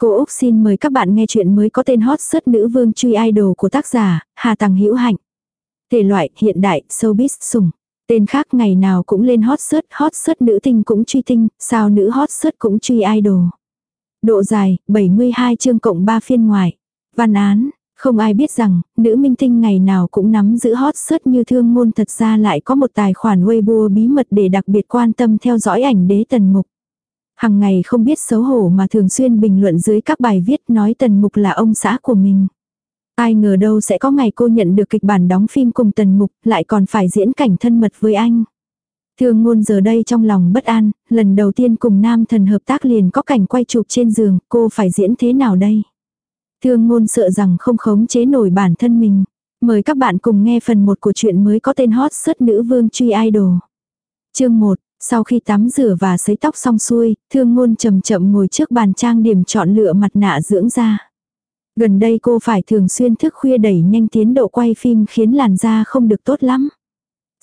Cô Úc xin mời các bạn nghe chuyện mới có tên hot sớt nữ vương truy idol của tác giả Hà Tăng Hữu Hạnh. Thể loại hiện đại, showbiz, sủng. Tên khác ngày nào cũng lên hot search, hot search nữ tinh cũng truy tinh, sao nữ hot search cũng truy idol. Độ dài, 72 chương cộng 3 phiên ngoài. Văn án, không ai biết rằng, nữ minh tinh ngày nào cũng nắm giữ hot search như thương ngôn thật ra lại có một tài khoản Weibo bí mật để đặc biệt quan tâm theo dõi ảnh đế tần mục. Hằng ngày không biết xấu hổ mà thường xuyên bình luận dưới các bài viết nói tần mục là ông xã của mình. Ai ngờ đâu sẽ có ngày cô nhận được kịch bản đóng phim cùng tần mục, lại còn phải diễn cảnh thân mật với anh. Thương ngôn giờ đây trong lòng bất an, lần đầu tiên cùng nam thần hợp tác liền có cảnh quay chụp trên giường, cô phải diễn thế nào đây? Thương ngôn sợ rằng không khống chế nổi bản thân mình. Mời các bạn cùng nghe phần 1 của chuyện mới có tên hot sớt nữ vương truy idol. Chương 1, sau khi tắm rửa và sấy tóc xong xuôi, thương ngôn chậm chậm ngồi trước bàn trang điểm chọn lựa mặt nạ dưỡng da. Gần đây cô phải thường xuyên thức khuya đẩy nhanh tiến độ quay phim khiến làn da không được tốt lắm.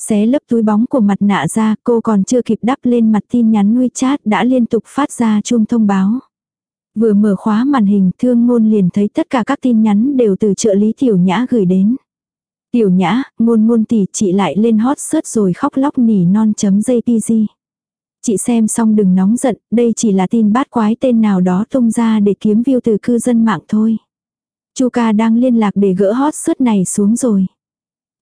Xé lớp túi bóng của mặt nạ ra cô còn chưa kịp đắp lên mặt tin nhắn WeChat đã liên tục phát ra chuông thông báo. Vừa mở khóa màn hình thương ngôn liền thấy tất cả các tin nhắn đều từ trợ lý tiểu nhã gửi đến. Tiểu nhã, ngôn ngôn tỷ chị lại lên hot search rồi khóc lóc nỉ non chấm jpg. Chị xem xong đừng nóng giận, đây chỉ là tin bát quái tên nào đó tung ra để kiếm view từ cư dân mạng thôi. Chu ca đang liên lạc để gỡ hot search này xuống rồi.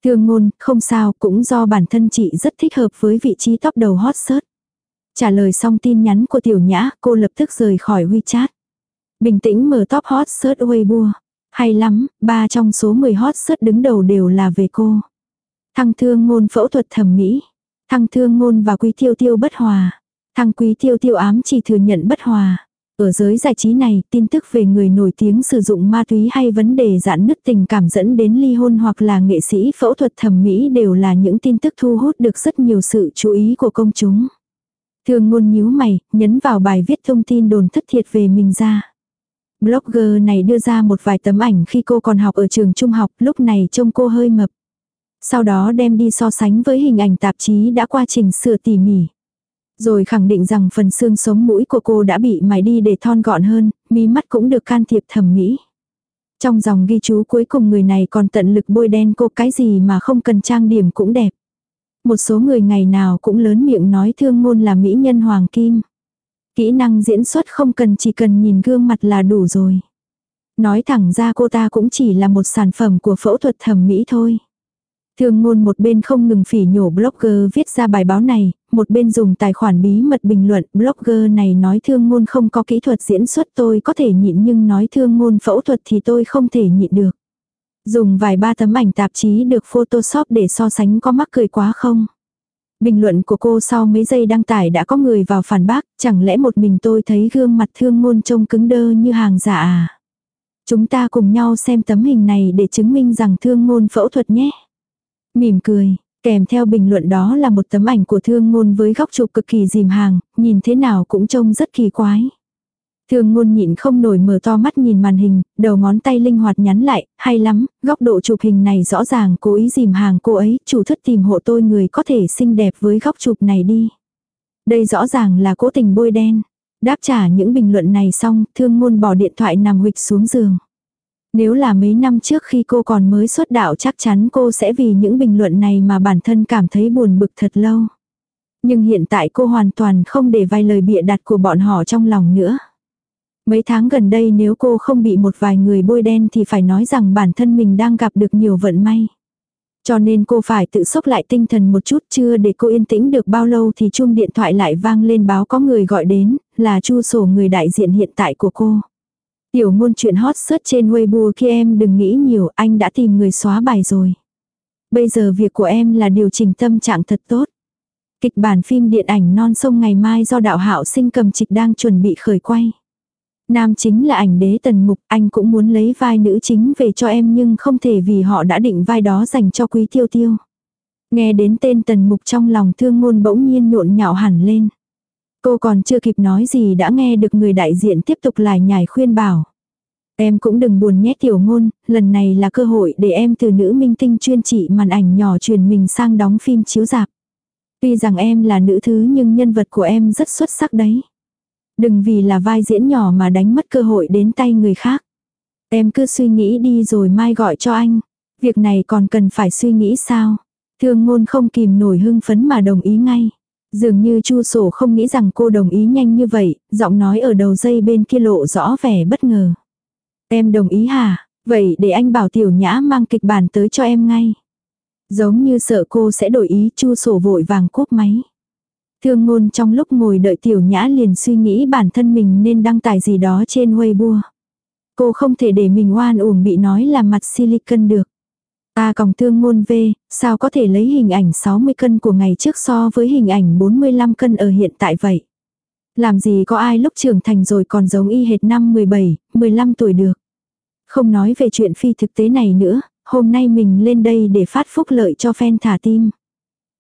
Thương ngôn, không sao, cũng do bản thân chị rất thích hợp với vị trí top đầu hot search. Trả lời xong tin nhắn của tiểu nhã, cô lập tức rời khỏi WeChat. Bình tĩnh mở top hot search Weibo. Hay lắm, ba trong số 10 hot sớt đứng đầu đều là về cô. Thăng thương ngôn phẫu thuật thẩm mỹ. Thăng thương ngôn và quý tiêu tiêu bất hòa. Thăng quý tiêu tiêu ám chỉ thừa nhận bất hòa. Ở giới giải trí này, tin tức về người nổi tiếng sử dụng ma túy hay vấn đề giãn nứt tình cảm dẫn đến ly hôn hoặc là nghệ sĩ phẫu thuật thẩm mỹ đều là những tin tức thu hút được rất nhiều sự chú ý của công chúng. Thương ngôn nhíu mày, nhấn vào bài viết thông tin đồn thất thiệt về mình ra. Blogger này đưa ra một vài tấm ảnh khi cô còn học ở trường trung học, lúc này trông cô hơi mập. Sau đó đem đi so sánh với hình ảnh tạp chí đã qua trình sửa tỉ mỉ. Rồi khẳng định rằng phần xương sống mũi của cô đã bị mài đi để thon gọn hơn, mí mắt cũng được can thiệp thẩm mỹ. Trong dòng ghi chú cuối cùng người này còn tận lực bôi đen cô cái gì mà không cần trang điểm cũng đẹp. Một số người ngày nào cũng lớn miệng nói thương ngôn là mỹ nhân hoàng kim. Kỹ năng diễn xuất không cần chỉ cần nhìn gương mặt là đủ rồi. Nói thẳng ra cô ta cũng chỉ là một sản phẩm của phẫu thuật thẩm mỹ thôi. Thương ngôn một bên không ngừng phỉ nhổ blogger viết ra bài báo này, một bên dùng tài khoản bí mật bình luận blogger này nói thương ngôn không có kỹ thuật diễn xuất tôi có thể nhịn nhưng nói thương ngôn phẫu thuật thì tôi không thể nhịn được. Dùng vài ba tấm ảnh tạp chí được photoshop để so sánh có mắc cười quá không? Bình luận của cô sau mấy giây đăng tải đã có người vào phản bác, chẳng lẽ một mình tôi thấy gương mặt thương ngôn trông cứng đơ như hàng giả à? Chúng ta cùng nhau xem tấm hình này để chứng minh rằng thương ngôn phẫu thuật nhé. Mỉm cười, kèm theo bình luận đó là một tấm ảnh của thương ngôn với góc chụp cực kỳ dìm hàng, nhìn thế nào cũng trông rất kỳ quái. Thương ngôn nhịn không nổi mở to mắt nhìn màn hình, đầu ngón tay linh hoạt nhắn lại, hay lắm, góc độ chụp hình này rõ ràng cố ý dìm hàng cô ấy, chủ thất tìm hộ tôi người có thể xinh đẹp với góc chụp này đi. Đây rõ ràng là cố tình bôi đen. Đáp trả những bình luận này xong, thương ngôn bỏ điện thoại nằm huịch xuống giường. Nếu là mấy năm trước khi cô còn mới xuất đạo chắc chắn cô sẽ vì những bình luận này mà bản thân cảm thấy buồn bực thật lâu. Nhưng hiện tại cô hoàn toàn không để vài lời bịa đặt của bọn họ trong lòng nữa. Mấy tháng gần đây nếu cô không bị một vài người bôi đen thì phải nói rằng bản thân mình đang gặp được nhiều vận may. Cho nên cô phải tự sốc lại tinh thần một chút chưa để cô yên tĩnh được bao lâu thì chuông điện thoại lại vang lên báo có người gọi đến, là chu sổ người đại diện hiện tại của cô. Tiểu ngôn chuyện hot search trên Weibo kia em đừng nghĩ nhiều, anh đã tìm người xóa bài rồi. Bây giờ việc của em là điều chỉnh tâm trạng thật tốt. Kịch bản phim điện ảnh non sông ngày mai do đạo hạo sinh cầm trịch đang chuẩn bị khởi quay. Nam chính là ảnh đế tần mục, anh cũng muốn lấy vai nữ chính về cho em nhưng không thể vì họ đã định vai đó dành cho quý tiêu tiêu. Nghe đến tên tần mục trong lòng thương ngôn bỗng nhiên nhộn nhạo hẳn lên. Cô còn chưa kịp nói gì đã nghe được người đại diện tiếp tục lại nhảy khuyên bảo. Em cũng đừng buồn nhé tiểu ngôn, lần này là cơ hội để em từ nữ minh tinh chuyên trị màn ảnh nhỏ truyền mình sang đóng phim chiếu dạp. Tuy rằng em là nữ thứ nhưng nhân vật của em rất xuất sắc đấy. Đừng vì là vai diễn nhỏ mà đánh mất cơ hội đến tay người khác. Em cứ suy nghĩ đi rồi mai gọi cho anh. Việc này còn cần phải suy nghĩ sao? Thương ngôn không kìm nổi hưng phấn mà đồng ý ngay. Dường như chu sổ không nghĩ rằng cô đồng ý nhanh như vậy, giọng nói ở đầu dây bên kia lộ rõ vẻ bất ngờ. Em đồng ý hả? Vậy để anh bảo tiểu nhã mang kịch bản tới cho em ngay. Giống như sợ cô sẽ đổi ý chu sổ vội vàng cúp máy. Thương ngôn trong lúc ngồi đợi tiểu nhã liền suy nghĩ bản thân mình nên đăng tải gì đó trên Weibo. Cô không thể để mình oan uổng bị nói là mặt silicon được. Ta còng thương ngôn V, sao có thể lấy hình ảnh 60 cân của ngày trước so với hình ảnh 45 cân ở hiện tại vậy? Làm gì có ai lúc trưởng thành rồi còn giống y hệt năm 17, 15 tuổi được. Không nói về chuyện phi thực tế này nữa, hôm nay mình lên đây để phát phúc lợi cho fan thả tim.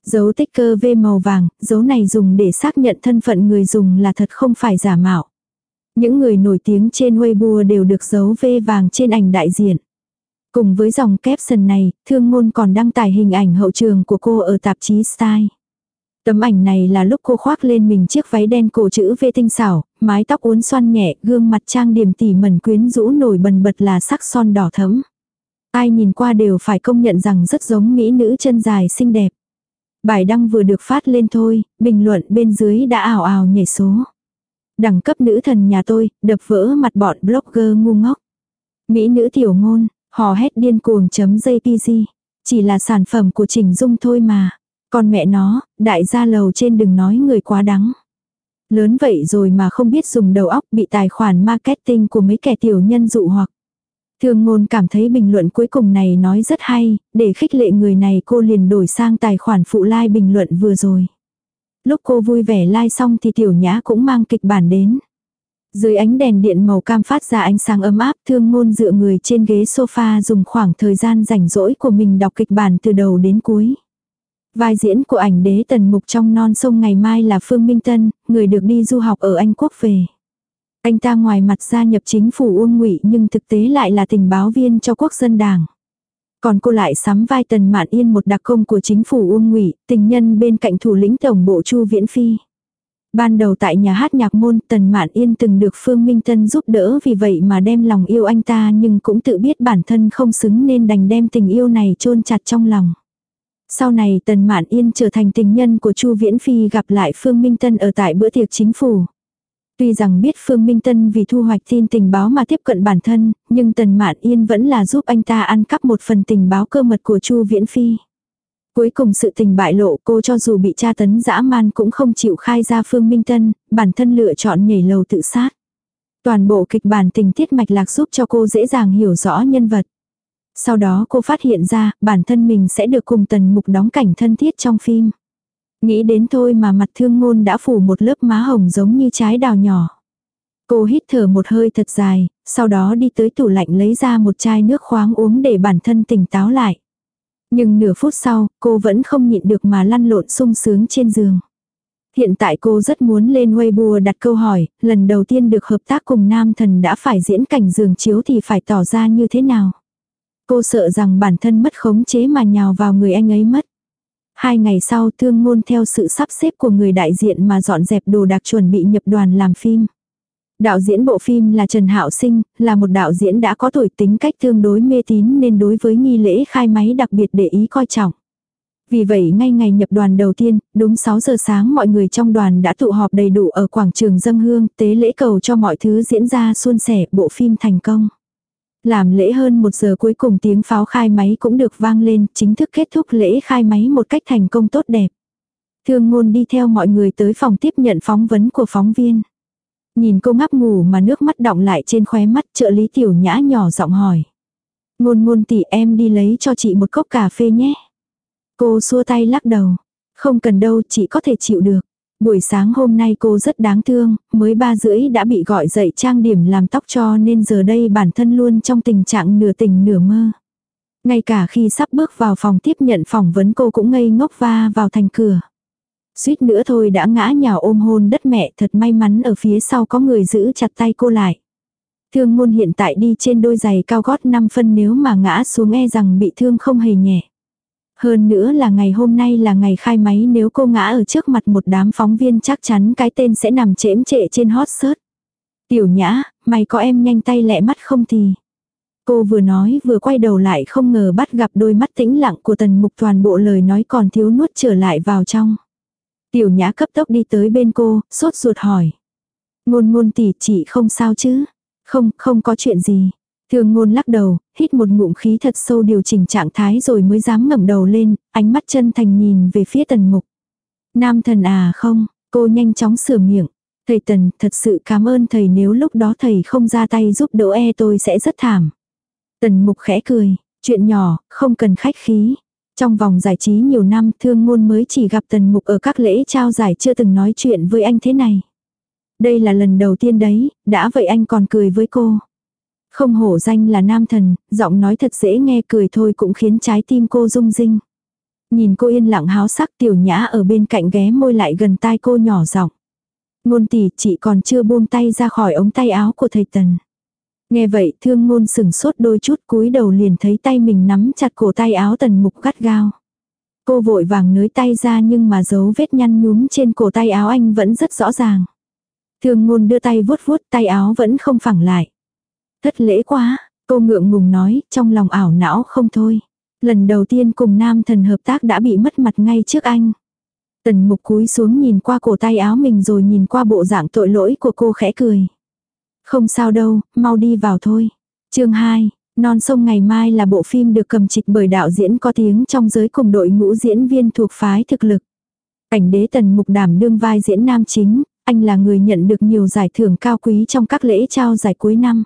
Dấu tích cơ V màu vàng, dấu này dùng để xác nhận thân phận người dùng là thật không phải giả mạo. Những người nổi tiếng trên Weibo đều được dấu V vàng trên ảnh đại diện. Cùng với dòng caption này, thương ngôn còn đăng tải hình ảnh hậu trường của cô ở tạp chí Style. Tấm ảnh này là lúc cô khoác lên mình chiếc váy đen cổ chữ V tinh xảo, mái tóc uốn xoăn nhẹ, gương mặt trang điểm tỉ mẩn quyến rũ nổi bần bật là sắc son đỏ thẫm. Ai nhìn qua đều phải công nhận rằng rất giống mỹ nữ chân dài xinh đẹp. Bài đăng vừa được phát lên thôi, bình luận bên dưới đã ảo ảo nhảy số. Đẳng cấp nữ thần nhà tôi, đập vỡ mặt bọn blogger ngu ngốc. Mỹ nữ tiểu ngôn, hò hét điên cuồng chấm JPG. Chỉ là sản phẩm của Trình Dung thôi mà. Còn mẹ nó, đại gia lầu trên đừng nói người quá đắng. Lớn vậy rồi mà không biết dùng đầu óc bị tài khoản marketing của mấy kẻ tiểu nhân dụ hoặc. Thương ngôn cảm thấy bình luận cuối cùng này nói rất hay, để khích lệ người này cô liền đổi sang tài khoản phụ like bình luận vừa rồi. Lúc cô vui vẻ like xong thì tiểu nhã cũng mang kịch bản đến. Dưới ánh đèn điện màu cam phát ra ánh sáng ấm áp thương ngôn dựa người trên ghế sofa dùng khoảng thời gian rảnh rỗi của mình đọc kịch bản từ đầu đến cuối. Vai diễn của ảnh đế tần mục trong non sông ngày mai là Phương Minh Tân, người được đi du học ở Anh Quốc về. Anh ta ngoài mặt gia nhập chính phủ Uông Ngụy nhưng thực tế lại là tình báo viên cho quốc dân đảng. Còn cô lại sắm vai Tần Mạn Yên một đặc công của chính phủ Uông Ngụy, tình nhân bên cạnh thủ lĩnh tổng bộ Chu Viễn Phi. Ban đầu tại nhà hát nhạc môn Tần Mạn Yên từng được Phương Minh Tân giúp đỡ vì vậy mà đem lòng yêu anh ta nhưng cũng tự biết bản thân không xứng nên đành đem tình yêu này chôn chặt trong lòng. Sau này Tần Mạn Yên trở thành tình nhân của Chu Viễn Phi gặp lại Phương Minh Tân ở tại bữa tiệc chính phủ. Tuy rằng biết Phương Minh Tân vì thu hoạch tin tình báo mà tiếp cận bản thân, nhưng Tần Mạn Yên vẫn là giúp anh ta ăn cắp một phần tình báo cơ mật của Chu Viễn Phi. Cuối cùng sự tình bại lộ cô cho dù bị tra tấn dã man cũng không chịu khai ra Phương Minh Tân, bản thân lựa chọn nhảy lầu tự sát. Toàn bộ kịch bản tình tiết mạch lạc giúp cho cô dễ dàng hiểu rõ nhân vật. Sau đó cô phát hiện ra bản thân mình sẽ được cùng tần mục đóng cảnh thân thiết trong phim. Nghĩ đến thôi mà mặt thương ngôn đã phủ một lớp má hồng giống như trái đào nhỏ. Cô hít thở một hơi thật dài, sau đó đi tới tủ lạnh lấy ra một chai nước khoáng uống để bản thân tỉnh táo lại. Nhưng nửa phút sau, cô vẫn không nhịn được mà lăn lộn sung sướng trên giường. Hiện tại cô rất muốn lên Weibo đặt câu hỏi, lần đầu tiên được hợp tác cùng nam thần đã phải diễn cảnh giường chiếu thì phải tỏ ra như thế nào. Cô sợ rằng bản thân mất khống chế mà nhào vào người anh ấy mất. Hai ngày sau thương ngôn theo sự sắp xếp của người đại diện mà dọn dẹp đồ đạc chuẩn bị nhập đoàn làm phim. Đạo diễn bộ phim là Trần Hạo Sinh, là một đạo diễn đã có tuổi tính cách tương đối mê tín nên đối với nghi lễ khai máy đặc biệt để ý coi trọng. Vì vậy ngay ngày nhập đoàn đầu tiên, đúng 6 giờ sáng mọi người trong đoàn đã tụ họp đầy đủ ở quảng trường dân hương, tế lễ cầu cho mọi thứ diễn ra suôn sẻ, bộ phim thành công. Làm lễ hơn một giờ cuối cùng tiếng pháo khai máy cũng được vang lên, chính thức kết thúc lễ khai máy một cách thành công tốt đẹp. Thương ngôn đi theo mọi người tới phòng tiếp nhận phóng vấn của phóng viên. Nhìn cô ngáp ngủ mà nước mắt đọng lại trên khóe mắt trợ lý tiểu nhã nhỏ giọng hỏi. Ngôn ngôn tỷ em đi lấy cho chị một cốc cà phê nhé. Cô xua tay lắc đầu. Không cần đâu chị có thể chịu được. Buổi sáng hôm nay cô rất đáng thương, mới ba rưỡi đã bị gọi dậy trang điểm làm tóc cho nên giờ đây bản thân luôn trong tình trạng nửa tình nửa mơ. Ngay cả khi sắp bước vào phòng tiếp nhận phỏng vấn cô cũng ngây ngốc va vào thành cửa. Suýt nữa thôi đã ngã nhào ôm hôn đất mẹ thật may mắn ở phía sau có người giữ chặt tay cô lại. Thương ngôn hiện tại đi trên đôi giày cao gót 5 phân nếu mà ngã xuống e rằng bị thương không hề nhẹ. Hơn nữa là ngày hôm nay là ngày khai máy nếu cô ngã ở trước mặt một đám phóng viên chắc chắn cái tên sẽ nằm chễm trệ trên hot search. Tiểu nhã, mày có em nhanh tay lẹ mắt không thì. Cô vừa nói vừa quay đầu lại không ngờ bắt gặp đôi mắt tĩnh lặng của tần mục toàn bộ lời nói còn thiếu nuốt trở lại vào trong. Tiểu nhã cấp tốc đi tới bên cô, sốt ruột hỏi. Ngôn ngôn tỷ chị không sao chứ? Không, không có chuyện gì. Thương ngôn lắc đầu, hít một ngụm khí thật sâu điều chỉnh trạng thái rồi mới dám ngẩng đầu lên, ánh mắt chân thành nhìn về phía tần mục. Nam thần à không, cô nhanh chóng sửa miệng. Thầy tần, thật sự cảm ơn thầy nếu lúc đó thầy không ra tay giúp đỡ e tôi sẽ rất thảm. Tần mục khẽ cười, chuyện nhỏ, không cần khách khí. Trong vòng giải trí nhiều năm thương ngôn mới chỉ gặp tần mục ở các lễ trao giải chưa từng nói chuyện với anh thế này. Đây là lần đầu tiên đấy, đã vậy anh còn cười với cô. Không hổ danh là nam thần, giọng nói thật dễ nghe cười thôi cũng khiến trái tim cô rung rinh. Nhìn cô yên lặng háo sắc tiểu nhã ở bên cạnh ghé môi lại gần tai cô nhỏ giọng. Ngôn tỷ chị còn chưa buông tay ra khỏi ống tay áo của thầy Tần. Nghe vậy thương ngôn sừng sốt đôi chút cúi đầu liền thấy tay mình nắm chặt cổ tay áo tần mục gắt gao. Cô vội vàng nới tay ra nhưng mà dấu vết nhăn nhúm trên cổ tay áo anh vẫn rất rõ ràng. Thương ngôn đưa tay vuốt vuốt tay áo vẫn không phẳng lại. Thất lễ quá, cô ngượng ngùng nói, trong lòng ảo não không thôi. Lần đầu tiên cùng nam thần hợp tác đã bị mất mặt ngay trước anh. Tần mục cúi xuống nhìn qua cổ tay áo mình rồi nhìn qua bộ dạng tội lỗi của cô khẽ cười. Không sao đâu, mau đi vào thôi. chương 2, Non sông ngày mai là bộ phim được cầm trịch bởi đạo diễn có tiếng trong giới cùng đội ngũ diễn viên thuộc phái thực lực. Cảnh đế tần mục đảm đương vai diễn nam chính, anh là người nhận được nhiều giải thưởng cao quý trong các lễ trao giải cuối năm.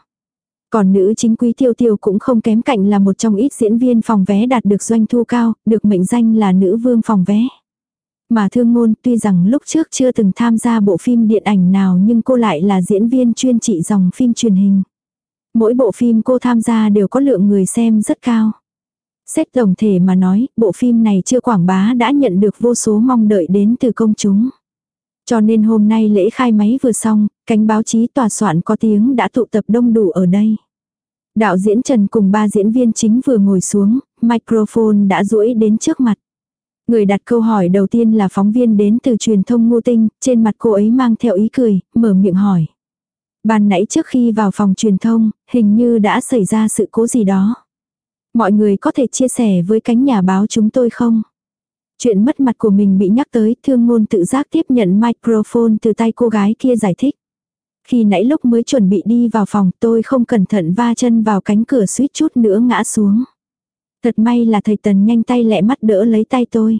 Còn nữ chính quý tiêu tiêu cũng không kém cạnh là một trong ít diễn viên phòng vé đạt được doanh thu cao, được mệnh danh là nữ vương phòng vé. Mà thương ngôn tuy rằng lúc trước chưa từng tham gia bộ phim điện ảnh nào nhưng cô lại là diễn viên chuyên trị dòng phim truyền hình. Mỗi bộ phim cô tham gia đều có lượng người xem rất cao. Xét tổng thể mà nói, bộ phim này chưa quảng bá đã nhận được vô số mong đợi đến từ công chúng. Cho nên hôm nay lễ khai máy vừa xong, cánh báo chí tòa soạn có tiếng đã tụ tập đông đủ ở đây. Đạo diễn Trần cùng ba diễn viên chính vừa ngồi xuống, microphone đã duỗi đến trước mặt. Người đặt câu hỏi đầu tiên là phóng viên đến từ truyền thông ngô tinh, trên mặt cô ấy mang theo ý cười, mở miệng hỏi. Ban nãy trước khi vào phòng truyền thông, hình như đã xảy ra sự cố gì đó. Mọi người có thể chia sẻ với cánh nhà báo chúng tôi không? Chuyện mất mặt của mình bị nhắc tới, thương ngôn tự giác tiếp nhận microphone từ tay cô gái kia giải thích. Khi nãy lúc mới chuẩn bị đi vào phòng tôi không cẩn thận va chân vào cánh cửa suýt chút nữa ngã xuống. Thật may là thầy Tần nhanh tay lẹ mắt đỡ lấy tay tôi.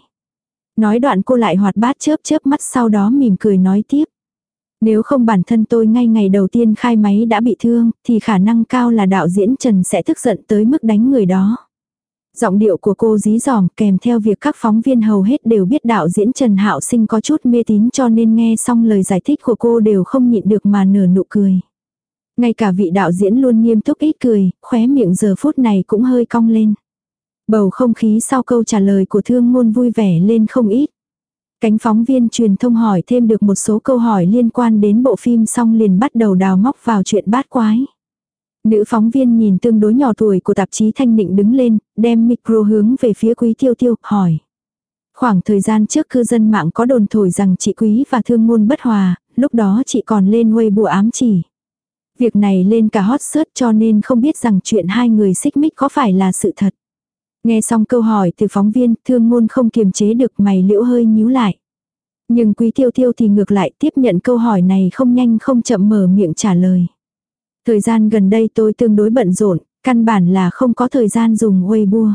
Nói đoạn cô lại hoạt bát chớp chớp mắt sau đó mỉm cười nói tiếp. Nếu không bản thân tôi ngay ngày đầu tiên khai máy đã bị thương, thì khả năng cao là đạo diễn Trần sẽ tức giận tới mức đánh người đó. Giọng điệu của cô dí dỏm kèm theo việc các phóng viên hầu hết đều biết đạo diễn Trần Hạo Sinh có chút mê tín cho nên nghe xong lời giải thích của cô đều không nhịn được mà nở nụ cười. Ngay cả vị đạo diễn luôn nghiêm túc ít cười, khóe miệng giờ phút này cũng hơi cong lên. Bầu không khí sau câu trả lời của thương ngôn vui vẻ lên không ít. Cánh phóng viên truyền thông hỏi thêm được một số câu hỏi liên quan đến bộ phim xong liền bắt đầu đào móc vào chuyện bát quái. Nữ phóng viên nhìn tương đối nhỏ tuổi của tạp chí Thanh Định đứng lên, đem micro hướng về phía quý tiêu tiêu, hỏi. Khoảng thời gian trước cư dân mạng có đồn thổi rằng chị quý và thương ngôn bất hòa, lúc đó chị còn lên Weibo ám chỉ. Việc này lên cả hot search cho nên không biết rằng chuyện hai người xích mích có phải là sự thật. Nghe xong câu hỏi từ phóng viên, thương ngôn không kiềm chế được mày liễu hơi nhíu lại. Nhưng quý tiêu tiêu thì ngược lại tiếp nhận câu hỏi này không nhanh không chậm mở miệng trả lời. Thời gian gần đây tôi tương đối bận rộn, căn bản là không có thời gian dùng Weibo.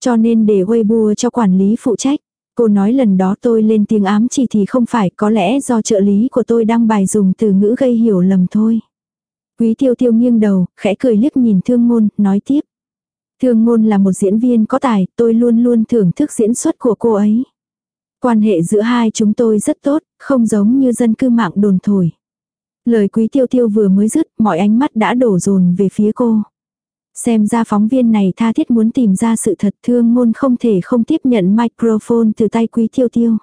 Cho nên để Weibo cho quản lý phụ trách. Cô nói lần đó tôi lên tiếng ám chỉ thì không phải có lẽ do trợ lý của tôi đăng bài dùng từ ngữ gây hiểu lầm thôi. Quý tiêu tiêu nghiêng đầu, khẽ cười liếc nhìn thương ngôn, nói tiếp. Thương ngôn là một diễn viên có tài, tôi luôn luôn thưởng thức diễn xuất của cô ấy. Quan hệ giữa hai chúng tôi rất tốt, không giống như dân cư mạng đồn thổi. Lời quý tiêu tiêu vừa mới dứt, mọi ánh mắt đã đổ dồn về phía cô. Xem ra phóng viên này tha thiết muốn tìm ra sự thật thương ngôn không thể không tiếp nhận microphone từ tay quý tiêu tiêu.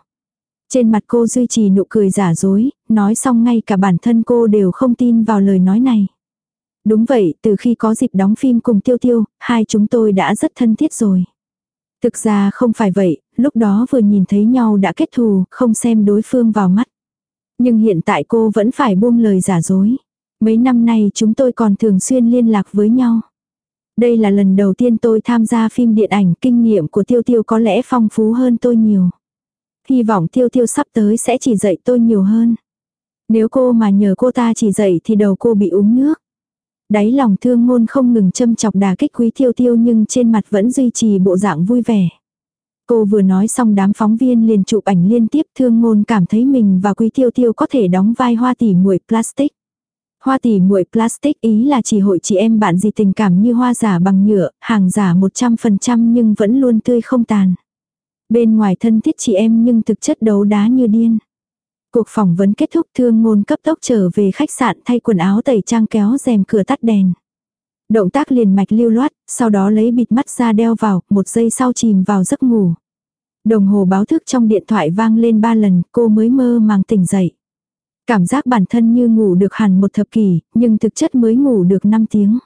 Trên mặt cô duy trì nụ cười giả dối, nói xong ngay cả bản thân cô đều không tin vào lời nói này. Đúng vậy, từ khi có dịp đóng phim cùng tiêu tiêu, hai chúng tôi đã rất thân thiết rồi. Thực ra không phải vậy, lúc đó vừa nhìn thấy nhau đã kết thù, không xem đối phương vào mắt. Nhưng hiện tại cô vẫn phải buông lời giả dối. Mấy năm nay chúng tôi còn thường xuyên liên lạc với nhau. Đây là lần đầu tiên tôi tham gia phim điện ảnh, kinh nghiệm của Tiêu Tiêu có lẽ phong phú hơn tôi nhiều. Hy vọng Tiêu Tiêu sắp tới sẽ chỉ dạy tôi nhiều hơn. Nếu cô mà nhờ cô ta chỉ dạy thì đầu cô bị uống nước. Đáy lòng thương ngôn không ngừng châm chọc đà kích quý Tiêu Tiêu nhưng trên mặt vẫn duy trì bộ dạng vui vẻ. Cô vừa nói xong đám phóng viên liền chụp ảnh liên tiếp thương ngôn cảm thấy mình và quý tiêu tiêu có thể đóng vai hoa tỷ muội plastic. Hoa tỷ muội plastic ý là chỉ hội chị em bạn gì tình cảm như hoa giả bằng nhựa, hàng giả 100% nhưng vẫn luôn tươi không tàn. Bên ngoài thân thiết chị em nhưng thực chất đấu đá như điên. Cuộc phỏng vấn kết thúc thương ngôn cấp tốc trở về khách sạn thay quần áo tẩy trang kéo rèm cửa tắt đèn. Động tác liền mạch lưu loát, sau đó lấy bịt mắt ra đeo vào, một giây sau chìm vào giấc ngủ. Đồng hồ báo thức trong điện thoại vang lên ba lần, cô mới mơ màng tỉnh dậy. Cảm giác bản thân như ngủ được hẳn một thập kỷ, nhưng thực chất mới ngủ được 5 tiếng.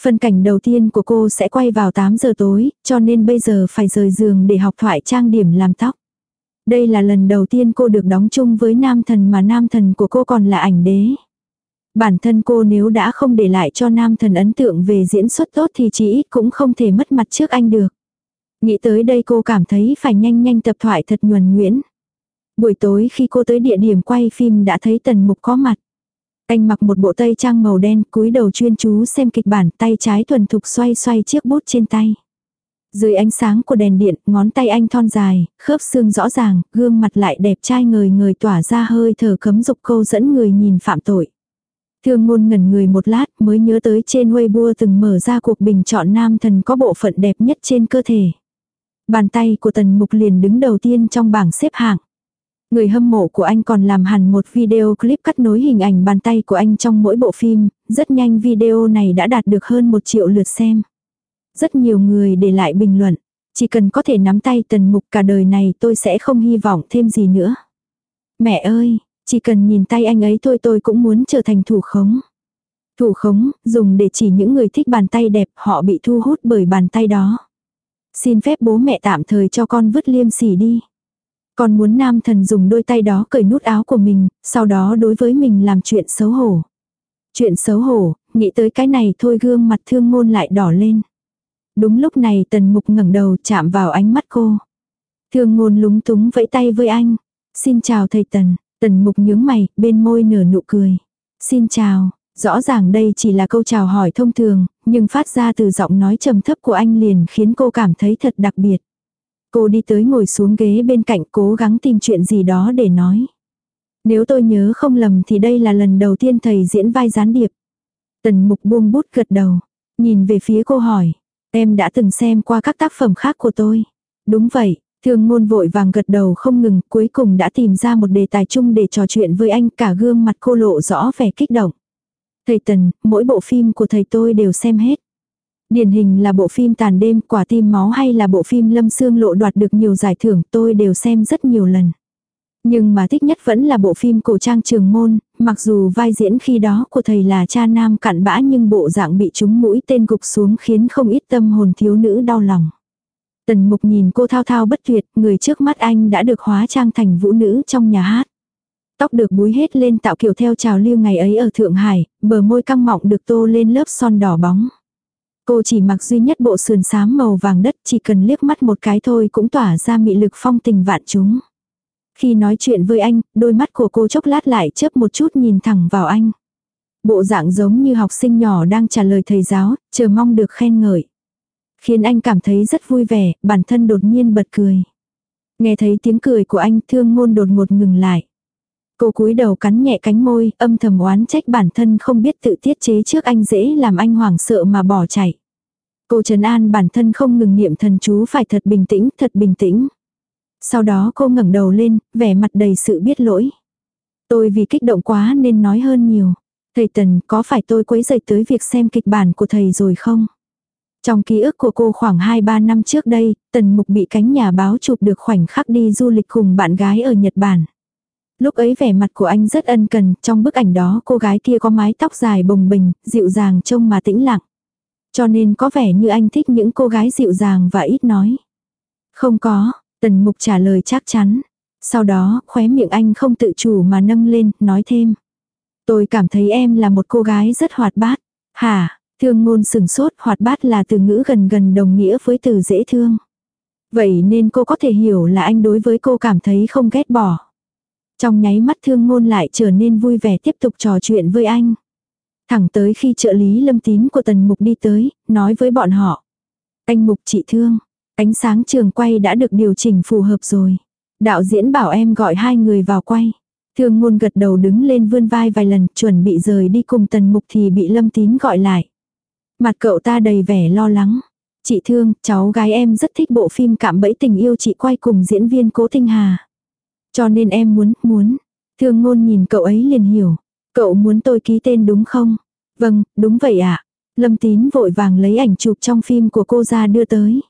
Phân cảnh đầu tiên của cô sẽ quay vào 8 giờ tối, cho nên bây giờ phải rời giường để học thoại trang điểm làm tóc. Đây là lần đầu tiên cô được đóng chung với nam thần mà nam thần của cô còn là ảnh đế. Bản thân cô nếu đã không để lại cho nam thần ấn tượng về diễn xuất tốt thì chỉ ít cũng không thể mất mặt trước anh được. Nghĩ tới đây cô cảm thấy phải nhanh nhanh tập thoại thật nhuần nhuyễn. Buổi tối khi cô tới địa điểm quay phim đã thấy tần mục có mặt. Anh mặc một bộ tây trang màu đen cúi đầu chuyên chú xem kịch bản tay trái thuần thục xoay xoay chiếc bút trên tay. Dưới ánh sáng của đèn điện, ngón tay anh thon dài, khớp xương rõ ràng, gương mặt lại đẹp trai người người tỏa ra hơi thở cấm dục câu dẫn người nhìn phạm tội. Thương ngôn ngẩn người một lát mới nhớ tới trên Weibo từng mở ra cuộc bình chọn nam thần có bộ phận đẹp nhất trên cơ thể. Bàn tay của tần mục liền đứng đầu tiên trong bảng xếp hạng. Người hâm mộ của anh còn làm hẳn một video clip cắt nối hình ảnh bàn tay của anh trong mỗi bộ phim, rất nhanh video này đã đạt được hơn một triệu lượt xem. Rất nhiều người để lại bình luận, chỉ cần có thể nắm tay tần mục cả đời này tôi sẽ không hy vọng thêm gì nữa. Mẹ ơi, chỉ cần nhìn tay anh ấy thôi tôi cũng muốn trở thành thủ khống. Thủ khống, dùng để chỉ những người thích bàn tay đẹp họ bị thu hút bởi bàn tay đó. Xin phép bố mẹ tạm thời cho con vứt liêm sỉ đi. Con muốn nam thần dùng đôi tay đó cởi nút áo của mình, sau đó đối với mình làm chuyện xấu hổ. Chuyện xấu hổ, nghĩ tới cái này thôi gương mặt thương ngôn lại đỏ lên. Đúng lúc này tần mục ngẩng đầu chạm vào ánh mắt cô. Thương ngôn lúng túng vẫy tay với anh. Xin chào thầy tần, tần mục nhướng mày, bên môi nở nụ cười. Xin chào, rõ ràng đây chỉ là câu chào hỏi thông thường, nhưng phát ra từ giọng nói trầm thấp của anh liền khiến cô cảm thấy thật đặc biệt. Cô đi tới ngồi xuống ghế bên cạnh cố gắng tìm chuyện gì đó để nói. Nếu tôi nhớ không lầm thì đây là lần đầu tiên thầy diễn vai gián điệp. Tần mục buông bút gật đầu. Nhìn về phía cô hỏi. Em đã từng xem qua các tác phẩm khác của tôi. Đúng vậy, thương ngôn vội vàng gật đầu không ngừng cuối cùng đã tìm ra một đề tài chung để trò chuyện với anh cả gương mặt cô lộ rõ vẻ kích động. Thầy Tần, mỗi bộ phim của thầy tôi đều xem hết. Điển hình là bộ phim Tàn đêm, Quả tim máu hay là bộ phim Lâm Sương Lộ đoạt được nhiều giải thưởng tôi đều xem rất nhiều lần. Nhưng mà thích nhất vẫn là bộ phim cổ trang trường môn, mặc dù vai diễn khi đó của thầy là cha nam cặn bã nhưng bộ dạng bị trúng mũi tên gục xuống khiến không ít tâm hồn thiếu nữ đau lòng. Tần mục nhìn cô thao thao bất tuyệt, người trước mắt anh đã được hóa trang thành vũ nữ trong nhà hát. Tóc được búi hết lên tạo kiểu theo trào lưu ngày ấy ở Thượng Hải, bờ môi căng mọng được tô lên lớp son đỏ bóng. Cô chỉ mặc duy nhất bộ sườn xám màu vàng đất chỉ cần liếc mắt một cái thôi cũng tỏa ra mị lực phong tình vạn chúng. Khi nói chuyện với anh, đôi mắt của cô chốc lát lại chớp một chút nhìn thẳng vào anh. Bộ dạng giống như học sinh nhỏ đang trả lời thầy giáo, chờ mong được khen ngợi. Khiến anh cảm thấy rất vui vẻ, bản thân đột nhiên bật cười. Nghe thấy tiếng cười của anh thương ngôn đột ngột ngừng lại. Cô cúi đầu cắn nhẹ cánh môi, âm thầm oán trách bản thân không biết tự tiết chế trước anh dễ làm anh hoảng sợ mà bỏ chạy. Cô trấn an bản thân không ngừng niệm thần chú phải thật bình tĩnh, thật bình tĩnh. Sau đó cô ngẩng đầu lên, vẻ mặt đầy sự biết lỗi. Tôi vì kích động quá nên nói hơn nhiều. Thầy Tần, có phải tôi quấy rầy tới việc xem kịch bản của thầy rồi không? Trong ký ức của cô khoảng 2-3 năm trước đây, Tần Mục bị cánh nhà báo chụp được khoảnh khắc đi du lịch cùng bạn gái ở Nhật Bản. Lúc ấy vẻ mặt của anh rất ân cần, trong bức ảnh đó cô gái kia có mái tóc dài bồng bềnh, dịu dàng trông mà tĩnh lặng. Cho nên có vẻ như anh thích những cô gái dịu dàng và ít nói. Không có, tần mục trả lời chắc chắn. Sau đó, khóe miệng anh không tự chủ mà nâng lên, nói thêm. Tôi cảm thấy em là một cô gái rất hoạt bát. Hả, thương ngôn sừng sốt hoạt bát là từ ngữ gần gần đồng nghĩa với từ dễ thương. Vậy nên cô có thể hiểu là anh đối với cô cảm thấy không ghét bỏ. Trong nháy mắt thương ngôn lại trở nên vui vẻ tiếp tục trò chuyện với anh. Thẳng tới khi trợ lý lâm tín của tần mục đi tới, nói với bọn họ. Anh mục chị thương, ánh sáng trường quay đã được điều chỉnh phù hợp rồi. Đạo diễn bảo em gọi hai người vào quay. Thương ngôn gật đầu đứng lên vươn vai vài lần chuẩn bị rời đi cùng tần mục thì bị lâm tín gọi lại. Mặt cậu ta đầy vẻ lo lắng. Chị thương, cháu gái em rất thích bộ phim cạm bẫy tình yêu chị quay cùng diễn viên Cố Tinh Hà. Cho nên em muốn, muốn. Thương ngôn nhìn cậu ấy liền hiểu. Cậu muốn tôi ký tên đúng không? Vâng, đúng vậy ạ. À. Lâm tín vội vàng lấy ảnh chụp trong phim của cô ra đưa tới.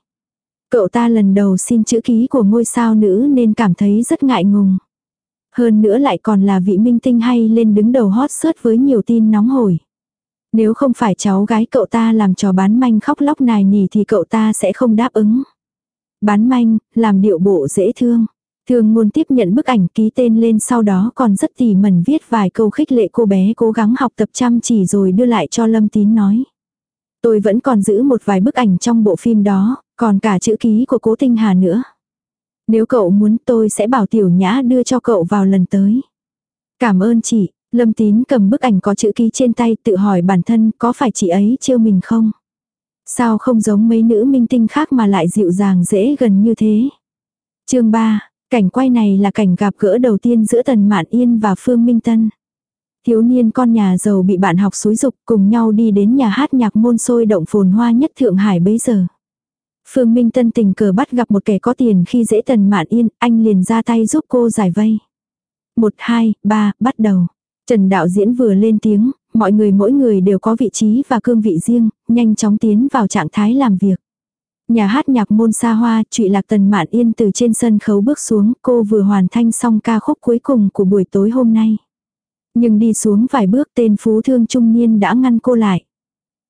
Cậu ta lần đầu xin chữ ký của ngôi sao nữ nên cảm thấy rất ngại ngùng. Hơn nữa lại còn là vị minh tinh hay lên đứng đầu hot search với nhiều tin nóng hổi. Nếu không phải cháu gái cậu ta làm trò bán manh khóc lóc nài nỉ thì cậu ta sẽ không đáp ứng. Bán manh, làm điệu bộ dễ thương. Thường ngôn tiếp nhận bức ảnh ký tên lên sau đó còn rất tỉ mẩn viết vài câu khích lệ cô bé cố gắng học tập chăm chỉ rồi đưa lại cho Lâm Tín nói. Tôi vẫn còn giữ một vài bức ảnh trong bộ phim đó, còn cả chữ ký của cố tinh hà nữa. Nếu cậu muốn tôi sẽ bảo tiểu nhã đưa cho cậu vào lần tới. Cảm ơn chị, Lâm Tín cầm bức ảnh có chữ ký trên tay tự hỏi bản thân có phải chị ấy trêu mình không? Sao không giống mấy nữ minh tinh khác mà lại dịu dàng dễ gần như thế? chương 3, cảnh quay này là cảnh gặp gỡ đầu tiên giữa Tần Mạn Yên và Phương Minh Tân. Thiếu niên con nhà giàu bị bạn học xúi dục cùng nhau đi đến nhà hát nhạc môn sôi động phồn hoa nhất Thượng Hải bấy giờ. Phương Minh Tân tình cờ bắt gặp một kẻ có tiền khi dễ Tần Mạn Yên, anh liền ra tay giúp cô giải vây. Một, hai, ba, bắt đầu. Trần đạo diễn vừa lên tiếng, mọi người mỗi người đều có vị trí và cương vị riêng, nhanh chóng tiến vào trạng thái làm việc. Nhà hát nhạc môn xa hoa, trụy lạc tần mạn yên từ trên sân khấu bước xuống, cô vừa hoàn thành xong ca khúc cuối cùng của buổi tối hôm nay. Nhưng đi xuống vài bước tên phú thương trung niên đã ngăn cô lại.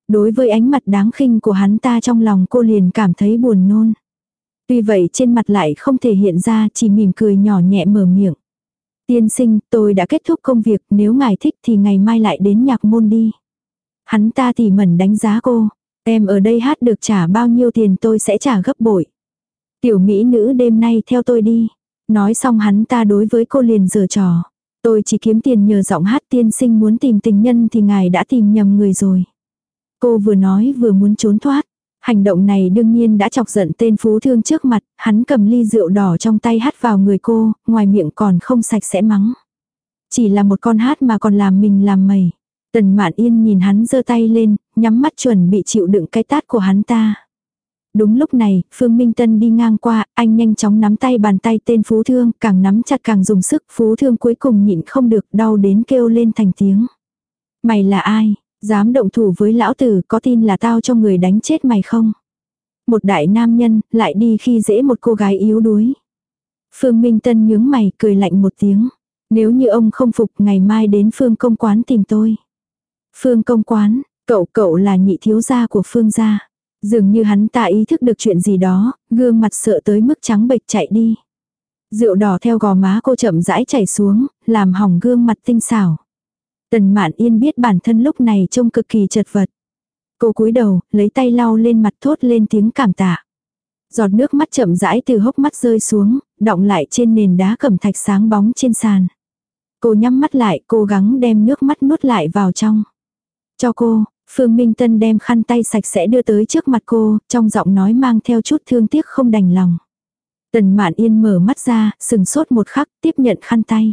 Đối với ánh mặt đáng khinh của hắn ta trong lòng cô liền cảm thấy buồn nôn. Tuy vậy trên mặt lại không thể hiện ra chỉ mỉm cười nhỏ nhẹ mở miệng. Tiên sinh, tôi đã kết thúc công việc, nếu ngài thích thì ngày mai lại đến nhạc môn đi. Hắn ta tỉ mẩn đánh giá cô, em ở đây hát được trả bao nhiêu tiền tôi sẽ trả gấp bội. Tiểu mỹ nữ đêm nay theo tôi đi. Nói xong hắn ta đối với cô liền giở trò. Tôi chỉ kiếm tiền nhờ giọng hát tiên sinh muốn tìm tình nhân thì ngài đã tìm nhầm người rồi. Cô vừa nói vừa muốn trốn thoát. Hành động này đương nhiên đã chọc giận tên phú thương trước mặt, hắn cầm ly rượu đỏ trong tay hắt vào người cô, ngoài miệng còn không sạch sẽ mắng. Chỉ là một con hát mà còn làm mình làm mẩy. Tần mạn yên nhìn hắn giơ tay lên, nhắm mắt chuẩn bị chịu đựng cái tát của hắn ta. Đúng lúc này, Phương Minh Tân đi ngang qua, anh nhanh chóng nắm tay bàn tay tên Phú Thương, càng nắm chặt càng dùng sức, Phú Thương cuối cùng nhịn không được, đau đến kêu lên thành tiếng. Mày là ai? Dám động thủ với lão tử có tin là tao cho người đánh chết mày không? Một đại nam nhân lại đi khi dễ một cô gái yếu đuối. Phương Minh Tân nhướng mày cười lạnh một tiếng. Nếu như ông không phục ngày mai đến Phương công quán tìm tôi. Phương công quán, cậu cậu là nhị thiếu gia của Phương gia. Dường như hắn ta ý thức được chuyện gì đó, gương mặt sợ tới mức trắng bệch chạy đi. Rượu đỏ theo gò má cô chậm rãi chảy xuống, làm hỏng gương mặt tinh xảo. Tần Mạn Yên biết bản thân lúc này trông cực kỳ chật vật. Cô cúi đầu, lấy tay lau lên mặt thốt lên tiếng cảm tạ. Giọt nước mắt chậm rãi từ hốc mắt rơi xuống, đọng lại trên nền đá cẩm thạch sáng bóng trên sàn. Cô nhắm mắt lại, cố gắng đem nước mắt nuốt lại vào trong. Cho cô, Phương Minh Tân đem khăn tay sạch sẽ đưa tới trước mặt cô, trong giọng nói mang theo chút thương tiếc không đành lòng. Tần Mạn Yên mở mắt ra, sừng sốt một khắc, tiếp nhận khăn tay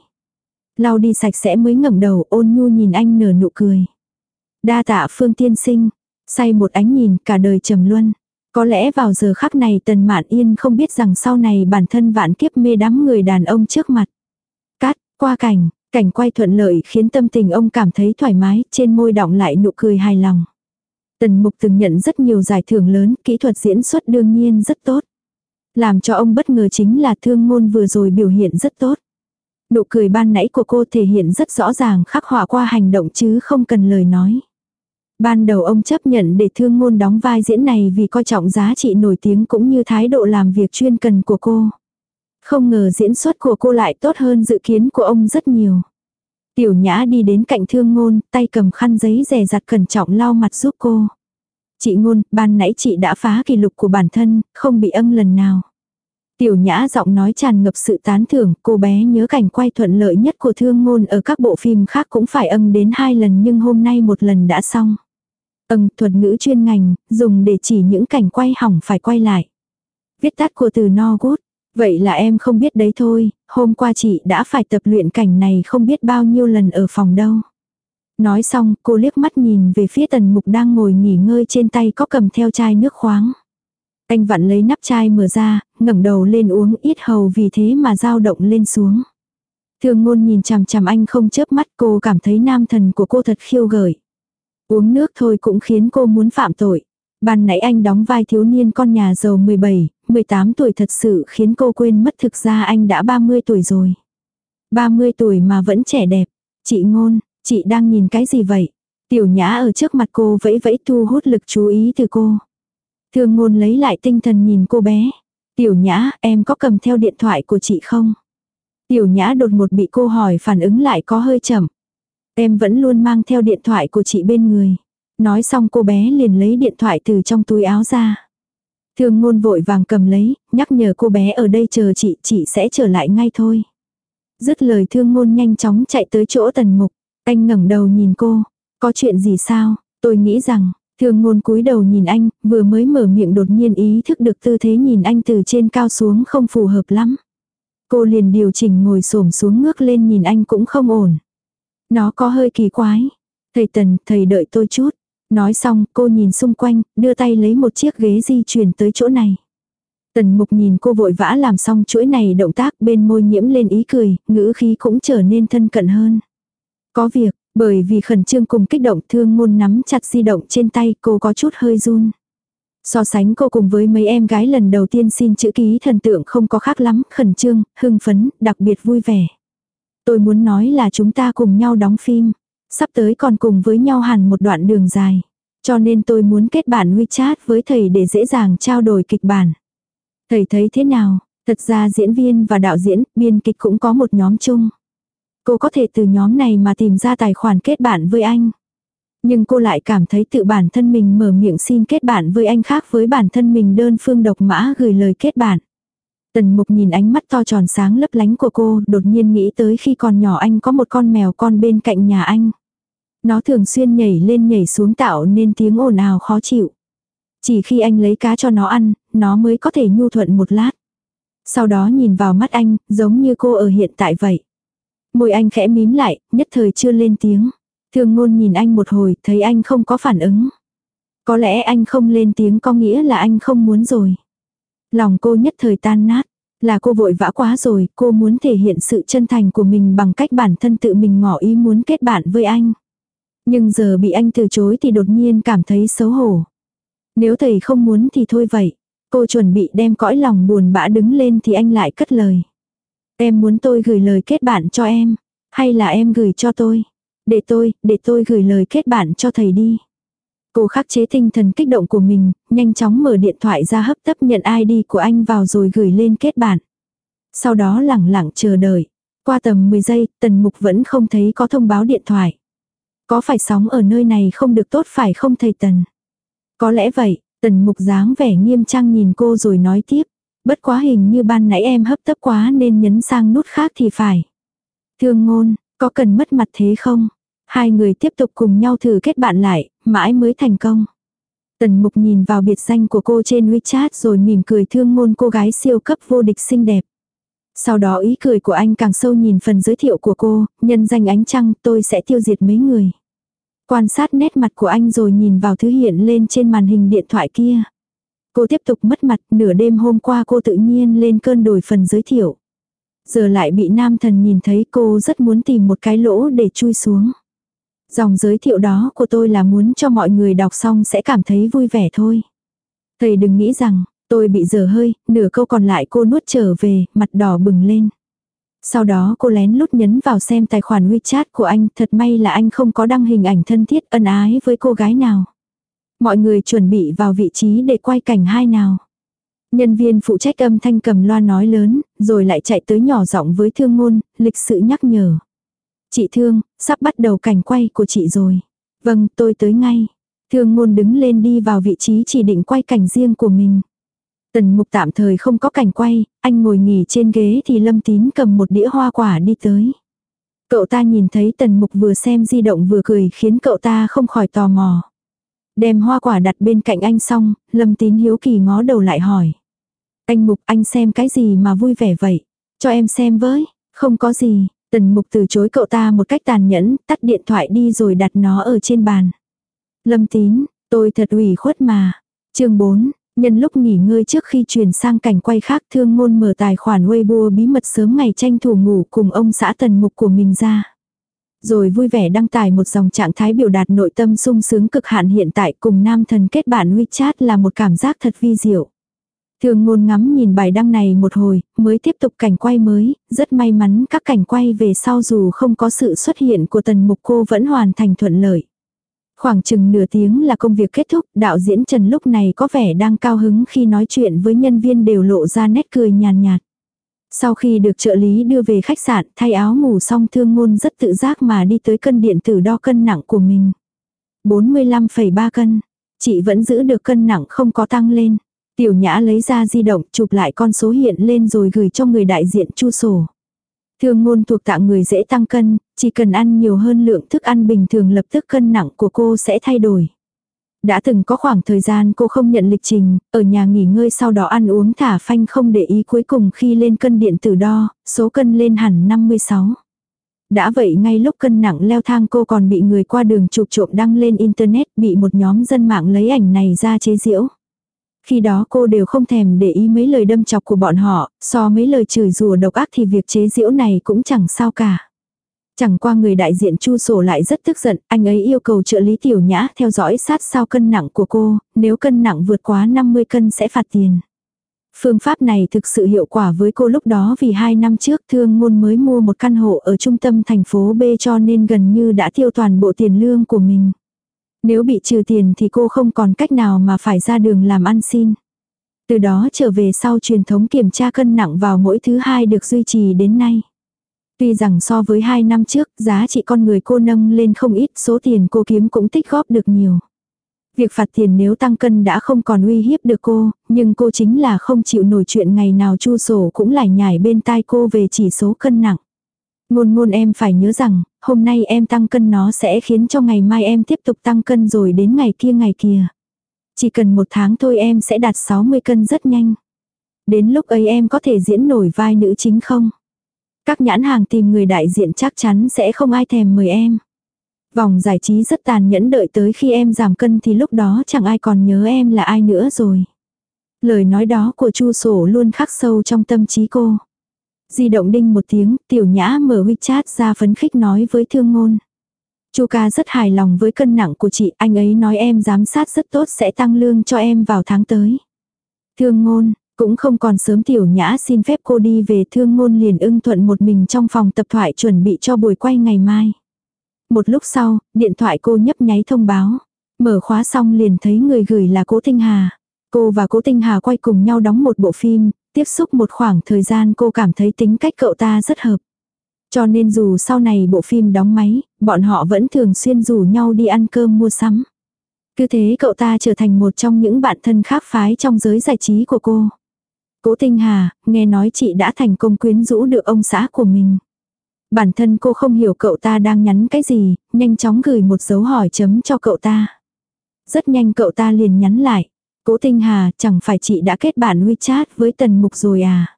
lau đi sạch sẽ mới ngẩng đầu ôn nhu nhìn anh nở nụ cười. Đa tạ phương tiên sinh, say một ánh nhìn cả đời trầm luân. Có lẽ vào giờ khắc này tần mạn yên không biết rằng sau này bản thân vạn kiếp mê đắm người đàn ông trước mặt. Cát, qua cảnh, cảnh quay thuận lợi khiến tâm tình ông cảm thấy thoải mái, trên môi đọng lại nụ cười hài lòng. Tần mục từng nhận rất nhiều giải thưởng lớn, kỹ thuật diễn xuất đương nhiên rất tốt. Làm cho ông bất ngờ chính là thương ngôn vừa rồi biểu hiện rất tốt. Nụ cười ban nãy của cô thể hiện rất rõ ràng khắc họa qua hành động chứ không cần lời nói. Ban đầu ông chấp nhận để thương ngôn đóng vai diễn này vì coi trọng giá trị nổi tiếng cũng như thái độ làm việc chuyên cần của cô. Không ngờ diễn xuất của cô lại tốt hơn dự kiến của ông rất nhiều. Tiểu nhã đi đến cạnh thương ngôn, tay cầm khăn giấy rè rặt cẩn trọng lau mặt giúp cô. Chị ngôn, ban nãy chị đã phá kỷ lục của bản thân, không bị âm lần nào. Tiểu nhã giọng nói tràn ngập sự tán thưởng, cô bé nhớ cảnh quay thuận lợi nhất của thương ngôn ở các bộ phim khác cũng phải âm đến hai lần nhưng hôm nay một lần đã xong. Âm thuật ngữ chuyên ngành, dùng để chỉ những cảnh quay hỏng phải quay lại. Viết tắt của từ no good. Vậy là em không biết đấy thôi, hôm qua chị đã phải tập luyện cảnh này không biết bao nhiêu lần ở phòng đâu. Nói xong, cô liếc mắt nhìn về phía tần mục đang ngồi nghỉ ngơi trên tay có cầm theo chai nước khoáng. Anh vặn lấy nắp chai mở ra, ngẩng đầu lên uống ít hầu vì thế mà dao động lên xuống. Thường ngôn nhìn chằm chằm anh không chớp mắt cô cảm thấy nam thần của cô thật khiêu gợi. Uống nước thôi cũng khiến cô muốn phạm tội. Ban nãy anh đóng vai thiếu niên con nhà giàu 17, 18 tuổi thật sự khiến cô quên mất thực ra anh đã 30 tuổi rồi. 30 tuổi mà vẫn trẻ đẹp. Chị ngôn, chị đang nhìn cái gì vậy? Tiểu nhã ở trước mặt cô vẫy vẫy thu hút lực chú ý từ cô. Thương ngôn lấy lại tinh thần nhìn cô bé. Tiểu nhã, em có cầm theo điện thoại của chị không? Tiểu nhã đột một bị cô hỏi phản ứng lại có hơi chậm. Em vẫn luôn mang theo điện thoại của chị bên người. Nói xong cô bé liền lấy điện thoại từ trong túi áo ra. Thương ngôn vội vàng cầm lấy, nhắc nhở cô bé ở đây chờ chị, chị sẽ trở lại ngay thôi. Dứt lời thương ngôn nhanh chóng chạy tới chỗ tần mục. Anh ngẩng đầu nhìn cô. Có chuyện gì sao? Tôi nghĩ rằng, thường ngôn cúi đầu nhìn anh, vừa mới mở miệng đột nhiên ý thức được tư thế nhìn anh từ trên cao xuống không phù hợp lắm. Cô liền điều chỉnh ngồi xổm xuống ngước lên nhìn anh cũng không ổn. Nó có hơi kỳ quái. Thầy Tần, thầy đợi tôi chút. Nói xong, cô nhìn xung quanh, đưa tay lấy một chiếc ghế di chuyển tới chỗ này. Tần mục nhìn cô vội vã làm xong chuỗi này động tác bên môi nhiễm lên ý cười, ngữ khí cũng trở nên thân cận hơn. Có việc, bởi vì khẩn trương cùng kích động thương ngôn nắm chặt di động trên tay cô có chút hơi run. So sánh cô cùng với mấy em gái lần đầu tiên xin chữ ký thần tượng không có khác lắm, khẩn trương, hưng phấn, đặc biệt vui vẻ. Tôi muốn nói là chúng ta cùng nhau đóng phim. Sắp tới còn cùng với nhau hẳn một đoạn đường dài. Cho nên tôi muốn kết bạn WeChat với thầy để dễ dàng trao đổi kịch bản. Thầy thấy thế nào? Thật ra diễn viên và đạo diễn, biên kịch cũng có một nhóm chung. Cô có thể từ nhóm này mà tìm ra tài khoản kết bạn với anh. Nhưng cô lại cảm thấy tự bản thân mình mở miệng xin kết bạn với anh khác với bản thân mình đơn phương độc mã gửi lời kết bạn. Tần mục nhìn ánh mắt to tròn sáng lấp lánh của cô, đột nhiên nghĩ tới khi còn nhỏ anh có một con mèo con bên cạnh nhà anh. Nó thường xuyên nhảy lên nhảy xuống tạo nên tiếng ồn ào khó chịu. Chỉ khi anh lấy cá cho nó ăn, nó mới có thể nhu thuận một lát. Sau đó nhìn vào mắt anh, giống như cô ở hiện tại vậy. Môi anh khẽ mím lại, nhất thời chưa lên tiếng. Thường ngôn nhìn anh một hồi, thấy anh không có phản ứng. Có lẽ anh không lên tiếng có nghĩa là anh không muốn rồi. Lòng cô nhất thời tan nát. Là cô vội vã quá rồi, cô muốn thể hiện sự chân thành của mình bằng cách bản thân tự mình ngỏ ý muốn kết bạn với anh. Nhưng giờ bị anh từ chối thì đột nhiên cảm thấy xấu hổ. Nếu thầy không muốn thì thôi vậy. Cô chuẩn bị đem cõi lòng buồn bã đứng lên thì anh lại cất lời. Em muốn tôi gửi lời kết bạn cho em. Hay là em gửi cho tôi. Để tôi, để tôi gửi lời kết bạn cho thầy đi. Cô khắc chế tinh thần kích động của mình, nhanh chóng mở điện thoại ra hấp tấp nhận ID của anh vào rồi gửi lên kết bạn. Sau đó lẳng lặng chờ đợi. Qua tầm 10 giây, tần mục vẫn không thấy có thông báo điện thoại. Có phải sóng ở nơi này không được tốt phải không thầy tần? Có lẽ vậy, tần mục dáng vẻ nghiêm trang nhìn cô rồi nói tiếp. Bất quá hình như ban nãy em hấp tấp quá nên nhấn sang nút khác thì phải. Thương ngôn, có cần mất mặt thế không? Hai người tiếp tục cùng nhau thử kết bạn lại, mãi mới thành công. Tần mục nhìn vào biệt danh của cô trên WeChat rồi mỉm cười thương ngôn cô gái siêu cấp vô địch xinh đẹp. Sau đó ý cười của anh càng sâu nhìn phần giới thiệu của cô, nhân danh ánh trăng tôi sẽ tiêu diệt mấy người. Quan sát nét mặt của anh rồi nhìn vào thứ hiện lên trên màn hình điện thoại kia. Cô tiếp tục mất mặt, nửa đêm hôm qua cô tự nhiên lên cơn đổi phần giới thiệu. Giờ lại bị nam thần nhìn thấy cô rất muốn tìm một cái lỗ để chui xuống. Dòng giới thiệu đó của tôi là muốn cho mọi người đọc xong sẽ cảm thấy vui vẻ thôi. Thầy đừng nghĩ rằng, tôi bị dở hơi, nửa câu còn lại cô nuốt trở về, mặt đỏ bừng lên. Sau đó cô lén lút nhấn vào xem tài khoản WeChat của anh, thật may là anh không có đăng hình ảnh thân thiết ân ái với cô gái nào. Mọi người chuẩn bị vào vị trí để quay cảnh hai nào. Nhân viên phụ trách âm thanh cầm loa nói lớn, rồi lại chạy tới nhỏ giọng với thương ngôn, lịch sự nhắc nhở. Chị thương, sắp bắt đầu cảnh quay của chị rồi. Vâng, tôi tới ngay. Thương ngôn đứng lên đi vào vị trí chỉ định quay cảnh riêng của mình. Tần mục tạm thời không có cảnh quay, anh ngồi nghỉ trên ghế thì lâm tín cầm một đĩa hoa quả đi tới. Cậu ta nhìn thấy tần mục vừa xem di động vừa cười khiến cậu ta không khỏi tò mò. Đem hoa quả đặt bên cạnh anh xong, lâm tín hiếu kỳ ngó đầu lại hỏi. Anh mục anh xem cái gì mà vui vẻ vậy? Cho em xem với, không có gì. Tần mục từ chối cậu ta một cách tàn nhẫn, tắt điện thoại đi rồi đặt nó ở trên bàn. Lâm tín, tôi thật ủy khuất mà. chương 4, Nhân lúc nghỉ ngơi trước khi chuyển sang cảnh quay khác thương ngôn mở tài khoản Weibo bí mật sớm ngày tranh thủ ngủ cùng ông xã tần mục của mình ra. Rồi vui vẻ đăng tải một dòng trạng thái biểu đạt nội tâm sung sướng cực hạn hiện tại cùng nam thần kết bạn WeChat là một cảm giác thật vi diệu. Thường ngôn ngắm nhìn bài đăng này một hồi, mới tiếp tục cảnh quay mới, rất may mắn các cảnh quay về sau dù không có sự xuất hiện của tần mục cô vẫn hoàn thành thuận lợi. Khoảng chừng nửa tiếng là công việc kết thúc, đạo diễn Trần lúc này có vẻ đang cao hứng khi nói chuyện với nhân viên đều lộ ra nét cười nhàn nhạt, sau khi được trợ lý đưa về khách sạn, thay áo ngủ xong thương ngôn rất tự giác mà đi tới cân điện tử đo cân nặng của mình. 45,3 cân. Chị vẫn giữ được cân nặng không có tăng lên. Tiểu nhã lấy ra di động chụp lại con số hiện lên rồi gửi cho người đại diện chu sổ. Thương ngôn thuộc tạng người dễ tăng cân, chỉ cần ăn nhiều hơn lượng thức ăn bình thường lập tức cân nặng của cô sẽ thay đổi. Đã từng có khoảng thời gian cô không nhận lịch trình, ở nhà nghỉ ngơi sau đó ăn uống thả phanh không để ý cuối cùng khi lên cân điện tử đo, số cân lên hẳn 56. Đã vậy ngay lúc cân nặng leo thang cô còn bị người qua đường chụp trộm đăng lên internet bị một nhóm dân mạng lấy ảnh này ra chế giễu. Khi đó cô đều không thèm để ý mấy lời đâm chọc của bọn họ, so mấy lời chửi rủa độc ác thì việc chế giễu này cũng chẳng sao cả. Chẳng qua người đại diện chu sổ lại rất tức giận, anh ấy yêu cầu trợ lý tiểu nhã theo dõi sát sao cân nặng của cô, nếu cân nặng vượt quá 50 cân sẽ phạt tiền. Phương pháp này thực sự hiệu quả với cô lúc đó vì hai năm trước thương ngôn mới mua một căn hộ ở trung tâm thành phố B cho nên gần như đã tiêu toàn bộ tiền lương của mình. Nếu bị trừ tiền thì cô không còn cách nào mà phải ra đường làm ăn xin. Từ đó trở về sau truyền thống kiểm tra cân nặng vào mỗi thứ hai được duy trì đến nay. Tuy rằng so với hai năm trước, giá trị con người cô nâng lên không ít, số tiền cô kiếm cũng tích góp được nhiều. Việc phạt tiền nếu tăng cân đã không còn uy hiếp được cô, nhưng cô chính là không chịu nổi chuyện ngày nào chu sổ cũng lại nhảy bên tai cô về chỉ số cân nặng. Ngôn ngôn em phải nhớ rằng, hôm nay em tăng cân nó sẽ khiến cho ngày mai em tiếp tục tăng cân rồi đến ngày kia ngày kia. Chỉ cần một tháng thôi em sẽ đạt 60 cân rất nhanh. Đến lúc ấy em có thể diễn nổi vai nữ chính không? Các nhãn hàng tìm người đại diện chắc chắn sẽ không ai thèm mời em. Vòng giải trí rất tàn nhẫn đợi tới khi em giảm cân thì lúc đó chẳng ai còn nhớ em là ai nữa rồi. Lời nói đó của Chu Sổ luôn khắc sâu trong tâm trí cô. Di động đinh một tiếng, tiểu nhã mở WeChat ra phấn khích nói với thương ngôn. Chu ca rất hài lòng với cân nặng của chị, anh ấy nói em giám sát rất tốt sẽ tăng lương cho em vào tháng tới. Thương ngôn, cũng không còn sớm tiểu nhã xin phép cô đi về thương ngôn liền ưng thuận một mình trong phòng tập thoại chuẩn bị cho buổi quay ngày mai. Một lúc sau, điện thoại cô nhấp nháy thông báo. Mở khóa xong liền thấy người gửi là cố Tinh Hà. Cô và cố Tinh Hà quay cùng nhau đóng một bộ phim, tiếp xúc một khoảng thời gian cô cảm thấy tính cách cậu ta rất hợp. Cho nên dù sau này bộ phim đóng máy, bọn họ vẫn thường xuyên rủ nhau đi ăn cơm mua sắm. Cứ thế cậu ta trở thành một trong những bạn thân khác phái trong giới giải trí của cô. Cố Tinh Hà, nghe nói chị đã thành công quyến rũ được ông xã của mình. Bản thân cô không hiểu cậu ta đang nhắn cái gì, nhanh chóng gửi một dấu hỏi chấm cho cậu ta. Rất nhanh cậu ta liền nhắn lại. Cố Tinh Hà, chẳng phải chị đã kết bạn WeChat với Tần Mục rồi à?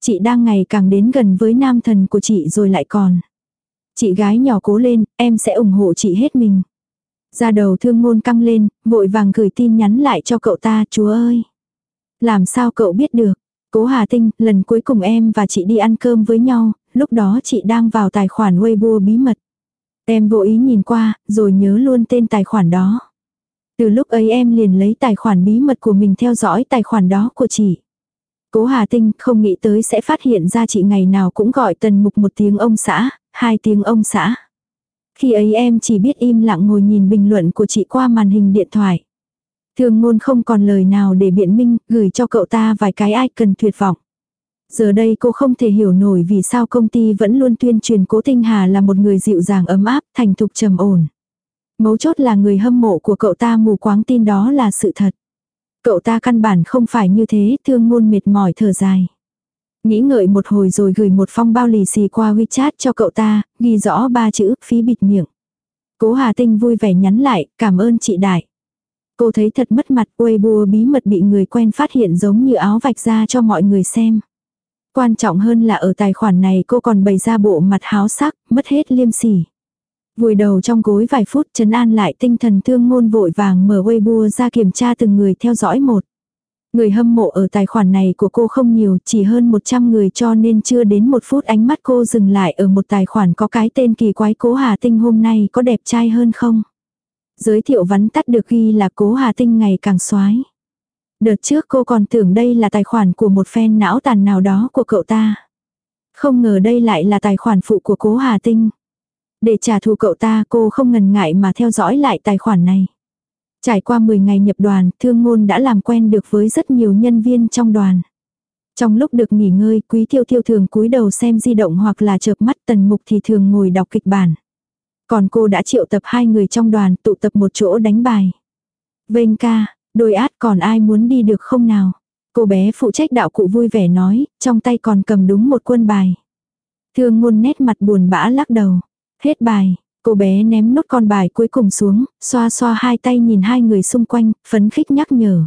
Chị đang ngày càng đến gần với nam thần của chị rồi lại còn. Chị gái nhỏ cố lên, em sẽ ủng hộ chị hết mình. Ra đầu thương ngôn căng lên, vội vàng gửi tin nhắn lại cho cậu ta, chúa ơi. Làm sao cậu biết được? Cố Hà Tinh, lần cuối cùng em và chị đi ăn cơm với nhau, lúc đó chị đang vào tài khoản Weibo bí mật. Em vô ý nhìn qua, rồi nhớ luôn tên tài khoản đó. Từ lúc ấy em liền lấy tài khoản bí mật của mình theo dõi tài khoản đó của chị. Cố Hà Tinh không nghĩ tới sẽ phát hiện ra chị ngày nào cũng gọi tần mục một tiếng ông xã, hai tiếng ông xã. Khi ấy em chỉ biết im lặng ngồi nhìn bình luận của chị qua màn hình điện thoại. Thường ngôn không còn lời nào để biện minh, gửi cho cậu ta vài cái ai cần tuyệt vọng. Giờ đây cô không thể hiểu nổi vì sao công ty vẫn luôn tuyên truyền cố Tinh Hà là một người dịu dàng ấm áp, thành thục trầm ổn. Mấu chốt là người hâm mộ của cậu ta mù quáng tin đó là sự thật. Cậu ta căn bản không phải như thế, thương ngôn mệt mỏi thở dài. Nghĩ ngợi một hồi rồi gửi một phong bao lì xì qua WeChat cho cậu ta, ghi rõ ba chữ, phí bịt miệng. Cố Hà Tinh vui vẻ nhắn lại, cảm ơn chị Đại. Cô thấy thật mất mặt, Weibo bí mật bị người quen phát hiện giống như áo vạch ra cho mọi người xem. Quan trọng hơn là ở tài khoản này cô còn bày ra bộ mặt háo sắc, mất hết liêm sỉ. Vùi đầu trong gối vài phút chấn an lại tinh thần thương ngôn vội vàng mở Weibo ra kiểm tra từng người theo dõi một. Người hâm mộ ở tài khoản này của cô không nhiều, chỉ hơn 100 người cho nên chưa đến một phút ánh mắt cô dừng lại ở một tài khoản có cái tên kỳ quái Cố Hà Tinh hôm nay có đẹp trai hơn không? Giới thiệu vắn tắt được ghi là Cố Hà Tinh ngày càng xoái. Đợt trước cô còn tưởng đây là tài khoản của một fan não tàn nào đó của cậu ta. Không ngờ đây lại là tài khoản phụ của Cố Hà Tinh. Để trả thù cậu ta cô không ngần ngại mà theo dõi lại tài khoản này. Trải qua 10 ngày nhập đoàn, thương ngôn đã làm quen được với rất nhiều nhân viên trong đoàn. Trong lúc được nghỉ ngơi, quý tiêu tiêu thường cúi đầu xem di động hoặc là chợp mắt tần mục thì thường ngồi đọc kịch bản. Còn cô đã triệu tập hai người trong đoàn tụ tập một chỗ đánh bài. Vênh ca, đôi át còn ai muốn đi được không nào? Cô bé phụ trách đạo cụ vui vẻ nói, trong tay còn cầm đúng một quân bài. Thương ngôn nét mặt buồn bã lắc đầu. Hết bài, cô bé ném nốt con bài cuối cùng xuống, xoa xoa hai tay nhìn hai người xung quanh, phấn khích nhắc nhở.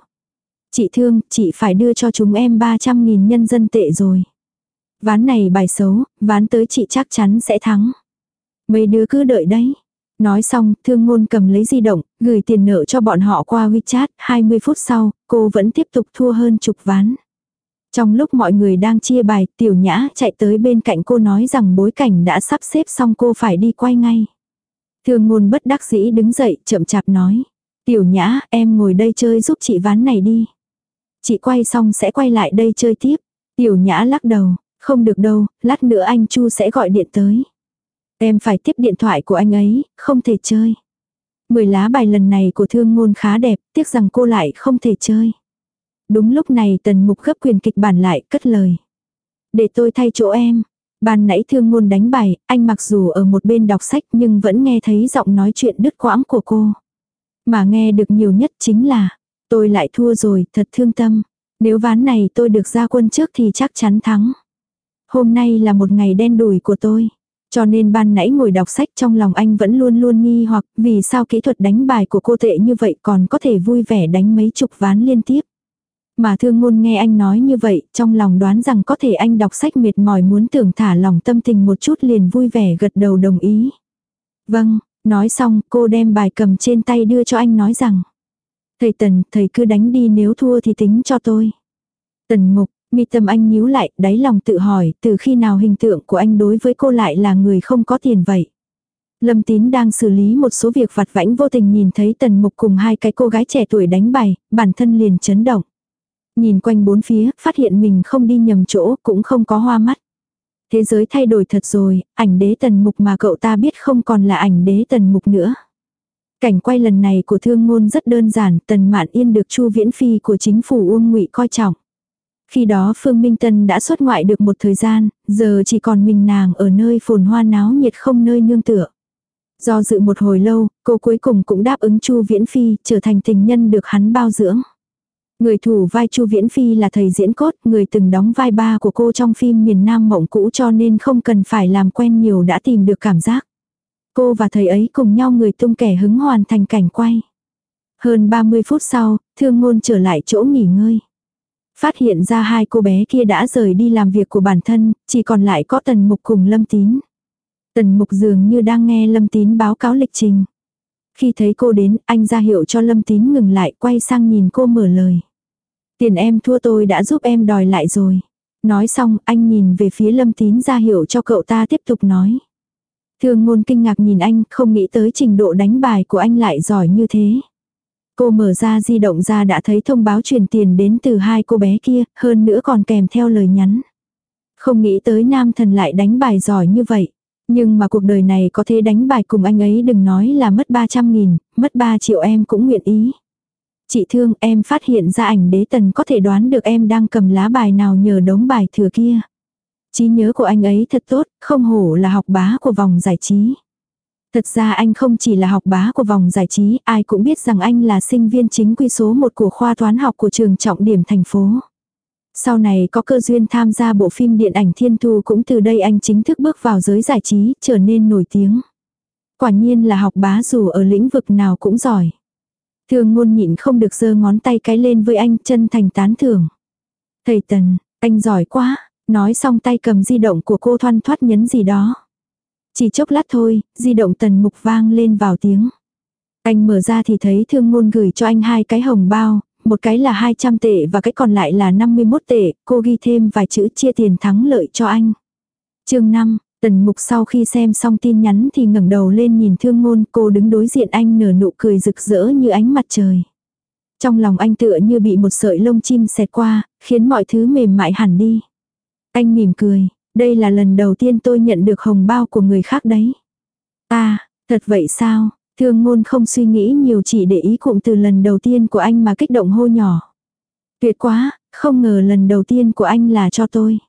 Chị thương, chị phải đưa cho chúng em 300.000 nhân dân tệ rồi. Ván này bài xấu, ván tới chị chắc chắn sẽ thắng. Mấy đứa cứ đợi đấy. Nói xong, thương ngôn cầm lấy di động, gửi tiền nợ cho bọn họ qua WeChat, 20 phút sau, cô vẫn tiếp tục thua hơn chục ván. Trong lúc mọi người đang chia bài, tiểu nhã chạy tới bên cạnh cô nói rằng bối cảnh đã sắp xếp xong cô phải đi quay ngay. Thương ngôn bất đắc dĩ đứng dậy, chậm chạp nói. Tiểu nhã, em ngồi đây chơi giúp chị ván này đi. Chị quay xong sẽ quay lại đây chơi tiếp. Tiểu nhã lắc đầu, không được đâu, lát nữa anh Chu sẽ gọi điện tới. Em phải tiếp điện thoại của anh ấy, không thể chơi. Mười lá bài lần này của thương ngôn khá đẹp, tiếc rằng cô lại không thể chơi. Đúng lúc này tần mục gấp quyền kịch bản lại, cất lời. Để tôi thay chỗ em. Ban nãy thương ngôn đánh bài, anh mặc dù ở một bên đọc sách nhưng vẫn nghe thấy giọng nói chuyện đứt quãng của cô. Mà nghe được nhiều nhất chính là, tôi lại thua rồi, thật thương tâm. Nếu ván này tôi được ra quân trước thì chắc chắn thắng. Hôm nay là một ngày đen đủi của tôi. Cho nên ban nãy ngồi đọc sách trong lòng anh vẫn luôn luôn nghi hoặc vì sao kỹ thuật đánh bài của cô tệ như vậy còn có thể vui vẻ đánh mấy chục ván liên tiếp. Mà thương ngôn nghe anh nói như vậy, trong lòng đoán rằng có thể anh đọc sách mệt mỏi muốn tưởng thả lòng tâm tình một chút liền vui vẻ gật đầu đồng ý. Vâng, nói xong cô đem bài cầm trên tay đưa cho anh nói rằng. Thầy Tần, thầy cứ đánh đi nếu thua thì tính cho tôi. Tần mục, mi tâm anh nhíu lại, đáy lòng tự hỏi, từ khi nào hình tượng của anh đối với cô lại là người không có tiền vậy. Lâm Tín đang xử lý một số việc vặt vãnh vô tình nhìn thấy Tần Mục cùng hai cái cô gái trẻ tuổi đánh bài, bản thân liền chấn động. Nhìn quanh bốn phía, phát hiện mình không đi nhầm chỗ, cũng không có hoa mắt. Thế giới thay đổi thật rồi, ảnh đế tần mục mà cậu ta biết không còn là ảnh đế tần mục nữa. Cảnh quay lần này của thương ngôn rất đơn giản, tần mạn yên được chu viễn phi của chính phủ Uông ngụy coi trọng. Khi đó Phương Minh Tân đã xuất ngoại được một thời gian, giờ chỉ còn mình nàng ở nơi phồn hoa náo nhiệt không nơi nương tựa. Do dự một hồi lâu, cô cuối cùng cũng đáp ứng Chu Viễn Phi, trở thành tình nhân được hắn bao dưỡng. Người thủ vai Chu Viễn Phi là thầy diễn cốt, người từng đóng vai ba của cô trong phim miền Nam mộng cũ cho nên không cần phải làm quen nhiều đã tìm được cảm giác. Cô và thầy ấy cùng nhau người tung kẻ hứng hoàn thành cảnh quay. Hơn 30 phút sau, thương ngôn trở lại chỗ nghỉ ngơi. Phát hiện ra hai cô bé kia đã rời đi làm việc của bản thân, chỉ còn lại có Tần Mục cùng Lâm Tín. Tần Mục dường như đang nghe Lâm Tín báo cáo lịch trình. Khi thấy cô đến, anh ra hiệu cho Lâm Tín ngừng lại, quay sang nhìn cô mở lời. Tiền em thua tôi đã giúp em đòi lại rồi. Nói xong, anh nhìn về phía Lâm Tín ra hiệu cho cậu ta tiếp tục nói. Thương ngôn kinh ngạc nhìn anh, không nghĩ tới trình độ đánh bài của anh lại giỏi như thế. Cô mở ra di động ra đã thấy thông báo chuyển tiền đến từ hai cô bé kia, hơn nữa còn kèm theo lời nhắn. Không nghĩ tới nam thần lại đánh bài giỏi như vậy. Nhưng mà cuộc đời này có thể đánh bài cùng anh ấy đừng nói là mất 300 nghìn, mất 3 triệu em cũng nguyện ý. Chị thương em phát hiện ra ảnh đế tần có thể đoán được em đang cầm lá bài nào nhờ đống bài thừa kia. Trí nhớ của anh ấy thật tốt, không hổ là học bá của vòng giải trí. Thật ra anh không chỉ là học bá của vòng giải trí, ai cũng biết rằng anh là sinh viên chính quy số 1 của khoa toán học của trường trọng điểm thành phố. Sau này có cơ duyên tham gia bộ phim điện ảnh Thiên Thu cũng từ đây anh chính thức bước vào giới giải trí, trở nên nổi tiếng. Quả nhiên là học bá dù ở lĩnh vực nào cũng giỏi. Thương ngôn nhịn không được giơ ngón tay cái lên với anh chân thành tán thưởng. Thầy Tần, anh giỏi quá, nói xong tay cầm di động của cô thoăn thoát nhấn gì đó. Chỉ chốc lát thôi, di động tần mục vang lên vào tiếng. Anh mở ra thì thấy thương ngôn gửi cho anh hai cái hồng bao, một cái là 200 tệ và cái còn lại là 51 tệ, cô ghi thêm vài chữ chia tiền thắng lợi cho anh. chương 5, tần mục sau khi xem xong tin nhắn thì ngẩng đầu lên nhìn thương ngôn cô đứng đối diện anh nở nụ cười rực rỡ như ánh mặt trời. Trong lòng anh tựa như bị một sợi lông chim xẹt qua, khiến mọi thứ mềm mại hẳn đi. Anh mỉm cười, đây là lần đầu tiên tôi nhận được hồng bao của người khác đấy. À, thật vậy sao? Thương ngôn không suy nghĩ nhiều chỉ để ý cụm từ lần đầu tiên của anh mà kích động hô nhỏ. Tuyệt quá, không ngờ lần đầu tiên của anh là cho tôi.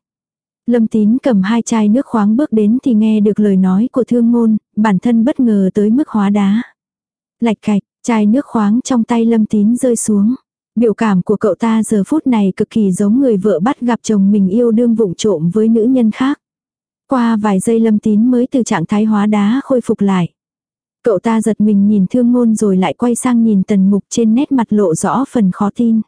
Lâm tín cầm hai chai nước khoáng bước đến thì nghe được lời nói của thương ngôn, bản thân bất ngờ tới mức hóa đá. Lạch cạch, chai nước khoáng trong tay lâm tín rơi xuống. Biểu cảm của cậu ta giờ phút này cực kỳ giống người vợ bắt gặp chồng mình yêu đương vụng trộm với nữ nhân khác. Qua vài giây lâm tín mới từ trạng thái hóa đá khôi phục lại. Cậu ta giật mình nhìn thương ngôn rồi lại quay sang nhìn tần mục trên nét mặt lộ rõ phần khó tin.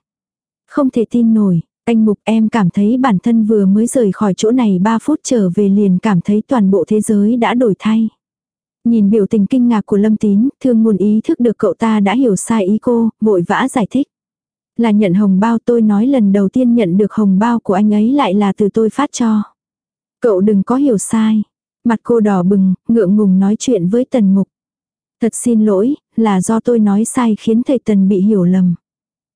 Không thể tin nổi, anh mục em cảm thấy bản thân vừa mới rời khỏi chỗ này 3 phút trở về liền cảm thấy toàn bộ thế giới đã đổi thay. Nhìn biểu tình kinh ngạc của Lâm Tín, thương ngôn ý thức được cậu ta đã hiểu sai ý cô, vội vã giải thích. Là nhận hồng bao tôi nói lần đầu tiên nhận được hồng bao của anh ấy lại là từ tôi phát cho. Cậu đừng có hiểu sai. Mặt cô đỏ bừng, ngượng ngùng nói chuyện với tần mục. Thật xin lỗi, là do tôi nói sai khiến thầy tần bị hiểu lầm.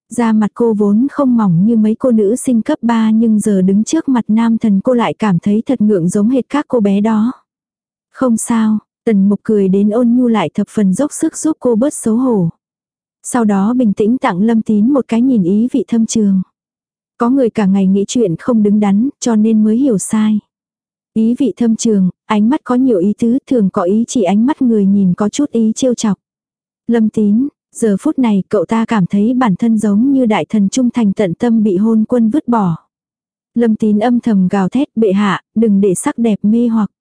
Da mặt cô vốn không mỏng như mấy cô nữ sinh cấp 3 nhưng giờ đứng trước mặt nam thần cô lại cảm thấy thật ngượng giống hệt các cô bé đó. Không sao, tần mục cười đến ôn nhu lại thập phần dốc sức giúp cô bớt xấu hổ. Sau đó bình tĩnh tặng lâm tín một cái nhìn ý vị thâm trường. Có người cả ngày nghĩ chuyện không đứng đắn cho nên mới hiểu sai. Ý vị thâm trường, ánh mắt có nhiều ý tứ thường có ý chỉ ánh mắt người nhìn có chút ý trêu chọc. Lâm tín, giờ phút này cậu ta cảm thấy bản thân giống như đại thần trung thành tận tâm bị hôn quân vứt bỏ. Lâm tín âm thầm gào thét bệ hạ, đừng để sắc đẹp mê hoặc.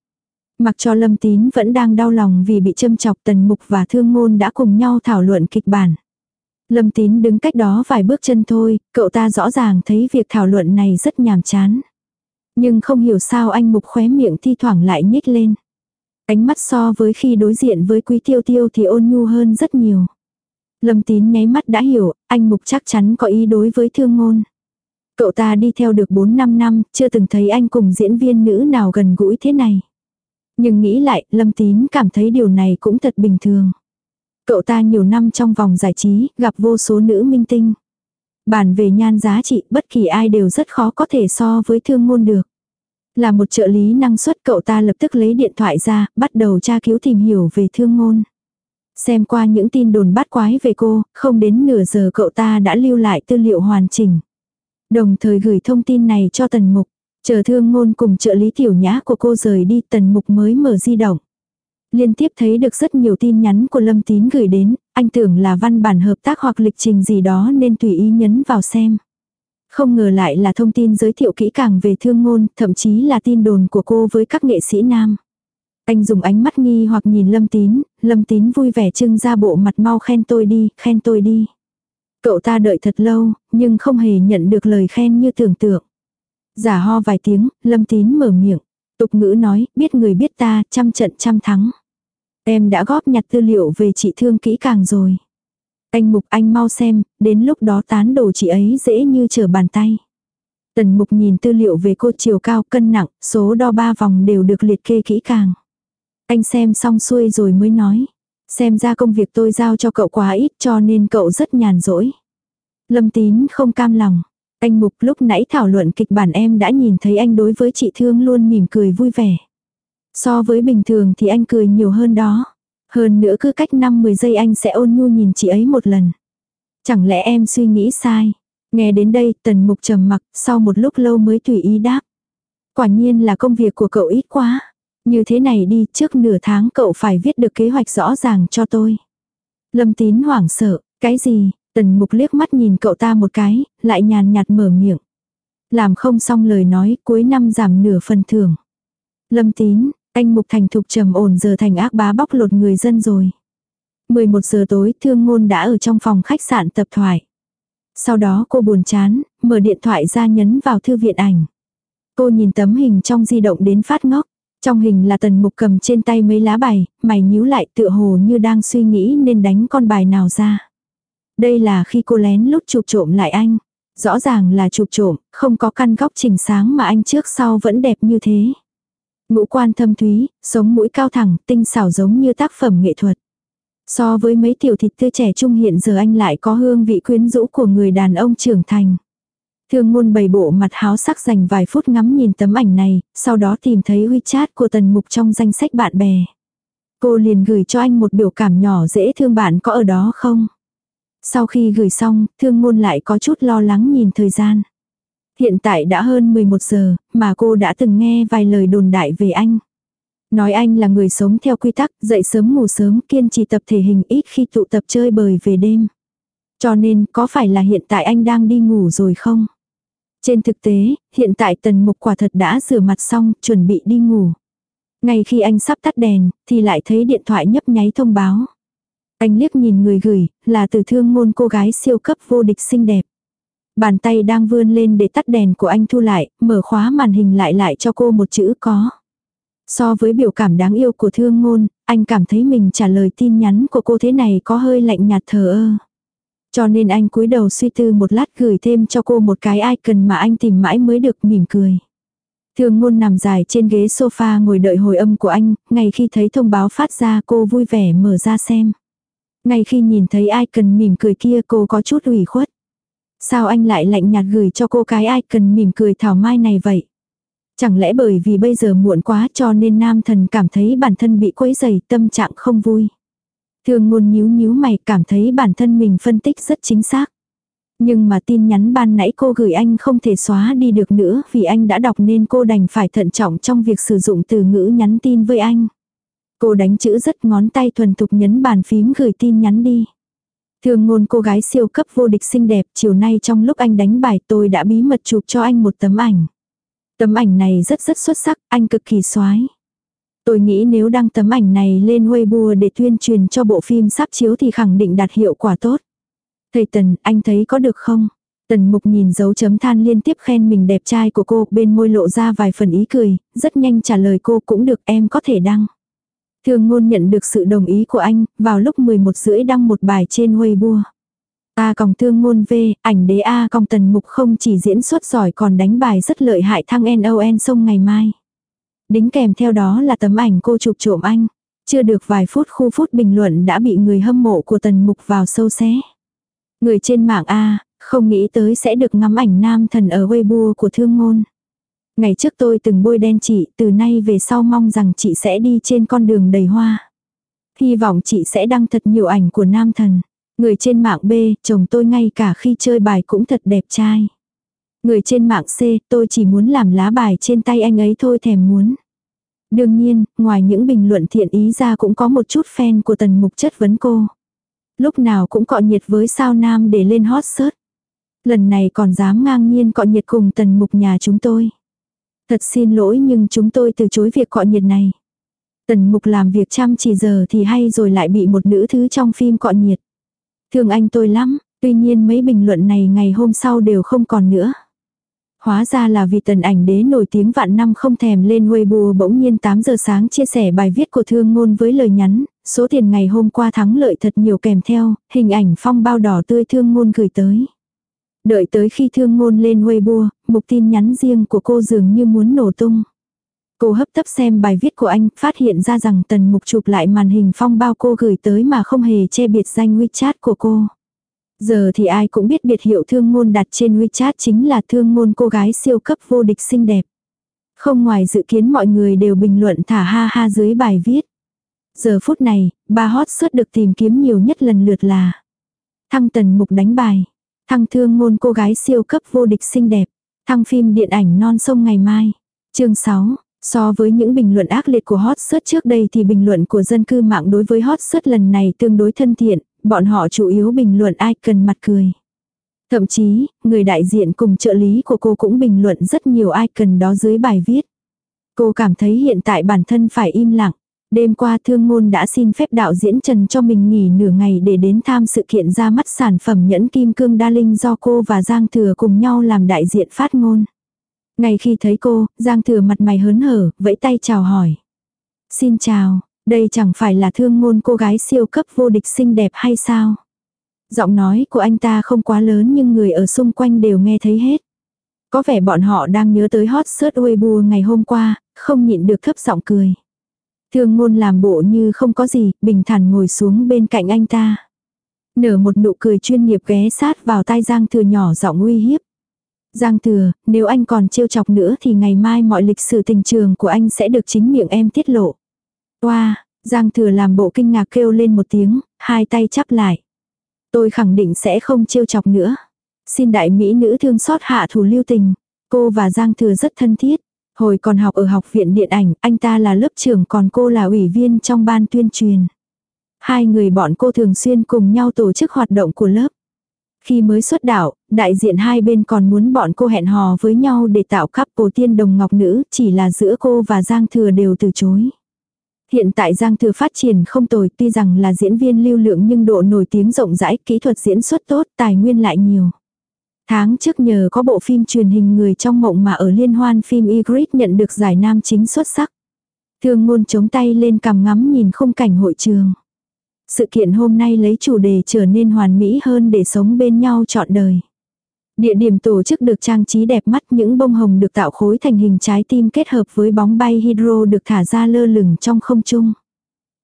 Mặc cho lâm tín vẫn đang đau lòng vì bị châm chọc tần mục và thương ngôn đã cùng nhau thảo luận kịch bản. Lâm tín đứng cách đó vài bước chân thôi, cậu ta rõ ràng thấy việc thảo luận này rất nhàm chán. Nhưng không hiểu sao anh mục khóe miệng thi thoảng lại nhếch lên. Ánh mắt so với khi đối diện với quý tiêu tiêu thì ôn nhu hơn rất nhiều. Lâm tín nháy mắt đã hiểu, anh mục chắc chắn có ý đối với thương ngôn. Cậu ta đi theo được 4-5 năm, chưa từng thấy anh cùng diễn viên nữ nào gần gũi thế này. Nhưng nghĩ lại, Lâm tín cảm thấy điều này cũng thật bình thường. Cậu ta nhiều năm trong vòng giải trí, gặp vô số nữ minh tinh. Bản về nhan giá trị, bất kỳ ai đều rất khó có thể so với thương ngôn được. Là một trợ lý năng suất cậu ta lập tức lấy điện thoại ra, bắt đầu tra cứu tìm hiểu về thương ngôn. Xem qua những tin đồn bát quái về cô, không đến nửa giờ cậu ta đã lưu lại tư liệu hoàn chỉnh. Đồng thời gửi thông tin này cho tần mục. Chờ thương ngôn cùng trợ lý tiểu nhã của cô rời đi tần mục mới mở di động. Liên tiếp thấy được rất nhiều tin nhắn của Lâm Tín gửi đến, anh tưởng là văn bản hợp tác hoặc lịch trình gì đó nên tùy ý nhấn vào xem. Không ngờ lại là thông tin giới thiệu kỹ càng về thương ngôn, thậm chí là tin đồn của cô với các nghệ sĩ nam. Anh dùng ánh mắt nghi hoặc nhìn Lâm Tín, Lâm Tín vui vẻ trưng ra bộ mặt mau khen tôi đi, khen tôi đi. Cậu ta đợi thật lâu, nhưng không hề nhận được lời khen như tưởng tượng. Giả ho vài tiếng, Lâm Tín mở miệng. Tục ngữ nói, biết người biết ta, trăm trận trăm thắng. Em đã góp nhặt tư liệu về chị thương kỹ càng rồi. Anh Mục anh mau xem, đến lúc đó tán đồ chị ấy dễ như trở bàn tay. Tần Mục nhìn tư liệu về cô chiều cao cân nặng, số đo ba vòng đều được liệt kê kỹ càng. Anh xem xong xuôi rồi mới nói. Xem ra công việc tôi giao cho cậu quá ít cho nên cậu rất nhàn rỗi. Lâm tín không cam lòng. Anh Mục lúc nãy thảo luận kịch bản em đã nhìn thấy anh đối với chị Thương luôn mỉm cười vui vẻ. So với bình thường thì anh cười nhiều hơn đó. Hơn nữa cứ cách 5-10 giây anh sẽ ôn nhu nhìn chị ấy một lần. Chẳng lẽ em suy nghĩ sai? Nghe đến đây tần mục trầm mặc sau một lúc lâu mới tùy ý đáp. Quả nhiên là công việc của cậu ít quá. Như thế này đi trước nửa tháng cậu phải viết được kế hoạch rõ ràng cho tôi. Lâm tín hoảng sợ, cái gì, tần mục liếc mắt nhìn cậu ta một cái, lại nhàn nhạt mở miệng. Làm không xong lời nói cuối năm giảm nửa phần thưởng. Lâm tín, anh mục thành thục trầm ổn giờ thành ác bá bóc lột người dân rồi. 11 giờ tối thương ngôn đã ở trong phòng khách sạn tập thoại. Sau đó cô buồn chán, mở điện thoại ra nhấn vào thư viện ảnh. Cô nhìn tấm hình trong di động đến phát ngốc. Trong hình là tần mục cầm trên tay mấy lá bài, mày nhíu lại tựa hồ như đang suy nghĩ nên đánh con bài nào ra. Đây là khi cô lén lút chụp trộm lại anh. Rõ ràng là chụp trộm, không có căn góc chỉnh sáng mà anh trước sau vẫn đẹp như thế. Ngũ quan thâm thúy, sống mũi cao thẳng, tinh xảo giống như tác phẩm nghệ thuật. So với mấy tiểu thịt tươi trẻ trung hiện giờ anh lại có hương vị quyến rũ của người đàn ông trưởng thành. Thương ngôn bày bộ mặt háo sắc dành vài phút ngắm nhìn tấm ảnh này, sau đó tìm thấy WeChat của tần mục trong danh sách bạn bè. Cô liền gửi cho anh một biểu cảm nhỏ dễ thương bạn có ở đó không? Sau khi gửi xong, thương ngôn lại có chút lo lắng nhìn thời gian. Hiện tại đã hơn 11 giờ, mà cô đã từng nghe vài lời đồn đại về anh. Nói anh là người sống theo quy tắc, dậy sớm ngủ sớm, kiên trì tập thể hình ít khi tụ tập chơi bời về đêm. Cho nên, có phải là hiện tại anh đang đi ngủ rồi không? Trên thực tế, hiện tại tần mục quả thật đã rửa mặt xong, chuẩn bị đi ngủ. Ngay khi anh sắp tắt đèn, thì lại thấy điện thoại nhấp nháy thông báo. Anh liếc nhìn người gửi, là từ thương môn cô gái siêu cấp vô địch xinh đẹp. Bàn tay đang vươn lên để tắt đèn của anh thu lại, mở khóa màn hình lại lại cho cô một chữ có. So với biểu cảm đáng yêu của thương ngôn, anh cảm thấy mình trả lời tin nhắn của cô thế này có hơi lạnh nhạt thờ ơ. Cho nên anh cúi đầu suy tư một lát gửi thêm cho cô một cái icon mà anh tìm mãi mới được mỉm cười. Thương ngôn nằm dài trên ghế sofa ngồi đợi hồi âm của anh, ngay khi thấy thông báo phát ra cô vui vẻ mở ra xem. Ngay khi nhìn thấy icon mỉm cười kia cô có chút ủy khuất. Sao anh lại lạnh nhạt gửi cho cô cái icon mỉm cười thảo mai này vậy? Chẳng lẽ bởi vì bây giờ muộn quá cho nên nam thần cảm thấy bản thân bị quấy dày tâm trạng không vui. Thường ngôn nhíu nhíu mày, cảm thấy bản thân mình phân tích rất chính xác. Nhưng mà tin nhắn ban nãy cô gửi anh không thể xóa đi được nữa vì anh đã đọc nên cô đành phải thận trọng trong việc sử dụng từ ngữ nhắn tin với anh. Cô đánh chữ rất ngón tay thuần thục nhấn bàn phím gửi tin nhắn đi. thường ngôn cô gái siêu cấp vô địch xinh đẹp chiều nay trong lúc anh đánh bài tôi đã bí mật chụp cho anh một tấm ảnh. Tấm ảnh này rất rất xuất sắc, anh cực kỳ soái Tôi nghĩ nếu đăng tấm ảnh này lên Weibo để tuyên truyền cho bộ phim sắp chiếu thì khẳng định đạt hiệu quả tốt. Thầy Tần, anh thấy có được không? Tần mục nhìn dấu chấm than liên tiếp khen mình đẹp trai của cô bên môi lộ ra vài phần ý cười, rất nhanh trả lời cô cũng được em có thể đăng. Thương ngôn nhận được sự đồng ý của anh, vào lúc 11 rưỡi đăng một bài trên Weibo. A còng thương ngôn V, ảnh đế A còng tần mục không chỉ diễn xuất giỏi còn đánh bài rất lợi hại thăng NON sông ngày mai. Đính kèm theo đó là tấm ảnh cô chụp trộm anh. Chưa được vài phút khu phút bình luận đã bị người hâm mộ của tần mục vào sâu xé. Người trên mạng A, không nghĩ tới sẽ được ngắm ảnh nam thần ở Weibo của thương ngôn. Ngày trước tôi từng bôi đen chị, từ nay về sau mong rằng chị sẽ đi trên con đường đầy hoa. Hy vọng chị sẽ đăng thật nhiều ảnh của nam thần. Người trên mạng B, chồng tôi ngay cả khi chơi bài cũng thật đẹp trai. Người trên mạng C, tôi chỉ muốn làm lá bài trên tay anh ấy thôi thèm muốn. Đương nhiên, ngoài những bình luận thiện ý ra cũng có một chút fan của tần mục chất vấn cô. Lúc nào cũng cọ nhiệt với sao nam để lên hot search. Lần này còn dám ngang nhiên cọ nhiệt cùng tần mục nhà chúng tôi. Thật xin lỗi nhưng chúng tôi từ chối việc cọ nhiệt này. Tần mục làm việc chăm chỉ giờ thì hay rồi lại bị một nữ thứ trong phim cọ nhiệt. Thương anh tôi lắm, tuy nhiên mấy bình luận này ngày hôm sau đều không còn nữa. Hóa ra là vì tần ảnh đế nổi tiếng vạn năm không thèm lên Weibo bỗng nhiên 8 giờ sáng chia sẻ bài viết của thương ngôn với lời nhắn, số tiền ngày hôm qua thắng lợi thật nhiều kèm theo, hình ảnh phong bao đỏ tươi thương ngôn gửi tới. Đợi tới khi thương ngôn lên Weibo, mục tin nhắn riêng của cô dường như muốn nổ tung. Cô hấp tấp xem bài viết của anh, phát hiện ra rằng tần mục chụp lại màn hình phong bao cô gửi tới mà không hề che biệt danh WeChat của cô. Giờ thì ai cũng biết biệt hiệu thương ngôn đặt trên WeChat chính là thương ngôn cô gái siêu cấp vô địch xinh đẹp. Không ngoài dự kiến mọi người đều bình luận thả ha ha dưới bài viết. Giờ phút này, ba hot search được tìm kiếm nhiều nhất lần lượt là Thăng tần mục đánh bài, thăng thương ngôn cô gái siêu cấp vô địch xinh đẹp, thăng phim điện ảnh non sông ngày mai. Chương 6, So với những bình luận ác liệt của hot search trước đây thì bình luận của dân cư mạng đối với hot search lần này tương đối thân thiện, bọn họ chủ yếu bình luận ai cần mặt cười. Thậm chí, người đại diện cùng trợ lý của cô cũng bình luận rất nhiều ai cần đó dưới bài viết. Cô cảm thấy hiện tại bản thân phải im lặng. Đêm qua thương ngôn đã xin phép đạo diễn Trần cho mình nghỉ nửa ngày để đến tham sự kiện ra mắt sản phẩm nhẫn kim cương đa linh do cô và Giang Thừa cùng nhau làm đại diện phát ngôn. Ngay khi thấy cô, Giang Thừa mặt mày hớn hở, vẫy tay chào hỏi. Xin chào, đây chẳng phải là thương ngôn cô gái siêu cấp vô địch xinh đẹp hay sao? Giọng nói của anh ta không quá lớn nhưng người ở xung quanh đều nghe thấy hết. Có vẻ bọn họ đang nhớ tới hot search Weibo ngày hôm qua, không nhịn được thấp giọng cười. Thương ngôn làm bộ như không có gì, bình thản ngồi xuống bên cạnh anh ta. Nở một nụ cười chuyên nghiệp ghé sát vào tai Giang Thừa nhỏ giọng uy hiếp. Giang Thừa, nếu anh còn trêu chọc nữa thì ngày mai mọi lịch sử tình trường của anh sẽ được chính miệng em tiết lộ. Wow, Giang Thừa làm bộ kinh ngạc kêu lên một tiếng, hai tay chắp lại. Tôi khẳng định sẽ không trêu chọc nữa. Xin đại mỹ nữ thương xót hạ thủ lưu tình. Cô và Giang Thừa rất thân thiết. Hồi còn học ở học viện điện ảnh, anh ta là lớp trưởng còn cô là ủy viên trong ban tuyên truyền. Hai người bọn cô thường xuyên cùng nhau tổ chức hoạt động của lớp. Khi mới xuất đạo, đại diện hai bên còn muốn bọn cô hẹn hò với nhau để tạo couple tiên đồng ngọc nữ, chỉ là giữa cô và Giang Thừa đều từ chối. Hiện tại Giang Thừa phát triển không tồi tuy rằng là diễn viên lưu lượng nhưng độ nổi tiếng rộng rãi, kỹ thuật diễn xuất tốt, tài nguyên lại nhiều. Tháng trước nhờ có bộ phim truyền hình người trong mộng mà ở liên hoan phim Ygritte nhận được giải nam chính xuất sắc. Thương ngôn chống tay lên cầm ngắm nhìn khung cảnh hội trường. Sự kiện hôm nay lấy chủ đề trở nên hoàn mỹ hơn để sống bên nhau trọn đời. Địa điểm tổ chức được trang trí đẹp mắt những bông hồng được tạo khối thành hình trái tim kết hợp với bóng bay hydro được thả ra lơ lửng trong không trung.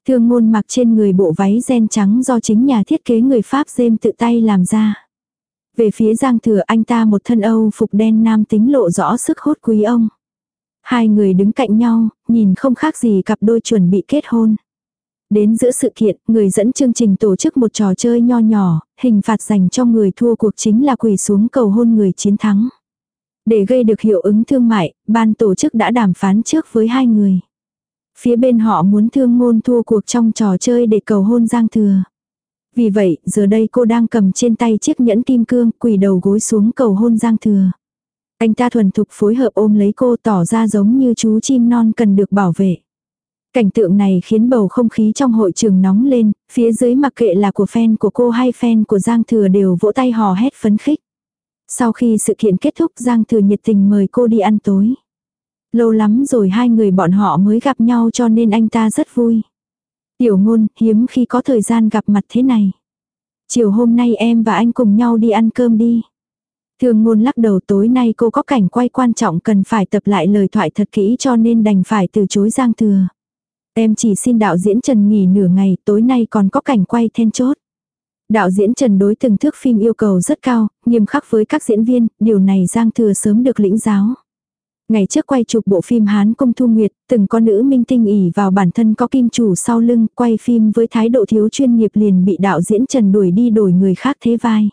Thương ngôn mặc trên người bộ váy ren trắng do chính nhà thiết kế người Pháp dêm tự tay làm ra. Về phía Giang Thừa anh ta một thân Âu phục đen nam tính lộ rõ sức hút quý ông. Hai người đứng cạnh nhau, nhìn không khác gì cặp đôi chuẩn bị kết hôn. Đến giữa sự kiện, người dẫn chương trình tổ chức một trò chơi nho nhỏ, hình phạt dành cho người thua cuộc chính là quỳ xuống cầu hôn người chiến thắng. Để gây được hiệu ứng thương mại, ban tổ chức đã đàm phán trước với hai người. Phía bên họ muốn thương ngôn thua cuộc trong trò chơi để cầu hôn Giang Thừa. Vì vậy, giờ đây cô đang cầm trên tay chiếc nhẫn kim cương, quỳ đầu gối xuống cầu hôn Giang Thừa. Anh ta thuần thục phối hợp ôm lấy cô tỏ ra giống như chú chim non cần được bảo vệ. Cảnh tượng này khiến bầu không khí trong hội trường nóng lên, phía dưới mặc kệ là của fan của cô hay fan của Giang Thừa đều vỗ tay hò hét phấn khích. Sau khi sự kiện kết thúc Giang Thừa nhiệt tình mời cô đi ăn tối. Lâu lắm rồi hai người bọn họ mới gặp nhau cho nên anh ta rất vui. Tiểu ngôn, hiếm khi có thời gian gặp mặt thế này. Chiều hôm nay em và anh cùng nhau đi ăn cơm đi. Thường ngôn lắc đầu tối nay cô có cảnh quay quan trọng cần phải tập lại lời thoại thật kỹ cho nên đành phải từ chối Giang Thừa. Em chỉ xin đạo diễn Trần nghỉ nửa ngày, tối nay còn có cảnh quay then chốt. Đạo diễn Trần đối từng thước phim yêu cầu rất cao, nghiêm khắc với các diễn viên, điều này Giang Thừa sớm được lĩnh giáo. Ngày trước quay chụp bộ phim Hán Công Thu Nguyệt, từng có nữ minh tinh ỉ vào bản thân có kim chủ sau lưng, quay phim với thái độ thiếu chuyên nghiệp liền bị đạo diễn Trần đuổi đi đổi người khác thế vai.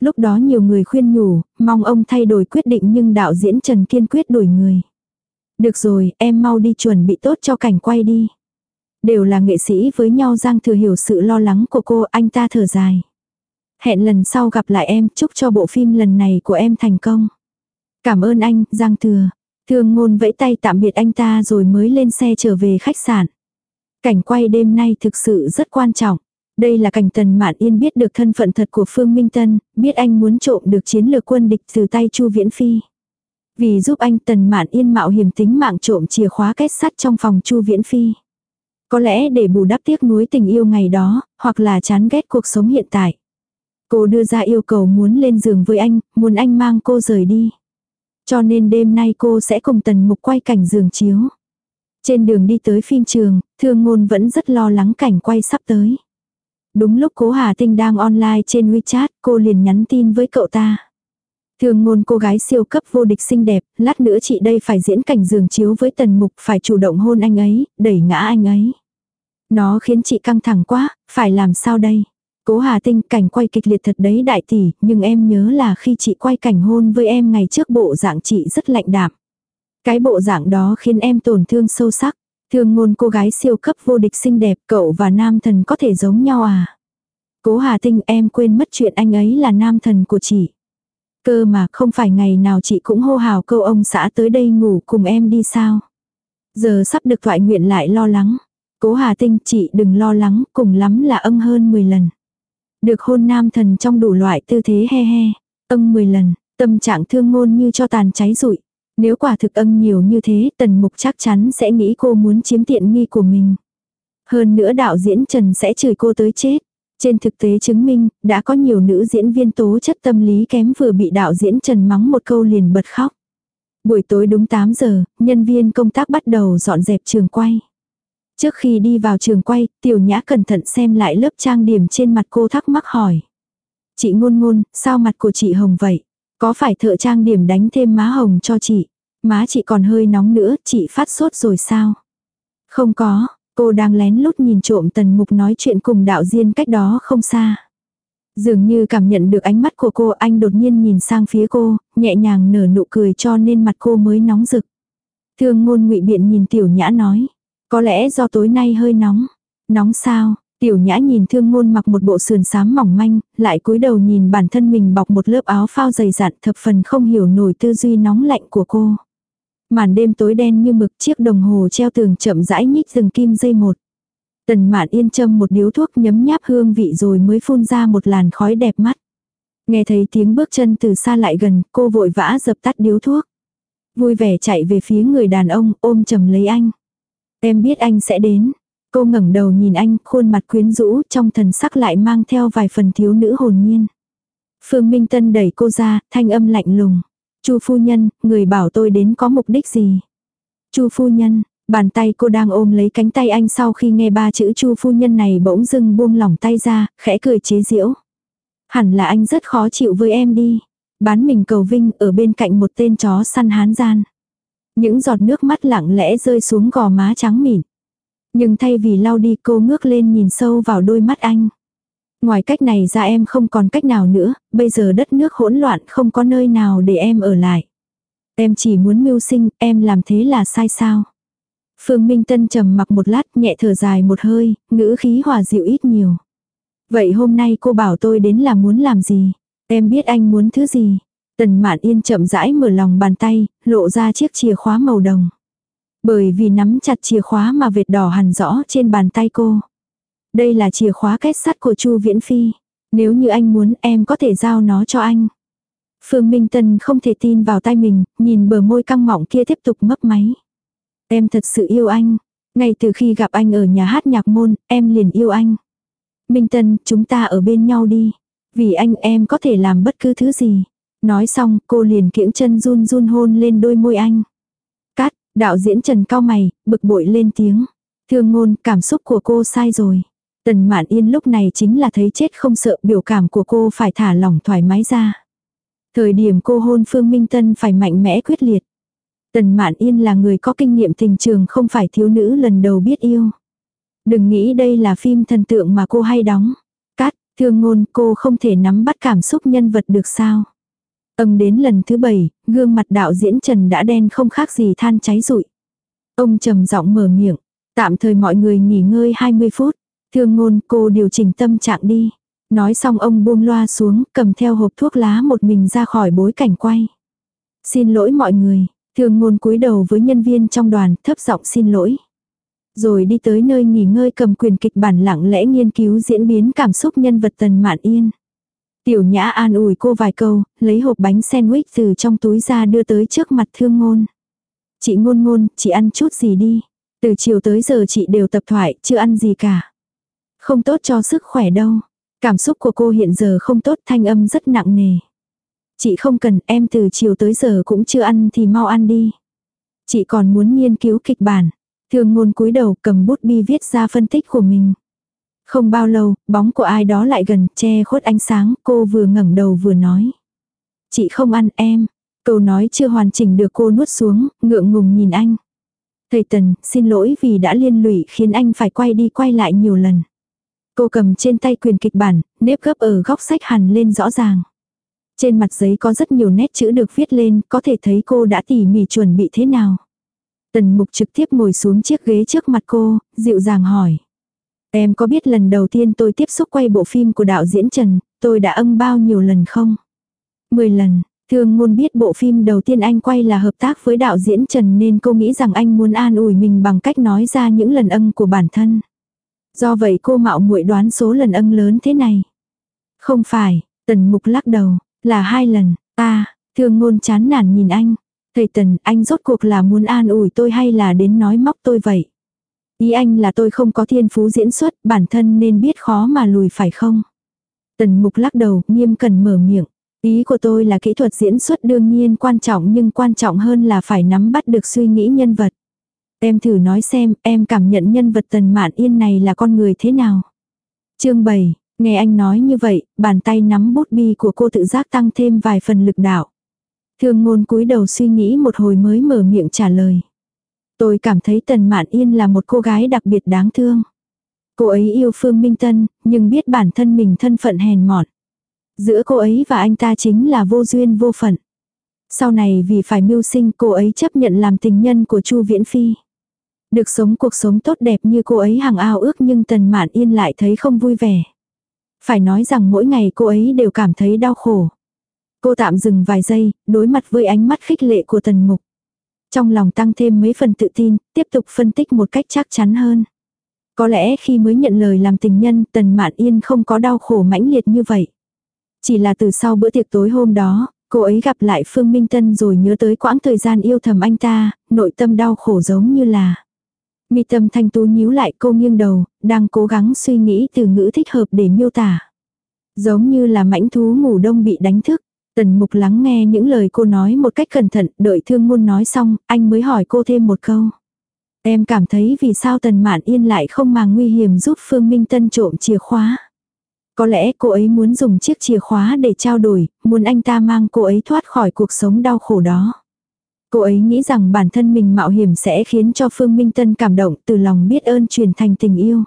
Lúc đó nhiều người khuyên nhủ, mong ông thay đổi quyết định nhưng đạo diễn Trần kiên quyết đổi người. Được rồi, em mau đi chuẩn bị tốt cho cảnh quay đi. Đều là nghệ sĩ với nhau Giang Thừa hiểu sự lo lắng của cô, anh ta thở dài. Hẹn lần sau gặp lại em, chúc cho bộ phim lần này của em thành công. Cảm ơn anh, Giang Thừa. Thương ngôn vẫy tay tạm biệt anh ta rồi mới lên xe trở về khách sạn. Cảnh quay đêm nay thực sự rất quan trọng. Đây là cảnh tần mạn yên biết được thân phận thật của Phương Minh Tân, biết anh muốn trộm được chiến lược quân địch từ tay Chu Viễn Phi. Vì giúp anh tần mạn yên mạo hiểm tính mạng trộm chìa khóa kết sắt trong phòng Chu Viễn Phi. Có lẽ để bù đắp tiếc nuối tình yêu ngày đó, hoặc là chán ghét cuộc sống hiện tại. Cô đưa ra yêu cầu muốn lên giường với anh, muốn anh mang cô rời đi. Cho nên đêm nay cô sẽ cùng tần mục quay cảnh giường chiếu. Trên đường đi tới phim trường, thương ngôn vẫn rất lo lắng cảnh quay sắp tới. Đúng lúc cố Hà Tinh đang online trên WeChat, cô liền nhắn tin với cậu ta. Thường ngôn cô gái siêu cấp vô địch xinh đẹp, lát nữa chị đây phải diễn cảnh giường chiếu với tần mục, phải chủ động hôn anh ấy, đẩy ngã anh ấy. Nó khiến chị căng thẳng quá, phải làm sao đây? Cố Hà Tinh cảnh quay kịch liệt thật đấy đại tỷ, nhưng em nhớ là khi chị quay cảnh hôn với em ngày trước bộ dạng chị rất lạnh đạm. Cái bộ dạng đó khiến em tổn thương sâu sắc. Thương ngôn cô gái siêu cấp vô địch xinh đẹp, cậu và nam thần có thể giống nhau à? Cố Hà Tinh em quên mất chuyện anh ấy là nam thần của chị. Cơ mà không phải ngày nào chị cũng hô hào câu ông xã tới đây ngủ cùng em đi sao. Giờ sắp được thoại nguyện lại lo lắng. Cố Hà Tinh chị đừng lo lắng, cùng lắm là âng hơn 10 lần. Được hôn nam thần trong đủ loại tư thế he he. Âng 10 lần, tâm trạng thương ngôn như cho tàn cháy rụi. Nếu quả thực ân nhiều như thế, tần mục chắc chắn sẽ nghĩ cô muốn chiếm tiện nghi của mình. Hơn nữa đạo diễn Trần sẽ chửi cô tới chết. Trên thực tế chứng minh, đã có nhiều nữ diễn viên tố chất tâm lý kém vừa bị đạo diễn Trần mắng một câu liền bật khóc. Buổi tối đúng 8 giờ, nhân viên công tác bắt đầu dọn dẹp trường quay. Trước khi đi vào trường quay, tiểu nhã cẩn thận xem lại lớp trang điểm trên mặt cô thắc mắc hỏi. Chị ngôn ngôn, sao mặt của chị hồng vậy? Có phải thợ trang điểm đánh thêm má hồng cho chị? Má chị còn hơi nóng nữa, chị phát sốt rồi sao? Không có, cô đang lén lút nhìn trộm tần mục nói chuyện cùng đạo diễn cách đó không xa. Dường như cảm nhận được ánh mắt của cô anh đột nhiên nhìn sang phía cô, nhẹ nhàng nở nụ cười cho nên mặt cô mới nóng rực. Thương ngôn ngụy biện nhìn tiểu nhã nói. Có lẽ do tối nay hơi nóng. Nóng sao? Tiểu nhã nhìn thương ngôn mặc một bộ sườn xám mỏng manh, lại cúi đầu nhìn bản thân mình bọc một lớp áo phao dày dặn thập phần không hiểu nổi tư duy nóng lạnh của cô. Màn đêm tối đen như mực chiếc đồng hồ treo tường chậm rãi nhích rừng kim dây một. Tần mạn yên châm một điếu thuốc nhấm nháp hương vị rồi mới phun ra một làn khói đẹp mắt. Nghe thấy tiếng bước chân từ xa lại gần, cô vội vã dập tắt điếu thuốc. Vui vẻ chạy về phía người đàn ông, ôm chầm lấy anh. Em biết anh sẽ đến. Cô ngẩng đầu nhìn anh, khuôn mặt quyến rũ, trong thần sắc lại mang theo vài phần thiếu nữ hồn nhiên. Phương Minh Tân đẩy cô ra, thanh âm lạnh lùng. Chu phu nhân, người bảo tôi đến có mục đích gì? Chu phu nhân, bàn tay cô đang ôm lấy cánh tay anh sau khi nghe ba chữ Chu phu nhân này bỗng dưng buông lỏng tay ra, khẽ cười chế giễu. Hẳn là anh rất khó chịu với em đi. Bán mình cầu vinh ở bên cạnh một tên chó săn hán gian. Những giọt nước mắt lặng lẽ rơi xuống gò má trắng mịn. Nhưng thay vì lau đi cô ngước lên nhìn sâu vào đôi mắt anh. Ngoài cách này ra em không còn cách nào nữa, bây giờ đất nước hỗn loạn không có nơi nào để em ở lại. Em chỉ muốn mưu sinh, em làm thế là sai sao? Phương Minh Tân trầm mặc một lát nhẹ thở dài một hơi, ngữ khí hòa dịu ít nhiều. Vậy hôm nay cô bảo tôi đến là muốn làm gì? Em biết anh muốn thứ gì? Tần Mạn Yên chậm rãi mở lòng bàn tay, lộ ra chiếc chìa khóa màu đồng. Bởi vì nắm chặt chìa khóa mà vệt đỏ hẳn rõ trên bàn tay cô. Đây là chìa khóa kết sắt của Chu Viễn Phi. Nếu như anh muốn em có thể giao nó cho anh. Phương Minh Tân không thể tin vào tay mình, nhìn bờ môi căng mọng kia tiếp tục mấp máy. Em thật sự yêu anh. Ngay từ khi gặp anh ở nhà hát nhạc môn, em liền yêu anh. Minh Tân, chúng ta ở bên nhau đi. Vì anh em có thể làm bất cứ thứ gì. Nói xong, cô liền kiễng chân run run hôn lên đôi môi anh. Cát, đạo diễn Trần cao mày, bực bội lên tiếng. Thương ngôn, cảm xúc của cô sai rồi. Tần Mạn Yên lúc này chính là thấy chết không sợ biểu cảm của cô phải thả lỏng thoải mái ra. Thời điểm cô hôn Phương Minh Tân phải mạnh mẽ quyết liệt. Tần Mạn Yên là người có kinh nghiệm tình trường không phải thiếu nữ lần đầu biết yêu. Đừng nghĩ đây là phim thần tượng mà cô hay đóng. Cát, thương ngôn cô không thể nắm bắt cảm xúc nhân vật được sao ông đến lần thứ bảy, gương mặt đạo diễn Trần đã đen không khác gì than cháy rụi. Ông trầm giọng mở miệng, tạm thời mọi người nghỉ ngơi 20 phút. Thương ngôn cô điều chỉnh tâm trạng đi. Nói xong ông buông loa xuống, cầm theo hộp thuốc lá một mình ra khỏi bối cảnh quay. Xin lỗi mọi người, thương ngôn cúi đầu với nhân viên trong đoàn thấp giọng xin lỗi. Rồi đi tới nơi nghỉ ngơi cầm quyền kịch bản lặng lẽ nghiên cứu diễn biến cảm xúc nhân vật tần mạn yên. Tiểu nhã an ủi cô vài câu, lấy hộp bánh sandwich từ trong túi ra đưa tới trước mặt thương ngôn. Chị ngôn ngôn, chị ăn chút gì đi. Từ chiều tới giờ chị đều tập thoại, chưa ăn gì cả. Không tốt cho sức khỏe đâu. Cảm xúc của cô hiện giờ không tốt thanh âm rất nặng nề. Chị không cần em từ chiều tới giờ cũng chưa ăn thì mau ăn đi. Chị còn muốn nghiên cứu kịch bản. Thương ngôn cúi đầu cầm bút bi viết ra phân tích của mình. Không bao lâu, bóng của ai đó lại gần, che khuất ánh sáng, cô vừa ngẩng đầu vừa nói. Chị không ăn em. Câu nói chưa hoàn chỉnh được cô nuốt xuống, ngượng ngùng nhìn anh. Thầy Tần, xin lỗi vì đã liên lụy khiến anh phải quay đi quay lại nhiều lần. Cô cầm trên tay quyền kịch bản, nếp gấp ở góc sách hẳn lên rõ ràng. Trên mặt giấy có rất nhiều nét chữ được viết lên, có thể thấy cô đã tỉ mỉ chuẩn bị thế nào. Tần mục trực tiếp ngồi xuống chiếc ghế trước mặt cô, dịu dàng hỏi. Em có biết lần đầu tiên tôi tiếp xúc quay bộ phim của đạo diễn Trần, tôi đã âm bao nhiêu lần không? Mười lần, Thương ngôn biết bộ phim đầu tiên anh quay là hợp tác với đạo diễn Trần nên cô nghĩ rằng anh muốn an ủi mình bằng cách nói ra những lần ân của bản thân. Do vậy cô mạo muội đoán số lần ân lớn thế này. Không phải, tần mục lắc đầu, là hai lần, ta, thương ngôn chán nản nhìn anh. Thầy tần, anh rốt cuộc là muốn an ủi tôi hay là đến nói móc tôi vậy? Ý anh là tôi không có thiên phú diễn xuất, bản thân nên biết khó mà lùi phải không? Tần mục lắc đầu, nghiêm cần mở miệng. Ý của tôi là kỹ thuật diễn xuất đương nhiên quan trọng nhưng quan trọng hơn là phải nắm bắt được suy nghĩ nhân vật. Em thử nói xem em cảm nhận nhân vật tần mạn yên này là con người thế nào. Chương 7, nghe anh nói như vậy, bàn tay nắm bút bi của cô tự giác tăng thêm vài phần lực đạo. Thương ngôn cúi đầu suy nghĩ một hồi mới mở miệng trả lời. Tôi cảm thấy tần mạn yên là một cô gái đặc biệt đáng thương. Cô ấy yêu Phương Minh Tân, nhưng biết bản thân mình thân phận hèn mọn. Giữa cô ấy và anh ta chính là vô duyên vô phận. Sau này vì phải mưu sinh cô ấy chấp nhận làm tình nhân của Chu Viễn Phi. Được sống cuộc sống tốt đẹp như cô ấy hàng ao ước nhưng Tần Mạn Yên lại thấy không vui vẻ. Phải nói rằng mỗi ngày cô ấy đều cảm thấy đau khổ. Cô tạm dừng vài giây, đối mặt với ánh mắt khích lệ của Tần Mục. Trong lòng tăng thêm mấy phần tự tin, tiếp tục phân tích một cách chắc chắn hơn. Có lẽ khi mới nhận lời làm tình nhân Tần Mạn Yên không có đau khổ mãnh liệt như vậy. Chỉ là từ sau bữa tiệc tối hôm đó, cô ấy gặp lại Phương Minh Tân rồi nhớ tới quãng thời gian yêu thầm anh ta, nội tâm đau khổ giống như là. Mi tâm thanh tú nhíu lại cô nghiêng đầu, đang cố gắng suy nghĩ từ ngữ thích hợp để miêu tả. Giống như là mãnh thú ngủ đông bị đánh thức. Tần mục lắng nghe những lời cô nói một cách cẩn thận, đợi thương ngôn nói xong, anh mới hỏi cô thêm một câu. Em cảm thấy vì sao tần mạn yên lại không màng nguy hiểm giúp Phương Minh Tân trộm chìa khóa. Có lẽ cô ấy muốn dùng chiếc chìa khóa để trao đổi, muốn anh ta mang cô ấy thoát khỏi cuộc sống đau khổ đó. Cô ấy nghĩ rằng bản thân mình mạo hiểm sẽ khiến cho Phương Minh Tân cảm động từ lòng biết ơn truyền thành tình yêu.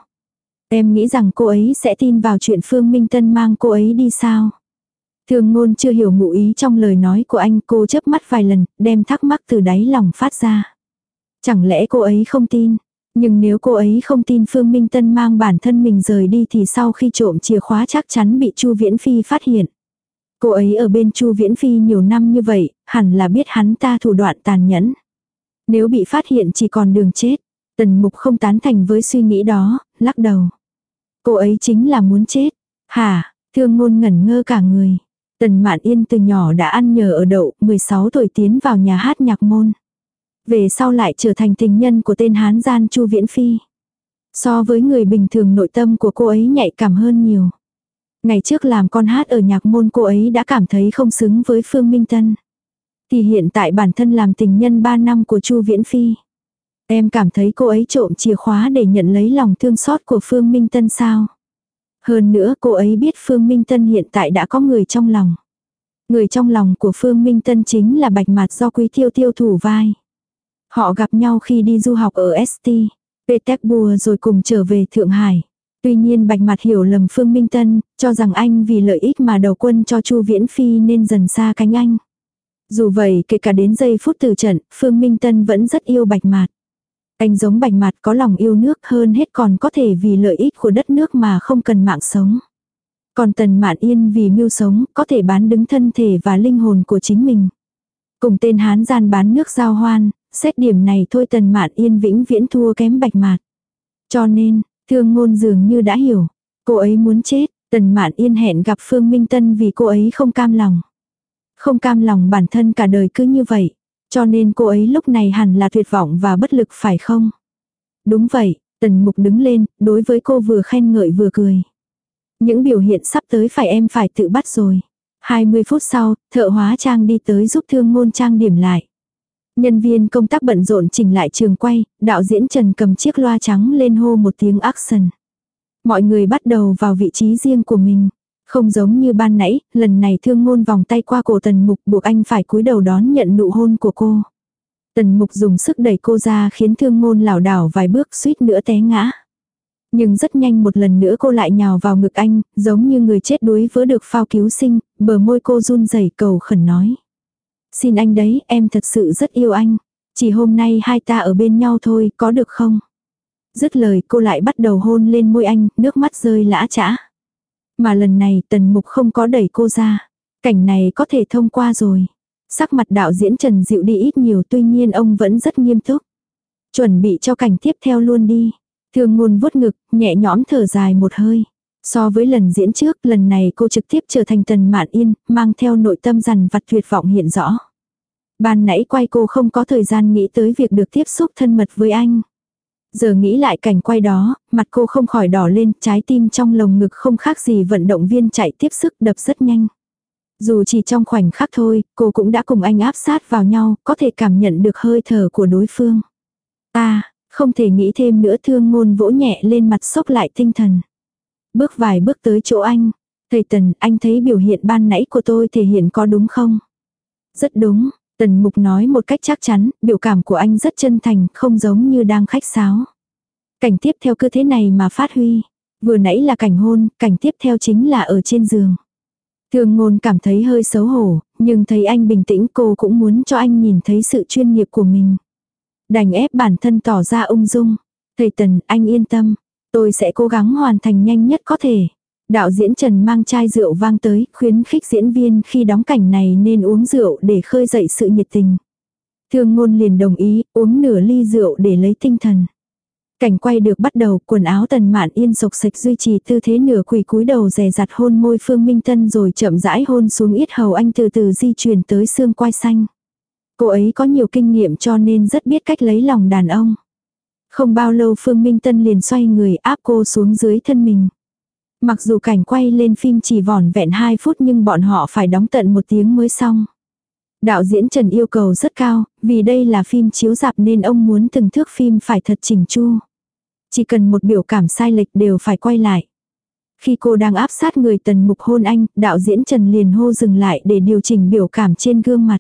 Em nghĩ rằng cô ấy sẽ tin vào chuyện Phương Minh Tân mang cô ấy đi sao? Thường ngôn chưa hiểu ngụ ý trong lời nói của anh cô chớp mắt vài lần, đem thắc mắc từ đáy lòng phát ra. Chẳng lẽ cô ấy không tin? Nhưng nếu cô ấy không tin Phương Minh Tân mang bản thân mình rời đi thì sau khi trộm chìa khóa chắc chắn bị Chu Viễn Phi phát hiện. Cô ấy ở bên Chu Viễn Phi nhiều năm như vậy, hẳn là biết hắn ta thủ đoạn tàn nhẫn. Nếu bị phát hiện chỉ còn đường chết. Tần Mục không tán thành với suy nghĩ đó, lắc đầu. Cô ấy chính là muốn chết. Hả, thương ngôn ngẩn ngơ cả người. Tần Mạn Yên từ nhỏ đã ăn nhờ ở đậu, 16 tuổi tiến vào nhà hát nhạc môn. Về sau lại trở thành tình nhân của tên Hán gian Chu Viễn Phi. So với người bình thường nội tâm của cô ấy nhạy cảm hơn nhiều. Ngày trước làm con hát ở nhạc môn cô ấy đã cảm thấy không xứng với Phương Minh Tân. Thì hiện tại bản thân làm tình nhân 3 năm của Chu Viễn Phi. Em cảm thấy cô ấy trộm chìa khóa để nhận lấy lòng thương xót của Phương Minh Tân sao? Hơn nữa cô ấy biết Phương Minh Tân hiện tại đã có người trong lòng. Người trong lòng của Phương Minh Tân chính là bạch mặt do quý tiêu tiêu thủ vai. Họ gặp nhau khi đi du học ở ST, Petersburg rồi cùng trở về Thượng Hải. Tuy nhiên bạch mặt hiểu lầm Phương Minh Tân, cho rằng anh vì lợi ích mà đầu quân cho Chu Viễn Phi nên dần xa cánh anh. Dù vậy kể cả đến giây phút từ trận, Phương Minh Tân vẫn rất yêu bạch mạt. Anh giống bạch mặt có lòng yêu nước hơn hết còn có thể vì lợi ích của đất nước mà không cần mạng sống. Còn tần mạn yên vì mưu sống có thể bán đứng thân thể và linh hồn của chính mình. Cùng tên hán gian bán nước giao hoan, xét điểm này thôi tần mạn yên vĩnh viễn thua kém bạch mạt. Cho nên, thương ngôn dường như đã hiểu, cô ấy muốn chết, tần mạn yên hẹn gặp Phương Minh Tân vì cô ấy không cam lòng. Không cam lòng bản thân cả đời cứ như vậy. Cho nên cô ấy lúc này hẳn là tuyệt vọng và bất lực phải không? Đúng vậy, tần mục đứng lên, đối với cô vừa khen ngợi vừa cười. Những biểu hiện sắp tới phải em phải tự bắt rồi. 20 phút sau, thợ hóa trang đi tới giúp thương ngôn trang điểm lại. Nhân viên công tác bận rộn chỉnh lại trường quay, đạo diễn Trần cầm chiếc loa trắng lên hô một tiếng action. Mọi người bắt đầu vào vị trí riêng của mình. Không giống như ban nãy, lần này thương ngôn vòng tay qua cổ tần mục buộc anh phải cúi đầu đón nhận nụ hôn của cô. Tần mục dùng sức đẩy cô ra khiến thương ngôn lảo đảo vài bước suýt nữa té ngã. Nhưng rất nhanh một lần nữa cô lại nhào vào ngực anh, giống như người chết đuối vỡ được phao cứu sinh, bờ môi cô run rẩy cầu khẩn nói. Xin anh đấy, em thật sự rất yêu anh. Chỉ hôm nay hai ta ở bên nhau thôi, có được không? Dứt lời cô lại bắt đầu hôn lên môi anh, nước mắt rơi lã trã. Mà lần này tần mục không có đẩy cô ra. Cảnh này có thể thông qua rồi. Sắc mặt đạo diễn Trần dịu đi ít nhiều tuy nhiên ông vẫn rất nghiêm túc. Chuẩn bị cho cảnh tiếp theo luôn đi. Thương ngôn vuốt ngực, nhẹ nhõm thở dài một hơi. So với lần diễn trước, lần này cô trực tiếp trở thành tần mạn yên, mang theo nội tâm dằn vặt tuyệt vọng hiện rõ. Ban nãy quay cô không có thời gian nghĩ tới việc được tiếp xúc thân mật với anh. Giờ nghĩ lại cảnh quay đó, mặt cô không khỏi đỏ lên, trái tim trong lồng ngực không khác gì vận động viên chạy tiếp sức đập rất nhanh. Dù chỉ trong khoảnh khắc thôi, cô cũng đã cùng anh áp sát vào nhau, có thể cảm nhận được hơi thở của đối phương. À, không thể nghĩ thêm nữa thương ngôn vỗ nhẹ lên mặt sốc lại tinh thần. Bước vài bước tới chỗ anh. Thầy Tần, anh thấy biểu hiện ban nãy của tôi thể hiện có đúng không? Rất đúng, Tần Mục nói một cách chắc chắn, biểu cảm của anh rất chân thành, không giống như đang khách sáo. Cảnh tiếp theo cứ thế này mà phát huy. Vừa nãy là cảnh hôn, cảnh tiếp theo chính là ở trên giường. Thường ngôn cảm thấy hơi xấu hổ, nhưng thấy anh bình tĩnh cô cũng muốn cho anh nhìn thấy sự chuyên nghiệp của mình. Đành ép bản thân tỏ ra ung dung. Thầy Tần, anh yên tâm. Tôi sẽ cố gắng hoàn thành nhanh nhất có thể. Đạo diễn Trần mang chai rượu vang tới, khuyến khích diễn viên khi đóng cảnh này nên uống rượu để khơi dậy sự nhiệt tình. Thương ngôn liền đồng ý, uống nửa ly rượu để lấy tinh thần. Cảnh quay được bắt đầu, quần áo tần mạn yên sộc sạch duy trì tư thế nửa quỳ cúi đầu rè rặt hôn môi Phương Minh Tân rồi chậm rãi hôn xuống yết hầu anh từ từ di chuyển tới xương quai xanh. Cô ấy có nhiều kinh nghiệm cho nên rất biết cách lấy lòng đàn ông. Không bao lâu Phương Minh Tân liền xoay người áp cô xuống dưới thân mình. Mặc dù cảnh quay lên phim chỉ vỏn vẹn 2 phút nhưng bọn họ phải đóng tận một tiếng mới xong. Đạo diễn Trần yêu cầu rất cao, vì đây là phim chiếu dạp nên ông muốn từng thước phim phải thật chỉnh chu. Chỉ cần một biểu cảm sai lệch đều phải quay lại. Khi cô đang áp sát người tần mục hôn anh, đạo diễn Trần liền hô dừng lại để điều chỉnh biểu cảm trên gương mặt.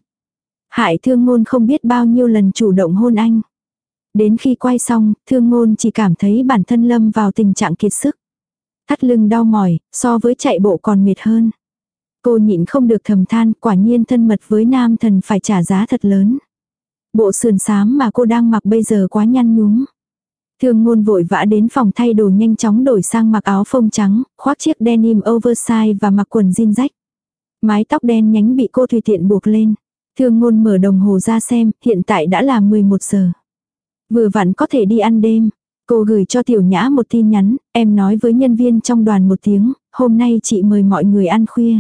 Hại thương ngôn không biết bao nhiêu lần chủ động hôn anh. Đến khi quay xong, thương ngôn chỉ cảm thấy bản thân lâm vào tình trạng kiệt sức. Thắt lưng đau mỏi, so với chạy bộ còn mệt hơn. Cô nhịn không được thầm than, quả nhiên thân mật với nam thần phải trả giá thật lớn. Bộ sườn xám mà cô đang mặc bây giờ quá nhăn nhúm. Thương ngôn vội vã đến phòng thay đồ nhanh chóng đổi sang mặc áo phông trắng, khoác chiếc denim oversize và mặc quần jean rách. Mái tóc đen nhánh bị cô tùy tiện buộc lên. Thương ngôn mở đồng hồ ra xem, hiện tại đã là 11 giờ. Vừa vặn có thể đi ăn đêm. Cô gửi cho tiểu nhã một tin nhắn, em nói với nhân viên trong đoàn một tiếng, hôm nay chị mời mọi người ăn khuya.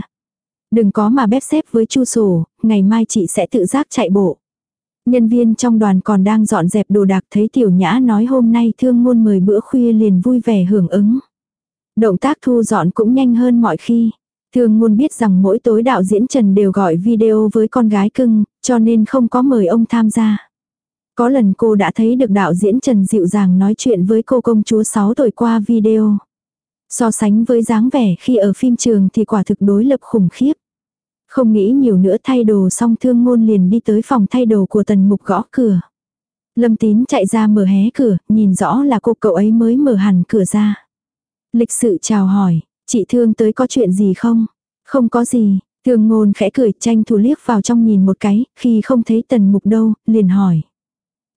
Đừng có mà bếp xếp với chu sổ, ngày mai chị sẽ tự giác chạy bộ. Nhân viên trong đoàn còn đang dọn dẹp đồ đạc thấy tiểu nhã nói hôm nay thương ngôn mời bữa khuya liền vui vẻ hưởng ứng. Động tác thu dọn cũng nhanh hơn mọi khi. Thương ngôn biết rằng mỗi tối đạo diễn Trần đều gọi video với con gái cưng, cho nên không có mời ông tham gia. Có lần cô đã thấy được đạo diễn Trần dịu dàng nói chuyện với cô công chúa 6 tuổi qua video. So sánh với dáng vẻ khi ở phim trường thì quả thực đối lập khủng khiếp. Không nghĩ nhiều nữa thay đồ xong thương ngôn liền đi tới phòng thay đồ của tần mục gõ cửa. Lâm tín chạy ra mở hé cửa, nhìn rõ là cô cậu ấy mới mở hẳn cửa ra. Lịch sự chào hỏi, chị thương tới có chuyện gì không? Không có gì, thương ngôn khẽ cười tranh thủ liếc vào trong nhìn một cái, khi không thấy tần mục đâu, liền hỏi.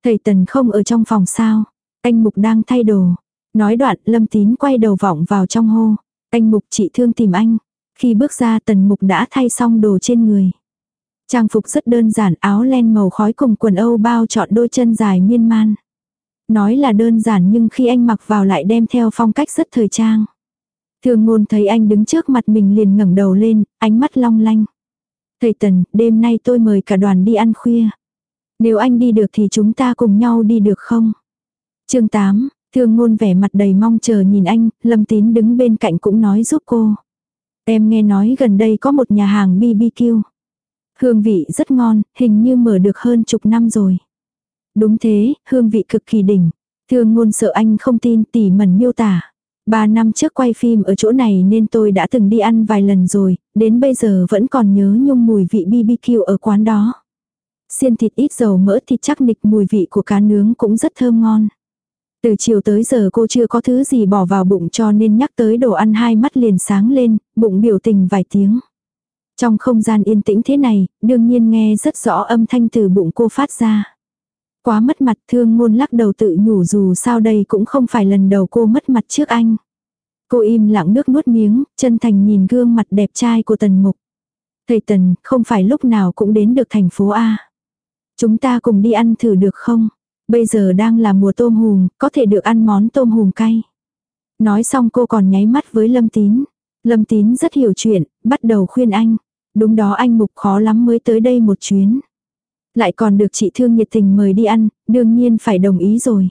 Thầy tần không ở trong phòng sao? Anh mục đang thay đồ. Nói đoạn lâm tín quay đầu vọng vào trong hô. Anh mục chị thương tìm anh. Khi bước ra tần mục đã thay xong đồ trên người. Trang phục rất đơn giản áo len màu khói cùng quần âu bao chọn đôi chân dài miên man. Nói là đơn giản nhưng khi anh mặc vào lại đem theo phong cách rất thời trang. Thường ngôn thấy anh đứng trước mặt mình liền ngẩng đầu lên, ánh mắt long lanh. Thầy Tần, đêm nay tôi mời cả đoàn đi ăn khuya. Nếu anh đi được thì chúng ta cùng nhau đi được không? chương 8, thương ngôn vẻ mặt đầy mong chờ nhìn anh, lâm tín đứng bên cạnh cũng nói giúp cô. Em nghe nói gần đây có một nhà hàng BBQ. Hương vị rất ngon, hình như mở được hơn chục năm rồi. Đúng thế, hương vị cực kỳ đỉnh. Thương ngôn sợ anh không tin tỉ mẩn miêu tả. Ba năm trước quay phim ở chỗ này nên tôi đã từng đi ăn vài lần rồi, đến bây giờ vẫn còn nhớ nhung mùi vị BBQ ở quán đó. Xiên thịt ít dầu mỡ thịt chắc nịch mùi vị của cá nướng cũng rất thơm ngon. Từ chiều tới giờ cô chưa có thứ gì bỏ vào bụng cho nên nhắc tới đồ ăn hai mắt liền sáng lên, bụng biểu tình vài tiếng. Trong không gian yên tĩnh thế này, đương nhiên nghe rất rõ âm thanh từ bụng cô phát ra. Quá mất mặt thương ngôn lắc đầu tự nhủ dù sao đây cũng không phải lần đầu cô mất mặt trước anh. Cô im lặng nước nuốt miếng, chân thành nhìn gương mặt đẹp trai của tần mục. Thầy tần, không phải lúc nào cũng đến được thành phố A. Chúng ta cùng đi ăn thử được không? Bây giờ đang là mùa tôm hùm, có thể được ăn món tôm hùm cay. Nói xong cô còn nháy mắt với Lâm Tín. Lâm Tín rất hiểu chuyện, bắt đầu khuyên anh. Đúng đó anh Mục khó lắm mới tới đây một chuyến. Lại còn được chị thương nhiệt tình mời đi ăn, đương nhiên phải đồng ý rồi.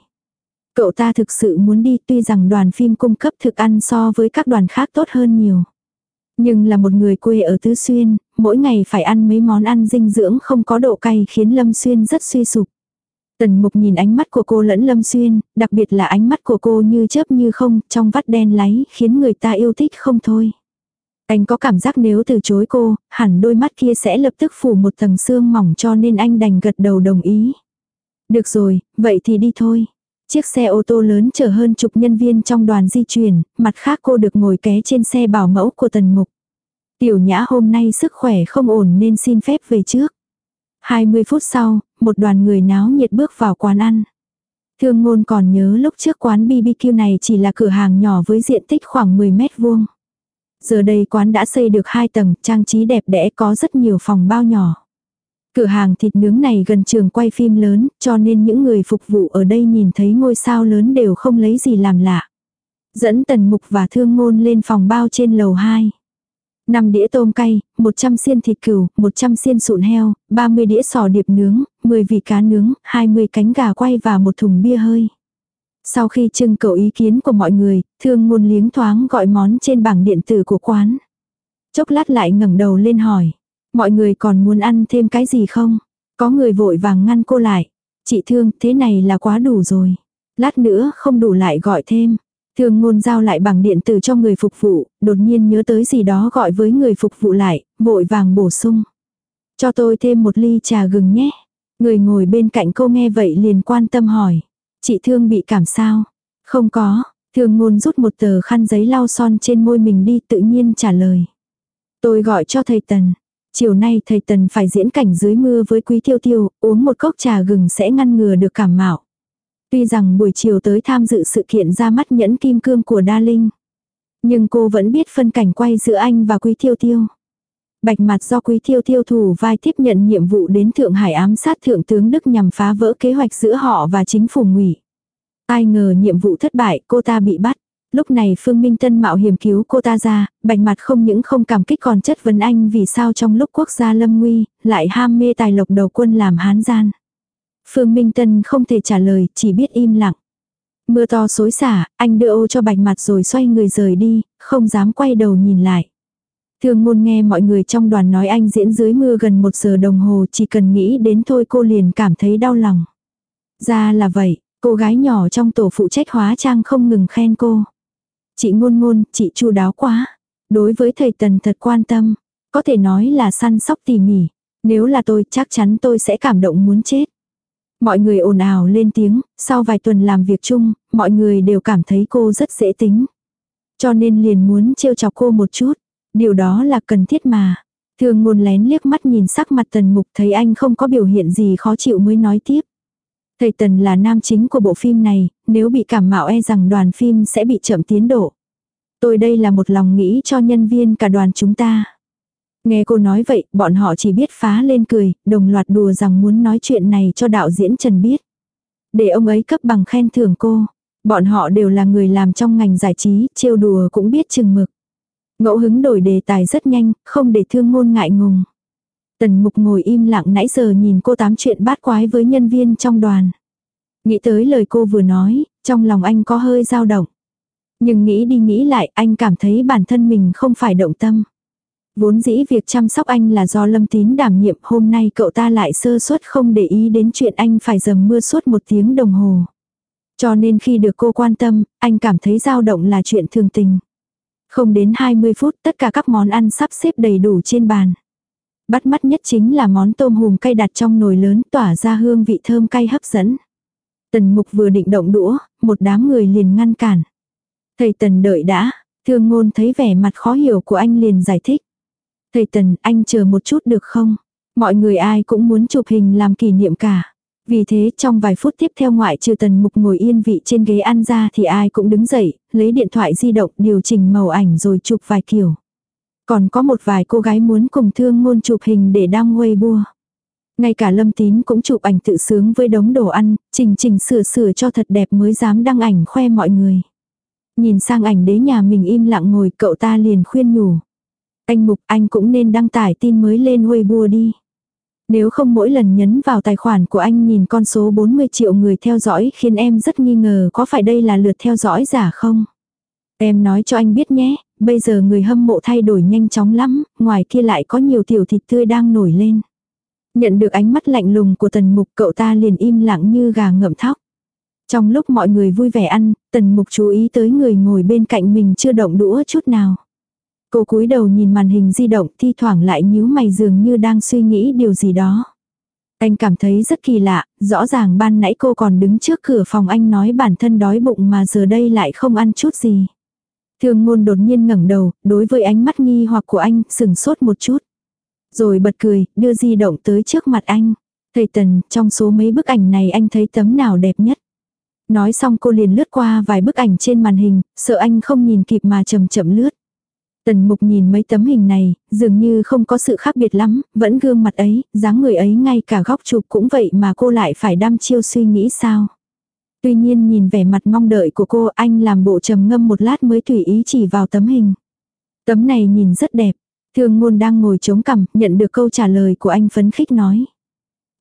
Cậu ta thực sự muốn đi tuy rằng đoàn phim cung cấp thực ăn so với các đoàn khác tốt hơn nhiều. Nhưng là một người quê ở Tứ Xuyên, mỗi ngày phải ăn mấy món ăn dinh dưỡng không có độ cay khiến Lâm Xuyên rất suy sụp. Tần mục nhìn ánh mắt của cô lẫn Lâm Xuyên, đặc biệt là ánh mắt của cô như chớp như không, trong vắt đen láy, khiến người ta yêu thích không thôi. Anh có cảm giác nếu từ chối cô, hẳn đôi mắt kia sẽ lập tức phủ một tầng xương mỏng cho nên anh đành gật đầu đồng ý. Được rồi, vậy thì đi thôi. Chiếc xe ô tô lớn chở hơn chục nhân viên trong đoàn di chuyển, mặt khác cô được ngồi ké trên xe bảo mẫu của tần mục. Tiểu nhã hôm nay sức khỏe không ổn nên xin phép về trước. 20 phút sau, một đoàn người náo nhiệt bước vào quán ăn. Thương ngôn còn nhớ lúc trước quán BBQ này chỉ là cửa hàng nhỏ với diện tích khoảng 10 mét vuông. Giờ đây quán đã xây được hai tầng, trang trí đẹp đẽ có rất nhiều phòng bao nhỏ. Cửa hàng thịt nướng này gần trường quay phim lớn, cho nên những người phục vụ ở đây nhìn thấy ngôi sao lớn đều không lấy gì làm lạ. Dẫn tần mục và thương ngôn lên phòng bao trên lầu 2. 5 đĩa tôm cay, 100 xiên thịt cừu, 100 xiên sụn heo, 30 đĩa sò điệp nướng, 10 vị cá nướng, 20 cánh gà quay và một thùng bia hơi. Sau khi trưng cầu ý kiến của mọi người, thương ngôn liếng thoáng gọi món trên bảng điện tử của quán. Chốc lát lại ngẩng đầu lên hỏi. Mọi người còn muốn ăn thêm cái gì không? Có người vội vàng ngăn cô lại. Chị thương, thế này là quá đủ rồi. Lát nữa không đủ lại gọi thêm. Thương ngôn giao lại bằng điện tử cho người phục vụ, đột nhiên nhớ tới gì đó gọi với người phục vụ lại, vội vàng bổ sung. Cho tôi thêm một ly trà gừng nhé. Người ngồi bên cạnh cô nghe vậy liền quan tâm hỏi. Chị thương bị cảm sao? Không có, thương ngôn rút một tờ khăn giấy lau son trên môi mình đi tự nhiên trả lời. Tôi gọi cho thầy Tần. Chiều nay thầy Tần phải diễn cảnh dưới mưa với quý tiêu tiêu, uống một cốc trà gừng sẽ ngăn ngừa được cảm mạo. Tuy rằng buổi chiều tới tham dự sự kiện ra mắt nhẫn kim cương của Đa Linh. Nhưng cô vẫn biết phân cảnh quay giữa anh và quý tiêu tiêu. Bạch mặt do quý tiêu tiêu thủ vai tiếp nhận nhiệm vụ đến Thượng Hải ám sát Thượng tướng Đức nhằm phá vỡ kế hoạch giữa họ và chính phủ ngụy. Ai ngờ nhiệm vụ thất bại, cô ta bị bắt. Lúc này Phương Minh Tân mạo hiểm cứu cô ta ra, bạch mặt không những không cảm kích còn chất vấn anh vì sao trong lúc quốc gia lâm nguy, lại ham mê tài lộc đầu quân làm hán gian. Phương Minh Tân không thể trả lời, chỉ biết im lặng. Mưa to xối xả, anh đưa ô cho bạch mặt rồi xoay người rời đi, không dám quay đầu nhìn lại. Thường ngôn nghe mọi người trong đoàn nói anh diễn dưới mưa gần một giờ đồng hồ chỉ cần nghĩ đến thôi cô liền cảm thấy đau lòng. Ra là vậy, cô gái nhỏ trong tổ phụ trách hóa trang không ngừng khen cô. Chị ngôn ngôn, chị chu đáo quá. Đối với thầy Tần thật quan tâm, có thể nói là săn sóc tỉ mỉ. Nếu là tôi chắc chắn tôi sẽ cảm động muốn chết. Mọi người ồn ào lên tiếng, sau vài tuần làm việc chung, mọi người đều cảm thấy cô rất dễ tính. Cho nên liền muốn trêu chọc cô một chút. Điều đó là cần thiết mà. Thường ngôn lén liếc mắt nhìn sắc mặt tần mục thấy anh không có biểu hiện gì khó chịu mới nói tiếp. Thầy Tần là nam chính của bộ phim này, nếu bị cảm mạo e rằng đoàn phim sẽ bị chậm tiến độ. Tôi đây là một lòng nghĩ cho nhân viên cả đoàn chúng ta. Nghe cô nói vậy, bọn họ chỉ biết phá lên cười, đồng loạt đùa rằng muốn nói chuyện này cho đạo diễn Trần biết. Để ông ấy cấp bằng khen thưởng cô. Bọn họ đều là người làm trong ngành giải trí, trêu đùa cũng biết chừng mực. Ngẫu hứng đổi đề tài rất nhanh, không để thương ngôn ngại ngùng. Tần mục ngồi im lặng nãy giờ nhìn cô tám chuyện bát quái với nhân viên trong đoàn. Nghĩ tới lời cô vừa nói, trong lòng anh có hơi dao động. Nhưng nghĩ đi nghĩ lại anh cảm thấy bản thân mình không phải động tâm. Vốn dĩ việc chăm sóc anh là do Lâm Tín đảm nhiệm, hôm nay cậu ta lại sơ suất không để ý đến chuyện anh phải dầm mưa suốt một tiếng đồng hồ. Cho nên khi được cô quan tâm, anh cảm thấy dao động là chuyện thường tình. Không đến 20 phút tất cả các món ăn sắp xếp đầy đủ trên bàn. Bắt mắt nhất chính là món tôm hùm cay đặt trong nồi lớn tỏa ra hương vị thơm cay hấp dẫn. Tần mục vừa định động đũa, một đám người liền ngăn cản. Thầy Tần đợi đã, thương ngôn thấy vẻ mặt khó hiểu của anh liền giải thích. Thầy Tần, anh chờ một chút được không? Mọi người ai cũng muốn chụp hình làm kỷ niệm cả. Vì thế trong vài phút tiếp theo ngoại trừ tần mục ngồi yên vị trên ghế ăn ra thì ai cũng đứng dậy, lấy điện thoại di động điều chỉnh màu ảnh rồi chụp vài kiểu. Còn có một vài cô gái muốn cùng thương ngôn chụp hình để đăng Weibo. Ngay cả Lâm Tín cũng chụp ảnh tự sướng với đống đồ ăn, chỉnh chỉnh sửa sửa cho thật đẹp mới dám đăng ảnh khoe mọi người. Nhìn sang ảnh đế nhà mình im lặng ngồi cậu ta liền khuyên nhủ. Anh Mục anh cũng nên đăng tải tin mới lên Weibo đi. Nếu không mỗi lần nhấn vào tài khoản của anh nhìn con số 40 triệu người theo dõi khiến em rất nghi ngờ có phải đây là lượt theo dõi giả không? Em nói cho anh biết nhé, bây giờ người hâm mộ thay đổi nhanh chóng lắm, ngoài kia lại có nhiều tiểu thịt tươi đang nổi lên. Nhận được ánh mắt lạnh lùng của tần mục cậu ta liền im lặng như gà ngậm thóc. Trong lúc mọi người vui vẻ ăn, tần mục chú ý tới người ngồi bên cạnh mình chưa động đũa chút nào. Cô cúi đầu nhìn màn hình di động thi thoảng lại nhíu mày dường như đang suy nghĩ điều gì đó. Anh cảm thấy rất kỳ lạ, rõ ràng ban nãy cô còn đứng trước cửa phòng anh nói bản thân đói bụng mà giờ đây lại không ăn chút gì. Thương ngôn đột nhiên ngẩng đầu, đối với ánh mắt nghi hoặc của anh, sừng sốt một chút. Rồi bật cười, đưa di động tới trước mặt anh. Thầy Tần, trong số mấy bức ảnh này anh thấy tấm nào đẹp nhất? Nói xong cô liền lướt qua vài bức ảnh trên màn hình, sợ anh không nhìn kịp mà chậm chậm lướt. Tần mục nhìn mấy tấm hình này, dường như không có sự khác biệt lắm, vẫn gương mặt ấy, dáng người ấy ngay cả góc chụp cũng vậy mà cô lại phải đăm chiêu suy nghĩ sao. Tuy nhiên nhìn vẻ mặt mong đợi của cô anh làm bộ trầm ngâm một lát mới tùy ý chỉ vào tấm hình. Tấm này nhìn rất đẹp. Thương ngôn đang ngồi chống cằm, nhận được câu trả lời của anh phấn khích nói.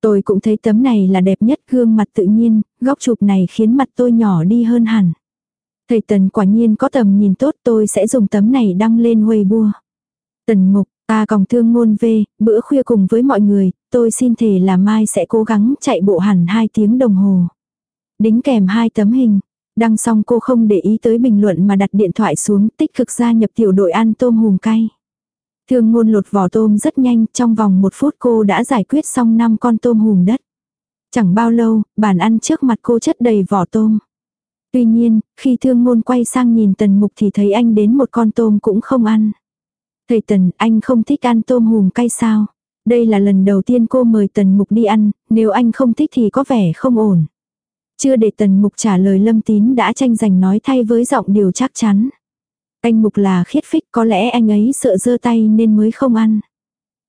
Tôi cũng thấy tấm này là đẹp nhất gương mặt tự nhiên, góc chụp này khiến mặt tôi nhỏ đi hơn hẳn. Thầy Tần quả nhiên có tầm nhìn tốt tôi sẽ dùng tấm này đăng lên Weibo. Tần Mục, ta còn thương ngôn về, bữa khuya cùng với mọi người, tôi xin thề là mai sẽ cố gắng chạy bộ hẳn 2 tiếng đồng hồ. Đính kèm hai tấm hình. Đăng xong cô không để ý tới bình luận mà đặt điện thoại xuống tích cực gia nhập tiểu đội ăn tôm hùm cay. Thương ngôn lột vỏ tôm rất nhanh, trong vòng một phút cô đã giải quyết xong 5 con tôm hùm đất. Chẳng bao lâu, bàn ăn trước mặt cô chất đầy vỏ tôm. Tuy nhiên, khi thương ngôn quay sang nhìn tần mục thì thấy anh đến một con tôm cũng không ăn. Thầy tần, anh không thích ăn tôm hùm cay sao? Đây là lần đầu tiên cô mời tần mục đi ăn, nếu anh không thích thì có vẻ không ổn. Chưa để tần mục trả lời lâm tín đã tranh giành nói thay với giọng điều chắc chắn. Anh mục là khiết phích có lẽ anh ấy sợ dơ tay nên mới không ăn.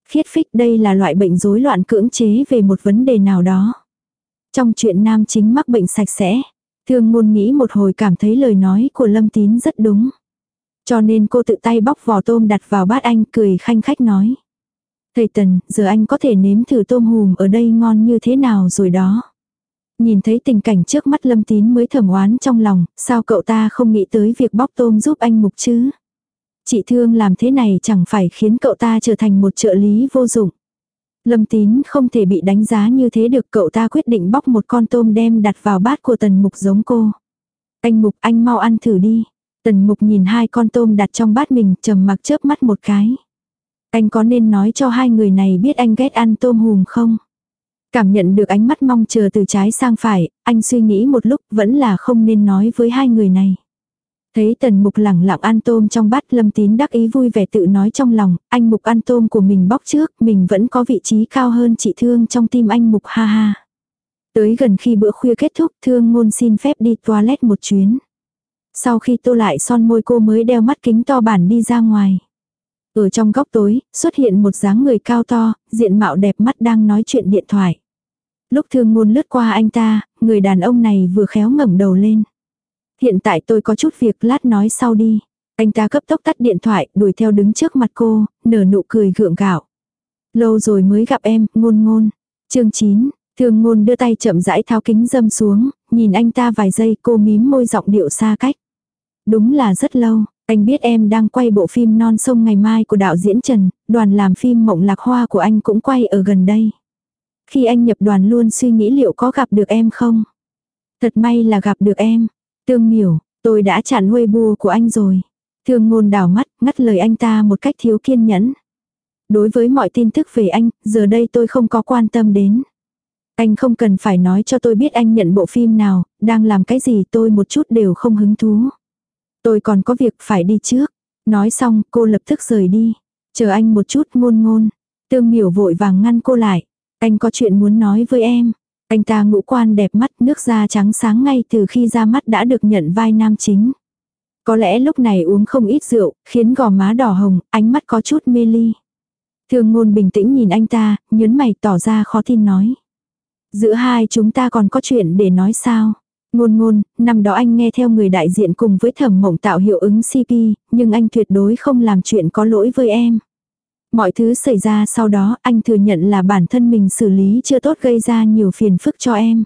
Khiết phích đây là loại bệnh rối loạn cưỡng chế về một vấn đề nào đó. Trong chuyện nam chính mắc bệnh sạch sẽ, thương ngôn nghĩ một hồi cảm thấy lời nói của lâm tín rất đúng. Cho nên cô tự tay bóc vỏ tôm đặt vào bát anh cười khanh khách nói. Thầy Tần, giờ anh có thể nếm thử tôm hùm ở đây ngon như thế nào rồi đó. Nhìn thấy tình cảnh trước mắt lâm tín mới thầm oán trong lòng, sao cậu ta không nghĩ tới việc bóc tôm giúp anh mục chứ? Chị thương làm thế này chẳng phải khiến cậu ta trở thành một trợ lý vô dụng. Lâm tín không thể bị đánh giá như thế được cậu ta quyết định bóc một con tôm đem đặt vào bát của tần mục giống cô. Anh mục anh mau ăn thử đi. Tần mục nhìn hai con tôm đặt trong bát mình trầm mặc chớp mắt một cái. Anh có nên nói cho hai người này biết anh ghét ăn tôm hùm không? Cảm nhận được ánh mắt mong chờ từ trái sang phải, anh suy nghĩ một lúc vẫn là không nên nói với hai người này. Thấy tần mục lẳng lặng ăn tôm trong bát lâm tín đắc ý vui vẻ tự nói trong lòng, anh mục ăn tôm của mình bóc trước, mình vẫn có vị trí cao hơn chị thương trong tim anh mục ha ha. Tới gần khi bữa khuya kết thúc thương ngôn xin phép đi toilet một chuyến. Sau khi tô lại son môi cô mới đeo mắt kính to bản đi ra ngoài. Ở trong góc tối, xuất hiện một dáng người cao to, diện mạo đẹp mắt đang nói chuyện điện thoại. Lúc thương ngôn lướt qua anh ta, người đàn ông này vừa khéo ngẩng đầu lên. Hiện tại tôi có chút việc lát nói sau đi. Anh ta cấp tốc tắt điện thoại, đuổi theo đứng trước mặt cô, nở nụ cười gượng gạo. Lâu rồi mới gặp em, ngôn ngôn. chương 9, thương ngôn đưa tay chậm rãi tháo kính dâm xuống, nhìn anh ta vài giây cô mím môi giọng điệu xa cách. Đúng là rất lâu, Anh biết em đang quay bộ phim Non sông ngày mai của đạo diễn Trần, đoàn làm phim Mộng Lạc Hoa của anh cũng quay ở gần đây. Khi anh nhập đoàn luôn suy nghĩ liệu có gặp được em không? Thật may là gặp được em. Tương miểu, tôi đã chặn Weibo của anh rồi. Thương ngôn đảo mắt, ngắt lời anh ta một cách thiếu kiên nhẫn. Đối với mọi tin tức về anh, giờ đây tôi không có quan tâm đến. Anh không cần phải nói cho tôi biết anh nhận bộ phim nào, đang làm cái gì tôi một chút đều không hứng thú. Tôi còn có việc phải đi trước. Nói xong cô lập tức rời đi. Chờ anh một chút ngôn ngôn. Tương miểu vội vàng ngăn cô lại. Anh có chuyện muốn nói với em. Anh ta ngũ quan đẹp mắt nước da trắng sáng ngay từ khi ra mắt đã được nhận vai nam chính. Có lẽ lúc này uống không ít rượu, khiến gò má đỏ hồng, ánh mắt có chút mê ly. Thương ngôn bình tĩnh nhìn anh ta, nhớn mày tỏ ra khó tin nói. Giữa hai chúng ta còn có chuyện để nói sao? Ngôn ngôn, năm đó anh nghe theo người đại diện cùng với thẩm mộng tạo hiệu ứng CP, nhưng anh tuyệt đối không làm chuyện có lỗi với em. Mọi thứ xảy ra sau đó anh thừa nhận là bản thân mình xử lý chưa tốt gây ra nhiều phiền phức cho em.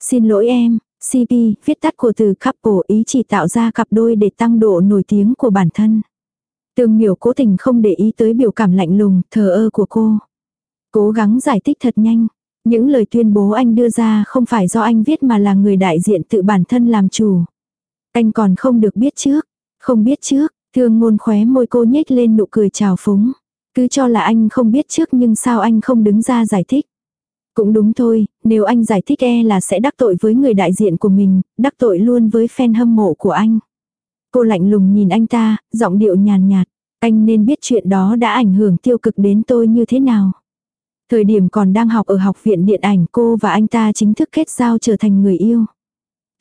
Xin lỗi em, CP, viết tắt của từ couple ý chỉ tạo ra cặp đôi để tăng độ nổi tiếng của bản thân. Tương miểu cố tình không để ý tới biểu cảm lạnh lùng, thờ ơ của cô. Cố gắng giải thích thật nhanh. Những lời tuyên bố anh đưa ra không phải do anh viết mà là người đại diện tự bản thân làm chủ. Anh còn không được biết trước. Không biết trước, thương ngôn khóe môi cô nhếch lên nụ cười trào phúng. Cứ cho là anh không biết trước nhưng sao anh không đứng ra giải thích. Cũng đúng thôi, nếu anh giải thích e là sẽ đắc tội với người đại diện của mình, đắc tội luôn với fan hâm mộ của anh. Cô lạnh lùng nhìn anh ta, giọng điệu nhàn nhạt. Anh nên biết chuyện đó đã ảnh hưởng tiêu cực đến tôi như thế nào. Thời điểm còn đang học ở học viện điện ảnh cô và anh ta chính thức kết giao trở thành người yêu.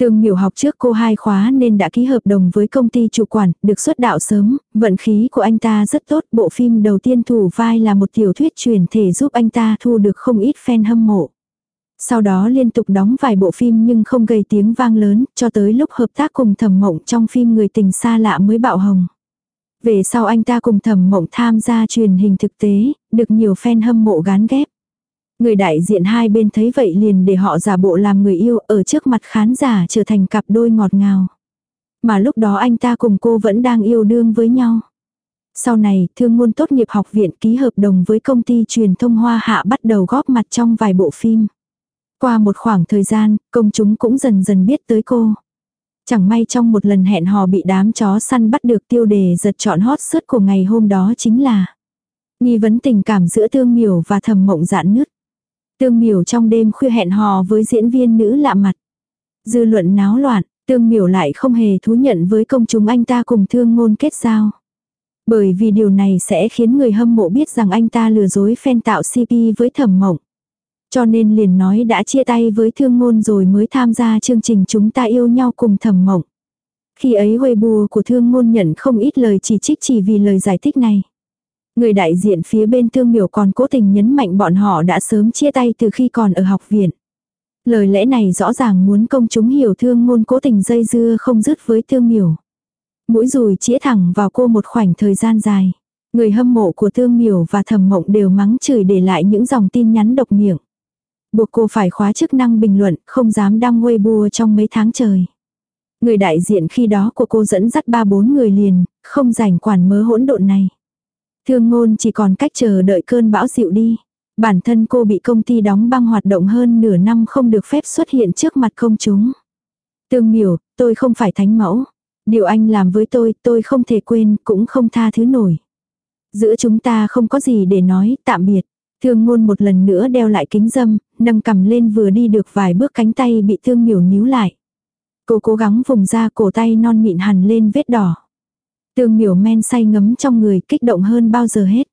Tương miểu học trước cô hai khóa nên đã ký hợp đồng với công ty chủ quản, được xuất đạo sớm, vận khí của anh ta rất tốt. Bộ phim đầu tiên thủ vai là một tiểu thuyết truyền thể giúp anh ta thu được không ít fan hâm mộ. Sau đó liên tục đóng vài bộ phim nhưng không gây tiếng vang lớn, cho tới lúc hợp tác cùng thẩm mộng trong phim Người tình xa lạ mới bạo hồng. Về sau anh ta cùng thẩm mộng tham gia truyền hình thực tế, được nhiều fan hâm mộ gán ghép. Người đại diện hai bên thấy vậy liền để họ giả bộ làm người yêu ở trước mặt khán giả trở thành cặp đôi ngọt ngào. Mà lúc đó anh ta cùng cô vẫn đang yêu đương với nhau. Sau này, thương ngôn tốt nghiệp học viện ký hợp đồng với công ty truyền thông Hoa Hạ bắt đầu góp mặt trong vài bộ phim. Qua một khoảng thời gian, công chúng cũng dần dần biết tới cô. Chẳng may trong một lần hẹn hò bị đám chó săn bắt được tiêu đề giật trọn hot suốt của ngày hôm đó chính là nghi vấn tình cảm giữa thương miểu và thầm mộng dạn nứt. Tương miểu trong đêm khuya hẹn hò với diễn viên nữ lạ mặt. Dư luận náo loạn, tương miểu lại không hề thú nhận với công chúng anh ta cùng thương ngôn kết giao. Bởi vì điều này sẽ khiến người hâm mộ biết rằng anh ta lừa dối fan tạo CP với thẩm mộng. Cho nên liền nói đã chia tay với thương ngôn rồi mới tham gia chương trình chúng ta yêu nhau cùng thẩm mộng. Khi ấy Weibo của thương ngôn nhận không ít lời chỉ trích chỉ vì lời giải thích này. Người đại diện phía bên thương miểu còn cố tình nhấn mạnh bọn họ đã sớm chia tay từ khi còn ở học viện. Lời lẽ này rõ ràng muốn công chúng hiểu thương ngôn cố tình dây dưa không dứt với thương miểu. Mũi rùi chĩa thẳng vào cô một khoảnh thời gian dài. Người hâm mộ của thương miểu và thầm mộng đều mắng chửi để lại những dòng tin nhắn độc miệng. Buộc cô phải khóa chức năng bình luận, không dám đăng Weibo trong mấy tháng trời. Người đại diện khi đó của cô dẫn dắt ba bốn người liền, không rảnh quản mớ hỗn độn này. Thương ngôn chỉ còn cách chờ đợi cơn bão dịu đi. Bản thân cô bị công ty đóng băng hoạt động hơn nửa năm không được phép xuất hiện trước mặt công chúng. Tương miểu, tôi không phải thánh mẫu. Điều anh làm với tôi, tôi không thể quên, cũng không tha thứ nổi. Giữa chúng ta không có gì để nói, tạm biệt. Thương ngôn một lần nữa đeo lại kính dâm, nâng cầm lên vừa đi được vài bước cánh tay bị thương miểu níu lại. Cô cố gắng vùng ra cổ tay non mịn hằn lên vết đỏ. Tương miểu men say ngấm trong người kích động hơn bao giờ hết.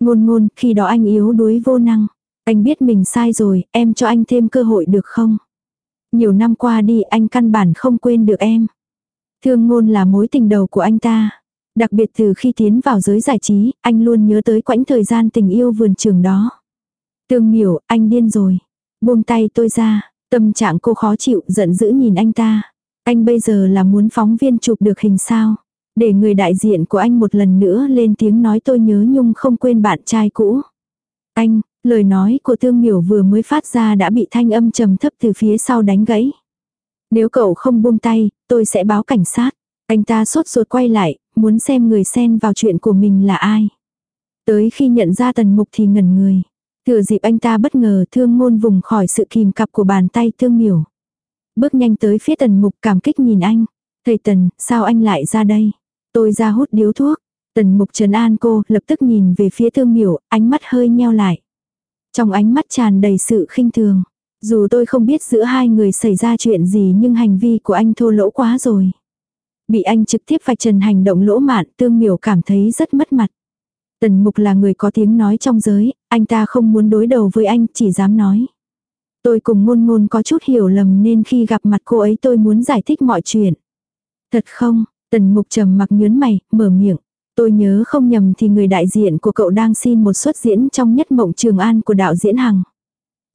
Ngôn ngôn, khi đó anh yếu đuối vô năng. Anh biết mình sai rồi, em cho anh thêm cơ hội được không? Nhiều năm qua đi anh căn bản không quên được em. Thương ngôn là mối tình đầu của anh ta. Đặc biệt từ khi tiến vào giới giải trí, anh luôn nhớ tới quãng thời gian tình yêu vườn trường đó. Tương miểu, anh điên rồi. Buông tay tôi ra, tâm trạng cô khó chịu, giận dữ nhìn anh ta. Anh bây giờ là muốn phóng viên chụp được hình sao. Để người đại diện của anh một lần nữa lên tiếng nói tôi nhớ nhung không quên bạn trai cũ. Anh, lời nói của tương miểu vừa mới phát ra đã bị thanh âm trầm thấp từ phía sau đánh gãy. Nếu cậu không buông tay, tôi sẽ báo cảnh sát. Anh ta sốt ruột quay lại, muốn xem người xen vào chuyện của mình là ai. Tới khi nhận ra tần mục thì ngẩn người. Thừa dịp anh ta bất ngờ thương ngôn vùng khỏi sự kìm cặp của bàn tay thương miểu. Bước nhanh tới phía tần mục cảm kích nhìn anh. Thầy tần, sao anh lại ra đây? Tôi ra hút điếu thuốc. Tần mục trần an cô, lập tức nhìn về phía thương miểu, ánh mắt hơi nheo lại. Trong ánh mắt tràn đầy sự khinh thường. Dù tôi không biết giữa hai người xảy ra chuyện gì nhưng hành vi của anh thô lỗ quá rồi. Bị anh trực tiếp vạch trần hành động lỗ mạn tương miểu cảm thấy rất mất mặt. Tần mục là người có tiếng nói trong giới, anh ta không muốn đối đầu với anh, chỉ dám nói. Tôi cùng ngôn ngôn có chút hiểu lầm nên khi gặp mặt cô ấy tôi muốn giải thích mọi chuyện. Thật không, tần mục trầm mặc nhớn mày, mở miệng. Tôi nhớ không nhầm thì người đại diện của cậu đang xin một suất diễn trong nhất mộng trường an của đạo diễn Hằng.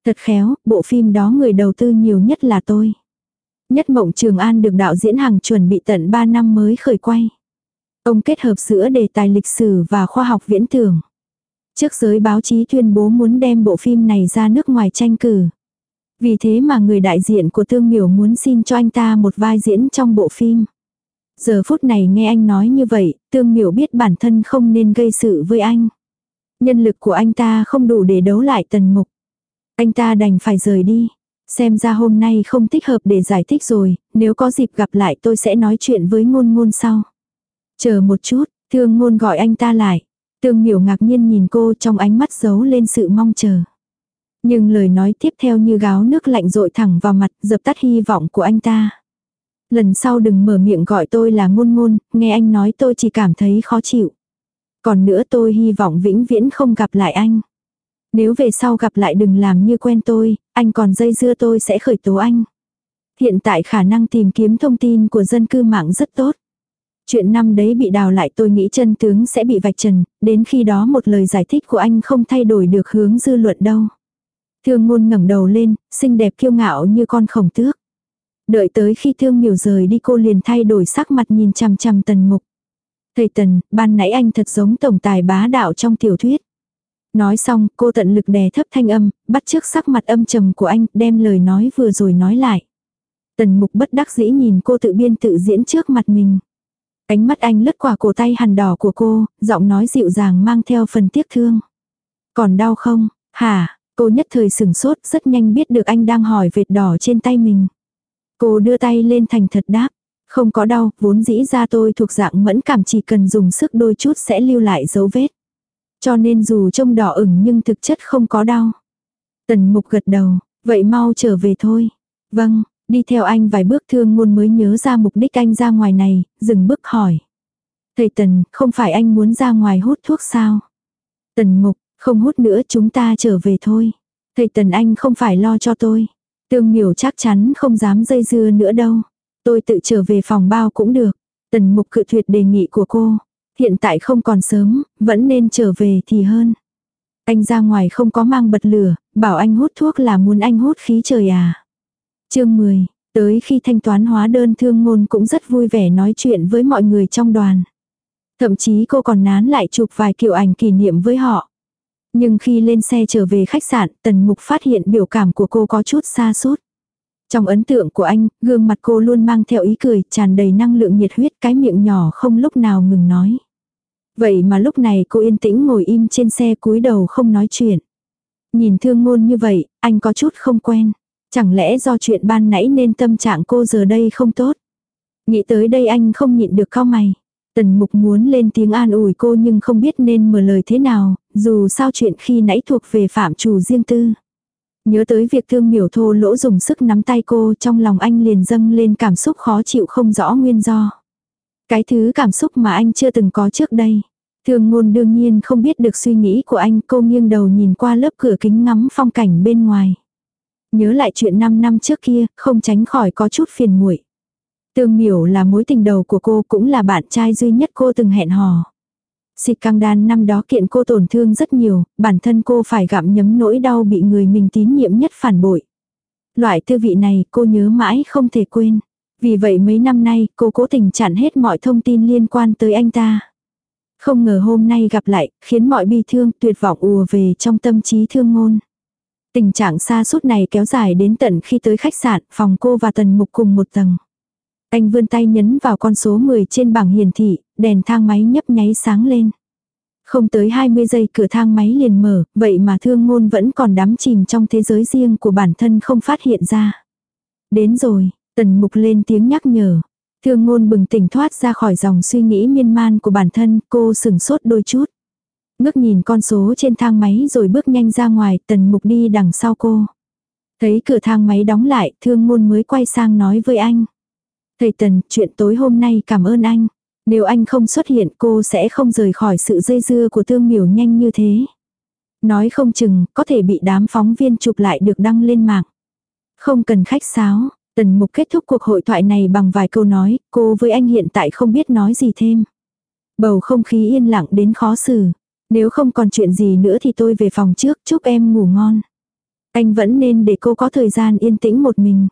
Thật khéo, bộ phim đó người đầu tư nhiều nhất là tôi. Nhất mộng Trường An được đạo diễn Hằng chuẩn bị tận 3 năm mới khởi quay. Ông kết hợp giữa đề tài lịch sử và khoa học viễn tưởng. Trước giới báo chí tuyên bố muốn đem bộ phim này ra nước ngoài tranh cử. Vì thế mà người đại diện của Tương Miểu muốn xin cho anh ta một vai diễn trong bộ phim. Giờ phút này nghe anh nói như vậy, Tương Miểu biết bản thân không nên gây sự với anh. Nhân lực của anh ta không đủ để đấu lại tần mục. Anh ta đành phải rời đi. Xem ra hôm nay không thích hợp để giải thích rồi, nếu có dịp gặp lại tôi sẽ nói chuyện với ngôn ngôn sau. Chờ một chút, thương ngôn gọi anh ta lại. Tương miểu ngạc nhiên nhìn cô trong ánh mắt giấu lên sự mong chờ. Nhưng lời nói tiếp theo như gáo nước lạnh rội thẳng vào mặt dập tắt hy vọng của anh ta. Lần sau đừng mở miệng gọi tôi là ngôn ngôn, nghe anh nói tôi chỉ cảm thấy khó chịu. Còn nữa tôi hy vọng vĩnh viễn không gặp lại anh. Nếu về sau gặp lại đừng làm như quen tôi, anh còn dây dưa tôi sẽ khởi tố anh. Hiện tại khả năng tìm kiếm thông tin của dân cư mạng rất tốt. Chuyện năm đấy bị đào lại tôi nghĩ chân tướng sẽ bị vạch trần, đến khi đó một lời giải thích của anh không thay đổi được hướng dư luận đâu. Thương ngôn ngẩng đầu lên, xinh đẹp kiêu ngạo như con khổng tước. Đợi tới khi thương miểu rời đi cô liền thay đổi sắc mặt nhìn chằm chằm tần mục. Thầy tần, ban nãy anh thật giống tổng tài bá đạo trong tiểu thuyết. Nói xong, cô tận lực đè thấp thanh âm, bắt trước sắc mặt âm trầm của anh, đem lời nói vừa rồi nói lại. Tần mục bất đắc dĩ nhìn cô tự biên tự diễn trước mặt mình. Ánh mắt anh lướt qua cổ tay hằn đỏ của cô, giọng nói dịu dàng mang theo phần tiếc thương. Còn đau không? Hả? Cô nhất thời sửng sốt rất nhanh biết được anh đang hỏi vệt đỏ trên tay mình. Cô đưa tay lên thành thật đáp. Không có đau, vốn dĩ ra tôi thuộc dạng mẫn cảm chỉ cần dùng sức đôi chút sẽ lưu lại dấu vết. Cho nên dù trông đỏ ửng nhưng thực chất không có đau. Tần mục gật đầu, vậy mau trở về thôi. Vâng, đi theo anh vài bước thương ngôn mới nhớ ra mục đích anh ra ngoài này, dừng bước hỏi. Thầy Tần, không phải anh muốn ra ngoài hút thuốc sao? Tần mục, không hút nữa chúng ta trở về thôi. Thầy Tần anh không phải lo cho tôi. Tương miểu chắc chắn không dám dây dưa nữa đâu. Tôi tự trở về phòng bao cũng được. Tần mục cự tuyệt đề nghị của cô. Hiện tại không còn sớm, vẫn nên trở về thì hơn. Anh ra ngoài không có mang bật lửa, bảo anh hút thuốc là muốn anh hút khí trời à. chương 10, tới khi thanh toán hóa đơn thương ngôn cũng rất vui vẻ nói chuyện với mọi người trong đoàn. Thậm chí cô còn nán lại chụp vài kiểu ảnh kỷ niệm với họ. Nhưng khi lên xe trở về khách sạn, Tần Mục phát hiện biểu cảm của cô có chút xa sút trong ấn tượng của anh, gương mặt cô luôn mang theo ý cười, tràn đầy năng lượng nhiệt huyết, cái miệng nhỏ không lúc nào ngừng nói. Vậy mà lúc này cô yên tĩnh ngồi im trên xe cúi đầu không nói chuyện. Nhìn thương ngôn như vậy, anh có chút không quen. Chẳng lẽ do chuyện ban nãy nên tâm trạng cô giờ đây không tốt. Nghĩ tới đây anh không nhịn được cao mày. Tần mục muốn lên tiếng an ủi cô nhưng không biết nên mở lời thế nào, dù sao chuyện khi nãy thuộc về phạm chủ riêng tư. Nhớ tới việc thương miểu thô lỗ dùng sức nắm tay cô trong lòng anh liền dâng lên cảm xúc khó chịu không rõ nguyên do. Cái thứ cảm xúc mà anh chưa từng có trước đây. Thương ngôn đương nhiên không biết được suy nghĩ của anh cô nghiêng đầu nhìn qua lớp cửa kính ngắm phong cảnh bên ngoài. Nhớ lại chuyện 5 năm trước kia, không tránh khỏi có chút phiền muội. Tương miểu là mối tình đầu của cô cũng là bạn trai duy nhất cô từng hẹn hò. Xịt căng đan năm đó kiện cô tổn thương rất nhiều, bản thân cô phải gặm nhấm nỗi đau bị người mình tín nhiệm nhất phản bội. Loại tư vị này cô nhớ mãi không thể quên. Vì vậy mấy năm nay cô cố tình chặn hết mọi thông tin liên quan tới anh ta. Không ngờ hôm nay gặp lại, khiến mọi bi thương tuyệt vọng ùa về trong tâm trí thương ngôn. Tình trạng xa suốt này kéo dài đến tận khi tới khách sạn, phòng cô và tần mục cùng một tầng. Anh vươn tay nhấn vào con số 10 trên bảng hiển thị, đèn thang máy nhấp nháy sáng lên. Không tới 20 giây cửa thang máy liền mở, vậy mà thương ngôn vẫn còn đắm chìm trong thế giới riêng của bản thân không phát hiện ra. Đến rồi, tần mục lên tiếng nhắc nhở. Thương ngôn bừng tỉnh thoát ra khỏi dòng suy nghĩ miên man của bản thân, cô sừng sốt đôi chút. Ngước nhìn con số trên thang máy rồi bước nhanh ra ngoài, tần mục đi đằng sau cô. Thấy cửa thang máy đóng lại, thương ngôn mới quay sang nói với anh. Thầy Tần, chuyện tối hôm nay cảm ơn anh. Nếu anh không xuất hiện cô sẽ không rời khỏi sự dây dưa của tương miểu nhanh như thế. Nói không chừng, có thể bị đám phóng viên chụp lại được đăng lên mạng. Không cần khách sáo, tần mục kết thúc cuộc hội thoại này bằng vài câu nói, cô với anh hiện tại không biết nói gì thêm. Bầu không khí yên lặng đến khó xử. Nếu không còn chuyện gì nữa thì tôi về phòng trước, chúc em ngủ ngon. Anh vẫn nên để cô có thời gian yên tĩnh một mình.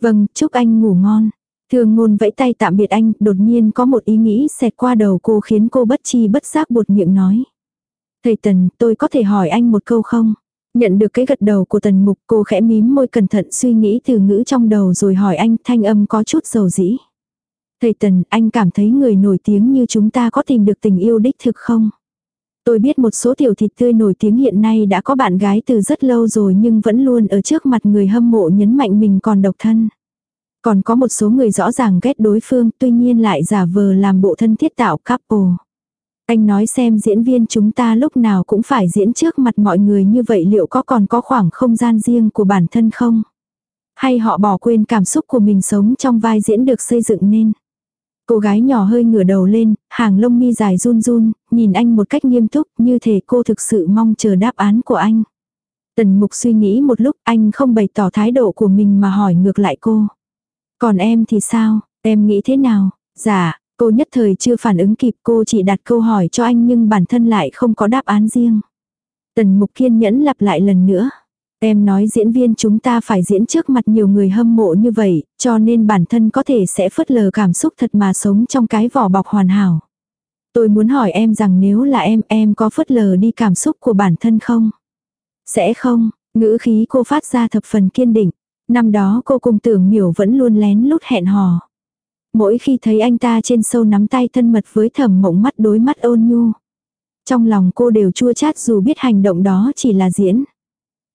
Vâng, chúc anh ngủ ngon. Thường ngôn vẫy tay tạm biệt anh, đột nhiên có một ý nghĩ xẹt qua đầu cô khiến cô bất chi bất giác buột miệng nói. Thầy Tần, tôi có thể hỏi anh một câu không? Nhận được cái gật đầu của Tần Mục cô khẽ mím môi cẩn thận suy nghĩ từ ngữ trong đầu rồi hỏi anh thanh âm có chút dầu dĩ. Thầy Tần, anh cảm thấy người nổi tiếng như chúng ta có tìm được tình yêu đích thực không? Tôi biết một số tiểu thịt tươi nổi tiếng hiện nay đã có bạn gái từ rất lâu rồi nhưng vẫn luôn ở trước mặt người hâm mộ nhấn mạnh mình còn độc thân. Còn có một số người rõ ràng ghét đối phương tuy nhiên lại giả vờ làm bộ thân thiết tạo couple. Anh nói xem diễn viên chúng ta lúc nào cũng phải diễn trước mặt mọi người như vậy liệu có còn có khoảng không gian riêng của bản thân không? Hay họ bỏ quên cảm xúc của mình sống trong vai diễn được xây dựng nên? Cô gái nhỏ hơi ngửa đầu lên, hàng lông mi dài run run, nhìn anh một cách nghiêm túc như thể cô thực sự mong chờ đáp án của anh. Tần mục suy nghĩ một lúc anh không bày tỏ thái độ của mình mà hỏi ngược lại cô. Còn em thì sao, em nghĩ thế nào? Dạ, cô nhất thời chưa phản ứng kịp cô chỉ đặt câu hỏi cho anh nhưng bản thân lại không có đáp án riêng. Tần mục kiên nhẫn lặp lại lần nữa. Em nói diễn viên chúng ta phải diễn trước mặt nhiều người hâm mộ như vậy, cho nên bản thân có thể sẽ phớt lờ cảm xúc thật mà sống trong cái vỏ bọc hoàn hảo. Tôi muốn hỏi em rằng nếu là em, em có phớt lờ đi cảm xúc của bản thân không? Sẽ không, ngữ khí cô phát ra thập phần kiên định. Năm đó cô cùng tưởng miểu vẫn luôn lén lút hẹn hò. Mỗi khi thấy anh ta trên sâu nắm tay thân mật với thầm mộng mắt đối mắt ôn nhu. Trong lòng cô đều chua chát dù biết hành động đó chỉ là diễn.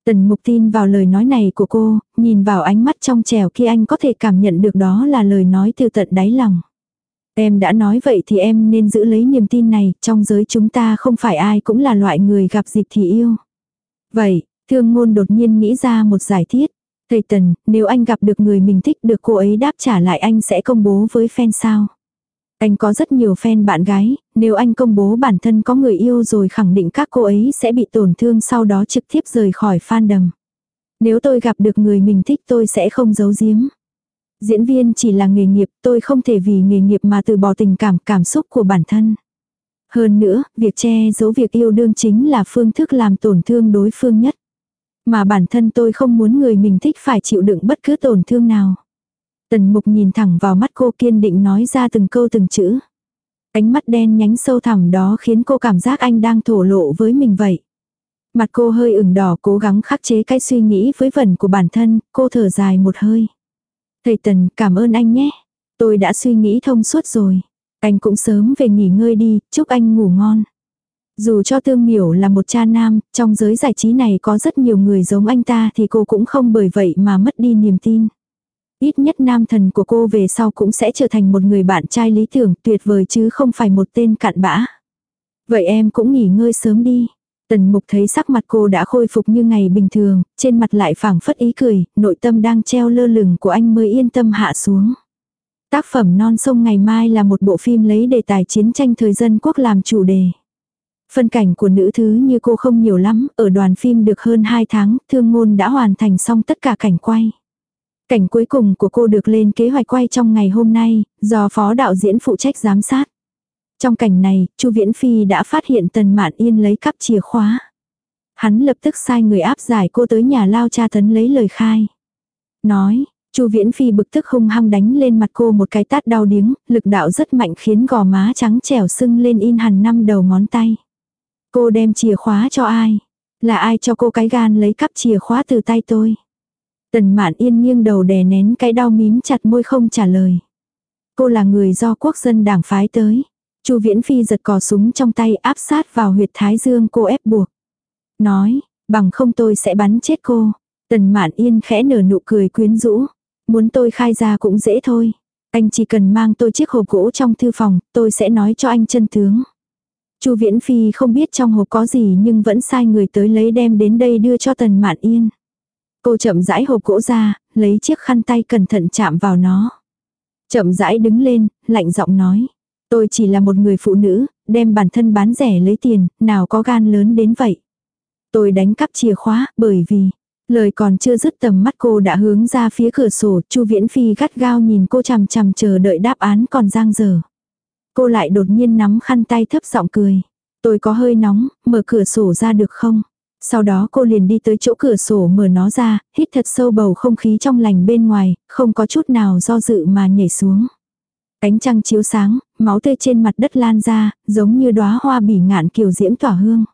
Tần mục tin vào lời nói này của cô, nhìn vào ánh mắt trong trẻo khi anh có thể cảm nhận được đó là lời nói từ tận đáy lòng. Em đã nói vậy thì em nên giữ lấy niềm tin này, trong giới chúng ta không phải ai cũng là loại người gặp dịp thì yêu. Vậy, thương ngôn đột nhiên nghĩ ra một giải thiết. Thầy Tần, nếu anh gặp được người mình thích được cô ấy đáp trả lại anh sẽ công bố với fan sao? Anh có rất nhiều fan bạn gái, nếu anh công bố bản thân có người yêu rồi khẳng định các cô ấy sẽ bị tổn thương sau đó trực tiếp rời khỏi fandom. Nếu tôi gặp được người mình thích tôi sẽ không giấu giếm. Diễn viên chỉ là nghề nghiệp, tôi không thể vì nghề nghiệp mà từ bỏ tình cảm, cảm xúc của bản thân. Hơn nữa, việc che giấu việc yêu đương chính là phương thức làm tổn thương đối phương nhất. Mà bản thân tôi không muốn người mình thích phải chịu đựng bất cứ tổn thương nào. Tần mục nhìn thẳng vào mắt cô kiên định nói ra từng câu từng chữ. Ánh mắt đen nhánh sâu thẳm đó khiến cô cảm giác anh đang thổ lộ với mình vậy. Mặt cô hơi ửng đỏ cố gắng khắc chế cái suy nghĩ với vẩn của bản thân, cô thở dài một hơi. Thầy Tần, cảm ơn anh nhé. Tôi đã suy nghĩ thông suốt rồi. Anh cũng sớm về nghỉ ngơi đi, chúc anh ngủ ngon. Dù cho Tương Miểu là một cha nam, trong giới giải trí này có rất nhiều người giống anh ta thì cô cũng không bởi vậy mà mất đi niềm tin. Ít nhất nam thần của cô về sau cũng sẽ trở thành một người bạn trai lý tưởng tuyệt vời chứ không phải một tên cặn bã. Vậy em cũng nghỉ ngơi sớm đi. Tần mục thấy sắc mặt cô đã khôi phục như ngày bình thường, trên mặt lại phảng phất ý cười, nội tâm đang treo lơ lửng của anh mới yên tâm hạ xuống. Tác phẩm non sông ngày mai là một bộ phim lấy đề tài chiến tranh thời dân quốc làm chủ đề. Phân cảnh của nữ thứ như cô không nhiều lắm, ở đoàn phim được hơn 2 tháng, thương ngôn đã hoàn thành xong tất cả cảnh quay. Cảnh cuối cùng của cô được lên kế hoạch quay trong ngày hôm nay, do phó đạo diễn phụ trách giám sát. Trong cảnh này, Chu Viễn Phi đã phát hiện Tần Mạn Yên lấy cắp chìa khóa. Hắn lập tức sai người áp giải cô tới nhà lao cha tấn lấy lời khai. Nói, Chu Viễn Phi bực tức hung hăng đánh lên mặt cô một cái tát đau điếng, lực đạo rất mạnh khiến gò má trắng trẻo sưng lên in hẳn năm đầu ngón tay. Cô đem chìa khóa cho ai? Là ai cho cô cái gan lấy cắp chìa khóa từ tay tôi? Tần mạn yên nghiêng đầu đè nén cái đau mím chặt môi không trả lời. Cô là người do quốc dân đảng phái tới. Chu Viễn Phi giật cò súng trong tay áp sát vào huyệt thái dương cô ép buộc. Nói, bằng không tôi sẽ bắn chết cô. Tần Mạn Yên khẽ nở nụ cười quyến rũ. Muốn tôi khai ra cũng dễ thôi. Anh chỉ cần mang tôi chiếc hộp gỗ trong thư phòng, tôi sẽ nói cho anh chân tướng. Chu Viễn Phi không biết trong hộp có gì nhưng vẫn sai người tới lấy đem đến đây đưa cho Tần Mạn Yên. Cô chậm rãi hộp gỗ ra, lấy chiếc khăn tay cẩn thận chạm vào nó. Chậm rãi đứng lên, lạnh giọng nói. Tôi chỉ là một người phụ nữ, đem bản thân bán rẻ lấy tiền, nào có gan lớn đến vậy. Tôi đánh cắp chìa khóa, bởi vì, lời còn chưa dứt tầm mắt cô đã hướng ra phía cửa sổ, Chu Viễn Phi gắt gao nhìn cô chằm chằm chờ đợi đáp án còn giang dở. Cô lại đột nhiên nắm khăn tay thấp giọng cười. Tôi có hơi nóng, mở cửa sổ ra được không? Sau đó cô liền đi tới chỗ cửa sổ mở nó ra, hít thật sâu bầu không khí trong lành bên ngoài, không có chút nào do dự mà nhảy xuống. Cánh trăng chiếu sáng, máu tươi trên mặt đất lan ra, giống như đóa hoa bỉ ngạn kiều diễm tỏa hương.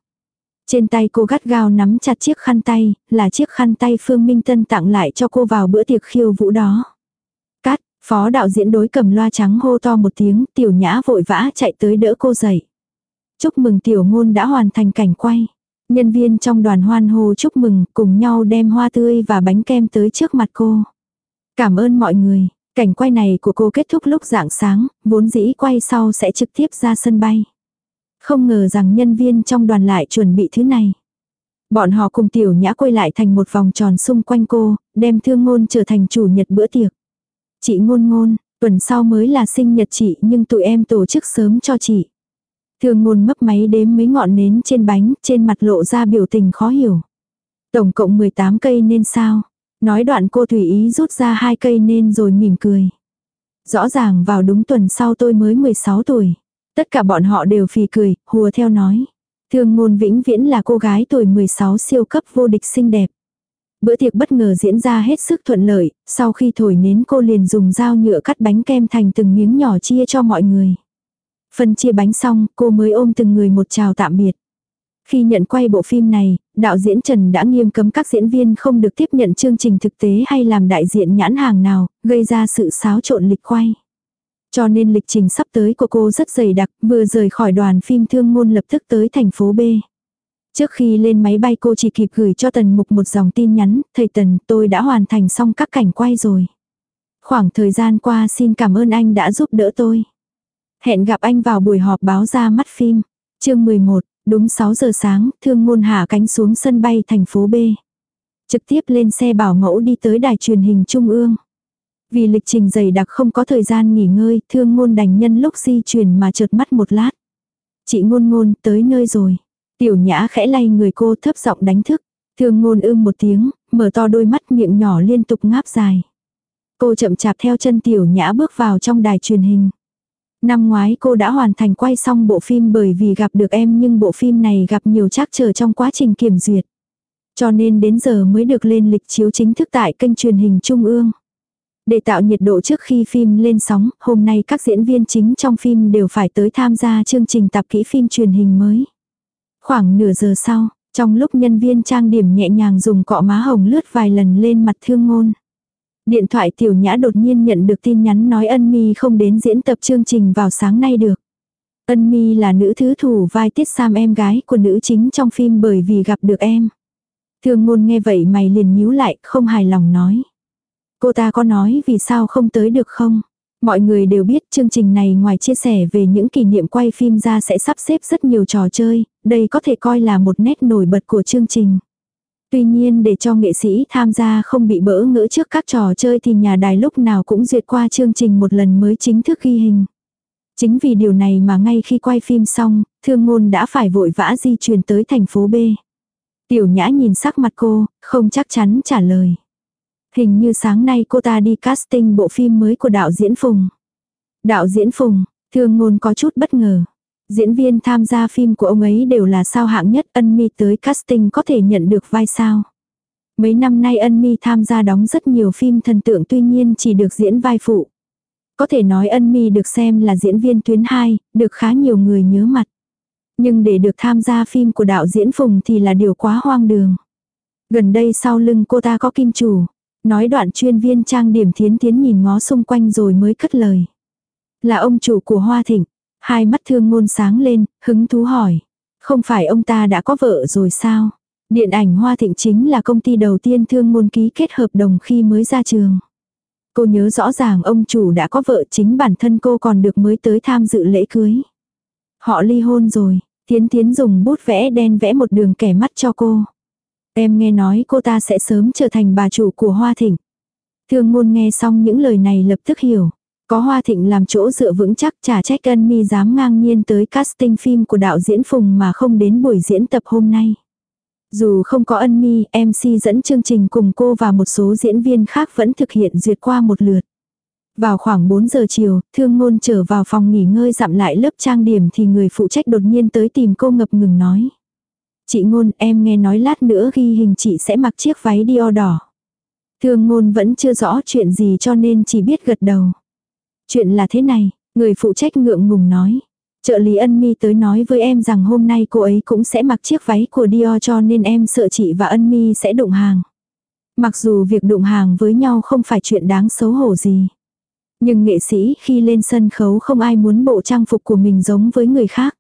Trên tay cô gắt gao nắm chặt chiếc khăn tay, là chiếc khăn tay Phương Minh Tân tặng lại cho cô vào bữa tiệc khiêu vũ đó. Phó đạo diễn đối cầm loa trắng hô to một tiếng, tiểu nhã vội vã chạy tới đỡ cô dậy. Chúc mừng tiểu ngôn đã hoàn thành cảnh quay. Nhân viên trong đoàn hoan hô chúc mừng, cùng nhau đem hoa tươi và bánh kem tới trước mặt cô. Cảm ơn mọi người, cảnh quay này của cô kết thúc lúc dạng sáng, vốn dĩ quay sau sẽ trực tiếp ra sân bay. Không ngờ rằng nhân viên trong đoàn lại chuẩn bị thứ này. Bọn họ cùng tiểu nhã quay lại thành một vòng tròn xung quanh cô, đem thương ngôn trở thành chủ nhật bữa tiệc. Chị ngôn ngôn, tuần sau mới là sinh nhật chị nhưng tụi em tổ chức sớm cho chị. thường ngôn mấp máy đếm mấy ngọn nến trên bánh, trên mặt lộ ra biểu tình khó hiểu. Tổng cộng 18 cây nên sao? Nói đoạn cô tùy ý rút ra hai cây nên rồi mỉm cười. Rõ ràng vào đúng tuần sau tôi mới 16 tuổi. Tất cả bọn họ đều phì cười, hùa theo nói. Thương ngôn vĩnh viễn là cô gái tuổi 16 siêu cấp vô địch xinh đẹp. Bữa tiệc bất ngờ diễn ra hết sức thuận lợi, sau khi thổi nến cô liền dùng dao nhựa cắt bánh kem thành từng miếng nhỏ chia cho mọi người. Phân chia bánh xong, cô mới ôm từng người một chào tạm biệt. Khi nhận quay bộ phim này, đạo diễn Trần đã nghiêm cấm các diễn viên không được tiếp nhận chương trình thực tế hay làm đại diện nhãn hàng nào, gây ra sự xáo trộn lịch quay. Cho nên lịch trình sắp tới của cô rất dày đặc, vừa rời khỏi đoàn phim thương ngôn lập tức tới thành phố B. Trước khi lên máy bay cô chỉ kịp gửi cho Tần Mục một dòng tin nhắn, thầy Tần tôi đã hoàn thành xong các cảnh quay rồi. Khoảng thời gian qua xin cảm ơn anh đã giúp đỡ tôi. Hẹn gặp anh vào buổi họp báo ra mắt phim. chương 11, đúng 6 giờ sáng, thương ngôn hạ cánh xuống sân bay thành phố B. Trực tiếp lên xe bảo mẫu đi tới đài truyền hình Trung ương. Vì lịch trình dày đặc không có thời gian nghỉ ngơi, thương ngôn đành nhân lúc di chuyển mà chợt mắt một lát. Chị ngôn ngôn tới nơi rồi. Tiểu nhã khẽ lay người cô thấp giọng đánh thức. Thương ngôn ưm một tiếng, mở to đôi mắt miệng nhỏ liên tục ngáp dài. Cô chậm chạp theo chân tiểu nhã bước vào trong đài truyền hình. Năm ngoái cô đã hoàn thành quay xong bộ phim bởi vì gặp được em nhưng bộ phim này gặp nhiều trắc trở trong quá trình kiểm duyệt. Cho nên đến giờ mới được lên lịch chiếu chính thức tại kênh truyền hình Trung ương. Để tạo nhiệt độ trước khi phim lên sóng, hôm nay các diễn viên chính trong phim đều phải tới tham gia chương trình tạp kỹ phim truyền hình mới. Khoảng nửa giờ sau, trong lúc nhân viên trang điểm nhẹ nhàng dùng cọ má hồng lướt vài lần lên mặt thương ngôn. Điện thoại tiểu nhã đột nhiên nhận được tin nhắn nói ân mi không đến diễn tập chương trình vào sáng nay được. Ân mi là nữ thứ thủ vai tiết sam em gái của nữ chính trong phim bởi vì gặp được em. Thương ngôn nghe vậy mày liền nhíu lại, không hài lòng nói. Cô ta có nói vì sao không tới được không? Mọi người đều biết chương trình này ngoài chia sẻ về những kỷ niệm quay phim ra sẽ sắp xếp rất nhiều trò chơi, đây có thể coi là một nét nổi bật của chương trình. Tuy nhiên để cho nghệ sĩ tham gia không bị bỡ ngỡ trước các trò chơi thì nhà đài lúc nào cũng duyệt qua chương trình một lần mới chính thức ghi hình. Chính vì điều này mà ngay khi quay phim xong, thương ngôn đã phải vội vã di chuyển tới thành phố B. Tiểu nhã nhìn sắc mặt cô, không chắc chắn trả lời. Hình như sáng nay cô ta đi casting bộ phim mới của đạo diễn Phùng. Đạo diễn Phùng, thương ngôn có chút bất ngờ. Diễn viên tham gia phim của ông ấy đều là sao hạng nhất ân mi tới casting có thể nhận được vai sao. Mấy năm nay ân mi tham gia đóng rất nhiều phim thần tượng tuy nhiên chỉ được diễn vai phụ. Có thể nói ân mi được xem là diễn viên tuyến 2, được khá nhiều người nhớ mặt. Nhưng để được tham gia phim của đạo diễn Phùng thì là điều quá hoang đường. Gần đây sau lưng cô ta có kim chủ. Nói đoạn chuyên viên trang điểm thiến thiến nhìn ngó xung quanh rồi mới cất lời. Là ông chủ của Hoa Thịnh. Hai mắt thương ngôn sáng lên, hứng thú hỏi. Không phải ông ta đã có vợ rồi sao? Điện ảnh Hoa Thịnh chính là công ty đầu tiên thương ngôn ký kết hợp đồng khi mới ra trường. Cô nhớ rõ ràng ông chủ đã có vợ chính bản thân cô còn được mới tới tham dự lễ cưới. Họ ly hôn rồi, Tiến Tiến dùng bút vẽ đen vẽ một đường kẻ mắt cho cô. Em nghe nói cô ta sẽ sớm trở thành bà chủ của Hoa Thịnh. Thương ngôn nghe xong những lời này lập tức hiểu. Có Hoa Thịnh làm chỗ dựa vững chắc trả trách ân mi dám ngang nhiên tới casting phim của đạo diễn Phùng mà không đến buổi diễn tập hôm nay. Dù không có ân mi, MC dẫn chương trình cùng cô và một số diễn viên khác vẫn thực hiện duyệt qua một lượt. Vào khoảng 4 giờ chiều, thương ngôn trở vào phòng nghỉ ngơi dặm lại lớp trang điểm thì người phụ trách đột nhiên tới tìm cô ngập ngừng nói. Chị ngôn em nghe nói lát nữa ghi hình chị sẽ mặc chiếc váy Dior đỏ. Thương ngôn vẫn chưa rõ chuyện gì cho nên chỉ biết gật đầu. Chuyện là thế này, người phụ trách ngượng ngùng nói. Trợ lý ân mi tới nói với em rằng hôm nay cô ấy cũng sẽ mặc chiếc váy của Dior cho nên em sợ chị và ân mi sẽ đụng hàng. Mặc dù việc đụng hàng với nhau không phải chuyện đáng xấu hổ gì. Nhưng nghệ sĩ khi lên sân khấu không ai muốn bộ trang phục của mình giống với người khác.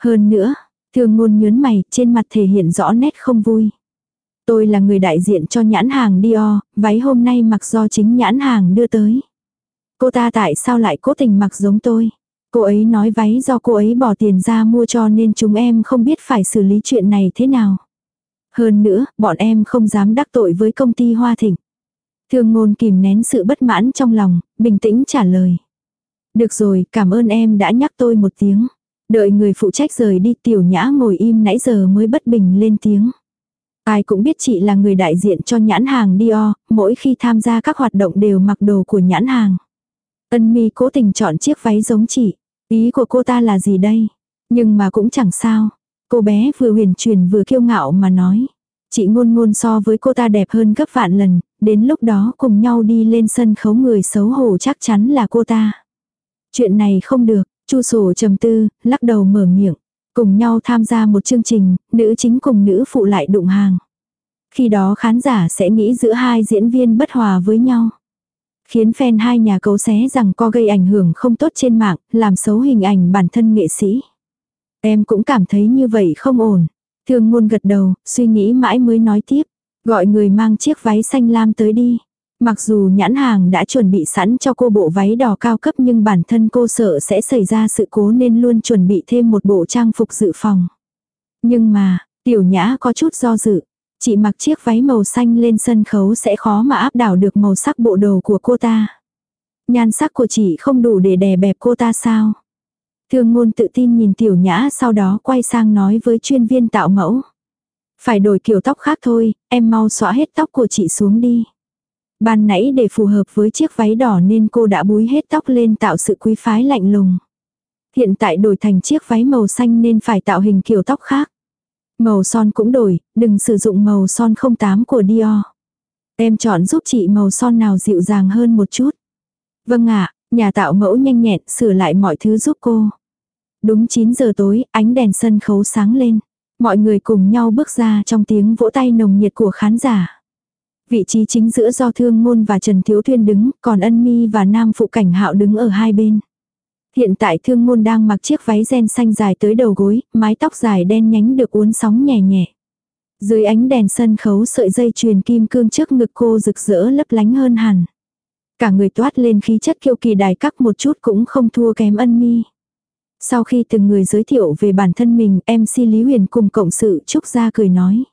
Hơn nữa, thường ngôn nhớn mày trên mặt thể hiện rõ nét không vui. Tôi là người đại diện cho nhãn hàng Dior, váy hôm nay mặc do chính nhãn hàng đưa tới. Cô ta tại sao lại cố tình mặc giống tôi? Cô ấy nói váy do cô ấy bỏ tiền ra mua cho nên chúng em không biết phải xử lý chuyện này thế nào. Hơn nữa, bọn em không dám đắc tội với công ty Hoa Thịnh. Thương ngôn kìm nén sự bất mãn trong lòng, bình tĩnh trả lời. Được rồi, cảm ơn em đã nhắc tôi một tiếng. Đợi người phụ trách rời đi tiểu nhã ngồi im nãy giờ mới bất bình lên tiếng. Ai cũng biết chị là người đại diện cho nhãn hàng Dior, mỗi khi tham gia các hoạt động đều mặc đồ của nhãn hàng. Ân mi cố tình chọn chiếc váy giống chị. Ý của cô ta là gì đây? Nhưng mà cũng chẳng sao. Cô bé vừa huyền truyền vừa kiêu ngạo mà nói. Chị ngôn ngôn so với cô ta đẹp hơn gấp vạn lần, đến lúc đó cùng nhau đi lên sân khấu người xấu hổ chắc chắn là cô ta. Chuyện này không được, chu sổ trầm tư, lắc đầu mở miệng. Cùng nhau tham gia một chương trình, nữ chính cùng nữ phụ lại đụng hàng. Khi đó khán giả sẽ nghĩ giữa hai diễn viên bất hòa với nhau. Khiến fan hai nhà cấu xé rằng co gây ảnh hưởng không tốt trên mạng, làm xấu hình ảnh bản thân nghệ sĩ. Em cũng cảm thấy như vậy không ổn. Thương ngôn gật đầu, suy nghĩ mãi mới nói tiếp. Gọi người mang chiếc váy xanh lam tới đi. Mặc dù nhãn hàng đã chuẩn bị sẵn cho cô bộ váy đỏ cao cấp nhưng bản thân cô sợ sẽ xảy ra sự cố nên luôn chuẩn bị thêm một bộ trang phục dự phòng. Nhưng mà, tiểu nhã có chút do dự. Chị mặc chiếc váy màu xanh lên sân khấu sẽ khó mà áp đảo được màu sắc bộ đồ của cô ta. Nhan sắc của chị không đủ để đè bẹp cô ta sao? Thương ngôn tự tin nhìn tiểu nhã sau đó quay sang nói với chuyên viên tạo mẫu. Phải đổi kiểu tóc khác thôi, em mau xóa hết tóc của chị xuống đi. Ban nãy để phù hợp với chiếc váy đỏ nên cô đã búi hết tóc lên tạo sự quý phái lạnh lùng. Hiện tại đổi thành chiếc váy màu xanh nên phải tạo hình kiểu tóc khác. Màu son cũng đổi, đừng sử dụng màu son 08 của Dior. Em chọn giúp chị màu son nào dịu dàng hơn một chút. Vâng ạ, nhà tạo mẫu nhanh nhẹn sửa lại mọi thứ giúp cô. Đúng 9 giờ tối, ánh đèn sân khấu sáng lên. Mọi người cùng nhau bước ra trong tiếng vỗ tay nồng nhiệt của khán giả. Vị trí chính giữa do Thương Ngôn và Trần Thiếu Thuyên đứng, còn Ân Mi và Nam Phụ Cảnh Hạo đứng ở hai bên. Hiện tại Thương Ngôn đang mặc chiếc váy ren xanh dài tới đầu gối, mái tóc dài đen nhánh được uốn sóng nhẹ nhẹ. Dưới ánh đèn sân khấu sợi dây chuyền kim cương trước ngực cô rực rỡ lấp lánh hơn hẳn. Cả người toát lên khí chất kiêu kỳ đài các một chút cũng không thua kém ân mi. Sau khi từng người giới thiệu về bản thân mình, MC Lý Huyền cùng cộng sự Trúc Gia cười nói.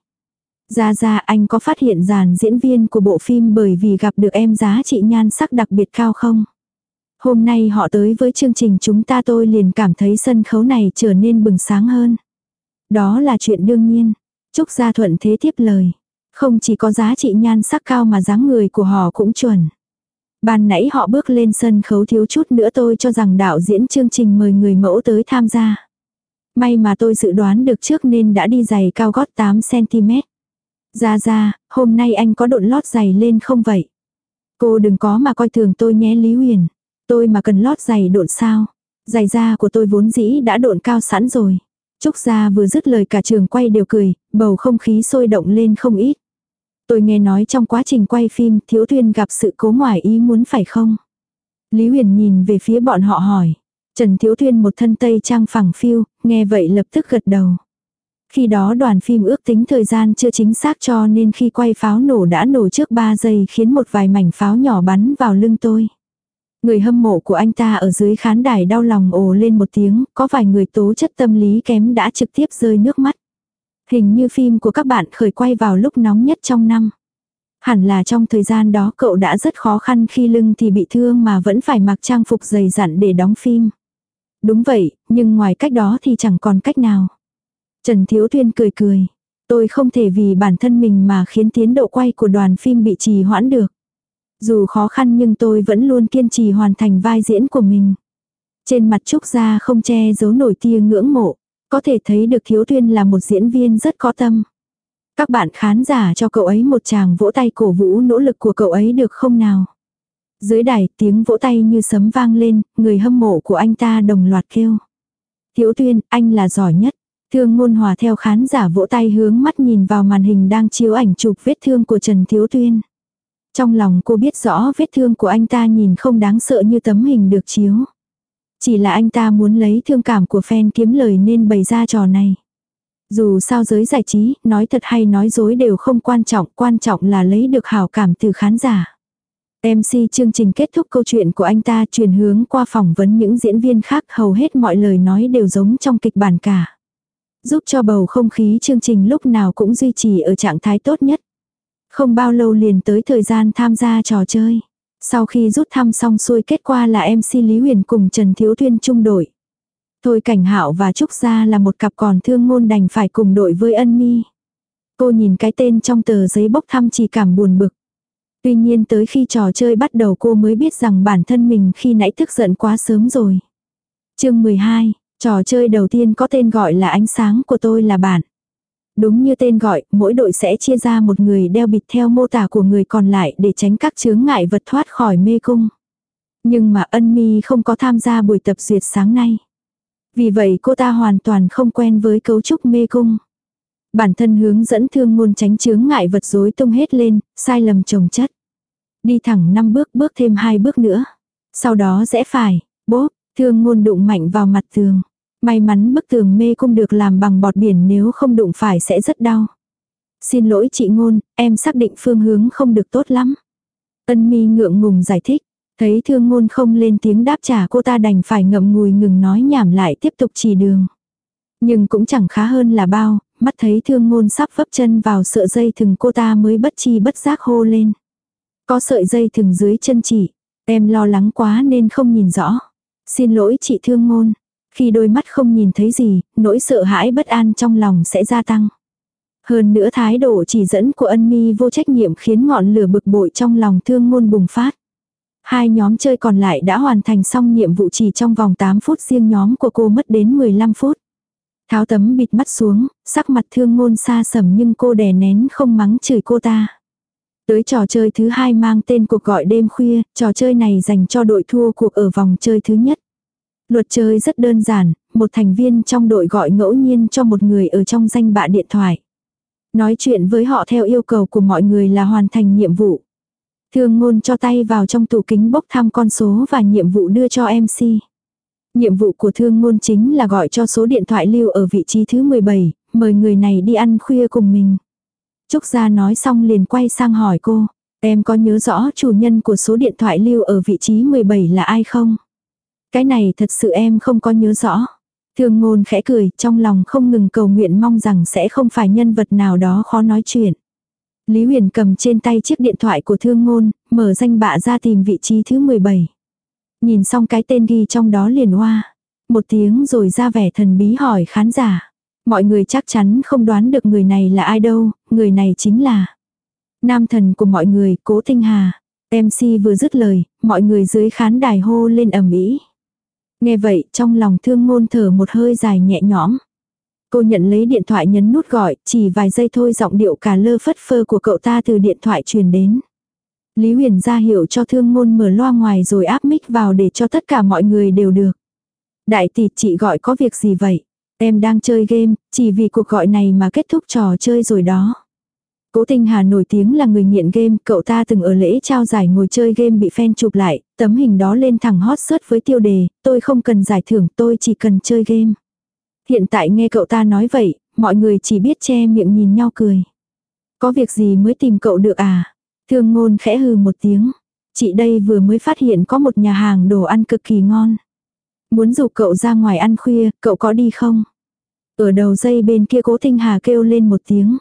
Ra ra, anh có phát hiện dàn diễn viên của bộ phim bởi vì gặp được em giá trị nhan sắc đặc biệt cao không? Hôm nay họ tới với chương trình chúng ta tôi liền cảm thấy sân khấu này trở nên bừng sáng hơn. Đó là chuyện đương nhiên. Trúc Gia Thuận thế tiếp lời. Không chỉ có giá trị nhan sắc cao mà dáng người của họ cũng chuẩn. Ban nãy họ bước lên sân khấu thiếu chút nữa tôi cho rằng đạo diễn chương trình mời người mẫu tới tham gia. May mà tôi dự đoán được trước nên đã đi giày cao gót 8cm. Ra ra, hôm nay anh có độn lót giày lên không vậy? Cô đừng có mà coi thường tôi nhé Lý Huyền. Tôi mà cần lót giày độn sao? Giày da của tôi vốn dĩ đã độn cao sẵn rồi. Trúc gia vừa dứt lời cả trường quay đều cười, bầu không khí sôi động lên không ít. Tôi nghe nói trong quá trình quay phim Thiếu Thuyên gặp sự cố ngoài ý muốn phải không? Lý Huyền nhìn về phía bọn họ hỏi. Trần Thiếu Thuyên một thân tây trang phẳng phiu, nghe vậy lập tức gật đầu. Khi đó đoàn phim ước tính thời gian chưa chính xác cho nên khi quay pháo nổ đã nổ trước 3 giây khiến một vài mảnh pháo nhỏ bắn vào lưng tôi. Người hâm mộ của anh ta ở dưới khán đài đau lòng ồ lên một tiếng, có vài người tố chất tâm lý kém đã trực tiếp rơi nước mắt. Hình như phim của các bạn khởi quay vào lúc nóng nhất trong năm. Hẳn là trong thời gian đó cậu đã rất khó khăn khi lưng thì bị thương mà vẫn phải mặc trang phục dày dặn để đóng phim. Đúng vậy, nhưng ngoài cách đó thì chẳng còn cách nào. Trần Thiếu Tuyên cười cười. Tôi không thể vì bản thân mình mà khiến tiến độ quay của đoàn phim bị trì hoãn được. Dù khó khăn nhưng tôi vẫn luôn kiên trì hoàn thành vai diễn của mình. Trên mặt Trúc Gia không che giấu nổi tia ngưỡng mộ. Có thể thấy được Thiếu Tuyên là một diễn viên rất có tâm. Các bạn khán giả cho cậu ấy một tràng vỗ tay cổ vũ nỗ lực của cậu ấy được không nào? Dưới đài tiếng vỗ tay như sấm vang lên, người hâm mộ của anh ta đồng loạt kêu. Thiếu Tuyên, anh là giỏi nhất. Thương ngôn hòa theo khán giả vỗ tay hướng mắt nhìn vào màn hình đang chiếu ảnh chụp vết thương của Trần Thiếu Tuyên. Trong lòng cô biết rõ vết thương của anh ta nhìn không đáng sợ như tấm hình được chiếu. Chỉ là anh ta muốn lấy thương cảm của fan kiếm lời nên bày ra trò này. Dù sao giới giải trí, nói thật hay nói dối đều không quan trọng, quan trọng là lấy được hảo cảm từ khán giả. MC chương trình kết thúc câu chuyện của anh ta truyền hướng qua phỏng vấn những diễn viên khác hầu hết mọi lời nói đều giống trong kịch bản cả. Giúp cho bầu không khí chương trình lúc nào cũng duy trì ở trạng thái tốt nhất. Không bao lâu liền tới thời gian tham gia trò chơi. Sau khi rút thăm xong xuôi kết quả là MC Lý Huyền cùng Trần Thiếu Thuyên chung đội. Thôi Cảnh Hạo và Trúc Gia là một cặp còn thương ngôn đành phải cùng đội với ân mi. Cô nhìn cái tên trong tờ giấy bốc thăm chỉ cảm buồn bực. Tuy nhiên tới khi trò chơi bắt đầu cô mới biết rằng bản thân mình khi nãy tức giận quá sớm rồi. chương 12, trò chơi đầu tiên có tên gọi là ánh sáng của tôi là bạn. Đúng như tên gọi, mỗi đội sẽ chia ra một người đeo bịt theo mô tả của người còn lại để tránh các chướng ngại vật thoát khỏi mê cung. Nhưng mà ân mi không có tham gia buổi tập duyệt sáng nay. Vì vậy cô ta hoàn toàn không quen với cấu trúc mê cung. Bản thân hướng dẫn thương ngôn tránh chướng ngại vật rối tung hết lên, sai lầm trồng chất. Đi thẳng 5 bước bước thêm hai bước nữa. Sau đó rẽ phải, bốp, thương ngôn đụng mạnh vào mặt tường. May mắn bức tường mê cung được làm bằng bọt biển nếu không đụng phải sẽ rất đau. Xin lỗi chị ngôn, em xác định phương hướng không được tốt lắm. Ân mi ngượng ngùng giải thích. Thấy thương ngôn không lên tiếng đáp trả cô ta đành phải ngậm ngùi ngừng nói nhảm lại tiếp tục chỉ đường. Nhưng cũng chẳng khá hơn là bao, mắt thấy thương ngôn sắp vấp chân vào sợi dây thừng cô ta mới bất chi bất giác hô lên. Có sợi dây thừng dưới chân chị, em lo lắng quá nên không nhìn rõ. Xin lỗi chị thương ngôn, khi đôi mắt không nhìn thấy gì, nỗi sợ hãi bất an trong lòng sẽ gia tăng. Hơn nữa thái độ chỉ dẫn của ân mi vô trách nhiệm khiến ngọn lửa bực bội trong lòng thương ngôn bùng phát. Hai nhóm chơi còn lại đã hoàn thành xong nhiệm vụ chỉ trong vòng 8 phút riêng nhóm của cô mất đến 15 phút. Tháo tấm bịt mắt xuống, sắc mặt thương ngôn xa sầm nhưng cô đè nén không mắng chửi cô ta. Tới trò chơi thứ hai mang tên cuộc gọi đêm khuya, trò chơi này dành cho đội thua cuộc ở vòng chơi thứ nhất. Luật chơi rất đơn giản, một thành viên trong đội gọi ngẫu nhiên cho một người ở trong danh bạ điện thoại. Nói chuyện với họ theo yêu cầu của mọi người là hoàn thành nhiệm vụ. Thương ngôn cho tay vào trong tủ kính bốc thăm con số và nhiệm vụ đưa cho MC. Nhiệm vụ của thương ngôn chính là gọi cho số điện thoại lưu ở vị trí thứ 17, mời người này đi ăn khuya cùng mình. Trúc Gia nói xong liền quay sang hỏi cô, em có nhớ rõ chủ nhân của số điện thoại lưu ở vị trí 17 là ai không? Cái này thật sự em không có nhớ rõ. Thương ngôn khẽ cười, trong lòng không ngừng cầu nguyện mong rằng sẽ không phải nhân vật nào đó khó nói chuyện. Lý Huyền cầm trên tay chiếc điện thoại của thương ngôn, mở danh bạ ra tìm vị trí thứ 17. Nhìn xong cái tên ghi trong đó liền hoa. Một tiếng rồi ra vẻ thần bí hỏi khán giả. Mọi người chắc chắn không đoán được người này là ai đâu, người này chính là nam thần của mọi người, Cố Tinh Hà. MC vừa dứt lời, mọi người dưới khán đài hô lên ầm ĩ. Nghe vậy, trong lòng thương ngôn thở một hơi dài nhẹ nhõm. Cô nhận lấy điện thoại nhấn nút gọi, chỉ vài giây thôi giọng điệu cả lơ phất phơ của cậu ta từ điện thoại truyền đến. Lý Huyền ra hiệu cho thương ngôn mở loa ngoài rồi áp mic vào để cho tất cả mọi người đều được. Đại tỷ chị gọi có việc gì vậy? Em đang chơi game, chỉ vì cuộc gọi này mà kết thúc trò chơi rồi đó. Cố Tinh Hà nổi tiếng là người nghiện game, cậu ta từng ở lễ trao giải ngồi chơi game bị fan chụp lại, tấm hình đó lên thẳng hot search với tiêu đề, tôi không cần giải thưởng, tôi chỉ cần chơi game. Hiện tại nghe cậu ta nói vậy, mọi người chỉ biết che miệng nhìn nhau cười. Có việc gì mới tìm cậu được à? Thương ngôn khẽ hừ một tiếng. Chị đây vừa mới phát hiện có một nhà hàng đồ ăn cực kỳ ngon. Muốn dụ cậu ra ngoài ăn khuya, cậu có đi không? Ở đầu dây bên kia cố tinh hà kêu lên một tiếng.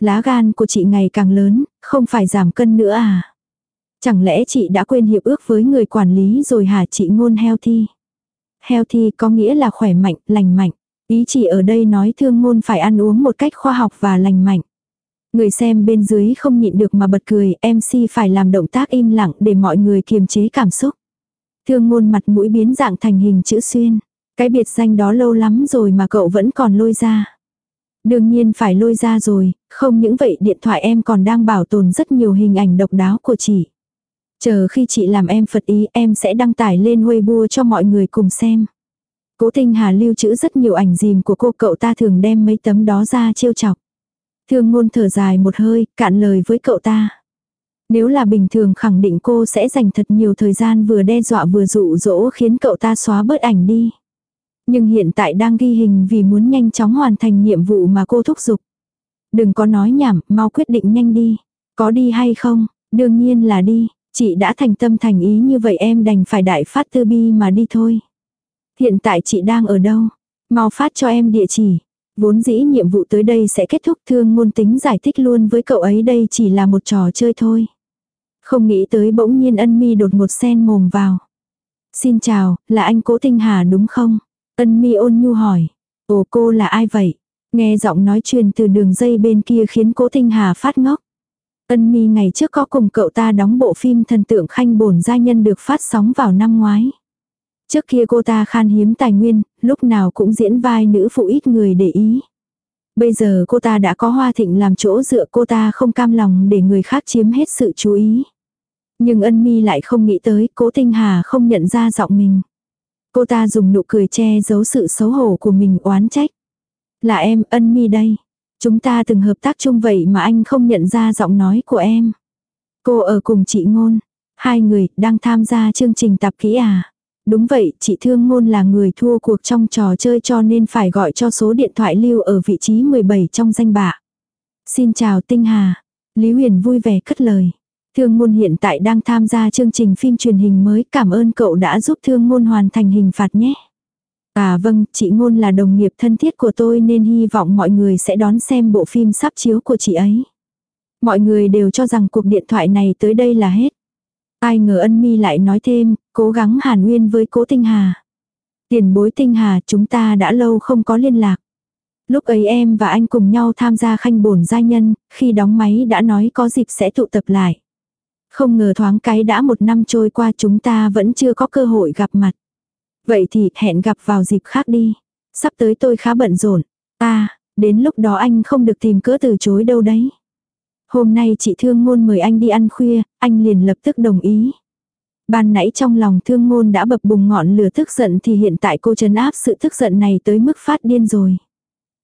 Lá gan của chị ngày càng lớn, không phải giảm cân nữa à? Chẳng lẽ chị đã quên hiệp ước với người quản lý rồi hả chị ngôn healthy? Healthy có nghĩa là khỏe mạnh, lành mạnh. Ý chị ở đây nói thương ngôn phải ăn uống một cách khoa học và lành mạnh. Người xem bên dưới không nhịn được mà bật cười, MC phải làm động tác im lặng để mọi người kiềm chế cảm xúc. Thương ngôn mặt mũi biến dạng thành hình chữ xuyên. Cái biệt danh đó lâu lắm rồi mà cậu vẫn còn lôi ra. Đương nhiên phải lôi ra rồi, không những vậy điện thoại em còn đang bảo tồn rất nhiều hình ảnh độc đáo của chị. Chờ khi chị làm em phật ý em sẽ đăng tải lên Weibo cho mọi người cùng xem. Cố Tinh Hà lưu trữ rất nhiều ảnh dìm của cô cậu ta thường đem mấy tấm đó ra trêu chọc. Thương ngôn thở dài một hơi, cạn lời với cậu ta. Nếu là bình thường khẳng định cô sẽ dành thật nhiều thời gian vừa đe dọa vừa dụ dỗ khiến cậu ta xóa bớt ảnh đi. Nhưng hiện tại đang ghi hình vì muốn nhanh chóng hoàn thành nhiệm vụ mà cô thúc giục. Đừng có nói nhảm, mau quyết định nhanh đi. Có đi hay không? Đương nhiên là đi. Chị đã thành tâm thành ý như vậy em đành phải đại phát tư bi mà đi thôi. Hiện tại chị đang ở đâu? Mau phát cho em địa chỉ. Vốn dĩ nhiệm vụ tới đây sẽ kết thúc thương ngôn tính giải thích luôn với cậu ấy đây chỉ là một trò chơi thôi. Không nghĩ tới bỗng nhiên ân mi đột một sen mồm vào. Xin chào, là anh Cố Tinh Hà đúng không? Ân mi ôn nhu hỏi. Ồ cô là ai vậy? Nghe giọng nói truyền từ đường dây bên kia khiến Cố Tinh Hà phát ngốc. Ân mi ngày trước có cùng cậu ta đóng bộ phim thần tượng khanh bổn gia nhân được phát sóng vào năm ngoái. Trước kia cô ta khan hiếm tài nguyên, lúc nào cũng diễn vai nữ phụ ít người để ý. Bây giờ cô ta đã có hoa thịnh làm chỗ dựa cô ta không cam lòng để người khác chiếm hết sự chú ý. Nhưng ân mi lại không nghĩ tới cố tinh hà không nhận ra giọng mình. Cô ta dùng nụ cười che giấu sự xấu hổ của mình oán trách. Là em ân mi đây. Chúng ta từng hợp tác chung vậy mà anh không nhận ra giọng nói của em. Cô ở cùng chị Ngôn. Hai người đang tham gia chương trình tạp kỹ à. Đúng vậy, chị Thương Ngôn là người thua cuộc trong trò chơi cho nên phải gọi cho số điện thoại lưu ở vị trí 17 trong danh bạ. Xin chào Tinh Hà. Lý Huyền vui vẻ cất lời. Thương Ngôn hiện tại đang tham gia chương trình phim truyền hình mới cảm ơn cậu đã giúp Thương Ngôn hoàn thành hình phạt nhé. À vâng, chị Ngôn là đồng nghiệp thân thiết của tôi nên hy vọng mọi người sẽ đón xem bộ phim sắp chiếu của chị ấy. Mọi người đều cho rằng cuộc điện thoại này tới đây là hết. Ai ngờ ân mi lại nói thêm, cố gắng hàn nguyên với cố tinh hà. Tiền bối tinh hà chúng ta đã lâu không có liên lạc. Lúc ấy em và anh cùng nhau tham gia khanh bổn gia nhân, khi đóng máy đã nói có dịp sẽ tụ tập lại. Không ngờ thoáng cái đã một năm trôi qua chúng ta vẫn chưa có cơ hội gặp mặt. Vậy thì hẹn gặp vào dịp khác đi. Sắp tới tôi khá bận rộn. À, đến lúc đó anh không được tìm cỡ từ chối đâu đấy. Hôm nay chị thương ngôn mời anh đi ăn khuya, anh liền lập tức đồng ý. Ban nãy trong lòng thương ngôn đã bập bùng ngọn lửa tức giận thì hiện tại cô trấn áp sự tức giận này tới mức phát điên rồi.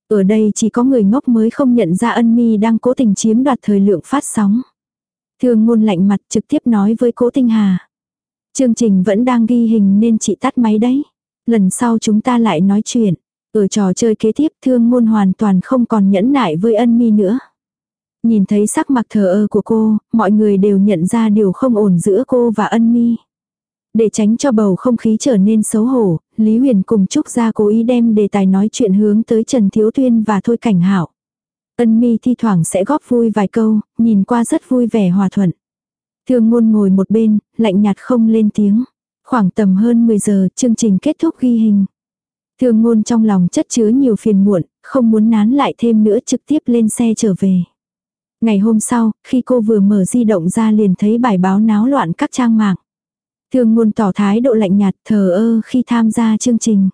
Ở đây chỉ có người ngốc mới không nhận ra ân mi đang cố tình chiếm đoạt thời lượng phát sóng. Thương ngôn lạnh mặt trực tiếp nói với cố tinh hà. Chương trình vẫn đang ghi hình nên chị tắt máy đấy. Lần sau chúng ta lại nói chuyện. Ở trò chơi kế tiếp thương ngôn hoàn toàn không còn nhẫn nại với ân mi nữa. Nhìn thấy sắc mặt thờ ơ của cô, mọi người đều nhận ra điều không ổn giữa cô và ân mi. Để tránh cho bầu không khí trở nên xấu hổ, Lý Huyền cùng Trúc gia cố ý đem đề tài nói chuyện hướng tới Trần Thiếu Tuyên và Thôi Cảnh Hạo. Ân mi thi thoảng sẽ góp vui vài câu, nhìn qua rất vui vẻ hòa thuận. Thương ngôn ngồi một bên, lạnh nhạt không lên tiếng. Khoảng tầm hơn 10 giờ, chương trình kết thúc ghi hình. Thương ngôn trong lòng chất chứa nhiều phiền muộn, không muốn nán lại thêm nữa trực tiếp lên xe trở về. Ngày hôm sau, khi cô vừa mở di động ra liền thấy bài báo náo loạn các trang mạng. Thương ngôn tỏ thái độ lạnh nhạt thờ ơ khi tham gia chương trình.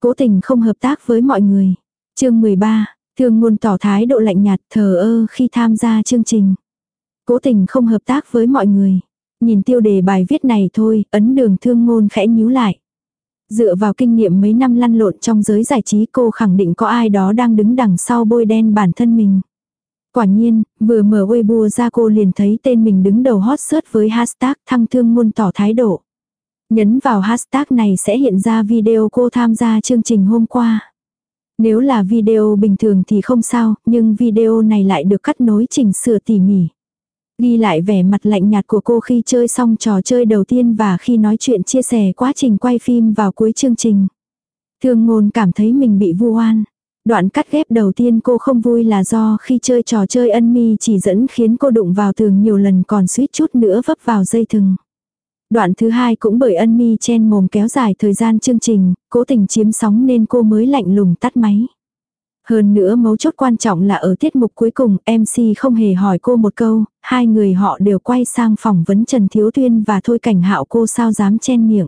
Cố tình không hợp tác với mọi người. chương 13, thương ngôn tỏ thái độ lạnh nhạt thờ ơ khi tham gia chương trình. Cố tình không hợp tác với mọi người. Nhìn tiêu đề bài viết này thôi, ấn đường thương ngôn khẽ nhíu lại. Dựa vào kinh nghiệm mấy năm lăn lộn trong giới giải trí cô khẳng định có ai đó đang đứng đằng sau bôi đen bản thân mình. Quả nhiên, vừa mở Weibo ra cô liền thấy tên mình đứng đầu hot search với hashtag thăng thương ngôn tỏ thái độ. Nhấn vào hashtag này sẽ hiện ra video cô tham gia chương trình hôm qua. Nếu là video bình thường thì không sao, nhưng video này lại được cắt nối chỉnh sửa tỉ mỉ. Ghi lại vẻ mặt lạnh nhạt của cô khi chơi xong trò chơi đầu tiên và khi nói chuyện chia sẻ quá trình quay phim vào cuối chương trình. Thương ngôn cảm thấy mình bị vu oan. Đoạn cắt ghép đầu tiên cô không vui là do khi chơi trò chơi ân mi chỉ dẫn khiến cô đụng vào tường nhiều lần còn suýt chút nữa vấp vào dây thừng. Đoạn thứ hai cũng bởi ân mi chen mồm kéo dài thời gian chương trình, cố tình chiếm sóng nên cô mới lạnh lùng tắt máy. Hơn nữa mấu chốt quan trọng là ở tiết mục cuối cùng MC không hề hỏi cô một câu, hai người họ đều quay sang phỏng vấn Trần Thiếu Tuyên và Thôi Cảnh Hạo cô sao dám chen miệng.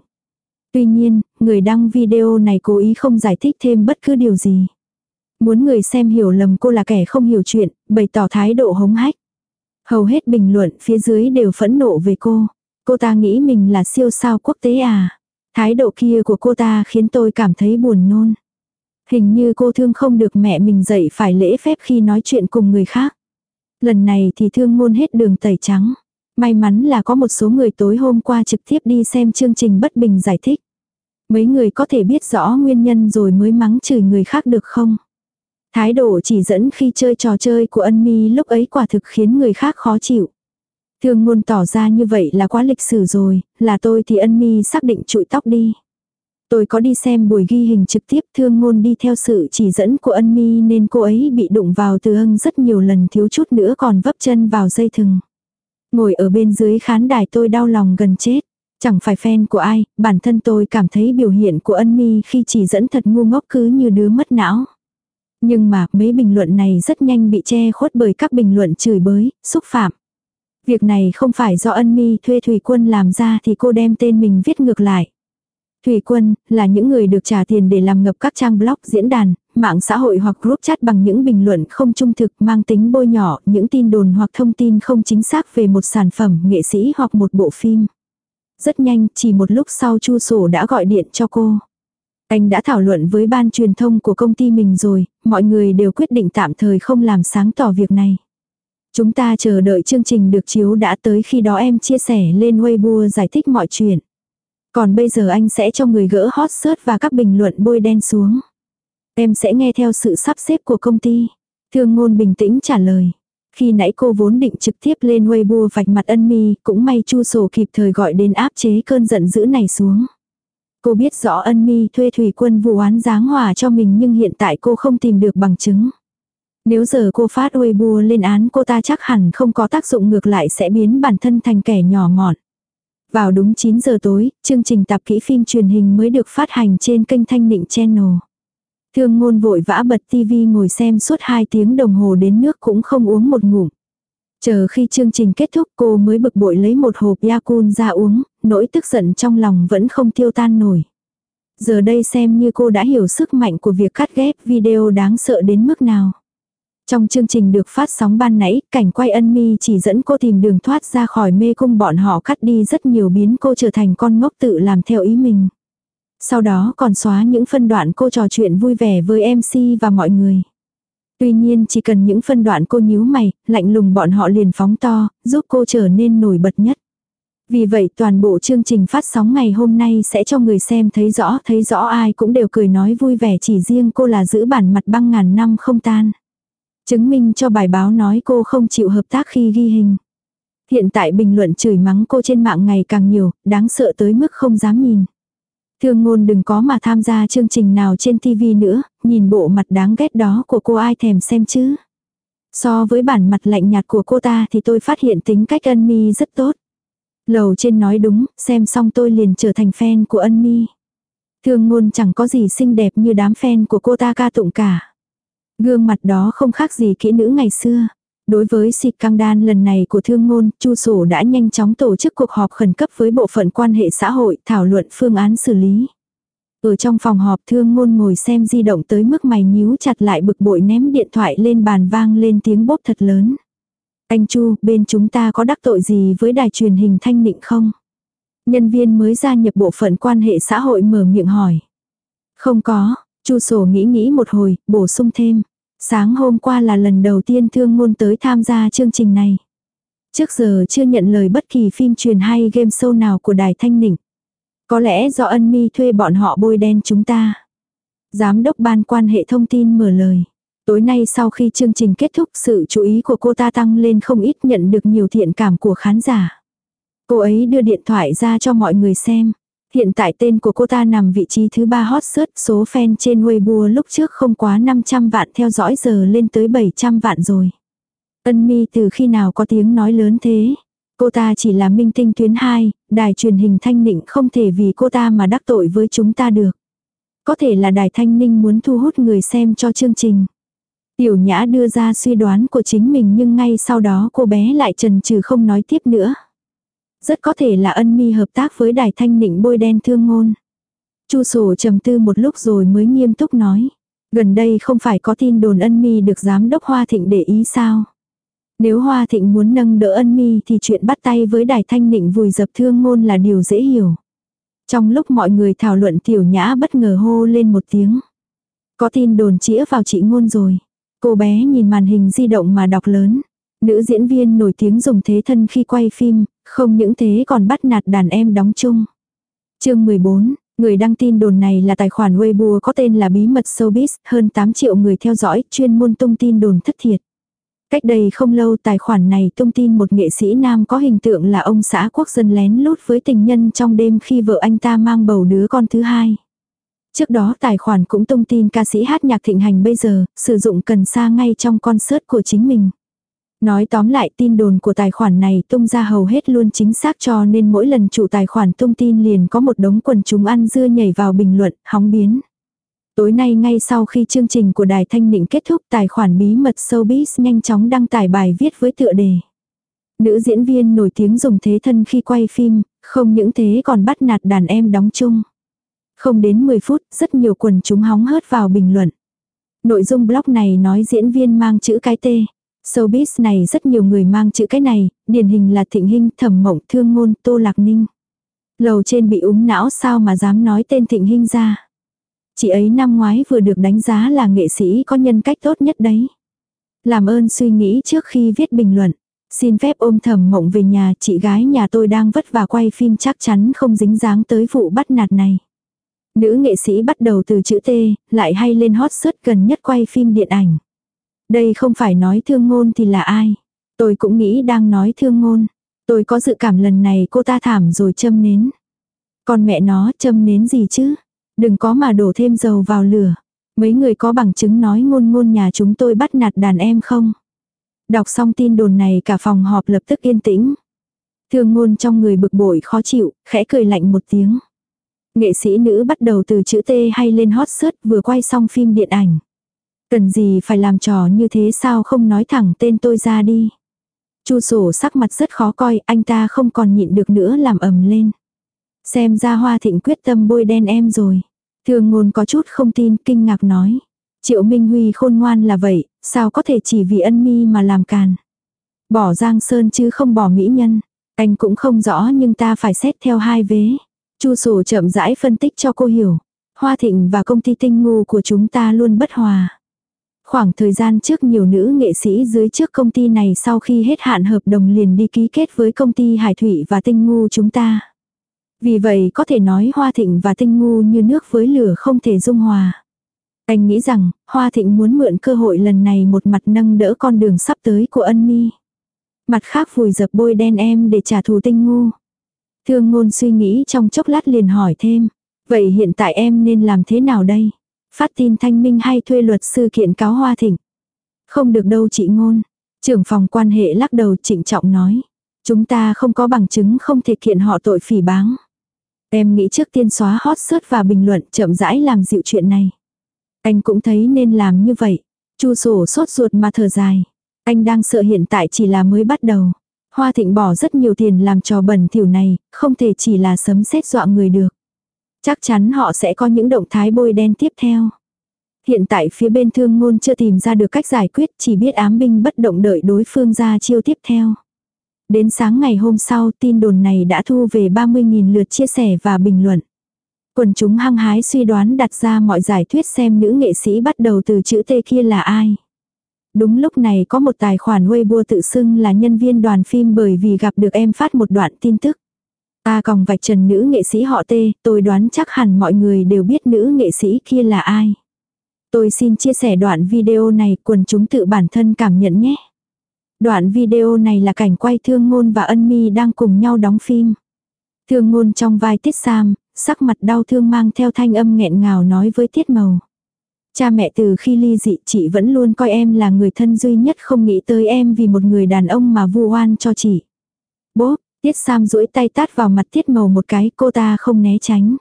Tuy nhiên, người đăng video này cố ý không giải thích thêm bất cứ điều gì. Muốn người xem hiểu lầm cô là kẻ không hiểu chuyện, bày tỏ thái độ hống hách. Hầu hết bình luận phía dưới đều phẫn nộ về cô. Cô ta nghĩ mình là siêu sao quốc tế à. Thái độ kia của cô ta khiến tôi cảm thấy buồn nôn. Hình như cô thương không được mẹ mình dạy phải lễ phép khi nói chuyện cùng người khác. Lần này thì thương ngôn hết đường tẩy trắng. May mắn là có một số người tối hôm qua trực tiếp đi xem chương trình bất bình giải thích. Mấy người có thể biết rõ nguyên nhân rồi mới mắng chửi người khác được không? Thái độ chỉ dẫn khi chơi trò chơi của ân mi lúc ấy quả thực khiến người khác khó chịu. Thương ngôn tỏ ra như vậy là quá lịch sử rồi, là tôi thì ân mi xác định trụi tóc đi. Tôi có đi xem buổi ghi hình trực tiếp thương ngôn đi theo sự chỉ dẫn của ân mi nên cô ấy bị đụng vào từ hưng rất nhiều lần thiếu chút nữa còn vấp chân vào dây thừng. Ngồi ở bên dưới khán đài tôi đau lòng gần chết. Chẳng phải fan của ai, bản thân tôi cảm thấy biểu hiện của ân mi khi chỉ dẫn thật ngu ngốc cứ như đứa mất não. Nhưng mà mấy bình luận này rất nhanh bị che khuất bởi các bình luận chửi bới, xúc phạm. Việc này không phải do ân mi thuê Thủy Quân làm ra thì cô đem tên mình viết ngược lại. Thủy Quân là những người được trả tiền để làm ngập các trang blog diễn đàn, mạng xã hội hoặc group chat bằng những bình luận không trung thực mang tính bôi nhỏ, những tin đồn hoặc thông tin không chính xác về một sản phẩm, nghệ sĩ hoặc một bộ phim. Rất nhanh, chỉ một lúc sau Chu Sổ đã gọi điện cho cô. Anh đã thảo luận với ban truyền thông của công ty mình rồi, mọi người đều quyết định tạm thời không làm sáng tỏ việc này. Chúng ta chờ đợi chương trình được chiếu đã tới khi đó em chia sẻ lên Weibo giải thích mọi chuyện. Còn bây giờ anh sẽ cho người gỡ hot search và các bình luận bôi đen xuống. Em sẽ nghe theo sự sắp xếp của công ty. Thương ngôn bình tĩnh trả lời. Khi nãy cô vốn định trực tiếp lên Weibo vạch mặt ân mi, cũng may chu sổ kịp thời gọi đến áp chế cơn giận dữ này xuống. Cô biết rõ ân mi thuê thủy quân vụ án giáng hòa cho mình nhưng hiện tại cô không tìm được bằng chứng. Nếu giờ cô phát Weibo lên án cô ta chắc hẳn không có tác dụng ngược lại sẽ biến bản thân thành kẻ nhỏ mọn. Vào đúng 9 giờ tối, chương trình tạp kỹ phim truyền hình mới được phát hành trên kênh Thanh Nịnh Channel. Thương ngôn vội vã bật tivi ngồi xem suốt 2 tiếng đồng hồ đến nước cũng không uống một ngụm. Chờ khi chương trình kết thúc cô mới bực bội lấy một hộp Yakun ra uống, nỗi tức giận trong lòng vẫn không tiêu tan nổi. Giờ đây xem như cô đã hiểu sức mạnh của việc cắt ghép video đáng sợ đến mức nào. Trong chương trình được phát sóng ban nãy, cảnh quay ân mi chỉ dẫn cô tìm đường thoát ra khỏi mê cung bọn họ cắt đi rất nhiều biến cô trở thành con ngốc tự làm theo ý mình. Sau đó còn xóa những phân đoạn cô trò chuyện vui vẻ với MC và mọi người. Tuy nhiên chỉ cần những phân đoạn cô nhíu mày, lạnh lùng bọn họ liền phóng to, giúp cô trở nên nổi bật nhất. Vì vậy toàn bộ chương trình phát sóng ngày hôm nay sẽ cho người xem thấy rõ, thấy rõ ai cũng đều cười nói vui vẻ chỉ riêng cô là giữ bản mặt băng ngàn năm không tan. Chứng minh cho bài báo nói cô không chịu hợp tác khi ghi hình. Hiện tại bình luận chửi mắng cô trên mạng ngày càng nhiều, đáng sợ tới mức không dám nhìn. Thương ngôn đừng có mà tham gia chương trình nào trên TV nữa, nhìn bộ mặt đáng ghét đó của cô ai thèm xem chứ. So với bản mặt lạnh nhạt của cô ta thì tôi phát hiện tính cách ân mi rất tốt. Lầu trên nói đúng, xem xong tôi liền trở thành fan của ân mi. Thương ngôn chẳng có gì xinh đẹp như đám fan của cô ta ca tụng cả. Gương mặt đó không khác gì kỹ nữ ngày xưa. Đối với xịt căng đan lần này của thương ngôn, Chu Sổ đã nhanh chóng tổ chức cuộc họp khẩn cấp với bộ phận quan hệ xã hội thảo luận phương án xử lý. Ở trong phòng họp thương ngôn ngồi xem di động tới mức mày nhíu chặt lại bực bội ném điện thoại lên bàn vang lên tiếng bốp thật lớn. Anh Chu, bên chúng ta có đắc tội gì với đài truyền hình thanh nịnh không? Nhân viên mới gia nhập bộ phận quan hệ xã hội mở miệng hỏi. Không có, Chu sổ nghĩ nghĩ một hồi, bổ sung thêm. Sáng hôm qua là lần đầu tiên thương ngôn tới tham gia chương trình này. Trước giờ chưa nhận lời bất kỳ phim truyền hay game show nào của Đài Thanh Nịnh. Có lẽ do ân mi thuê bọn họ bôi đen chúng ta. Giám đốc ban quan hệ thông tin mở lời. Tối nay sau khi chương trình kết thúc sự chú ý của cô ta tăng lên không ít nhận được nhiều thiện cảm của khán giả. Cô ấy đưa điện thoại ra cho mọi người xem. Hiện tại tên của cô ta nằm vị trí thứ ba hot search số fan trên Weibo lúc trước không quá 500 vạn theo dõi giờ lên tới 700 vạn rồi. Ân mi từ khi nào có tiếng nói lớn thế? Cô ta chỉ là minh tinh tuyến 2, đài truyền hình thanh nịnh không thể vì cô ta mà đắc tội với chúng ta được. Có thể là đài thanh ninh muốn thu hút người xem cho chương trình. Tiểu nhã đưa ra suy đoán của chính mình nhưng ngay sau đó cô bé lại trần trừ không nói tiếp nữa. Rất có thể là ân mi hợp tác với đài thanh nịnh bôi đen thương ngôn. Chu sổ trầm tư một lúc rồi mới nghiêm túc nói. Gần đây không phải có tin đồn ân mi được giám đốc Hoa Thịnh để ý sao. Nếu Hoa Thịnh muốn nâng đỡ ân mi thì chuyện bắt tay với đài thanh nịnh vùi dập thương ngôn là điều dễ hiểu. Trong lúc mọi người thảo luận tiểu nhã bất ngờ hô lên một tiếng. Có tin đồn chĩa vào chị ngôn rồi. Cô bé nhìn màn hình di động mà đọc lớn. Nữ diễn viên nổi tiếng dùng thế thân khi quay phim, không những thế còn bắt nạt đàn em đóng chung. chương 14, người đăng tin đồn này là tài khoản Weibo có tên là Bí mật Showbiz, hơn 8 triệu người theo dõi, chuyên môn tung tin đồn thất thiệt. Cách đây không lâu tài khoản này tung tin một nghệ sĩ nam có hình tượng là ông xã quốc dân lén lút với tình nhân trong đêm khi vợ anh ta mang bầu đứa con thứ hai. Trước đó tài khoản cũng tung tin ca sĩ hát nhạc thịnh hành bây giờ, sử dụng cần sa ngay trong concert của chính mình. Nói tóm lại tin đồn của tài khoản này tung ra hầu hết luôn chính xác cho nên mỗi lần chủ tài khoản tung tin liền có một đống quần chúng ăn dưa nhảy vào bình luận, hóng biến. Tối nay ngay sau khi chương trình của Đài Thanh Nịnh kết thúc tài khoản bí mật showbiz nhanh chóng đăng tải bài viết với tựa đề. Nữ diễn viên nổi tiếng dùng thế thân khi quay phim, không những thế còn bắt nạt đàn em đóng chung. Không đến 10 phút, rất nhiều quần chúng hóng hớt vào bình luận. Nội dung blog này nói diễn viên mang chữ cái T. Showbiz này rất nhiều người mang chữ cái này, điển hình là Thịnh Hinh, Thẩm Mộng, Thương Ngôn, Tô Lạc Ninh. Lầu trên bị úng não sao mà dám nói tên Thịnh Hinh ra. Chị ấy năm ngoái vừa được đánh giá là nghệ sĩ có nhân cách tốt nhất đấy. Làm ơn suy nghĩ trước khi viết bình luận. Xin phép ôm thầm mộng về nhà, chị gái nhà tôi đang vất vả quay phim chắc chắn không dính dáng tới vụ bắt nạt này. Nữ nghệ sĩ bắt đầu từ chữ T, lại hay lên hot search gần nhất quay phim điện ảnh. Đây không phải nói thương ngôn thì là ai. Tôi cũng nghĩ đang nói thương ngôn. Tôi có dự cảm lần này cô ta thảm rồi châm nến. Còn mẹ nó châm nến gì chứ? Đừng có mà đổ thêm dầu vào lửa. Mấy người có bằng chứng nói ngôn ngôn nhà chúng tôi bắt nạt đàn em không? Đọc xong tin đồn này cả phòng họp lập tức yên tĩnh. Thương ngôn trong người bực bội khó chịu, khẽ cười lạnh một tiếng. Nghệ sĩ nữ bắt đầu từ chữ T hay lên hot search vừa quay xong phim điện ảnh. Cần gì phải làm trò như thế sao không nói thẳng tên tôi ra đi. Chu sổ sắc mặt rất khó coi, anh ta không còn nhịn được nữa làm ầm lên. Xem ra hoa thịnh quyết tâm bôi đen em rồi. Thường ngôn có chút không tin, kinh ngạc nói. Triệu Minh Huy khôn ngoan là vậy, sao có thể chỉ vì ân mi mà làm càn. Bỏ Giang Sơn chứ không bỏ mỹ nhân. Anh cũng không rõ nhưng ta phải xét theo hai vế. Chu sổ chậm rãi phân tích cho cô hiểu. Hoa Thịnh và công ty tinh ngu của chúng ta luôn bất hòa. Khoảng thời gian trước nhiều nữ nghệ sĩ dưới trước công ty này sau khi hết hạn hợp đồng liền đi ký kết với công ty Hải Thủy và Tinh Ngu chúng ta. Vì vậy có thể nói Hoa Thịnh và Tinh Ngu như nước với lửa không thể dung hòa. Anh nghĩ rằng, Hoa Thịnh muốn mượn cơ hội lần này một mặt nâng đỡ con đường sắp tới của ân mi. Mặt khác vùi dập bôi đen em để trả thù Tinh Ngu. Thương ngôn suy nghĩ trong chốc lát liền hỏi thêm. Vậy hiện tại em nên làm thế nào đây? Phát tin thanh minh hay thuê luật sư kiện cáo Hoa Thịnh? Không được đâu chị ngôn. Trưởng phòng quan hệ lắc đầu trịnh trọng nói. Chúng ta không có bằng chứng không thể kiện họ tội phỉ báng. Em nghĩ trước tiên xóa hot search và bình luận chậm rãi làm dịu chuyện này. Anh cũng thấy nên làm như vậy. Chu sổ sốt ruột mà thở dài. Anh đang sợ hiện tại chỉ là mới bắt đầu. Hoa thịnh bỏ rất nhiều tiền làm trò bẩn thỉu này, không thể chỉ là sấm sét dọa người được. Chắc chắn họ sẽ có những động thái bôi đen tiếp theo. Hiện tại phía bên thương ngôn chưa tìm ra được cách giải quyết, chỉ biết ám binh bất động đợi đối phương ra chiêu tiếp theo. Đến sáng ngày hôm sau tin đồn này đã thu về 30.000 lượt chia sẻ và bình luận. Quần chúng hăng hái suy đoán đặt ra mọi giải thuyết xem nữ nghệ sĩ bắt đầu từ chữ T kia là ai. Đúng lúc này có một tài khoản Weibo tự xưng là nhân viên đoàn phim bởi vì gặp được em phát một đoạn tin tức. Ta còn vạch trần nữ nghệ sĩ họ tê, tôi đoán chắc hẳn mọi người đều biết nữ nghệ sĩ kia là ai. Tôi xin chia sẻ đoạn video này quần chúng tự bản thân cảm nhận nhé. Đoạn video này là cảnh quay thương ngôn và ân mi đang cùng nhau đóng phim. Thương ngôn trong vai tiết sam, sắc mặt đau thương mang theo thanh âm nghẹn ngào nói với tiết màu. Cha mẹ từ khi ly dị chị vẫn luôn coi em là người thân duy nhất không nghĩ tới em vì một người đàn ông mà vu oan cho chị. Bố, tiết sam duỗi tay tát vào mặt tiết màu một cái cô ta không né tránh.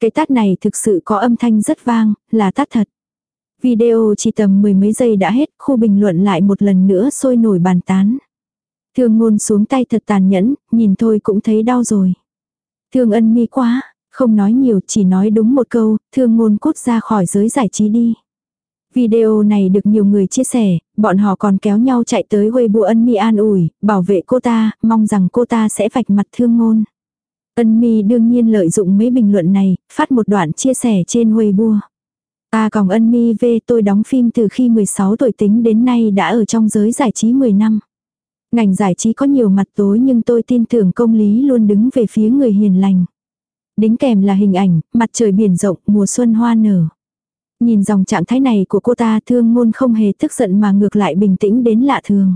Cái tát này thực sự có âm thanh rất vang, là tát thật. Video chỉ tầm mười mấy giây đã hết, khu bình luận lại một lần nữa sôi nổi bàn tán. Thương ngôn xuống tay thật tàn nhẫn, nhìn thôi cũng thấy đau rồi. Thương ân mi quá, không nói nhiều chỉ nói đúng một câu, thương ngôn cút ra khỏi giới giải trí đi. Video này được nhiều người chia sẻ, bọn họ còn kéo nhau chạy tới Weibo ân mi an ủi, bảo vệ cô ta, mong rằng cô ta sẽ vạch mặt thương ngôn. Ân mi đương nhiên lợi dụng mấy bình luận này, phát một đoạn chia sẻ trên Weibo. Ta còn ân mi về tôi đóng phim từ khi 16 tuổi tính đến nay đã ở trong giới giải trí 10 năm. Ngành giải trí có nhiều mặt tối nhưng tôi tin tưởng công lý luôn đứng về phía người hiền lành. Đính kèm là hình ảnh, mặt trời biển rộng, mùa xuân hoa nở. Nhìn dòng trạng thái này của cô ta thương ngôn không hề tức giận mà ngược lại bình tĩnh đến lạ thường.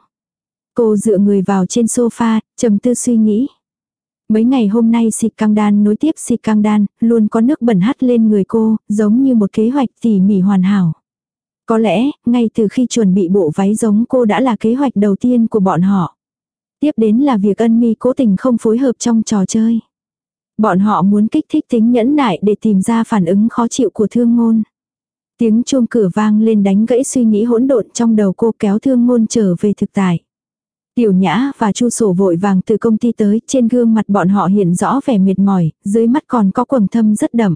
Cô dựa người vào trên sofa, trầm tư suy nghĩ. Mấy ngày hôm nay xịt căng đan nối tiếp xịt căng đan, luôn có nước bẩn hắt lên người cô, giống như một kế hoạch tỉ mỉ hoàn hảo. Có lẽ, ngay từ khi chuẩn bị bộ váy giống cô đã là kế hoạch đầu tiên của bọn họ. Tiếp đến là việc ân mi cố tình không phối hợp trong trò chơi. Bọn họ muốn kích thích tính nhẫn nại để tìm ra phản ứng khó chịu của thương ngôn. Tiếng chuông cửa vang lên đánh gãy suy nghĩ hỗn độn trong đầu cô kéo thương ngôn trở về thực tại. Tiểu Nhã và Chu Sổ vội vàng từ công ty tới, trên gương mặt bọn họ hiện rõ vẻ mệt mỏi, dưới mắt còn có quầng thâm rất đậm.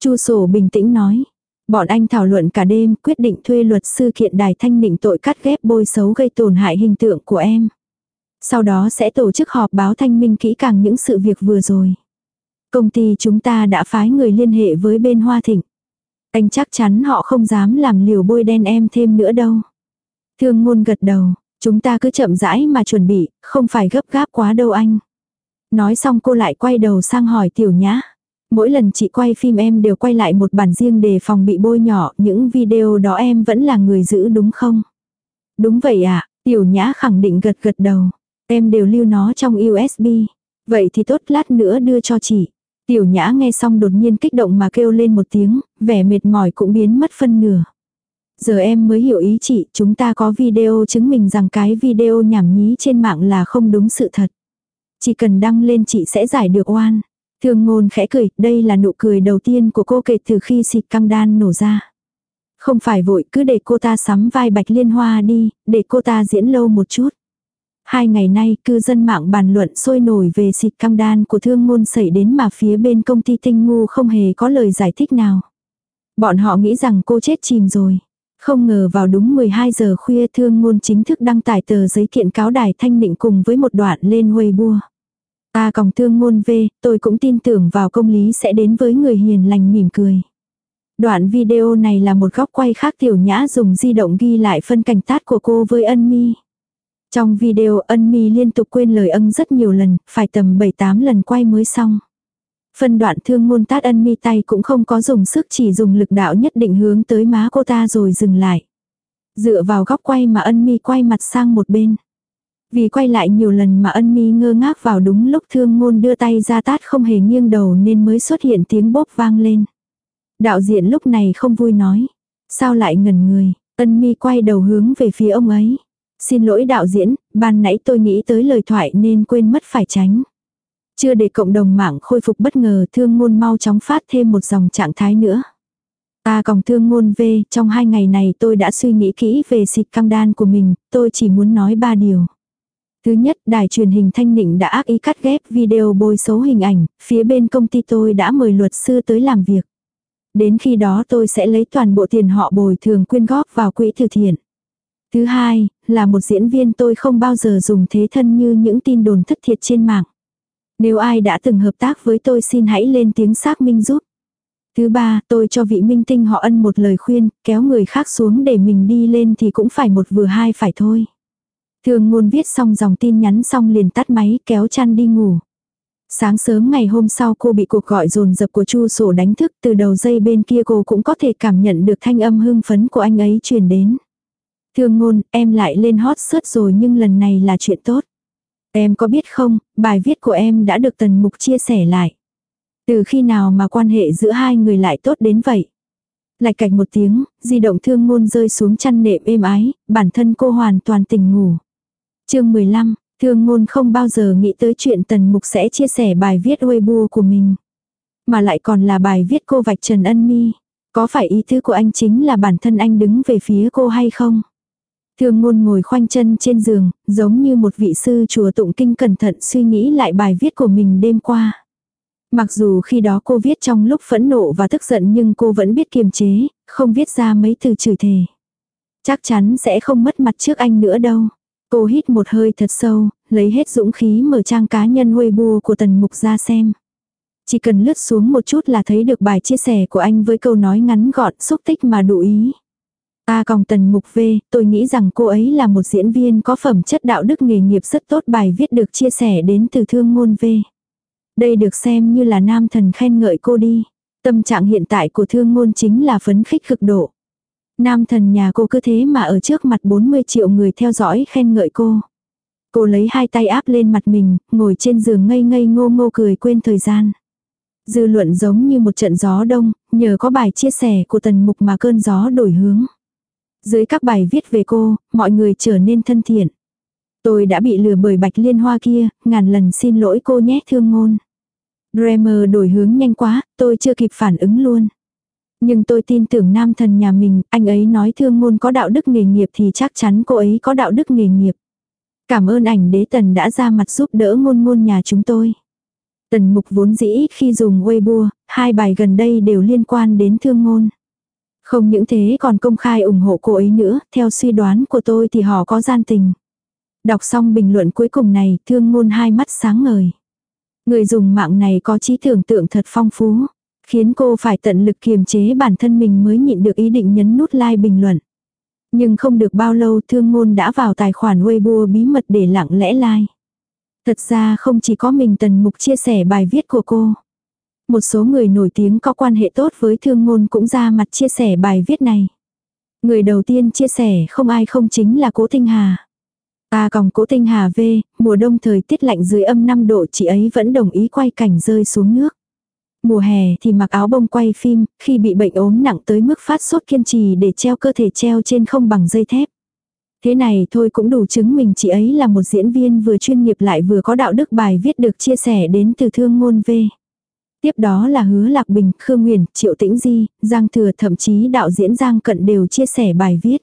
Chu Sổ bình tĩnh nói, bọn anh thảo luận cả đêm, quyết định thuê luật sư kiện đài thanh định tội cắt ghép bôi xấu gây tổn hại hình tượng của em. Sau đó sẽ tổ chức họp báo thanh minh kỹ càng những sự việc vừa rồi. Công ty chúng ta đã phái người liên hệ với bên Hoa Thịnh. Anh chắc chắn họ không dám làm liều bôi đen em thêm nữa đâu. Thương ngôn gật đầu, chúng ta cứ chậm rãi mà chuẩn bị, không phải gấp gáp quá đâu anh. Nói xong cô lại quay đầu sang hỏi tiểu nhã. Mỗi lần chị quay phim em đều quay lại một bản riêng để phòng bị bôi nhỏ, những video đó em vẫn là người giữ đúng không? Đúng vậy ạ, à, tiểu nhã khẳng định gật gật đầu. Em đều lưu nó trong USB. Vậy thì tốt lát nữa đưa cho chị. Tiểu nhã nghe xong đột nhiên kích động mà kêu lên một tiếng, vẻ mệt mỏi cũng biến mất phân nửa. Giờ em mới hiểu ý chị, chúng ta có video chứng minh rằng cái video nhảm nhí trên mạng là không đúng sự thật. Chỉ cần đăng lên chị sẽ giải được oan. Thương ngôn khẽ cười, đây là nụ cười đầu tiên của cô kể từ khi xịt căng đan nổ ra. Không phải vội cứ để cô ta sắm vai bạch liên hoa đi, để cô ta diễn lâu một chút. Hai ngày nay cư dân mạng bàn luận sôi nổi về xịt cam đan của thương ngôn xảy đến mà phía bên công ty tinh ngu không hề có lời giải thích nào. Bọn họ nghĩ rằng cô chết chìm rồi. Không ngờ vào đúng 12 giờ khuya thương ngôn chính thức đăng tải tờ giấy kiện cáo đài thanh định cùng với một đoạn lên Weibo. Ta còng thương ngôn về, tôi cũng tin tưởng vào công lý sẽ đến với người hiền lành mỉm cười. Đoạn video này là một góc quay khác tiểu nhã dùng di động ghi lại phân cảnh tát của cô với ân mi. Trong video ân mi liên tục quên lời ân rất nhiều lần, phải tầm 7-8 lần quay mới xong. Phân đoạn thương ngôn tát ân mi tay cũng không có dùng sức chỉ dùng lực đạo nhất định hướng tới má cô ta rồi dừng lại. Dựa vào góc quay mà ân mi quay mặt sang một bên. Vì quay lại nhiều lần mà ân mi ngơ ngác vào đúng lúc thương ngôn đưa tay ra tát không hề nghiêng đầu nên mới xuất hiện tiếng bốp vang lên. Đạo diễn lúc này không vui nói. Sao lại ngẩn người, ân mi quay đầu hướng về phía ông ấy. Xin lỗi đạo diễn, ban nãy tôi nghĩ tới lời thoại nên quên mất phải tránh. Chưa để cộng đồng mạng khôi phục bất ngờ thương ngôn mau chóng phát thêm một dòng trạng thái nữa. Ta còn thương ngôn về, trong hai ngày này tôi đã suy nghĩ kỹ về xịt căng đan của mình, tôi chỉ muốn nói ba điều. Thứ nhất, đài truyền hình Thanh Nịnh đã ác ý cắt ghép video bôi xấu hình ảnh, phía bên công ty tôi đã mời luật sư tới làm việc. Đến khi đó tôi sẽ lấy toàn bộ tiền họ bồi thường quyên góp vào quỹ từ thiện. Thứ hai, là một diễn viên tôi không bao giờ dùng thế thân như những tin đồn thất thiệt trên mạng. Nếu ai đã từng hợp tác với tôi xin hãy lên tiếng xác minh giúp. Thứ ba, tôi cho vị minh tinh họ ân một lời khuyên, kéo người khác xuống để mình đi lên thì cũng phải một vừa hai phải thôi. Thường ngôn viết xong dòng tin nhắn xong liền tắt máy kéo chăn đi ngủ. Sáng sớm ngày hôm sau cô bị cuộc gọi dồn dập của Chu sổ đánh thức từ đầu dây bên kia cô cũng có thể cảm nhận được thanh âm hưng phấn của anh ấy truyền đến. Thương ngôn, em lại lên hot search rồi nhưng lần này là chuyện tốt. Em có biết không, bài viết của em đã được tần mục chia sẻ lại. Từ khi nào mà quan hệ giữa hai người lại tốt đến vậy? Lạch cạch một tiếng, di động thương ngôn rơi xuống chăn nệm êm ái, bản thân cô hoàn toàn tỉnh ngủ. chương 15, thương ngôn không bao giờ nghĩ tới chuyện tần mục sẽ chia sẻ bài viết Weibo của mình. Mà lại còn là bài viết cô vạch trần ân mi. Có phải ý tứ của anh chính là bản thân anh đứng về phía cô hay không? Thương ngôn ngồi khoanh chân trên giường, giống như một vị sư chùa tụng kinh cẩn thận suy nghĩ lại bài viết của mình đêm qua. Mặc dù khi đó cô viết trong lúc phẫn nộ và tức giận nhưng cô vẫn biết kiềm chế, không viết ra mấy từ chửi thề. Chắc chắn sẽ không mất mặt trước anh nữa đâu. Cô hít một hơi thật sâu, lấy hết dũng khí mở trang cá nhân Weibo của Tần Mục ra xem. Chỉ cần lướt xuống một chút là thấy được bài chia sẻ của anh với câu nói ngắn gọn xúc tích mà đủ ý. Ta còng tần mục V, tôi nghĩ rằng cô ấy là một diễn viên có phẩm chất đạo đức nghề nghiệp rất tốt bài viết được chia sẻ đến từ thương ngôn V. Đây được xem như là nam thần khen ngợi cô đi. Tâm trạng hiện tại của thương ngôn chính là phấn khích cực độ. Nam thần nhà cô cứ thế mà ở trước mặt 40 triệu người theo dõi khen ngợi cô. Cô lấy hai tay áp lên mặt mình, ngồi trên giường ngây ngây ngô ngô cười quên thời gian. Dư luận giống như một trận gió đông, nhờ có bài chia sẻ của tần mục mà cơn gió đổi hướng. Dưới các bài viết về cô, mọi người trở nên thân thiện. Tôi đã bị lừa bởi bạch liên hoa kia, ngàn lần xin lỗi cô nhé thương ngôn. Dremer đổi hướng nhanh quá, tôi chưa kịp phản ứng luôn. Nhưng tôi tin tưởng nam thần nhà mình, anh ấy nói thương ngôn có đạo đức nghề nghiệp thì chắc chắn cô ấy có đạo đức nghề nghiệp. Cảm ơn ảnh đế tần đã ra mặt giúp đỡ ngôn ngôn nhà chúng tôi. Tần mục vốn dĩ khi dùng Weibo, hai bài gần đây đều liên quan đến thương ngôn. Không những thế còn công khai ủng hộ cô ấy nữa, theo suy đoán của tôi thì họ có gian tình. Đọc xong bình luận cuối cùng này, thương ngôn hai mắt sáng ngời. Người dùng mạng này có trí tưởng tượng thật phong phú, khiến cô phải tận lực kiềm chế bản thân mình mới nhịn được ý định nhấn nút like bình luận. Nhưng không được bao lâu thương ngôn đã vào tài khoản Weibo bí mật để lặng lẽ like. Thật ra không chỉ có mình tần mục chia sẻ bài viết của cô. Một số người nổi tiếng có quan hệ tốt với thương ngôn cũng ra mặt chia sẻ bài viết này. Người đầu tiên chia sẻ không ai không chính là Cố Tinh Hà. À, Ta còng Cố Tinh Hà về, mùa đông thời tiết lạnh dưới âm 5 độ chị ấy vẫn đồng ý quay cảnh rơi xuống nước. Mùa hè thì mặc áo bông quay phim, khi bị bệnh ốm nặng tới mức phát sốt kiên trì để treo cơ thể treo trên không bằng dây thép. Thế này thôi cũng đủ chứng minh chị ấy là một diễn viên vừa chuyên nghiệp lại vừa có đạo đức bài viết được chia sẻ đến từ thương ngôn về. Tiếp đó là Hứa Lạc Bình, Khương Nguyền, Triệu Tĩnh Di, Giang Thừa thậm chí đạo diễn Giang Cận đều chia sẻ bài viết.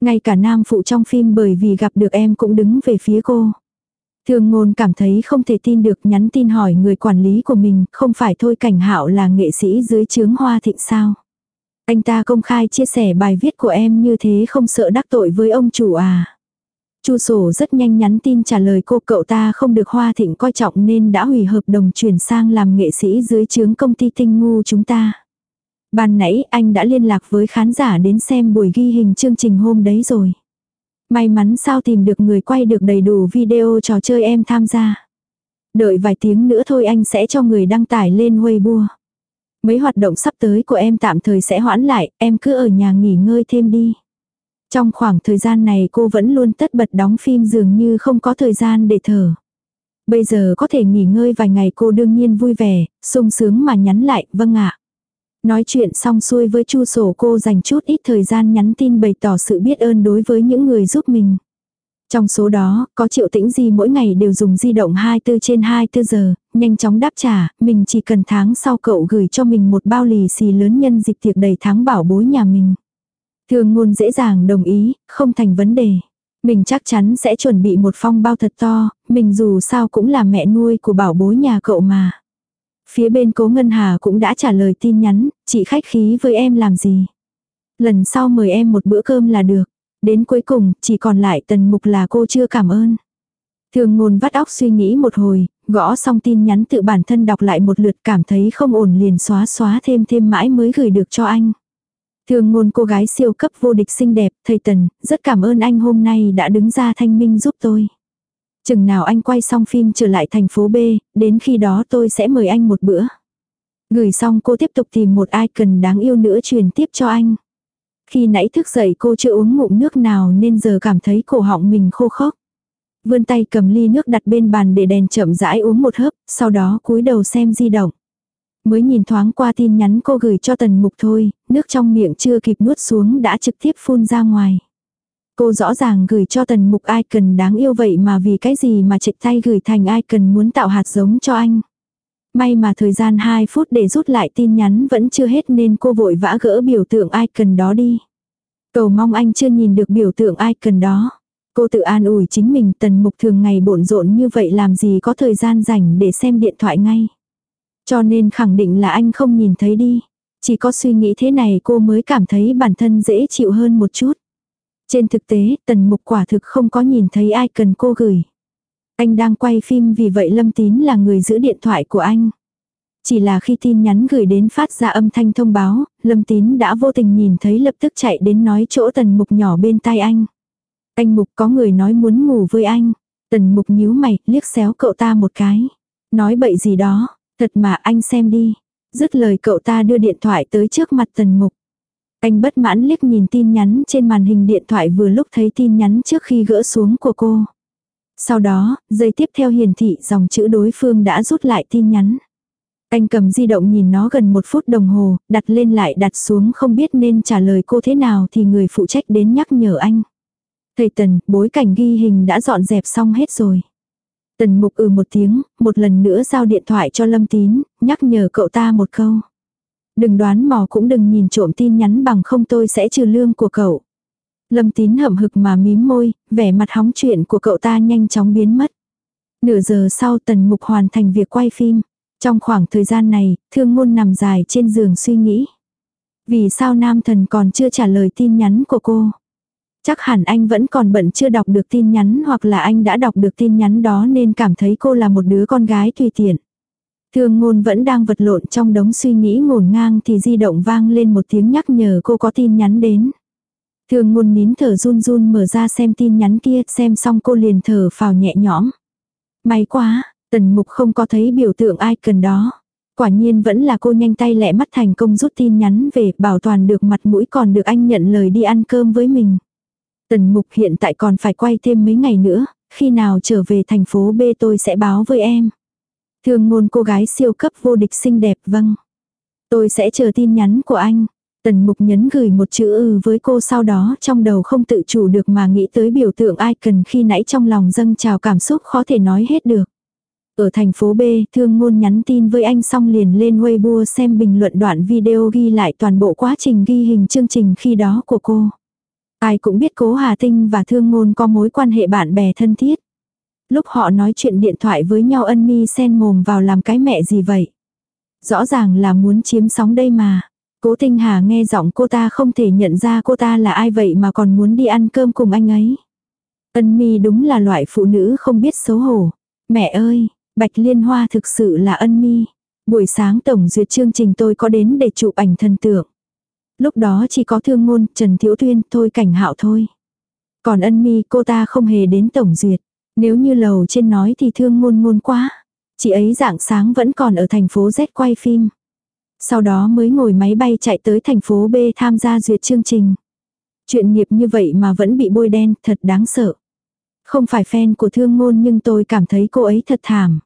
Ngay cả nam phụ trong phim bởi vì gặp được em cũng đứng về phía cô. Thường ngôn cảm thấy không thể tin được nhắn tin hỏi người quản lý của mình, không phải thôi cảnh hạo là nghệ sĩ dưới chướng hoa thịnh sao. Anh ta công khai chia sẻ bài viết của em như thế không sợ đắc tội với ông chủ à. Chu sổ rất nhanh nhắn tin trả lời cô cậu ta không được Hoa Thịnh coi trọng nên đã hủy hợp đồng chuyển sang làm nghệ sĩ dưới chướng công ty tinh ngu chúng ta. Ban nãy anh đã liên lạc với khán giả đến xem buổi ghi hình chương trình hôm đấy rồi. May mắn sao tìm được người quay được đầy đủ video trò chơi em tham gia. Đợi vài tiếng nữa thôi anh sẽ cho người đăng tải lên Weibo. Mấy hoạt động sắp tới của em tạm thời sẽ hoãn lại, em cứ ở nhà nghỉ ngơi thêm đi. Trong khoảng thời gian này cô vẫn luôn tất bật đóng phim dường như không có thời gian để thở. Bây giờ có thể nghỉ ngơi vài ngày cô đương nhiên vui vẻ, sung sướng mà nhắn lại, vâng ạ. Nói chuyện xong xuôi với chu sổ cô dành chút ít thời gian nhắn tin bày tỏ sự biết ơn đối với những người giúp mình. Trong số đó, có triệu tĩnh gì mỗi ngày đều dùng di động 24 trên 24 giờ, nhanh chóng đáp trả, mình chỉ cần tháng sau cậu gửi cho mình một bao lì xì lớn nhân dịp tiệc đầy tháng bảo bối nhà mình. Thường ngôn dễ dàng đồng ý, không thành vấn đề. Mình chắc chắn sẽ chuẩn bị một phong bao thật to, mình dù sao cũng là mẹ nuôi của bảo bối nhà cậu mà. Phía bên cố Ngân Hà cũng đã trả lời tin nhắn, chị khách khí với em làm gì. Lần sau mời em một bữa cơm là được. Đến cuối cùng, chỉ còn lại tần mục là cô chưa cảm ơn. Thương ngôn vắt óc suy nghĩ một hồi, gõ xong tin nhắn tự bản thân đọc lại một lượt cảm thấy không ổn liền xóa xóa thêm thêm mãi mới gửi được cho anh. Thương ngôn cô gái siêu cấp vô địch xinh đẹp, thầy Tần, rất cảm ơn anh hôm nay đã đứng ra thanh minh giúp tôi. Chừng nào anh quay xong phim trở lại thành phố B, đến khi đó tôi sẽ mời anh một bữa. Gửi xong cô tiếp tục tìm một icon đáng yêu nữa truyền tiếp cho anh. Khi nãy thức dậy cô chưa uống ngụm nước nào nên giờ cảm thấy cổ họng mình khô khốc. Vươn tay cầm ly nước đặt bên bàn để đèn chậm rãi uống một hớp, sau đó cúi đầu xem di động. Mới nhìn thoáng qua tin nhắn cô gửi cho tần mục thôi, nước trong miệng chưa kịp nuốt xuống đã trực tiếp phun ra ngoài. Cô rõ ràng gửi cho tần mục icon đáng yêu vậy mà vì cái gì mà chạy tay gửi thành icon muốn tạo hạt giống cho anh. May mà thời gian 2 phút để rút lại tin nhắn vẫn chưa hết nên cô vội vã gỡ biểu tượng icon đó đi. Cầu mong anh chưa nhìn được biểu tượng icon đó. Cô tự an ủi chính mình tần mục thường ngày bộn rộn như vậy làm gì có thời gian rảnh để xem điện thoại ngay. Cho nên khẳng định là anh không nhìn thấy đi. Chỉ có suy nghĩ thế này cô mới cảm thấy bản thân dễ chịu hơn một chút. Trên thực tế, tần mục quả thực không có nhìn thấy ai cần cô gửi. Anh đang quay phim vì vậy Lâm Tín là người giữ điện thoại của anh. Chỉ là khi tin nhắn gửi đến phát ra âm thanh thông báo, Lâm Tín đã vô tình nhìn thấy lập tức chạy đến nói chỗ tần mục nhỏ bên tai anh. Anh mục có người nói muốn ngủ với anh. Tần mục nhíu mày, liếc xéo cậu ta một cái. Nói bậy gì đó, thật mà anh xem đi. Dứt lời cậu ta đưa điện thoại tới trước mặt tần mục. Anh bất mãn liếc nhìn tin nhắn trên màn hình điện thoại vừa lúc thấy tin nhắn trước khi gỡ xuống của cô. Sau đó, giây tiếp theo hiển thị dòng chữ đối phương đã rút lại tin nhắn. Anh cầm di động nhìn nó gần một phút đồng hồ, đặt lên lại đặt xuống không biết nên trả lời cô thế nào thì người phụ trách đến nhắc nhở anh. Thầy Tần, bối cảnh ghi hình đã dọn dẹp xong hết rồi. Tần mục ừ một tiếng, một lần nữa giao điện thoại cho Lâm Tín, nhắc nhở cậu ta một câu. Đừng đoán mò cũng đừng nhìn trộm tin nhắn bằng không tôi sẽ trừ lương của cậu. Lâm tín hậm hực mà mím môi, vẻ mặt hóng chuyện của cậu ta nhanh chóng biến mất. Nửa giờ sau tần mục hoàn thành việc quay phim. Trong khoảng thời gian này, thương ngôn nằm dài trên giường suy nghĩ. Vì sao nam thần còn chưa trả lời tin nhắn của cô? Chắc hẳn anh vẫn còn bận chưa đọc được tin nhắn hoặc là anh đã đọc được tin nhắn đó nên cảm thấy cô là một đứa con gái tùy tiện. Thương ngôn vẫn đang vật lộn trong đống suy nghĩ ngổn ngang thì di động vang lên một tiếng nhắc nhở cô có tin nhắn đến. Thương ngôn nín thở run run mở ra xem tin nhắn kia, xem xong cô liền thở phào nhẹ nhõm. May quá, tần mục không có thấy biểu tượng ai cần đó. Quả nhiên vẫn là cô nhanh tay lẹ mắt thành công rút tin nhắn về, bảo toàn được mặt mũi còn được anh nhận lời đi ăn cơm với mình. Tần mục hiện tại còn phải quay thêm mấy ngày nữa, khi nào trở về thành phố B tôi sẽ báo với em. Thương ngôn cô gái siêu cấp vô địch xinh đẹp vâng. Tôi sẽ chờ tin nhắn của anh. Tần mục nhấn gửi một chữ ừ với cô sau đó trong đầu không tự chủ được mà nghĩ tới biểu tượng icon khi nãy trong lòng dâng trào cảm xúc khó thể nói hết được. Ở thành phố B, thương ngôn nhắn tin với anh xong liền lên Weibo xem bình luận đoạn video ghi lại toàn bộ quá trình ghi hình chương trình khi đó của cô. Ai cũng biết cố Hà Tinh và thương ngôn có mối quan hệ bạn bè thân thiết. Lúc họ nói chuyện điện thoại với nhau ân mi sen mồm vào làm cái mẹ gì vậy. Rõ ràng là muốn chiếm sóng đây mà. Cố Tinh Hà nghe giọng cô ta không thể nhận ra cô ta là ai vậy mà còn muốn đi ăn cơm cùng anh ấy. Ân mi đúng là loại phụ nữ không biết xấu hổ. Mẹ ơi, Bạch Liên Hoa thực sự là ân mi. Buổi sáng tổng duyệt chương trình tôi có đến để chụp ảnh thần tượng. Lúc đó chỉ có thương ngôn, Trần Thiếu Tuyên, thôi cảnh hạo thôi. Còn ân mi cô ta không hề đến tổng duyệt. Nếu như lầu trên nói thì thương ngôn ngôn quá. Chị ấy dạng sáng vẫn còn ở thành phố Z quay phim. Sau đó mới ngồi máy bay chạy tới thành phố B tham gia duyệt chương trình. Chuyện nghiệp như vậy mà vẫn bị bôi đen, thật đáng sợ. Không phải fan của thương ngôn nhưng tôi cảm thấy cô ấy thật thảm.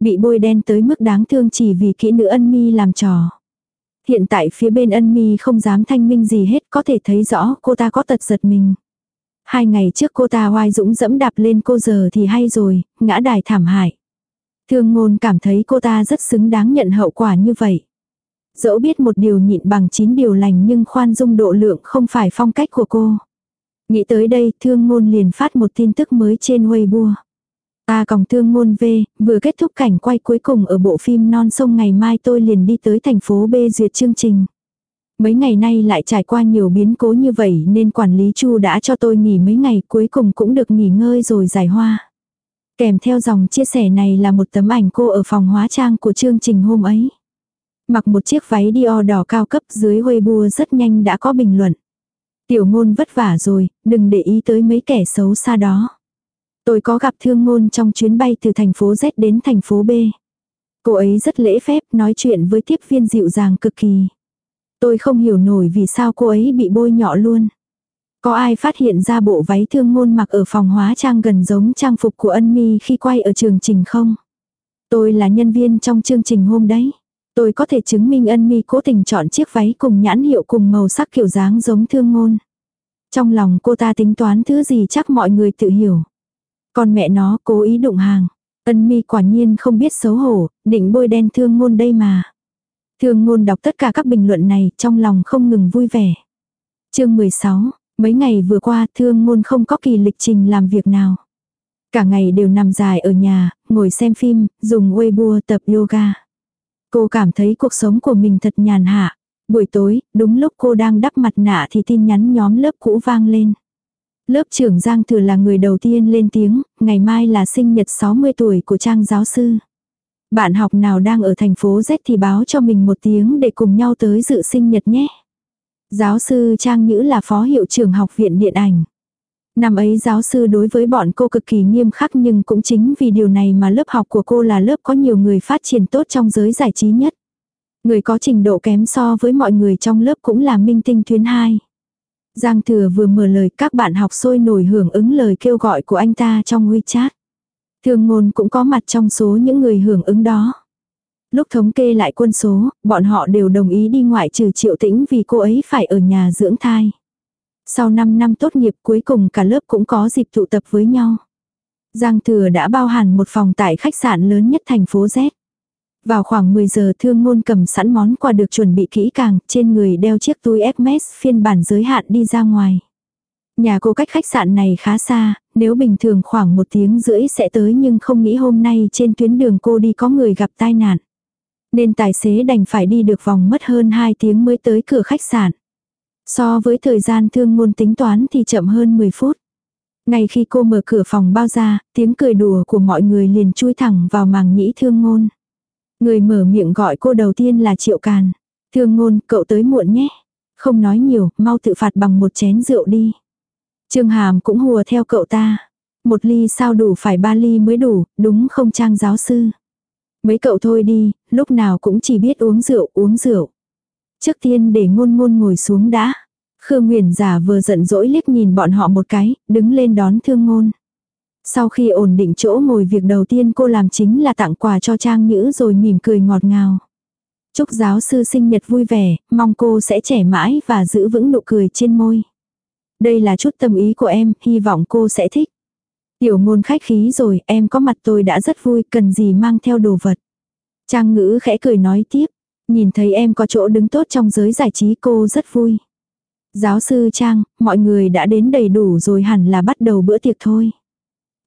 Bị bôi đen tới mức đáng thương chỉ vì kỹ nữ ân mi làm trò. Hiện tại phía bên ân mi không dám thanh minh gì hết có thể thấy rõ cô ta có tật giật mình. Hai ngày trước cô ta oai dũng dẫm đạp lên cô giờ thì hay rồi, ngã đài thảm hại. Thương ngôn cảm thấy cô ta rất xứng đáng nhận hậu quả như vậy. Dẫu biết một điều nhịn bằng chín điều lành nhưng khoan dung độ lượng không phải phong cách của cô. Nghĩ tới đây thương ngôn liền phát một tin tức mới trên Weibo. Ta còng thương ngôn V, vừa kết thúc cảnh quay cuối cùng ở bộ phim non sông ngày mai tôi liền đi tới thành phố B duyệt chương trình. Mấy ngày nay lại trải qua nhiều biến cố như vậy nên quản lý Chu đã cho tôi nghỉ mấy ngày cuối cùng cũng được nghỉ ngơi rồi giải hoa. Kèm theo dòng chia sẻ này là một tấm ảnh cô ở phòng hóa trang của chương trình hôm ấy. Mặc một chiếc váy Dior đỏ cao cấp dưới Weibo rất nhanh đã có bình luận. Tiểu ngôn vất vả rồi, đừng để ý tới mấy kẻ xấu xa đó. Tôi có gặp thương ngôn trong chuyến bay từ thành phố Z đến thành phố B. Cô ấy rất lễ phép, nói chuyện với tiếp viên dịu dàng cực kỳ. Tôi không hiểu nổi vì sao cô ấy bị bôi nhọ luôn. Có ai phát hiện ra bộ váy thương ngôn mặc ở phòng hóa trang gần giống trang phục của ân mi khi quay ở trường trình không? Tôi là nhân viên trong chương trình hôm đấy. Tôi có thể chứng minh ân mi cố tình chọn chiếc váy cùng nhãn hiệu cùng màu sắc kiểu dáng giống thương ngôn. Trong lòng cô ta tính toán thứ gì chắc mọi người tự hiểu. Còn mẹ nó cố ý đụng hàng. Ân mi quả nhiên không biết xấu hổ, định bôi đen thương ngôn đây mà. Thương ngôn đọc tất cả các bình luận này trong lòng không ngừng vui vẻ. chương 16, mấy ngày vừa qua thương ngôn không có kỳ lịch trình làm việc nào. Cả ngày đều nằm dài ở nhà, ngồi xem phim, dùng Weibo tập yoga. Cô cảm thấy cuộc sống của mình thật nhàn hạ. Buổi tối, đúng lúc cô đang đắp mặt nạ thì tin nhắn nhóm lớp cũ vang lên. Lớp trưởng Giang Thừa là người đầu tiên lên tiếng, ngày mai là sinh nhật 60 tuổi của Trang giáo sư. Bạn học nào đang ở thành phố Z thì báo cho mình một tiếng để cùng nhau tới dự sinh nhật nhé. Giáo sư Trang Nhữ là phó hiệu trưởng học viện điện ảnh. Năm ấy giáo sư đối với bọn cô cực kỳ nghiêm khắc nhưng cũng chính vì điều này mà lớp học của cô là lớp có nhiều người phát triển tốt trong giới giải trí nhất. Người có trình độ kém so với mọi người trong lớp cũng là minh tinh tuyến 2. Giang Thừa vừa mở lời các bạn học sôi nổi hưởng ứng lời kêu gọi của anh ta trong WeChat. Thường ngôn cũng có mặt trong số những người hưởng ứng đó. Lúc thống kê lại quân số, bọn họ đều đồng ý đi ngoại trừ triệu tĩnh vì cô ấy phải ở nhà dưỡng thai. Sau 5 năm tốt nghiệp cuối cùng cả lớp cũng có dịp tụ tập với nhau. Giang Thừa đã bao hẳn một phòng tại khách sạn lớn nhất thành phố Z. Vào khoảng 10 giờ thương ngôn cầm sẵn món quà được chuẩn bị kỹ càng, trên người đeo chiếc túi Hermes phiên bản giới hạn đi ra ngoài. Nhà cô cách khách sạn này khá xa, nếu bình thường khoảng một tiếng rưỡi sẽ tới nhưng không nghĩ hôm nay trên tuyến đường cô đi có người gặp tai nạn. Nên tài xế đành phải đi được vòng mất hơn 2 tiếng mới tới cửa khách sạn. So với thời gian thương ngôn tính toán thì chậm hơn 10 phút. Ngay khi cô mở cửa phòng bao ra, tiếng cười đùa của mọi người liền chui thẳng vào màng nhĩ thương ngôn. Người mở miệng gọi cô đầu tiên là Triệu Càn. Thương ngôn, cậu tới muộn nhé. Không nói nhiều, mau tự phạt bằng một chén rượu đi. Trương Hàm cũng hùa theo cậu ta. Một ly sao đủ phải ba ly mới đủ, đúng không trang giáo sư. Mấy cậu thôi đi, lúc nào cũng chỉ biết uống rượu, uống rượu. Trước tiên để ngôn ngôn ngồi xuống đã. Khương Nguyền giả vừa giận dỗi liếc nhìn bọn họ một cái, đứng lên đón thương ngôn. Sau khi ổn định chỗ ngồi việc đầu tiên cô làm chính là tặng quà cho Trang Nhữ rồi mỉm cười ngọt ngào. Chúc giáo sư sinh nhật vui vẻ, mong cô sẽ trẻ mãi và giữ vững nụ cười trên môi. Đây là chút tâm ý của em, hy vọng cô sẽ thích. Tiểu ngôn khách khí rồi, em có mặt tôi đã rất vui, cần gì mang theo đồ vật. Trang ngữ khẽ cười nói tiếp, nhìn thấy em có chỗ đứng tốt trong giới giải trí cô rất vui. Giáo sư Trang, mọi người đã đến đầy đủ rồi hẳn là bắt đầu bữa tiệc thôi.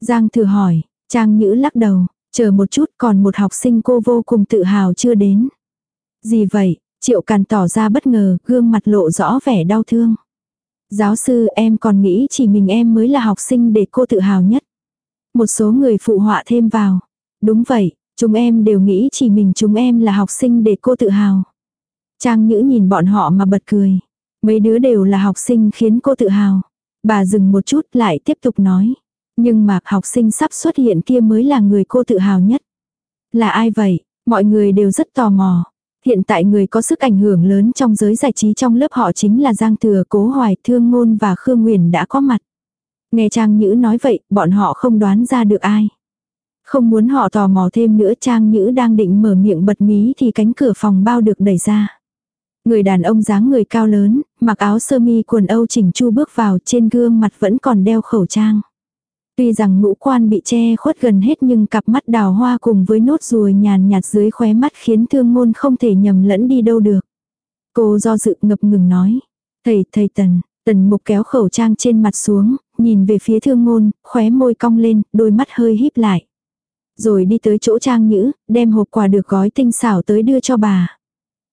Giang thử hỏi, Trang Nhữ lắc đầu, chờ một chút còn một học sinh cô vô cùng tự hào chưa đến. Gì vậy, Triệu Càn tỏ ra bất ngờ, gương mặt lộ rõ vẻ đau thương. Giáo sư em còn nghĩ chỉ mình em mới là học sinh để cô tự hào nhất. Một số người phụ họa thêm vào. Đúng vậy, chúng em đều nghĩ chỉ mình chúng em là học sinh để cô tự hào. Trang Nhữ nhìn bọn họ mà bật cười. Mấy đứa đều là học sinh khiến cô tự hào. Bà dừng một chút lại tiếp tục nói. Nhưng mà học sinh sắp xuất hiện kia mới là người cô tự hào nhất. Là ai vậy? Mọi người đều rất tò mò. Hiện tại người có sức ảnh hưởng lớn trong giới giải trí trong lớp họ chính là Giang Thừa, Cố Hoài, Thương Ngôn và Khương Nguyền đã có mặt. Nghe Trang Nhữ nói vậy, bọn họ không đoán ra được ai. Không muốn họ tò mò thêm nữa Trang Nhữ đang định mở miệng bật mí thì cánh cửa phòng bao được đẩy ra. Người đàn ông dáng người cao lớn, mặc áo sơ mi quần Âu chỉnh chu bước vào trên gương mặt vẫn còn đeo khẩu trang. Tuy rằng ngũ quan bị che khuất gần hết nhưng cặp mắt đào hoa cùng với nốt ruồi nhàn nhạt dưới khóe mắt khiến thương ngôn không thể nhầm lẫn đi đâu được. Cô do dự ngập ngừng nói. Thầy, thầy Tần, Tần mục kéo khẩu trang trên mặt xuống, nhìn về phía thương ngôn, khóe môi cong lên, đôi mắt hơi híp lại. Rồi đi tới chỗ trang nhữ, đem hộp quà được gói tinh xảo tới đưa cho bà.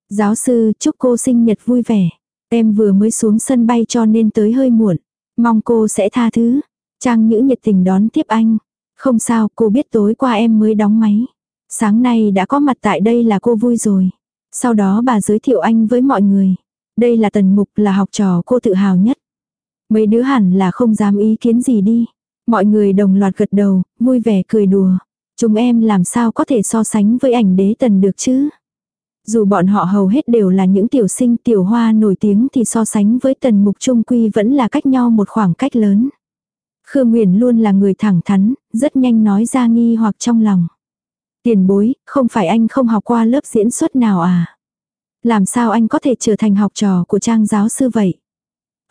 Giáo sư, chúc cô sinh nhật vui vẻ. Em vừa mới xuống sân bay cho nên tới hơi muộn. Mong cô sẽ tha thứ. Trang Nhữ nhiệt tình đón tiếp anh. Không sao, cô biết tối qua em mới đóng máy. Sáng nay đã có mặt tại đây là cô vui rồi. Sau đó bà giới thiệu anh với mọi người. Đây là Tần Mục là học trò cô tự hào nhất. Mấy đứa hẳn là không dám ý kiến gì đi. Mọi người đồng loạt gật đầu, vui vẻ cười đùa. Chúng em làm sao có thể so sánh với ảnh đế tần được chứ? Dù bọn họ hầu hết đều là những tiểu sinh tiểu hoa nổi tiếng thì so sánh với tần mục trung quy vẫn là cách nhau một khoảng cách lớn. Khương Nguyền luôn là người thẳng thắn, rất nhanh nói ra nghi hoặc trong lòng. Tiền bối, không phải anh không học qua lớp diễn xuất nào à? Làm sao anh có thể trở thành học trò của trang giáo sư vậy?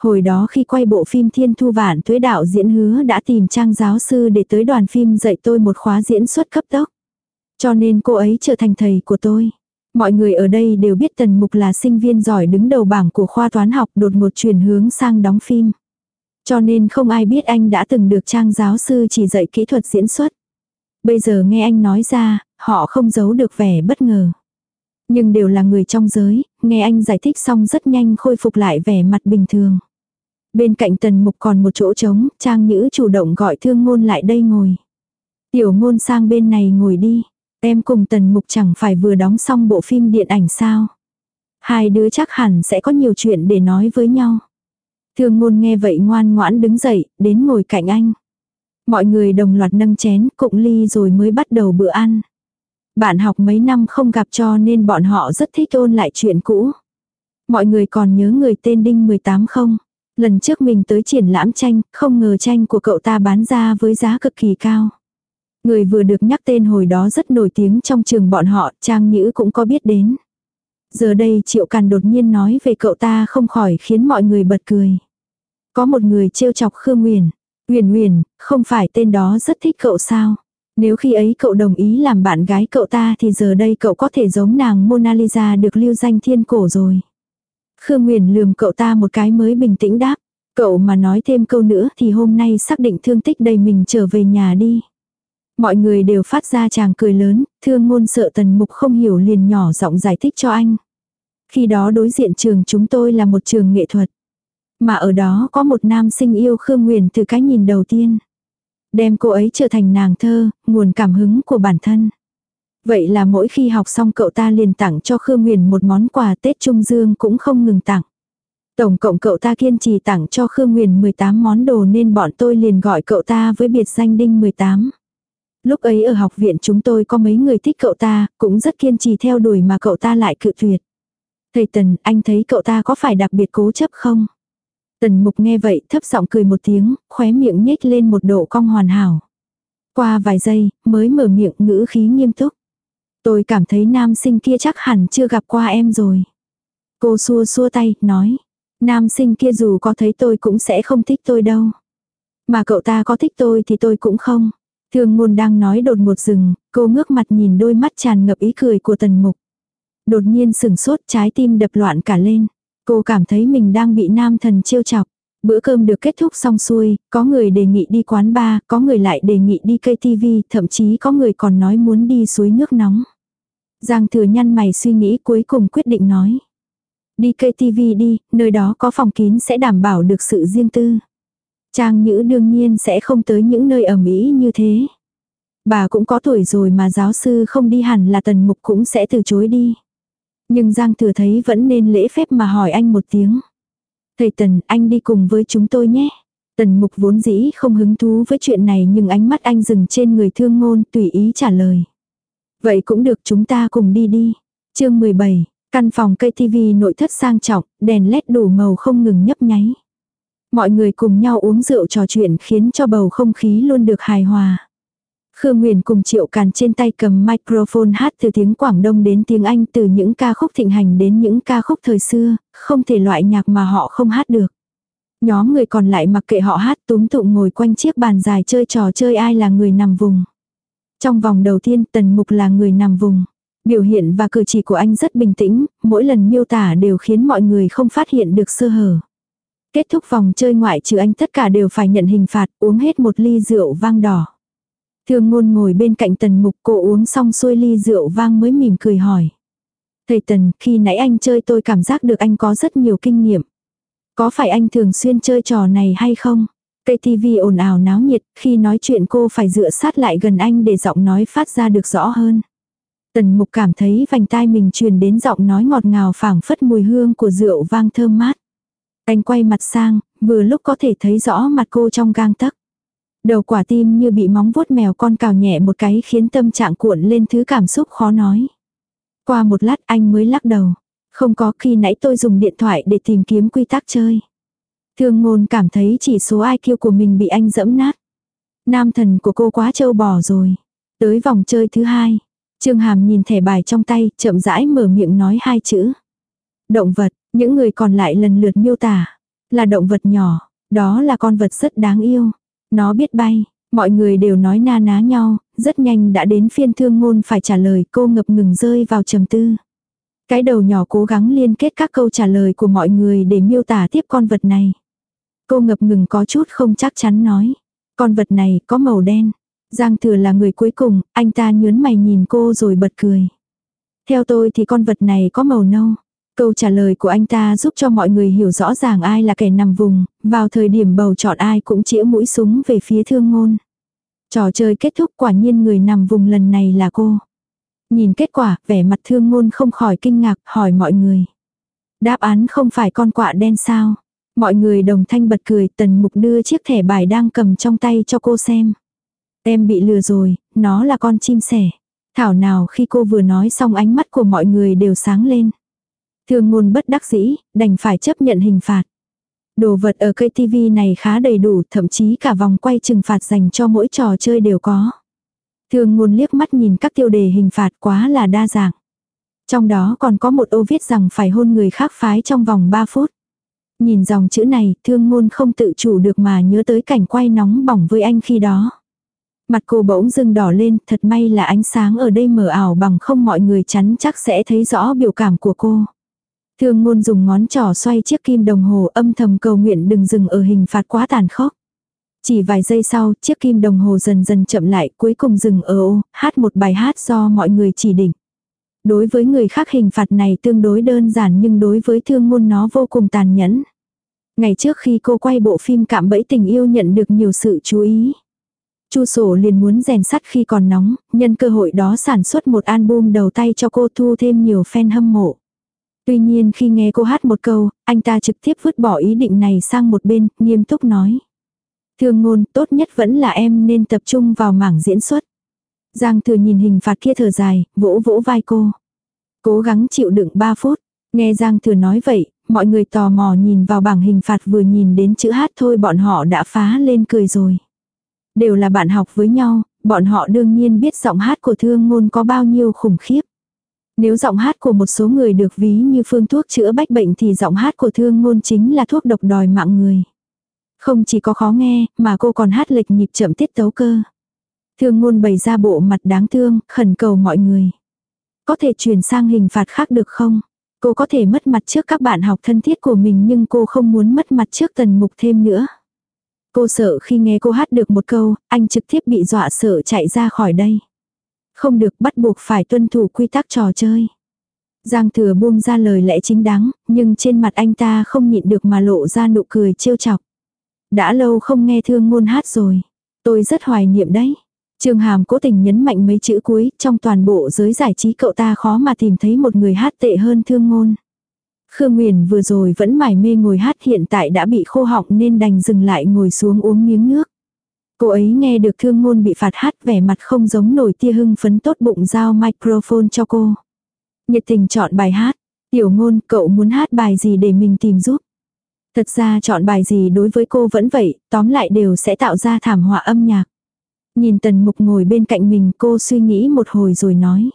Hồi đó khi quay bộ phim Thiên Thu Vạn Tuế đạo diễn hứa đã tìm trang giáo sư để tới đoàn phim dạy tôi một khóa diễn xuất cấp tốc. Cho nên cô ấy trở thành thầy của tôi. Mọi người ở đây đều biết Tần Mục là sinh viên giỏi đứng đầu bảng của khoa toán học đột ngột chuyển hướng sang đóng phim. Cho nên không ai biết anh đã từng được trang giáo sư chỉ dạy kỹ thuật diễn xuất. Bây giờ nghe anh nói ra, họ không giấu được vẻ bất ngờ. Nhưng đều là người trong giới, nghe anh giải thích xong rất nhanh khôi phục lại vẻ mặt bình thường. Bên cạnh tần mục còn một chỗ trống, trang nhữ chủ động gọi thương ngôn lại đây ngồi. Tiểu ngôn sang bên này ngồi đi. Em cùng tần mục chẳng phải vừa đóng xong bộ phim điện ảnh sao. Hai đứa chắc hẳn sẽ có nhiều chuyện để nói với nhau. Thương ngôn nghe vậy ngoan ngoãn đứng dậy, đến ngồi cạnh anh. Mọi người đồng loạt nâng chén, cụng ly rồi mới bắt đầu bữa ăn. Bạn học mấy năm không gặp cho nên bọn họ rất thích ôn lại chuyện cũ. Mọi người còn nhớ người tên Đinh 18 không? Lần trước mình tới triển lãm tranh, không ngờ tranh của cậu ta bán ra với giá cực kỳ cao. Người vừa được nhắc tên hồi đó rất nổi tiếng trong trường bọn họ, Trang Nhữ cũng có biết đến. Giờ đây Triệu Càn đột nhiên nói về cậu ta không khỏi khiến mọi người bật cười. Có một người trêu chọc Khương Nguyền. Nguyền Nguyền, không phải tên đó rất thích cậu sao? Nếu khi ấy cậu đồng ý làm bạn gái cậu ta thì giờ đây cậu có thể giống nàng Mona Lisa được lưu danh thiên cổ rồi. Khương Nguyền lườm cậu ta một cái mới bình tĩnh đáp. Cậu mà nói thêm câu nữa thì hôm nay xác định thương tích đầy mình trở về nhà đi. Mọi người đều phát ra chàng cười lớn, thương ngôn sợ tần mục không hiểu liền nhỏ giọng giải thích cho anh. Khi đó đối diện trường chúng tôi là một trường nghệ thuật. Mà ở đó có một nam sinh yêu Khương Nguyền từ cái nhìn đầu tiên. Đem cô ấy trở thành nàng thơ, nguồn cảm hứng của bản thân. Vậy là mỗi khi học xong cậu ta liền tặng cho Khương Nguyền một món quà Tết Trung Dương cũng không ngừng tặng. Tổng cộng cậu ta kiên trì tặng cho Khương Nguyền 18 món đồ nên bọn tôi liền gọi cậu ta với biệt danh Đinh 18. Lúc ấy ở học viện chúng tôi có mấy người thích cậu ta, cũng rất kiên trì theo đuổi mà cậu ta lại cự tuyệt. Thầy Tần, anh thấy cậu ta có phải đặc biệt cố chấp không? Tần Mục nghe vậy thấp giọng cười một tiếng, khóe miệng nhếch lên một độ cong hoàn hảo. Qua vài giây, mới mở miệng ngữ khí nghiêm túc. Tôi cảm thấy nam sinh kia chắc hẳn chưa gặp qua em rồi. Cô xua xua tay, nói. Nam sinh kia dù có thấy tôi cũng sẽ không thích tôi đâu. Mà cậu ta có thích tôi thì tôi cũng không. thường ngôn đang nói đột một rừng, cô ngước mặt nhìn đôi mắt tràn ngập ý cười của tần mục. Đột nhiên sừng sốt trái tim đập loạn cả lên. Cô cảm thấy mình đang bị nam thần trêu chọc. Bữa cơm được kết thúc xong xuôi, có người đề nghị đi quán bar, có người lại đề nghị đi cây TV, thậm chí có người còn nói muốn đi suối nước nóng. Giang thừa nhăn mày suy nghĩ cuối cùng quyết định nói. Đi cây TV đi, nơi đó có phòng kín sẽ đảm bảo được sự riêng tư. Trang Nhữ đương nhiên sẽ không tới những nơi ẩm ý như thế. Bà cũng có tuổi rồi mà giáo sư không đi hẳn là tần mục cũng sẽ từ chối đi. Nhưng Giang Thừa thấy vẫn nên lễ phép mà hỏi anh một tiếng. Thầy Tần, anh đi cùng với chúng tôi nhé. Tần mục vốn dĩ không hứng thú với chuyện này nhưng ánh mắt anh dừng trên người thương ngôn tùy ý trả lời. Vậy cũng được chúng ta cùng đi đi. chương 17, căn phòng cây TV nội thất sang trọng, đèn led đủ màu không ngừng nhấp nháy. Mọi người cùng nhau uống rượu trò chuyện khiến cho bầu không khí luôn được hài hòa. Khương Nguyền cùng Triệu Càn trên tay cầm microphone hát từ tiếng Quảng Đông đến tiếng Anh từ những ca khúc thịnh hành đến những ca khúc thời xưa, không thể loại nhạc mà họ không hát được. Nhóm người còn lại mặc kệ họ hát túm tụng ngồi quanh chiếc bàn dài chơi trò chơi ai là người nằm vùng. Trong vòng đầu tiên Tần Mục là người nằm vùng. Biểu hiện và cử chỉ của anh rất bình tĩnh, mỗi lần miêu tả đều khiến mọi người không phát hiện được sơ hở. Kết thúc vòng chơi ngoại trừ anh tất cả đều phải nhận hình phạt uống hết một ly rượu vang đỏ. Thương ngôn ngồi bên cạnh tần mục cô uống xong xuôi ly rượu vang mới mỉm cười hỏi. Thầy tần, khi nãy anh chơi tôi cảm giác được anh có rất nhiều kinh nghiệm. Có phải anh thường xuyên chơi trò này hay không? Cây TV ồn ào náo nhiệt, khi nói chuyện cô phải dựa sát lại gần anh để giọng nói phát ra được rõ hơn. Tần mục cảm thấy vành tai mình truyền đến giọng nói ngọt ngào phảng phất mùi hương của rượu vang thơm mát. Anh quay mặt sang, vừa lúc có thể thấy rõ mặt cô trong gang tấc. Đầu quả tim như bị móng vuốt mèo con cào nhẹ một cái khiến tâm trạng cuộn lên thứ cảm xúc khó nói. Qua một lát anh mới lắc đầu. Không có khi nãy tôi dùng điện thoại để tìm kiếm quy tắc chơi. Thương ngôn cảm thấy chỉ số IQ của mình bị anh dẫm nát. Nam thần của cô quá trâu bò rồi. Tới vòng chơi thứ hai. Trương Hàm nhìn thẻ bài trong tay, chậm rãi mở miệng nói hai chữ. Động vật, những người còn lại lần lượt miêu tả. Là động vật nhỏ, đó là con vật rất đáng yêu. Nó biết bay, mọi người đều nói na ná nhau, rất nhanh đã đến phiên thương ngôn phải trả lời cô ngập ngừng rơi vào trầm tư. Cái đầu nhỏ cố gắng liên kết các câu trả lời của mọi người để miêu tả tiếp con vật này. Cô ngập ngừng có chút không chắc chắn nói. Con vật này có màu đen. Giang thừa là người cuối cùng, anh ta nhớn mày nhìn cô rồi bật cười. Theo tôi thì con vật này có màu nâu. Câu trả lời của anh ta giúp cho mọi người hiểu rõ ràng ai là kẻ nằm vùng, vào thời điểm bầu chọn ai cũng chĩa mũi súng về phía thương ngôn. Trò chơi kết thúc quả nhiên người nằm vùng lần này là cô. Nhìn kết quả, vẻ mặt thương ngôn không khỏi kinh ngạc, hỏi mọi người. Đáp án không phải con quạ đen sao? Mọi người đồng thanh bật cười, tần mục đưa chiếc thẻ bài đang cầm trong tay cho cô xem. Em bị lừa rồi, nó là con chim sẻ. Thảo nào khi cô vừa nói xong ánh mắt của mọi người đều sáng lên. Thương ngôn bất đắc dĩ, đành phải chấp nhận hình phạt. Đồ vật ở cây TV này khá đầy đủ, thậm chí cả vòng quay trừng phạt dành cho mỗi trò chơi đều có. Thương ngôn liếc mắt nhìn các tiêu đề hình phạt quá là đa dạng. Trong đó còn có một ô viết rằng phải hôn người khác phái trong vòng 3 phút. Nhìn dòng chữ này, thương ngôn không tự chủ được mà nhớ tới cảnh quay nóng bỏng với anh khi đó. Mặt cô bỗng dưng đỏ lên, thật may là ánh sáng ở đây mờ ảo bằng không mọi người chắn chắc sẽ thấy rõ biểu cảm của cô. Thương ngôn dùng ngón trỏ xoay chiếc kim đồng hồ âm thầm cầu nguyện đừng dừng ở hình phạt quá tàn khốc. Chỉ vài giây sau, chiếc kim đồng hồ dần dần chậm lại, cuối cùng dừng ở ô, hát một bài hát do mọi người chỉ định. Đối với người khác hình phạt này tương đối đơn giản nhưng đối với thương ngôn nó vô cùng tàn nhẫn. Ngày trước khi cô quay bộ phim Cạm bẫy tình yêu nhận được nhiều sự chú ý. Chu sổ liền muốn rèn sắt khi còn nóng, nhân cơ hội đó sản xuất một album đầu tay cho cô thu thêm nhiều fan hâm mộ. Tuy nhiên khi nghe cô hát một câu, anh ta trực tiếp vứt bỏ ý định này sang một bên, nghiêm túc nói. Thương ngôn, tốt nhất vẫn là em nên tập trung vào mảng diễn xuất. Giang thừa nhìn hình phạt kia thở dài, vỗ vỗ vai cô. Cố gắng chịu đựng 3 phút. Nghe Giang thừa nói vậy, mọi người tò mò nhìn vào bảng hình phạt vừa nhìn đến chữ hát thôi bọn họ đã phá lên cười rồi. Đều là bạn học với nhau, bọn họ đương nhiên biết giọng hát của thương ngôn có bao nhiêu khủng khiếp. Nếu giọng hát của một số người được ví như phương thuốc chữa bách bệnh thì giọng hát của thương ngôn chính là thuốc độc đòi mạng người. Không chỉ có khó nghe, mà cô còn hát lệch nhịp chậm tiết tấu cơ. Thương ngôn bày ra bộ mặt đáng thương, khẩn cầu mọi người. Có thể chuyển sang hình phạt khác được không? Cô có thể mất mặt trước các bạn học thân thiết của mình nhưng cô không muốn mất mặt trước tần mục thêm nữa. Cô sợ khi nghe cô hát được một câu, anh trực tiếp bị dọa sợ chạy ra khỏi đây. Không được bắt buộc phải tuân thủ quy tắc trò chơi. Giang thừa buông ra lời lẽ chính đáng, nhưng trên mặt anh ta không nhịn được mà lộ ra nụ cười trêu chọc. Đã lâu không nghe thương ngôn hát rồi. Tôi rất hoài niệm đấy. Trương Hàm cố tình nhấn mạnh mấy chữ cuối, trong toàn bộ giới giải trí cậu ta khó mà tìm thấy một người hát tệ hơn thương ngôn. Khương Nguyền vừa rồi vẫn mải mê ngồi hát hiện tại đã bị khô họng nên đành dừng lại ngồi xuống uống miếng nước. Cô ấy nghe được thương ngôn bị phạt hát vẻ mặt không giống nổi tia hưng phấn tốt bụng giao microphone cho cô. Nhiệt tình chọn bài hát. Tiểu ngôn cậu muốn hát bài gì để mình tìm giúp. Thật ra chọn bài gì đối với cô vẫn vậy, tóm lại đều sẽ tạo ra thảm họa âm nhạc. Nhìn tần mục ngồi bên cạnh mình cô suy nghĩ một hồi rồi nói.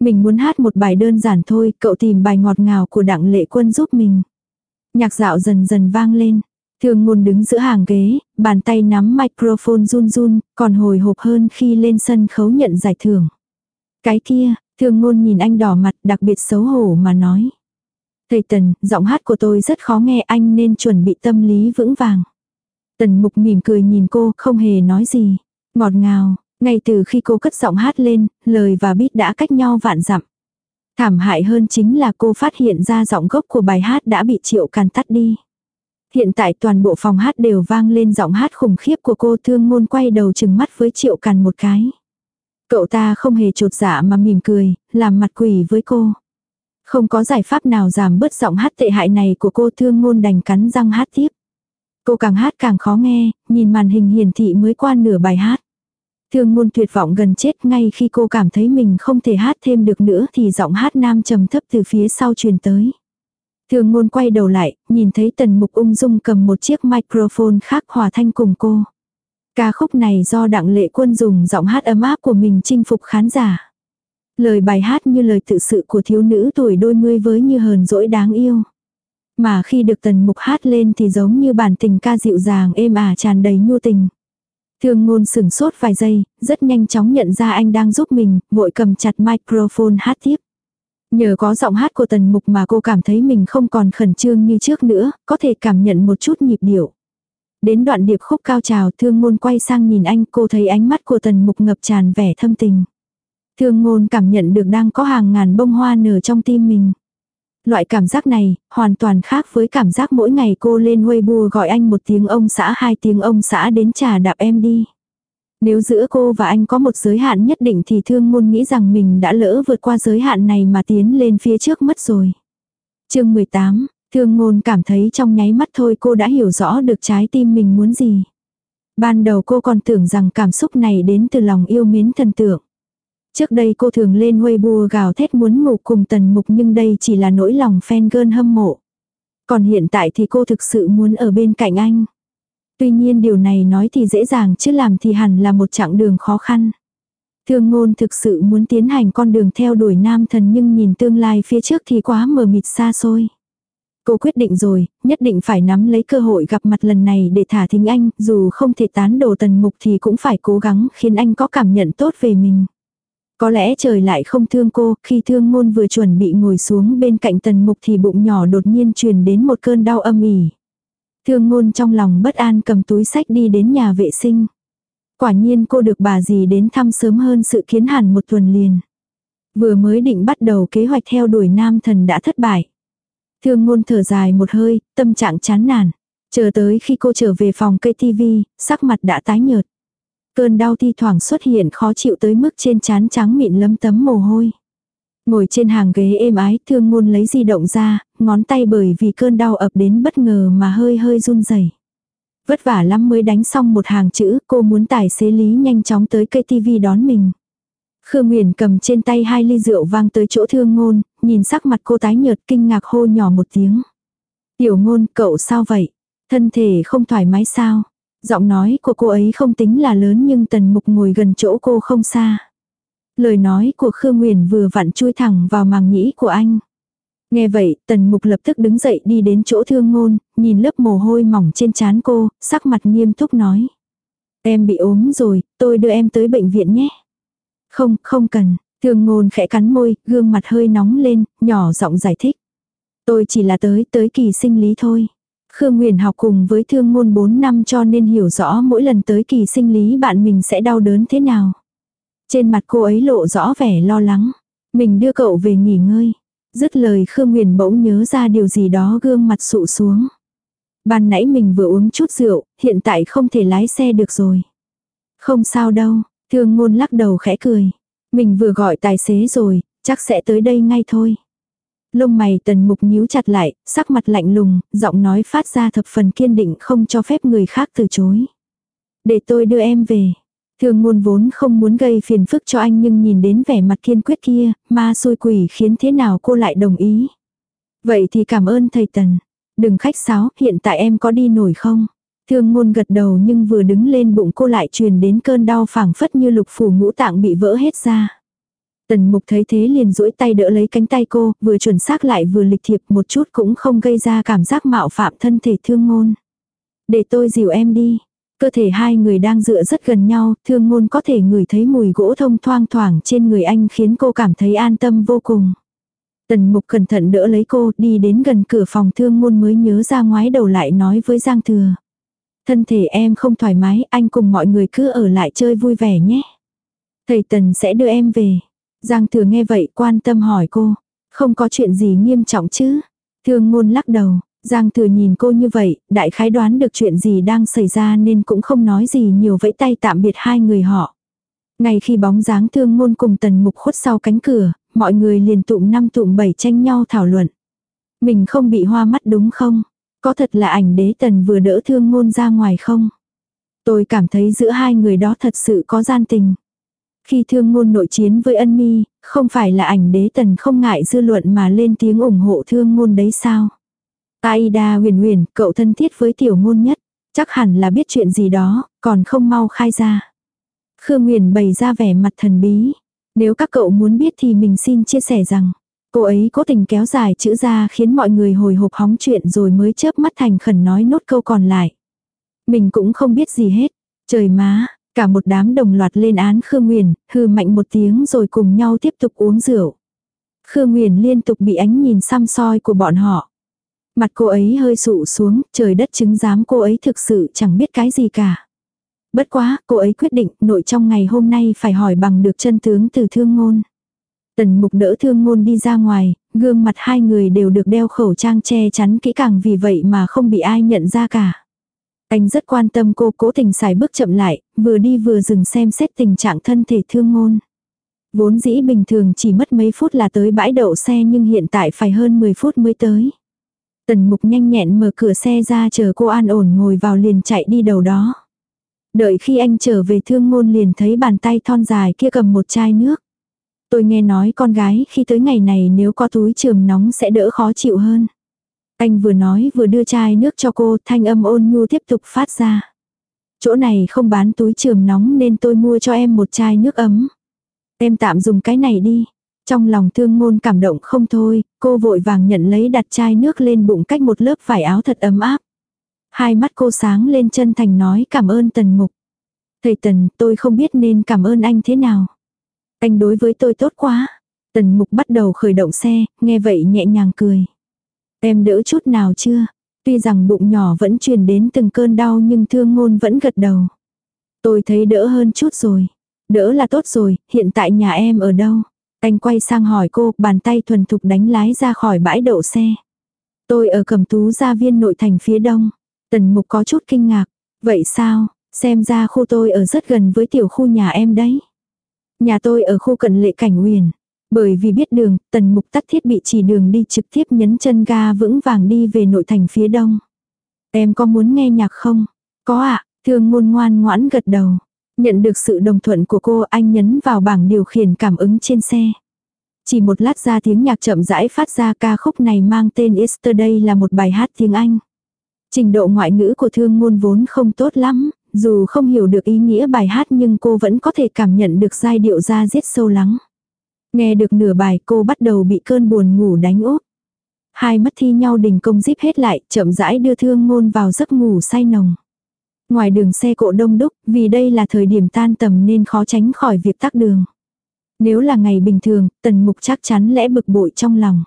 Mình muốn hát một bài đơn giản thôi, cậu tìm bài ngọt ngào của đặng lệ quân giúp mình. Nhạc dạo dần dần vang lên. Thương ngôn đứng giữa hàng ghế, bàn tay nắm microphone run run, còn hồi hộp hơn khi lên sân khấu nhận giải thưởng. Cái kia, thương ngôn nhìn anh đỏ mặt đặc biệt xấu hổ mà nói. Thầy Tần, giọng hát của tôi rất khó nghe anh nên chuẩn bị tâm lý vững vàng. Tần mục mỉm cười nhìn cô, không hề nói gì. Ngọt ngào, ngay từ khi cô cất giọng hát lên, lời và beat đã cách nhau vạn dặm. Thảm hại hơn chính là cô phát hiện ra giọng gốc của bài hát đã bị triệu càn tắt đi. Hiện tại toàn bộ phòng hát đều vang lên giọng hát khủng khiếp của cô thương ngôn quay đầu chừng mắt với triệu càn một cái. Cậu ta không hề trột dạ mà mỉm cười, làm mặt quỷ với cô. Không có giải pháp nào giảm bớt giọng hát tệ hại này của cô thương ngôn đành cắn răng hát tiếp. Cô càng hát càng khó nghe, nhìn màn hình hiển thị mới qua nửa bài hát. Thương ngôn tuyệt vọng gần chết ngay khi cô cảm thấy mình không thể hát thêm được nữa thì giọng hát nam trầm thấp từ phía sau truyền tới. Thương ngôn quay đầu lại, nhìn thấy tần mục ung dung cầm một chiếc microphone khác hòa thanh cùng cô. Ca khúc này do đặng lệ quân dùng giọng hát ấm áp của mình chinh phục khán giả. Lời bài hát như lời tự sự của thiếu nữ tuổi đôi mươi với như hờn dỗi đáng yêu. Mà khi được tần mục hát lên thì giống như bản tình ca dịu dàng êm ả tràn đầy nhu tình. Thương ngôn sửng sốt vài giây, rất nhanh chóng nhận ra anh đang giúp mình, vội cầm chặt microphone hát tiếp. Nhờ có giọng hát của tần mục mà cô cảm thấy mình không còn khẩn trương như trước nữa, có thể cảm nhận một chút nhịp điệu. Đến đoạn điệp khúc cao trào thương ngôn quay sang nhìn anh cô thấy ánh mắt của tần mục ngập tràn vẻ thâm tình. Thương ngôn cảm nhận được đang có hàng ngàn bông hoa nở trong tim mình. Loại cảm giác này, hoàn toàn khác với cảm giác mỗi ngày cô lên Weibo gọi anh một tiếng ông xã hai tiếng ông xã đến trà đạp em đi. Nếu giữa cô và anh có một giới hạn nhất định thì thương ngôn nghĩ rằng mình đã lỡ vượt qua giới hạn này mà tiến lên phía trước mất rồi. chương 18, thương ngôn cảm thấy trong nháy mắt thôi cô đã hiểu rõ được trái tim mình muốn gì. Ban đầu cô còn tưởng rằng cảm xúc này đến từ lòng yêu mến thần tượng. Trước đây cô thường lên Weibo gào thét muốn ngủ cùng tần mục nhưng đây chỉ là nỗi lòng fan girl hâm mộ. Còn hiện tại thì cô thực sự muốn ở bên cạnh anh. Tuy nhiên điều này nói thì dễ dàng chứ làm thì hẳn là một chặng đường khó khăn. Thương ngôn thực sự muốn tiến hành con đường theo đuổi nam thần nhưng nhìn tương lai phía trước thì quá mờ mịt xa xôi. Cô quyết định rồi, nhất định phải nắm lấy cơ hội gặp mặt lần này để thả thính anh, dù không thể tán đồ tần mục thì cũng phải cố gắng khiến anh có cảm nhận tốt về mình. Có lẽ trời lại không thương cô, khi thương ngôn vừa chuẩn bị ngồi xuống bên cạnh tần mục thì bụng nhỏ đột nhiên truyền đến một cơn đau âm ỉ. Thương ngôn trong lòng bất an cầm túi sách đi đến nhà vệ sinh. Quả nhiên cô được bà dì đến thăm sớm hơn sự kiến hẳn một tuần liền. Vừa mới định bắt đầu kế hoạch theo đuổi nam thần đã thất bại. Thương ngôn thở dài một hơi, tâm trạng chán nản. Chờ tới khi cô trở về phòng cây tivi, sắc mặt đã tái nhợt. Cơn đau thi thoảng xuất hiện khó chịu tới mức trên chán trắng mịn lấm tấm mồ hôi. Ngồi trên hàng ghế êm ái thương ngôn lấy di động ra, ngón tay bởi vì cơn đau ập đến bất ngờ mà hơi hơi run rẩy. Vất vả lắm mới đánh xong một hàng chữ, cô muốn tài xế lý nhanh chóng tới cây tivi đón mình. Khương Nguyễn cầm trên tay hai ly rượu vang tới chỗ thương ngôn, nhìn sắc mặt cô tái nhợt kinh ngạc hô nhỏ một tiếng. Tiểu ngôn, cậu sao vậy? Thân thể không thoải mái sao? Giọng nói của cô ấy không tính là lớn nhưng tần mục ngồi gần chỗ cô không xa. Lời nói của Khương Nguyền vừa vặn chui thẳng vào màng nhĩ của anh. Nghe vậy, tần mục lập tức đứng dậy đi đến chỗ thương ngôn, nhìn lớp mồ hôi mỏng trên trán cô, sắc mặt nghiêm túc nói. Em bị ốm rồi, tôi đưa em tới bệnh viện nhé. Không, không cần, thương ngôn khẽ cắn môi, gương mặt hơi nóng lên, nhỏ giọng giải thích. Tôi chỉ là tới, tới kỳ sinh lý thôi. Khương Nguyền học cùng với thương ngôn 4 năm cho nên hiểu rõ mỗi lần tới kỳ sinh lý bạn mình sẽ đau đớn thế nào. Trên mặt cô ấy lộ rõ vẻ lo lắng. Mình đưa cậu về nghỉ ngơi. Dứt lời Khương Nguyền bỗng nhớ ra điều gì đó gương mặt sụ xuống. Ban nãy mình vừa uống chút rượu, hiện tại không thể lái xe được rồi. Không sao đâu, thương ngôn lắc đầu khẽ cười. Mình vừa gọi tài xế rồi, chắc sẽ tới đây ngay thôi. Lông mày tần mục nhíu chặt lại, sắc mặt lạnh lùng, giọng nói phát ra thập phần kiên định không cho phép người khác từ chối. Để tôi đưa em về. Thương ngôn vốn không muốn gây phiền phức cho anh nhưng nhìn đến vẻ mặt kiên quyết kia, ma xôi quỷ khiến thế nào cô lại đồng ý. Vậy thì cảm ơn thầy Tần. Đừng khách sáo, hiện tại em có đi nổi không? Thương ngôn gật đầu nhưng vừa đứng lên bụng cô lại truyền đến cơn đau phảng phất như lục phủ ngũ tạng bị vỡ hết ra. Tần mục thấy thế liền duỗi tay đỡ lấy cánh tay cô, vừa chuẩn xác lại vừa lịch thiệp một chút cũng không gây ra cảm giác mạo phạm thân thể thương ngôn. Để tôi dìu em đi. Cơ thể hai người đang dựa rất gần nhau, thương ngôn có thể ngửi thấy mùi gỗ thông thoang thoảng trên người anh khiến cô cảm thấy an tâm vô cùng. Tần mục cẩn thận đỡ lấy cô đi đến gần cửa phòng thương ngôn mới nhớ ra ngoái đầu lại nói với Giang Thừa. Thân thể em không thoải mái, anh cùng mọi người cứ ở lại chơi vui vẻ nhé. Thầy Tần sẽ đưa em về. Giang Thừa nghe vậy quan tâm hỏi cô. Không có chuyện gì nghiêm trọng chứ. Thương ngôn lắc đầu. Giang thừa nhìn cô như vậy, đại khái đoán được chuyện gì đang xảy ra nên cũng không nói gì nhiều vẫy tay tạm biệt hai người họ. Ngay khi bóng dáng thương ngôn cùng tần mục khuất sau cánh cửa, mọi người liền tụm năm tụm bảy tranh nhau thảo luận. Mình không bị hoa mắt đúng không? Có thật là ảnh đế tần vừa đỡ thương ngôn ra ngoài không? Tôi cảm thấy giữa hai người đó thật sự có gian tình. Khi thương ngôn nội chiến với ân mi, không phải là ảnh đế tần không ngại dư luận mà lên tiếng ủng hộ thương ngôn đấy sao? Aida huyền huyền, cậu thân thiết với tiểu ngôn nhất, chắc hẳn là biết chuyện gì đó, còn không mau khai ra. Khương Nguyền bày ra vẻ mặt thần bí. Nếu các cậu muốn biết thì mình xin chia sẻ rằng, cô ấy cố tình kéo dài chữ ra khiến mọi người hồi hộp hóng chuyện rồi mới chớp mắt thành khẩn nói nốt câu còn lại. Mình cũng không biết gì hết. Trời má, cả một đám đồng loạt lên án Khương Nguyền, hư mạnh một tiếng rồi cùng nhau tiếp tục uống rượu. Khương Nguyền liên tục bị ánh nhìn xăm soi của bọn họ. Mặt cô ấy hơi sụ xuống, trời đất chứng giám cô ấy thực sự chẳng biết cái gì cả. Bất quá, cô ấy quyết định nội trong ngày hôm nay phải hỏi bằng được chân tướng từ thương ngôn. Tần mục đỡ thương ngôn đi ra ngoài, gương mặt hai người đều được đeo khẩu trang che chắn kỹ càng vì vậy mà không bị ai nhận ra cả. Anh rất quan tâm cô cố tình xài bước chậm lại, vừa đi vừa dừng xem xét tình trạng thân thể thương ngôn. Vốn dĩ bình thường chỉ mất mấy phút là tới bãi đậu xe nhưng hiện tại phải hơn 10 phút mới tới. Tần mục nhanh nhẹn mở cửa xe ra chờ cô an ổn ngồi vào liền chạy đi đầu đó. Đợi khi anh trở về thương ngôn liền thấy bàn tay thon dài kia cầm một chai nước. Tôi nghe nói con gái khi tới ngày này nếu có túi trường nóng sẽ đỡ khó chịu hơn. Anh vừa nói vừa đưa chai nước cho cô, thanh âm ôn nhu tiếp tục phát ra. Chỗ này không bán túi trường nóng nên tôi mua cho em một chai nước ấm. Em tạm dùng cái này đi. Trong lòng thương ngôn cảm động không thôi, cô vội vàng nhận lấy đặt chai nước lên bụng cách một lớp vải áo thật ấm áp. Hai mắt cô sáng lên chân thành nói cảm ơn tần mục. Thầy tần, tôi không biết nên cảm ơn anh thế nào. Anh đối với tôi tốt quá. Tần mục bắt đầu khởi động xe, nghe vậy nhẹ nhàng cười. Em đỡ chút nào chưa? Tuy rằng bụng nhỏ vẫn truyền đến từng cơn đau nhưng thương ngôn vẫn gật đầu. Tôi thấy đỡ hơn chút rồi. Đỡ là tốt rồi, hiện tại nhà em ở đâu? Anh quay sang hỏi cô, bàn tay thuần thục đánh lái ra khỏi bãi đậu xe. Tôi ở cầm tú gia viên nội thành phía đông. Tần mục có chút kinh ngạc. Vậy sao, xem ra khu tôi ở rất gần với tiểu khu nhà em đấy. Nhà tôi ở khu cận lệ cảnh huyền. Bởi vì biết đường, tần mục tắt thiết bị chỉ đường đi trực tiếp nhấn chân ga vững vàng đi về nội thành phía đông. Em có muốn nghe nhạc không? Có ạ, à, thương ngôn ngoan ngoãn gật đầu. Nhận được sự đồng thuận của cô anh nhấn vào bảng điều khiển cảm ứng trên xe. Chỉ một lát ra tiếng nhạc chậm rãi phát ra ca khúc này mang tên Yesterday là một bài hát tiếng Anh. Trình độ ngoại ngữ của thương ngôn vốn không tốt lắm, dù không hiểu được ý nghĩa bài hát nhưng cô vẫn có thể cảm nhận được giai điệu ra giết sâu lắng. Nghe được nửa bài cô bắt đầu bị cơn buồn ngủ đánh úp. Hai mắt thi nhau đình công díp hết lại, chậm rãi đưa thương ngôn vào giấc ngủ say nồng. Ngoài đường xe cộ đông đúc, vì đây là thời điểm tan tầm nên khó tránh khỏi việc tắc đường. Nếu là ngày bình thường, tần mục chắc chắn lẽ bực bội trong lòng.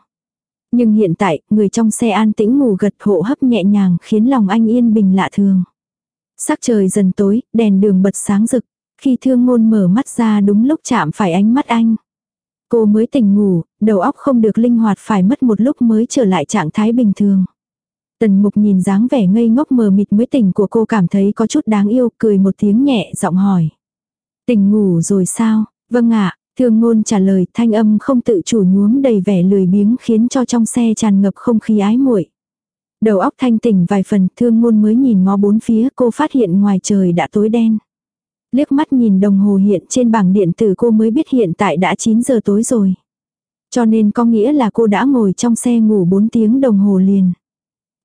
Nhưng hiện tại, người trong xe an tĩnh ngủ gật hộ hấp nhẹ nhàng khiến lòng anh yên bình lạ thường. Sắc trời dần tối, đèn đường bật sáng rực. Khi thương ngôn mở mắt ra đúng lúc chạm phải ánh mắt anh. Cô mới tỉnh ngủ, đầu óc không được linh hoạt phải mất một lúc mới trở lại trạng thái bình thường. Tần mục nhìn dáng vẻ ngây ngốc mờ mịt mới tỉnh của cô cảm thấy có chút đáng yêu, cười một tiếng nhẹ giọng hỏi. Tỉnh ngủ rồi sao? Vâng ạ, thương ngôn trả lời thanh âm không tự chủ nhuốm đầy vẻ lười biếng khiến cho trong xe tràn ngập không khí ái muội. Đầu óc thanh tỉnh vài phần thương ngôn mới nhìn ngó bốn phía cô phát hiện ngoài trời đã tối đen. Liếc mắt nhìn đồng hồ hiện trên bảng điện tử cô mới biết hiện tại đã 9 giờ tối rồi. Cho nên có nghĩa là cô đã ngồi trong xe ngủ 4 tiếng đồng hồ liền.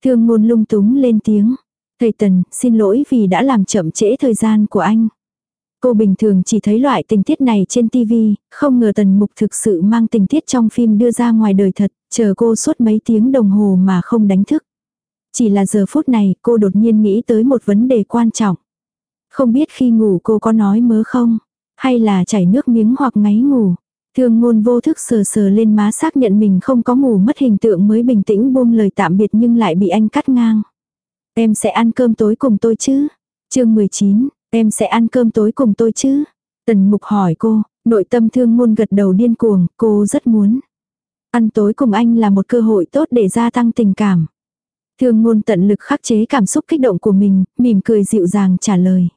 Thương ngôn lung túng lên tiếng. Thầy Tần, xin lỗi vì đã làm chậm trễ thời gian của anh. Cô bình thường chỉ thấy loại tình tiết này trên TV, không ngờ Tần Mục thực sự mang tình tiết trong phim đưa ra ngoài đời thật, chờ cô suốt mấy tiếng đồng hồ mà không đánh thức. Chỉ là giờ phút này cô đột nhiên nghĩ tới một vấn đề quan trọng. Không biết khi ngủ cô có nói mớ không? Hay là chảy nước miếng hoặc ngáy ngủ? Thương ngôn vô thức sờ sờ lên má xác nhận mình không có ngủ mất hình tượng mới bình tĩnh buông lời tạm biệt nhưng lại bị anh cắt ngang. Em sẽ ăn cơm tối cùng tôi chứ? chương 19, em sẽ ăn cơm tối cùng tôi chứ? Tần mục hỏi cô, nội tâm thương ngôn gật đầu điên cuồng, cô rất muốn. Ăn tối cùng anh là một cơ hội tốt để gia tăng tình cảm. Thương ngôn tận lực khắc chế cảm xúc kích động của mình, mỉm cười dịu dàng trả lời.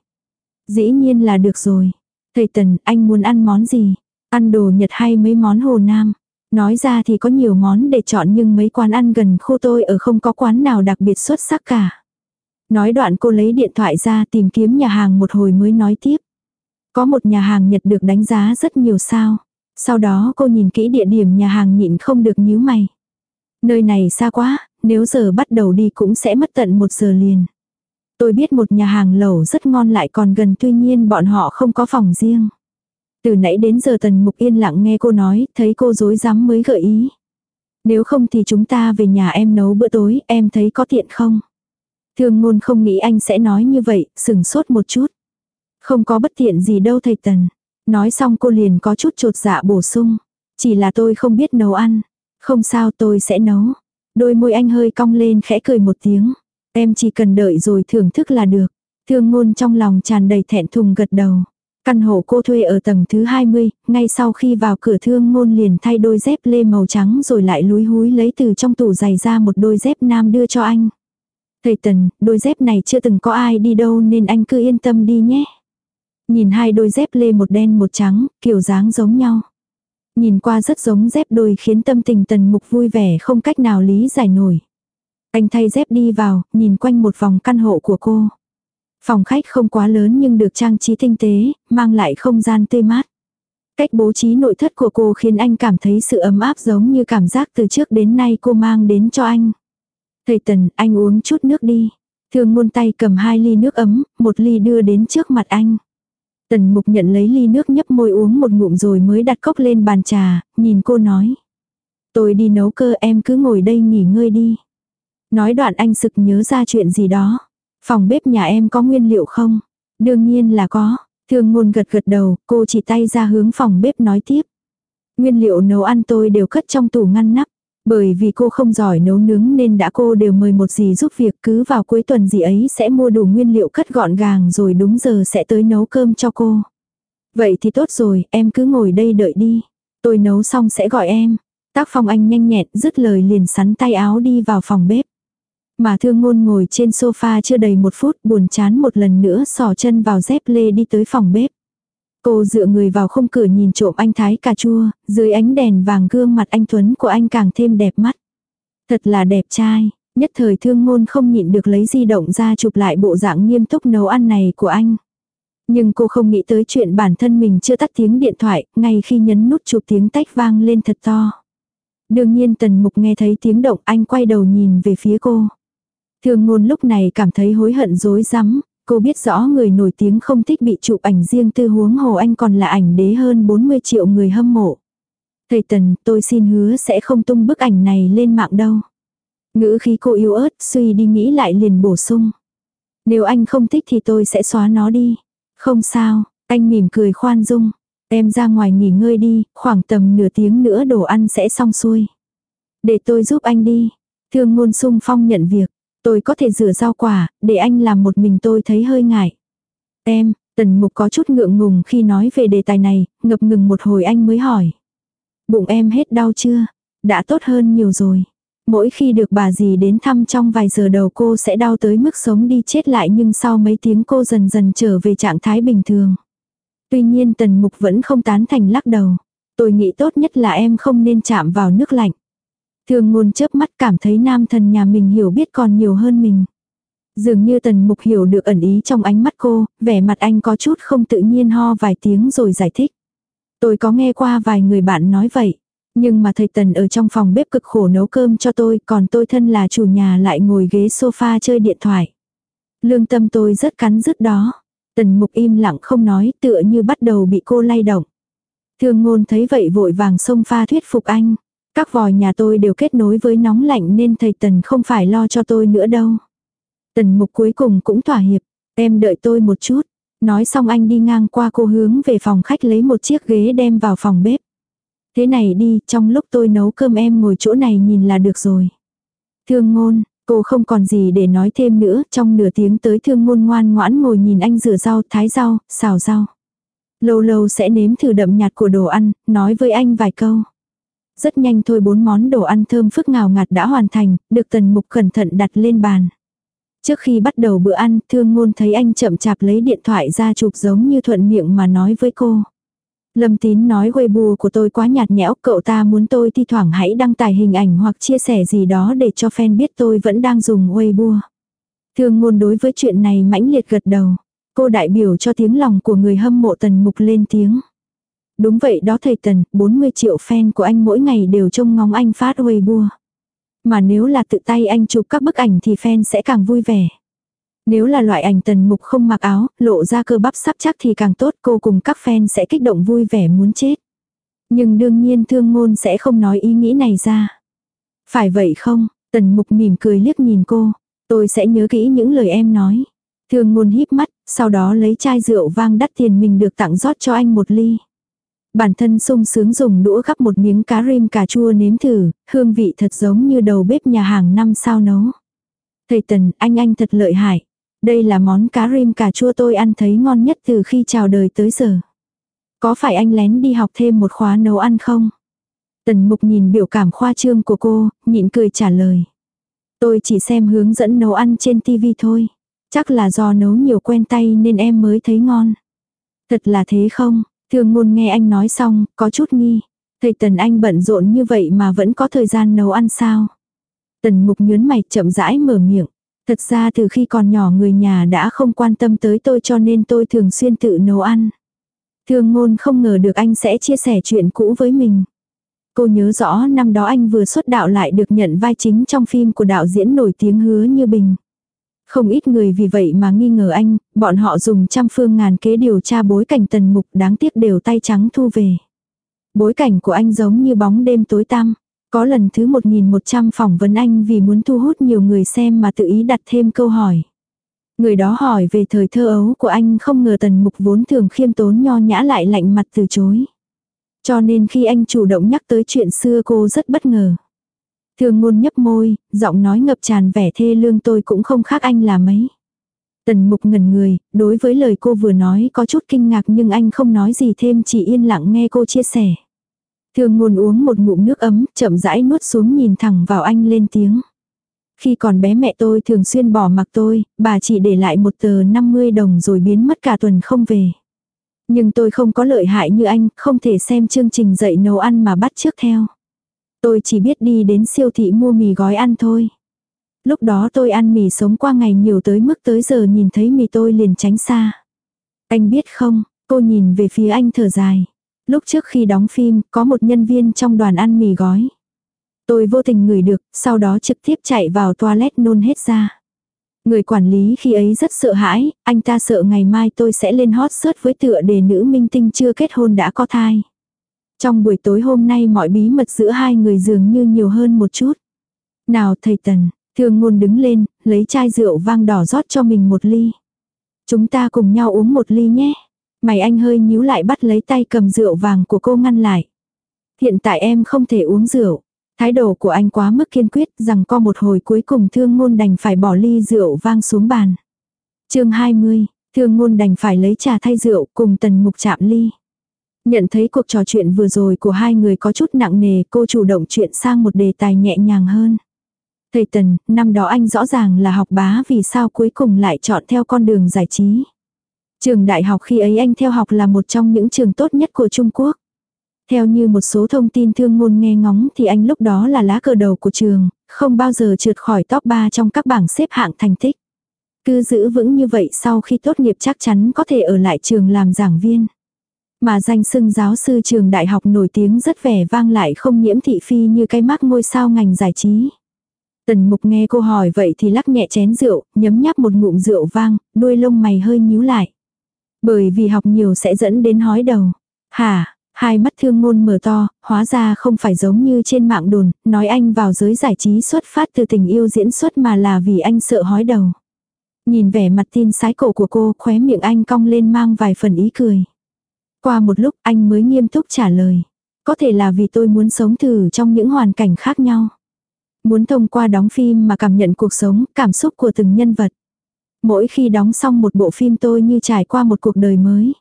Dĩ nhiên là được rồi. Thầy Tần, anh muốn ăn món gì? Ăn đồ Nhật hay mấy món Hồ Nam? Nói ra thì có nhiều món để chọn nhưng mấy quán ăn gần khu tôi ở không có quán nào đặc biệt xuất sắc cả. Nói đoạn cô lấy điện thoại ra tìm kiếm nhà hàng một hồi mới nói tiếp. Có một nhà hàng Nhật được đánh giá rất nhiều sao. Sau đó cô nhìn kỹ địa điểm nhà hàng nhịn không được nhíu mày. Nơi này xa quá, nếu giờ bắt đầu đi cũng sẽ mất tận một giờ liền. Tôi biết một nhà hàng lẩu rất ngon lại còn gần tuy nhiên bọn họ không có phòng riêng. Từ nãy đến giờ tần mục yên lặng nghe cô nói, thấy cô dối rắm mới gợi ý. Nếu không thì chúng ta về nhà em nấu bữa tối, em thấy có tiện không? Thương ngôn không nghĩ anh sẽ nói như vậy, sừng sốt một chút. Không có bất tiện gì đâu thầy tần. Nói xong cô liền có chút trột dạ bổ sung. Chỉ là tôi không biết nấu ăn. Không sao tôi sẽ nấu. Đôi môi anh hơi cong lên khẽ cười một tiếng. Em chỉ cần đợi rồi thưởng thức là được. Thương ngôn trong lòng tràn đầy thẹn thùng gật đầu. Căn hộ cô thuê ở tầng thứ 20, ngay sau khi vào cửa thương ngôn liền thay đôi dép lê màu trắng rồi lại lúi húi lấy từ trong tủ giày ra một đôi dép nam đưa cho anh. Thầy Tần, đôi dép này chưa từng có ai đi đâu nên anh cứ yên tâm đi nhé. Nhìn hai đôi dép lê một đen một trắng, kiểu dáng giống nhau. Nhìn qua rất giống dép đôi khiến tâm tình tần mục vui vẻ không cách nào lý giải nổi. Anh thay dép đi vào, nhìn quanh một vòng căn hộ của cô. Phòng khách không quá lớn nhưng được trang trí tinh tế, mang lại không gian tê mát. Cách bố trí nội thất của cô khiến anh cảm thấy sự ấm áp giống như cảm giác từ trước đến nay cô mang đến cho anh. Thầy Tần, anh uống chút nước đi. Thương ngôn tay cầm hai ly nước ấm, một ly đưa đến trước mặt anh. Tần mục nhận lấy ly nước nhấp môi uống một ngụm rồi mới đặt cốc lên bàn trà, nhìn cô nói. Tôi đi nấu cơ em cứ ngồi đây nghỉ ngơi đi. Nói đoạn anh sực nhớ ra chuyện gì đó. Phòng bếp nhà em có nguyên liệu không? Đương nhiên là có. Thương ngôn gật gật đầu, cô chỉ tay ra hướng phòng bếp nói tiếp. Nguyên liệu nấu ăn tôi đều cất trong tủ ngăn nắp. Bởi vì cô không giỏi nấu nướng nên đã cô đều mời một dì giúp việc cứ vào cuối tuần dì ấy sẽ mua đủ nguyên liệu cất gọn gàng rồi đúng giờ sẽ tới nấu cơm cho cô. Vậy thì tốt rồi, em cứ ngồi đây đợi đi. Tôi nấu xong sẽ gọi em. Tác phong anh nhanh nhẹn dứt lời liền sắn tay áo đi vào phòng bếp. Mà thương ngôn ngồi trên sofa chưa đầy một phút buồn chán một lần nữa sò chân vào dép lê đi tới phòng bếp. Cô dựa người vào khung cửa nhìn trộm anh thái cà chua, dưới ánh đèn vàng gương mặt anh Tuấn của anh càng thêm đẹp mắt. Thật là đẹp trai, nhất thời thương ngôn không nhịn được lấy di động ra chụp lại bộ dạng nghiêm túc nấu ăn này của anh. Nhưng cô không nghĩ tới chuyện bản thân mình chưa tắt tiếng điện thoại, ngay khi nhấn nút chụp tiếng tách vang lên thật to. Đương nhiên tần mục nghe thấy tiếng động anh quay đầu nhìn về phía cô. Thương ngôn lúc này cảm thấy hối hận dối rắm cô biết rõ người nổi tiếng không thích bị chụp ảnh riêng tư huống hồ anh còn là ảnh đế hơn 40 triệu người hâm mộ. Thầy Tần, tôi xin hứa sẽ không tung bức ảnh này lên mạng đâu. Ngữ khí cô yếu ớt, suy đi nghĩ lại liền bổ sung. Nếu anh không thích thì tôi sẽ xóa nó đi. Không sao, anh mỉm cười khoan dung. Em ra ngoài nghỉ ngơi đi, khoảng tầm nửa tiếng nữa đồ ăn sẽ xong xuôi. Để tôi giúp anh đi. Thương ngôn sung phong nhận việc. Tôi có thể rửa rau quả, để anh làm một mình tôi thấy hơi ngại. Em, tần mục có chút ngượng ngùng khi nói về đề tài này, ngập ngừng một hồi anh mới hỏi. Bụng em hết đau chưa? Đã tốt hơn nhiều rồi. Mỗi khi được bà dì đến thăm trong vài giờ đầu cô sẽ đau tới mức sống đi chết lại nhưng sau mấy tiếng cô dần dần trở về trạng thái bình thường. Tuy nhiên tần mục vẫn không tán thành lắc đầu. Tôi nghĩ tốt nhất là em không nên chạm vào nước lạnh. Thường ngôn chớp mắt cảm thấy nam thần nhà mình hiểu biết còn nhiều hơn mình. Dường như tần mục hiểu được ẩn ý trong ánh mắt cô, vẻ mặt anh có chút không tự nhiên ho vài tiếng rồi giải thích. Tôi có nghe qua vài người bạn nói vậy. Nhưng mà thầy tần ở trong phòng bếp cực khổ nấu cơm cho tôi, còn tôi thân là chủ nhà lại ngồi ghế sofa chơi điện thoại. Lương tâm tôi rất cắn rứt đó. Tần mục im lặng không nói tựa như bắt đầu bị cô lay động. Thương ngôn thấy vậy vội vàng xông pha thuyết phục anh. Các vòi nhà tôi đều kết nối với nóng lạnh nên thầy Tần không phải lo cho tôi nữa đâu. Tần mục cuối cùng cũng thỏa hiệp. Em đợi tôi một chút. Nói xong anh đi ngang qua cô hướng về phòng khách lấy một chiếc ghế đem vào phòng bếp. Thế này đi, trong lúc tôi nấu cơm em ngồi chỗ này nhìn là được rồi. Thương ngôn, cô không còn gì để nói thêm nữa, trong nửa tiếng tới thương ngôn ngoan ngoãn ngồi nhìn anh rửa rau, thái rau, xào rau. Lâu lâu sẽ nếm thử đậm nhạt của đồ ăn, nói với anh vài câu. Rất nhanh thôi bốn món đồ ăn thơm phức ngào ngạt đã hoàn thành, được tần mục cẩn thận đặt lên bàn. Trước khi bắt đầu bữa ăn, thương ngôn thấy anh chậm chạp lấy điện thoại ra chụp giống như thuận miệng mà nói với cô. Lâm tín nói Weibo của tôi quá nhạt nhẽo, cậu ta muốn tôi thi thoảng hãy đăng tải hình ảnh hoặc chia sẻ gì đó để cho fan biết tôi vẫn đang dùng Weibo. Thương ngôn đối với chuyện này mãnh liệt gật đầu. Cô đại biểu cho tiếng lòng của người hâm mộ tần mục lên tiếng. Đúng vậy đó thầy Tần, 40 triệu fan của anh mỗi ngày đều trông ngóng anh phát Weibo. Mà nếu là tự tay anh chụp các bức ảnh thì fan sẽ càng vui vẻ. Nếu là loại ảnh tần mục không mặc áo, lộ ra cơ bắp sắp chắc thì càng tốt cô cùng các fan sẽ kích động vui vẻ muốn chết. Nhưng đương nhiên thương ngôn sẽ không nói ý nghĩ này ra. Phải vậy không? Tần mục mỉm cười liếc nhìn cô. Tôi sẽ nhớ kỹ những lời em nói. Thương ngôn híp mắt, sau đó lấy chai rượu vang đắt tiền mình được tặng rót cho anh một ly. Bản thân sung sướng dùng đũa gắp một miếng cá rim cà chua nếm thử, hương vị thật giống như đầu bếp nhà hàng năm sao nấu. Thầy Tần, anh anh thật lợi hại. Đây là món cá rim cà chua tôi ăn thấy ngon nhất từ khi chào đời tới giờ. Có phải anh lén đi học thêm một khóa nấu ăn không? Tần mục nhìn biểu cảm khoa trương của cô, nhịn cười trả lời. Tôi chỉ xem hướng dẫn nấu ăn trên tivi thôi. Chắc là do nấu nhiều quen tay nên em mới thấy ngon. Thật là thế không? Thương ngôn nghe anh nói xong, có chút nghi. Thầy Tần Anh bận rộn như vậy mà vẫn có thời gian nấu ăn sao? Tần mục nhớn mày chậm rãi mở miệng. Thật ra từ khi còn nhỏ người nhà đã không quan tâm tới tôi cho nên tôi thường xuyên tự nấu ăn. Thương ngôn không ngờ được anh sẽ chia sẻ chuyện cũ với mình. Cô nhớ rõ năm đó anh vừa xuất đạo lại được nhận vai chính trong phim của đạo diễn nổi tiếng hứa như bình. Không ít người vì vậy mà nghi ngờ anh, bọn họ dùng trăm phương ngàn kế điều tra bối cảnh tần mục đáng tiếc đều tay trắng thu về. Bối cảnh của anh giống như bóng đêm tối tăm. Có lần thứ 1100 phỏng vấn anh vì muốn thu hút nhiều người xem mà tự ý đặt thêm câu hỏi. Người đó hỏi về thời thơ ấu của anh không ngờ tần mục vốn thường khiêm tốn nho nhã lại lạnh mặt từ chối. Cho nên khi anh chủ động nhắc tới chuyện xưa cô rất bất ngờ. Thường ngôn nhấp môi, giọng nói ngập tràn vẻ thê lương tôi cũng không khác anh là mấy. Tần mục ngẩn người, đối với lời cô vừa nói có chút kinh ngạc nhưng anh không nói gì thêm chỉ yên lặng nghe cô chia sẻ. Thường ngôn uống một ngụm nước ấm, chậm rãi nuốt xuống nhìn thẳng vào anh lên tiếng. Khi còn bé mẹ tôi thường xuyên bỏ mặc tôi, bà chỉ để lại một tờ 50 đồng rồi biến mất cả tuần không về. Nhưng tôi không có lợi hại như anh, không thể xem chương trình dạy nấu ăn mà bắt trước theo. Tôi chỉ biết đi đến siêu thị mua mì gói ăn thôi. Lúc đó tôi ăn mì sống qua ngày nhiều tới mức tới giờ nhìn thấy mì tôi liền tránh xa. Anh biết không, cô nhìn về phía anh thở dài. Lúc trước khi đóng phim, có một nhân viên trong đoàn ăn mì gói. Tôi vô tình ngửi được, sau đó trực tiếp chạy vào toilet nôn hết ra. Người quản lý khi ấy rất sợ hãi, anh ta sợ ngày mai tôi sẽ lên hot search với tựa đề nữ minh tinh chưa kết hôn đã có thai. Trong buổi tối hôm nay mọi bí mật giữa hai người dường như nhiều hơn một chút. Nào thầy Tần, thương ngôn đứng lên, lấy chai rượu vang đỏ rót cho mình một ly. Chúng ta cùng nhau uống một ly nhé. Mày anh hơi nhíu lại bắt lấy tay cầm rượu vàng của cô ngăn lại. Hiện tại em không thể uống rượu. Thái độ của anh quá mức kiên quyết rằng co một hồi cuối cùng thương ngôn đành phải bỏ ly rượu vang xuống bàn. chương 20, thương ngôn đành phải lấy trà thay rượu cùng tần mục chạm ly. Nhận thấy cuộc trò chuyện vừa rồi của hai người có chút nặng nề cô chủ động chuyện sang một đề tài nhẹ nhàng hơn. Thầy Tần, năm đó anh rõ ràng là học bá vì sao cuối cùng lại chọn theo con đường giải trí. Trường đại học khi ấy anh theo học là một trong những trường tốt nhất của Trung Quốc. Theo như một số thông tin thương ngôn nghe ngóng thì anh lúc đó là lá cờ đầu của trường, không bao giờ trượt khỏi top 3 trong các bảng xếp hạng thành tích. Cứ giữ vững như vậy sau khi tốt nghiệp chắc chắn có thể ở lại trường làm giảng viên. Mà danh xưng giáo sư trường đại học nổi tiếng rất vẻ vang lại không nhiễm thị phi như cái mắt ngôi sao ngành giải trí. Tần mục nghe cô hỏi vậy thì lắc nhẹ chén rượu, nhấm nháp một ngụm rượu vang, đuôi lông mày hơi nhíu lại. Bởi vì học nhiều sẽ dẫn đến hói đầu. Hả, hai mắt thương ngôn mở to, hóa ra không phải giống như trên mạng đồn, nói anh vào giới giải trí xuất phát từ tình yêu diễn xuất mà là vì anh sợ hói đầu. Nhìn vẻ mặt tin sái cổ của cô, khóe miệng anh cong lên mang vài phần ý cười. Qua một lúc anh mới nghiêm túc trả lời. Có thể là vì tôi muốn sống thử trong những hoàn cảnh khác nhau. Muốn thông qua đóng phim mà cảm nhận cuộc sống, cảm xúc của từng nhân vật. Mỗi khi đóng xong một bộ phim tôi như trải qua một cuộc đời mới.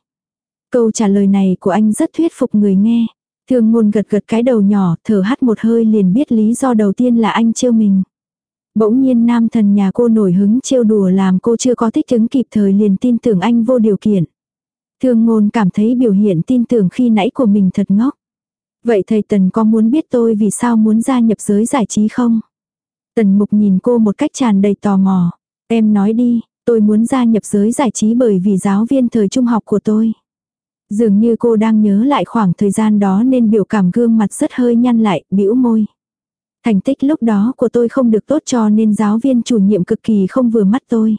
Câu trả lời này của anh rất thuyết phục người nghe. thường ngôn gật gật cái đầu nhỏ, thở hắt một hơi liền biết lý do đầu tiên là anh trêu mình. Bỗng nhiên nam thần nhà cô nổi hứng trêu đùa làm cô chưa có thích ứng kịp thời liền tin tưởng anh vô điều kiện. Thương ngôn cảm thấy biểu hiện tin tưởng khi nãy của mình thật ngốc. Vậy thầy Tần có muốn biết tôi vì sao muốn gia nhập giới giải trí không? Tần Mục nhìn cô một cách tràn đầy tò mò. Em nói đi, tôi muốn gia nhập giới giải trí bởi vì giáo viên thời trung học của tôi. Dường như cô đang nhớ lại khoảng thời gian đó nên biểu cảm gương mặt rất hơi nhăn lại, bĩu môi. Thành tích lúc đó của tôi không được tốt cho nên giáo viên chủ nhiệm cực kỳ không vừa mắt tôi.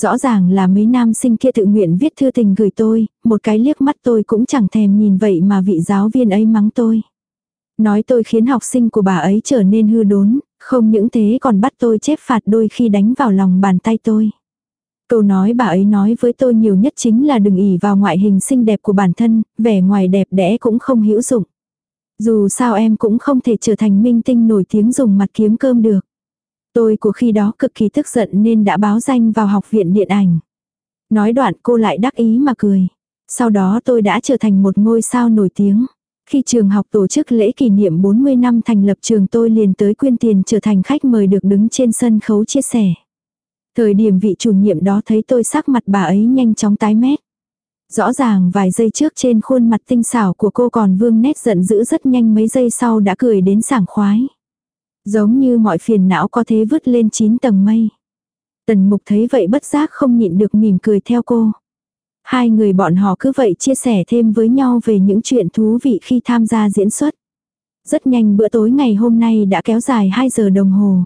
Rõ ràng là mấy nam sinh kia tự nguyện viết thư tình gửi tôi, một cái liếc mắt tôi cũng chẳng thèm nhìn vậy mà vị giáo viên ấy mắng tôi. Nói tôi khiến học sinh của bà ấy trở nên hư đốn, không những thế còn bắt tôi chép phạt đôi khi đánh vào lòng bàn tay tôi. Câu nói bà ấy nói với tôi nhiều nhất chính là đừng ỉ vào ngoại hình xinh đẹp của bản thân, vẻ ngoài đẹp đẽ cũng không hữu dụng. Dù sao em cũng không thể trở thành minh tinh nổi tiếng dùng mặt kiếm cơm được. Tôi của khi đó cực kỳ tức giận nên đã báo danh vào học viện điện ảnh. Nói đoạn cô lại đắc ý mà cười. Sau đó tôi đã trở thành một ngôi sao nổi tiếng. Khi trường học tổ chức lễ kỷ niệm 40 năm thành lập trường tôi liền tới quyên tiền trở thành khách mời được đứng trên sân khấu chia sẻ. Thời điểm vị chủ nhiệm đó thấy tôi sắc mặt bà ấy nhanh chóng tái mét. Rõ ràng vài giây trước trên khuôn mặt tinh xảo của cô còn vương nét giận dữ rất nhanh mấy giây sau đã cười đến sảng khoái. Giống như mọi phiền não có thế vứt lên chín tầng mây. Tần mục thấy vậy bất giác không nhịn được mỉm cười theo cô. Hai người bọn họ cứ vậy chia sẻ thêm với nhau về những chuyện thú vị khi tham gia diễn xuất. Rất nhanh bữa tối ngày hôm nay đã kéo dài 2 giờ đồng hồ.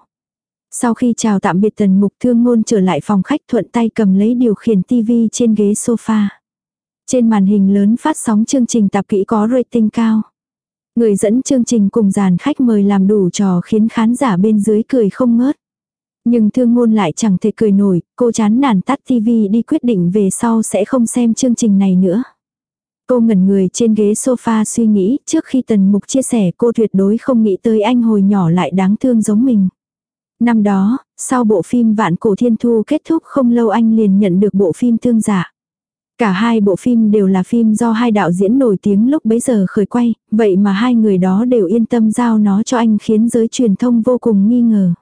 Sau khi chào tạm biệt tần mục thương ngôn trở lại phòng khách thuận tay cầm lấy điều khiển tivi trên ghế sofa. Trên màn hình lớn phát sóng chương trình tạp kỹ có rating cao. Người dẫn chương trình cùng dàn khách mời làm đủ trò khiến khán giả bên dưới cười không ngớt. Nhưng thương ngôn lại chẳng thể cười nổi, cô chán nản tắt tivi đi quyết định về sau sẽ không xem chương trình này nữa. Cô ngẩn người trên ghế sofa suy nghĩ, trước khi tần mục chia sẻ cô tuyệt đối không nghĩ tới anh hồi nhỏ lại đáng thương giống mình. Năm đó, sau bộ phim Vạn Cổ Thiên Thu kết thúc không lâu anh liền nhận được bộ phim Thương Giả. Cả hai bộ phim đều là phim do hai đạo diễn nổi tiếng lúc bấy giờ khởi quay, vậy mà hai người đó đều yên tâm giao nó cho anh khiến giới truyền thông vô cùng nghi ngờ.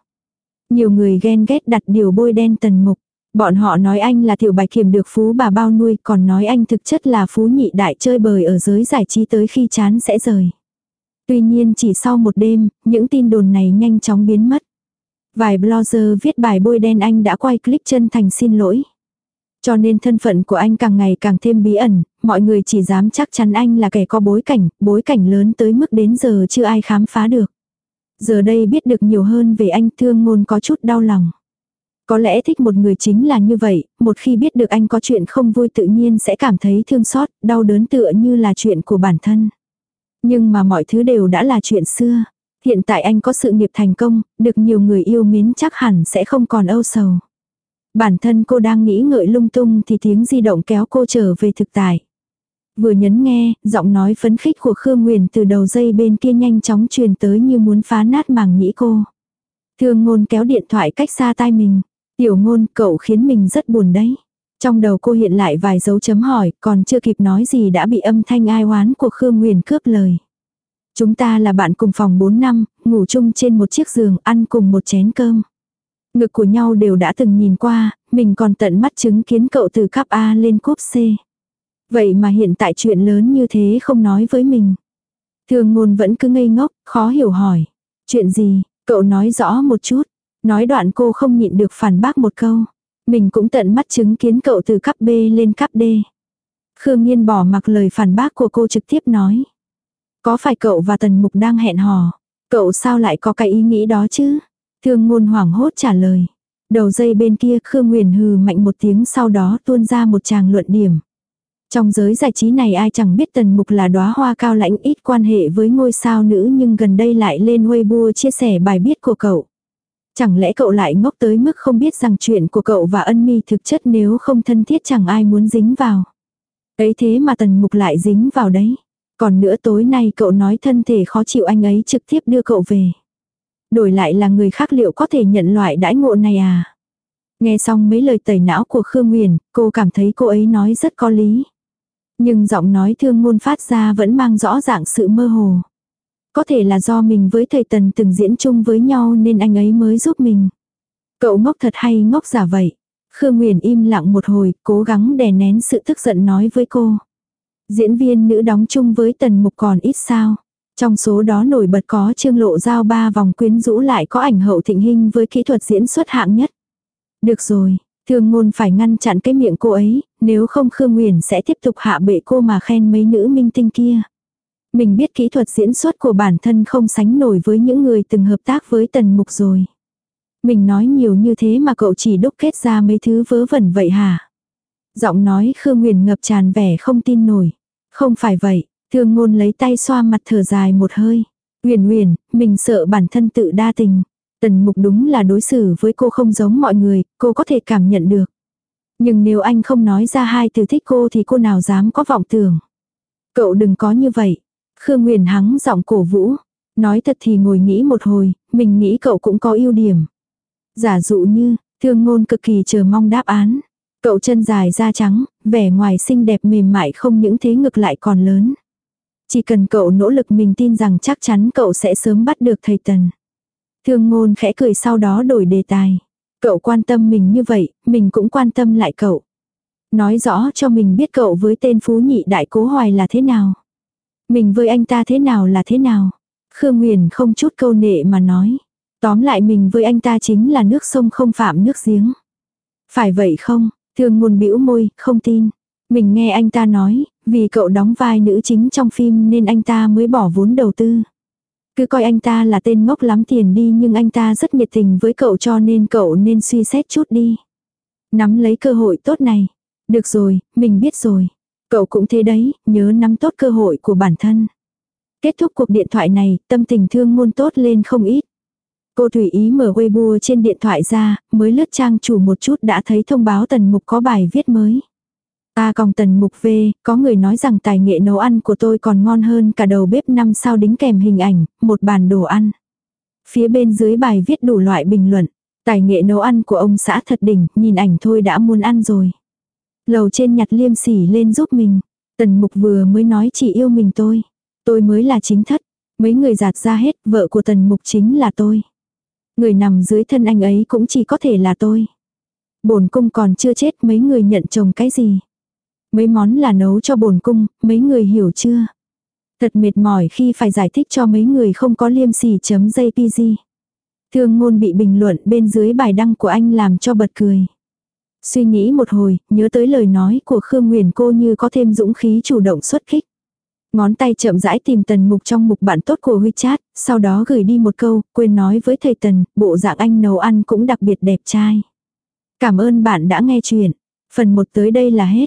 Nhiều người ghen ghét đặt điều bôi đen tần mục. Bọn họ nói anh là tiểu bạch kiểm được phú bà bao nuôi còn nói anh thực chất là phú nhị đại chơi bời ở giới giải trí tới khi chán sẽ rời. Tuy nhiên chỉ sau một đêm, những tin đồn này nhanh chóng biến mất. Vài blogger viết bài bôi đen anh đã quay clip chân thành xin lỗi. Cho nên thân phận của anh càng ngày càng thêm bí ẩn, mọi người chỉ dám chắc chắn anh là kẻ có bối cảnh, bối cảnh lớn tới mức đến giờ chưa ai khám phá được. Giờ đây biết được nhiều hơn về anh thương ngôn có chút đau lòng. Có lẽ thích một người chính là như vậy, một khi biết được anh có chuyện không vui tự nhiên sẽ cảm thấy thương xót, đau đớn tựa như là chuyện của bản thân. Nhưng mà mọi thứ đều đã là chuyện xưa. Hiện tại anh có sự nghiệp thành công, được nhiều người yêu mến chắc hẳn sẽ không còn âu sầu. Bản thân cô đang nghĩ ngợi lung tung thì tiếng di động kéo cô trở về thực tại. Vừa nhấn nghe, giọng nói phấn khích của Khương Nguyền từ đầu dây bên kia nhanh chóng truyền tới như muốn phá nát màng nhĩ cô. Thương ngôn kéo điện thoại cách xa tai mình. Tiểu ngôn cậu khiến mình rất buồn đấy. Trong đầu cô hiện lại vài dấu chấm hỏi, còn chưa kịp nói gì đã bị âm thanh ai oán của Khương Nguyền cướp lời. Chúng ta là bạn cùng phòng 4 năm, ngủ chung trên một chiếc giường, ăn cùng một chén cơm. Ngực của nhau đều đã từng nhìn qua, mình còn tận mắt chứng kiến cậu từ cấp A lên cúp C. Vậy mà hiện tại chuyện lớn như thế không nói với mình. Thường ngôn vẫn cứ ngây ngốc, khó hiểu hỏi. Chuyện gì, cậu nói rõ một chút. Nói đoạn cô không nhịn được phản bác một câu. Mình cũng tận mắt chứng kiến cậu từ cấp B lên cấp D. Khương Nhiên bỏ mặc lời phản bác của cô trực tiếp nói. Có phải cậu và Tần Mục đang hẹn hò? Cậu sao lại có cái ý nghĩ đó chứ? Thương ngôn hoảng hốt trả lời. Đầu dây bên kia, Khương Nguyền hừ mạnh một tiếng sau đó tuôn ra một tràng luận điểm. Trong giới giải trí này ai chẳng biết tần mục là đóa hoa cao lãnh, ít quan hệ với ngôi sao nữ nhưng gần đây lại lên Weibo chia sẻ bài viết của cậu. Chẳng lẽ cậu lại ngốc tới mức không biết rằng chuyện của cậu và ân mi thực chất nếu không thân thiết chẳng ai muốn dính vào. Ấy thế mà tần mục lại dính vào đấy. Còn nữa tối nay cậu nói thân thể khó chịu anh ấy trực tiếp đưa cậu về. Đổi lại là người khác liệu có thể nhận loại đãi ngộ này à? Nghe xong mấy lời tẩy não của Khương Nguyền, cô cảm thấy cô ấy nói rất có lý. Nhưng giọng nói thương ngôn phát ra vẫn mang rõ dạng sự mơ hồ. Có thể là do mình với thầy Tần từng diễn chung với nhau nên anh ấy mới giúp mình. Cậu ngốc thật hay ngốc giả vậy? Khương Nguyền im lặng một hồi, cố gắng đè nén sự tức giận nói với cô. Diễn viên nữ đóng chung với Tần Mục còn ít sao. Trong số đó nổi bật có Trương Lộ Giao ba vòng quyến rũ lại có ảnh hậu thịnh hình với kỹ thuật diễn xuất hạng nhất. Được rồi, thương ngôn phải ngăn chặn cái miệng cô ấy, nếu không Khương Nguyền sẽ tiếp tục hạ bệ cô mà khen mấy nữ minh tinh kia. Mình biết kỹ thuật diễn xuất của bản thân không sánh nổi với những người từng hợp tác với Tần Mục rồi. Mình nói nhiều như thế mà cậu chỉ đúc kết ra mấy thứ vớ vẩn vậy hả? Giọng nói Khương Nguyền ngập tràn vẻ không tin nổi. Không phải vậy, thương ngôn lấy tay xoa mặt thở dài một hơi. Nguyền Nguyền, mình sợ bản thân tự đa tình. Tần mục đúng là đối xử với cô không giống mọi người, cô có thể cảm nhận được. Nhưng nếu anh không nói ra hai từ thích cô thì cô nào dám có vọng tưởng. Cậu đừng có như vậy. Khương Nguyền hắng giọng cổ vũ. Nói thật thì ngồi nghĩ một hồi, mình nghĩ cậu cũng có ưu điểm. Giả dụ như, thương ngôn cực kỳ chờ mong đáp án. Cậu chân dài da trắng, vẻ ngoài xinh đẹp mềm mại không những thế ngực lại còn lớn. Chỉ cần cậu nỗ lực mình tin rằng chắc chắn cậu sẽ sớm bắt được thầy Tần. Thương ngôn khẽ cười sau đó đổi đề tài. Cậu quan tâm mình như vậy, mình cũng quan tâm lại cậu. Nói rõ cho mình biết cậu với tên phú nhị đại cố hoài là thế nào. Mình với anh ta thế nào là thế nào. Khương Nguyền không chút câu nệ mà nói. Tóm lại mình với anh ta chính là nước sông không phạm nước giếng. Phải vậy không? Thương ngôn bĩu môi, không tin. Mình nghe anh ta nói, vì cậu đóng vai nữ chính trong phim nên anh ta mới bỏ vốn đầu tư. Cứ coi anh ta là tên ngốc lắm tiền đi nhưng anh ta rất nhiệt tình với cậu cho nên cậu nên suy xét chút đi. Nắm lấy cơ hội tốt này. Được rồi, mình biết rồi. Cậu cũng thế đấy, nhớ nắm tốt cơ hội của bản thân. Kết thúc cuộc điện thoại này, tâm tình thương môn tốt lên không ít. Cô Thủy Ý mở Weibo trên điện thoại ra, mới lướt trang chủ một chút đã thấy thông báo tần mục có bài viết mới. Ta còng tần mục về, có người nói rằng tài nghệ nấu ăn của tôi còn ngon hơn cả đầu bếp năm sao đính kèm hình ảnh, một bàn đồ ăn. Phía bên dưới bài viết đủ loại bình luận. Tài nghệ nấu ăn của ông xã thật đỉnh, nhìn ảnh thôi đã muốn ăn rồi. Lầu trên nhặt liêm sỉ lên giúp mình. Tần mục vừa mới nói chỉ yêu mình tôi. Tôi mới là chính thất. Mấy người giạt ra hết, vợ của tần mục chính là tôi. Người nằm dưới thân anh ấy cũng chỉ có thể là tôi. Bổn cung còn chưa chết mấy người nhận chồng cái gì. Mấy món là nấu cho bổn cung, mấy người hiểu chưa? Thật mệt mỏi khi phải giải thích cho mấy người không có liêm sỉ chấm jpg. Thương ngôn bị bình luận bên dưới bài đăng của anh làm cho bật cười. Suy nghĩ một hồi, nhớ tới lời nói của Khương Nguyền cô như có thêm dũng khí chủ động xuất kích. Ngón tay chậm rãi tìm tần mục trong mục bạn tốt của WeChat, sau đó gửi đi một câu, quên nói với thầy tần, bộ dạng anh nấu ăn cũng đặc biệt đẹp trai. Cảm ơn bạn đã nghe chuyện. Phần 1 tới đây là hết.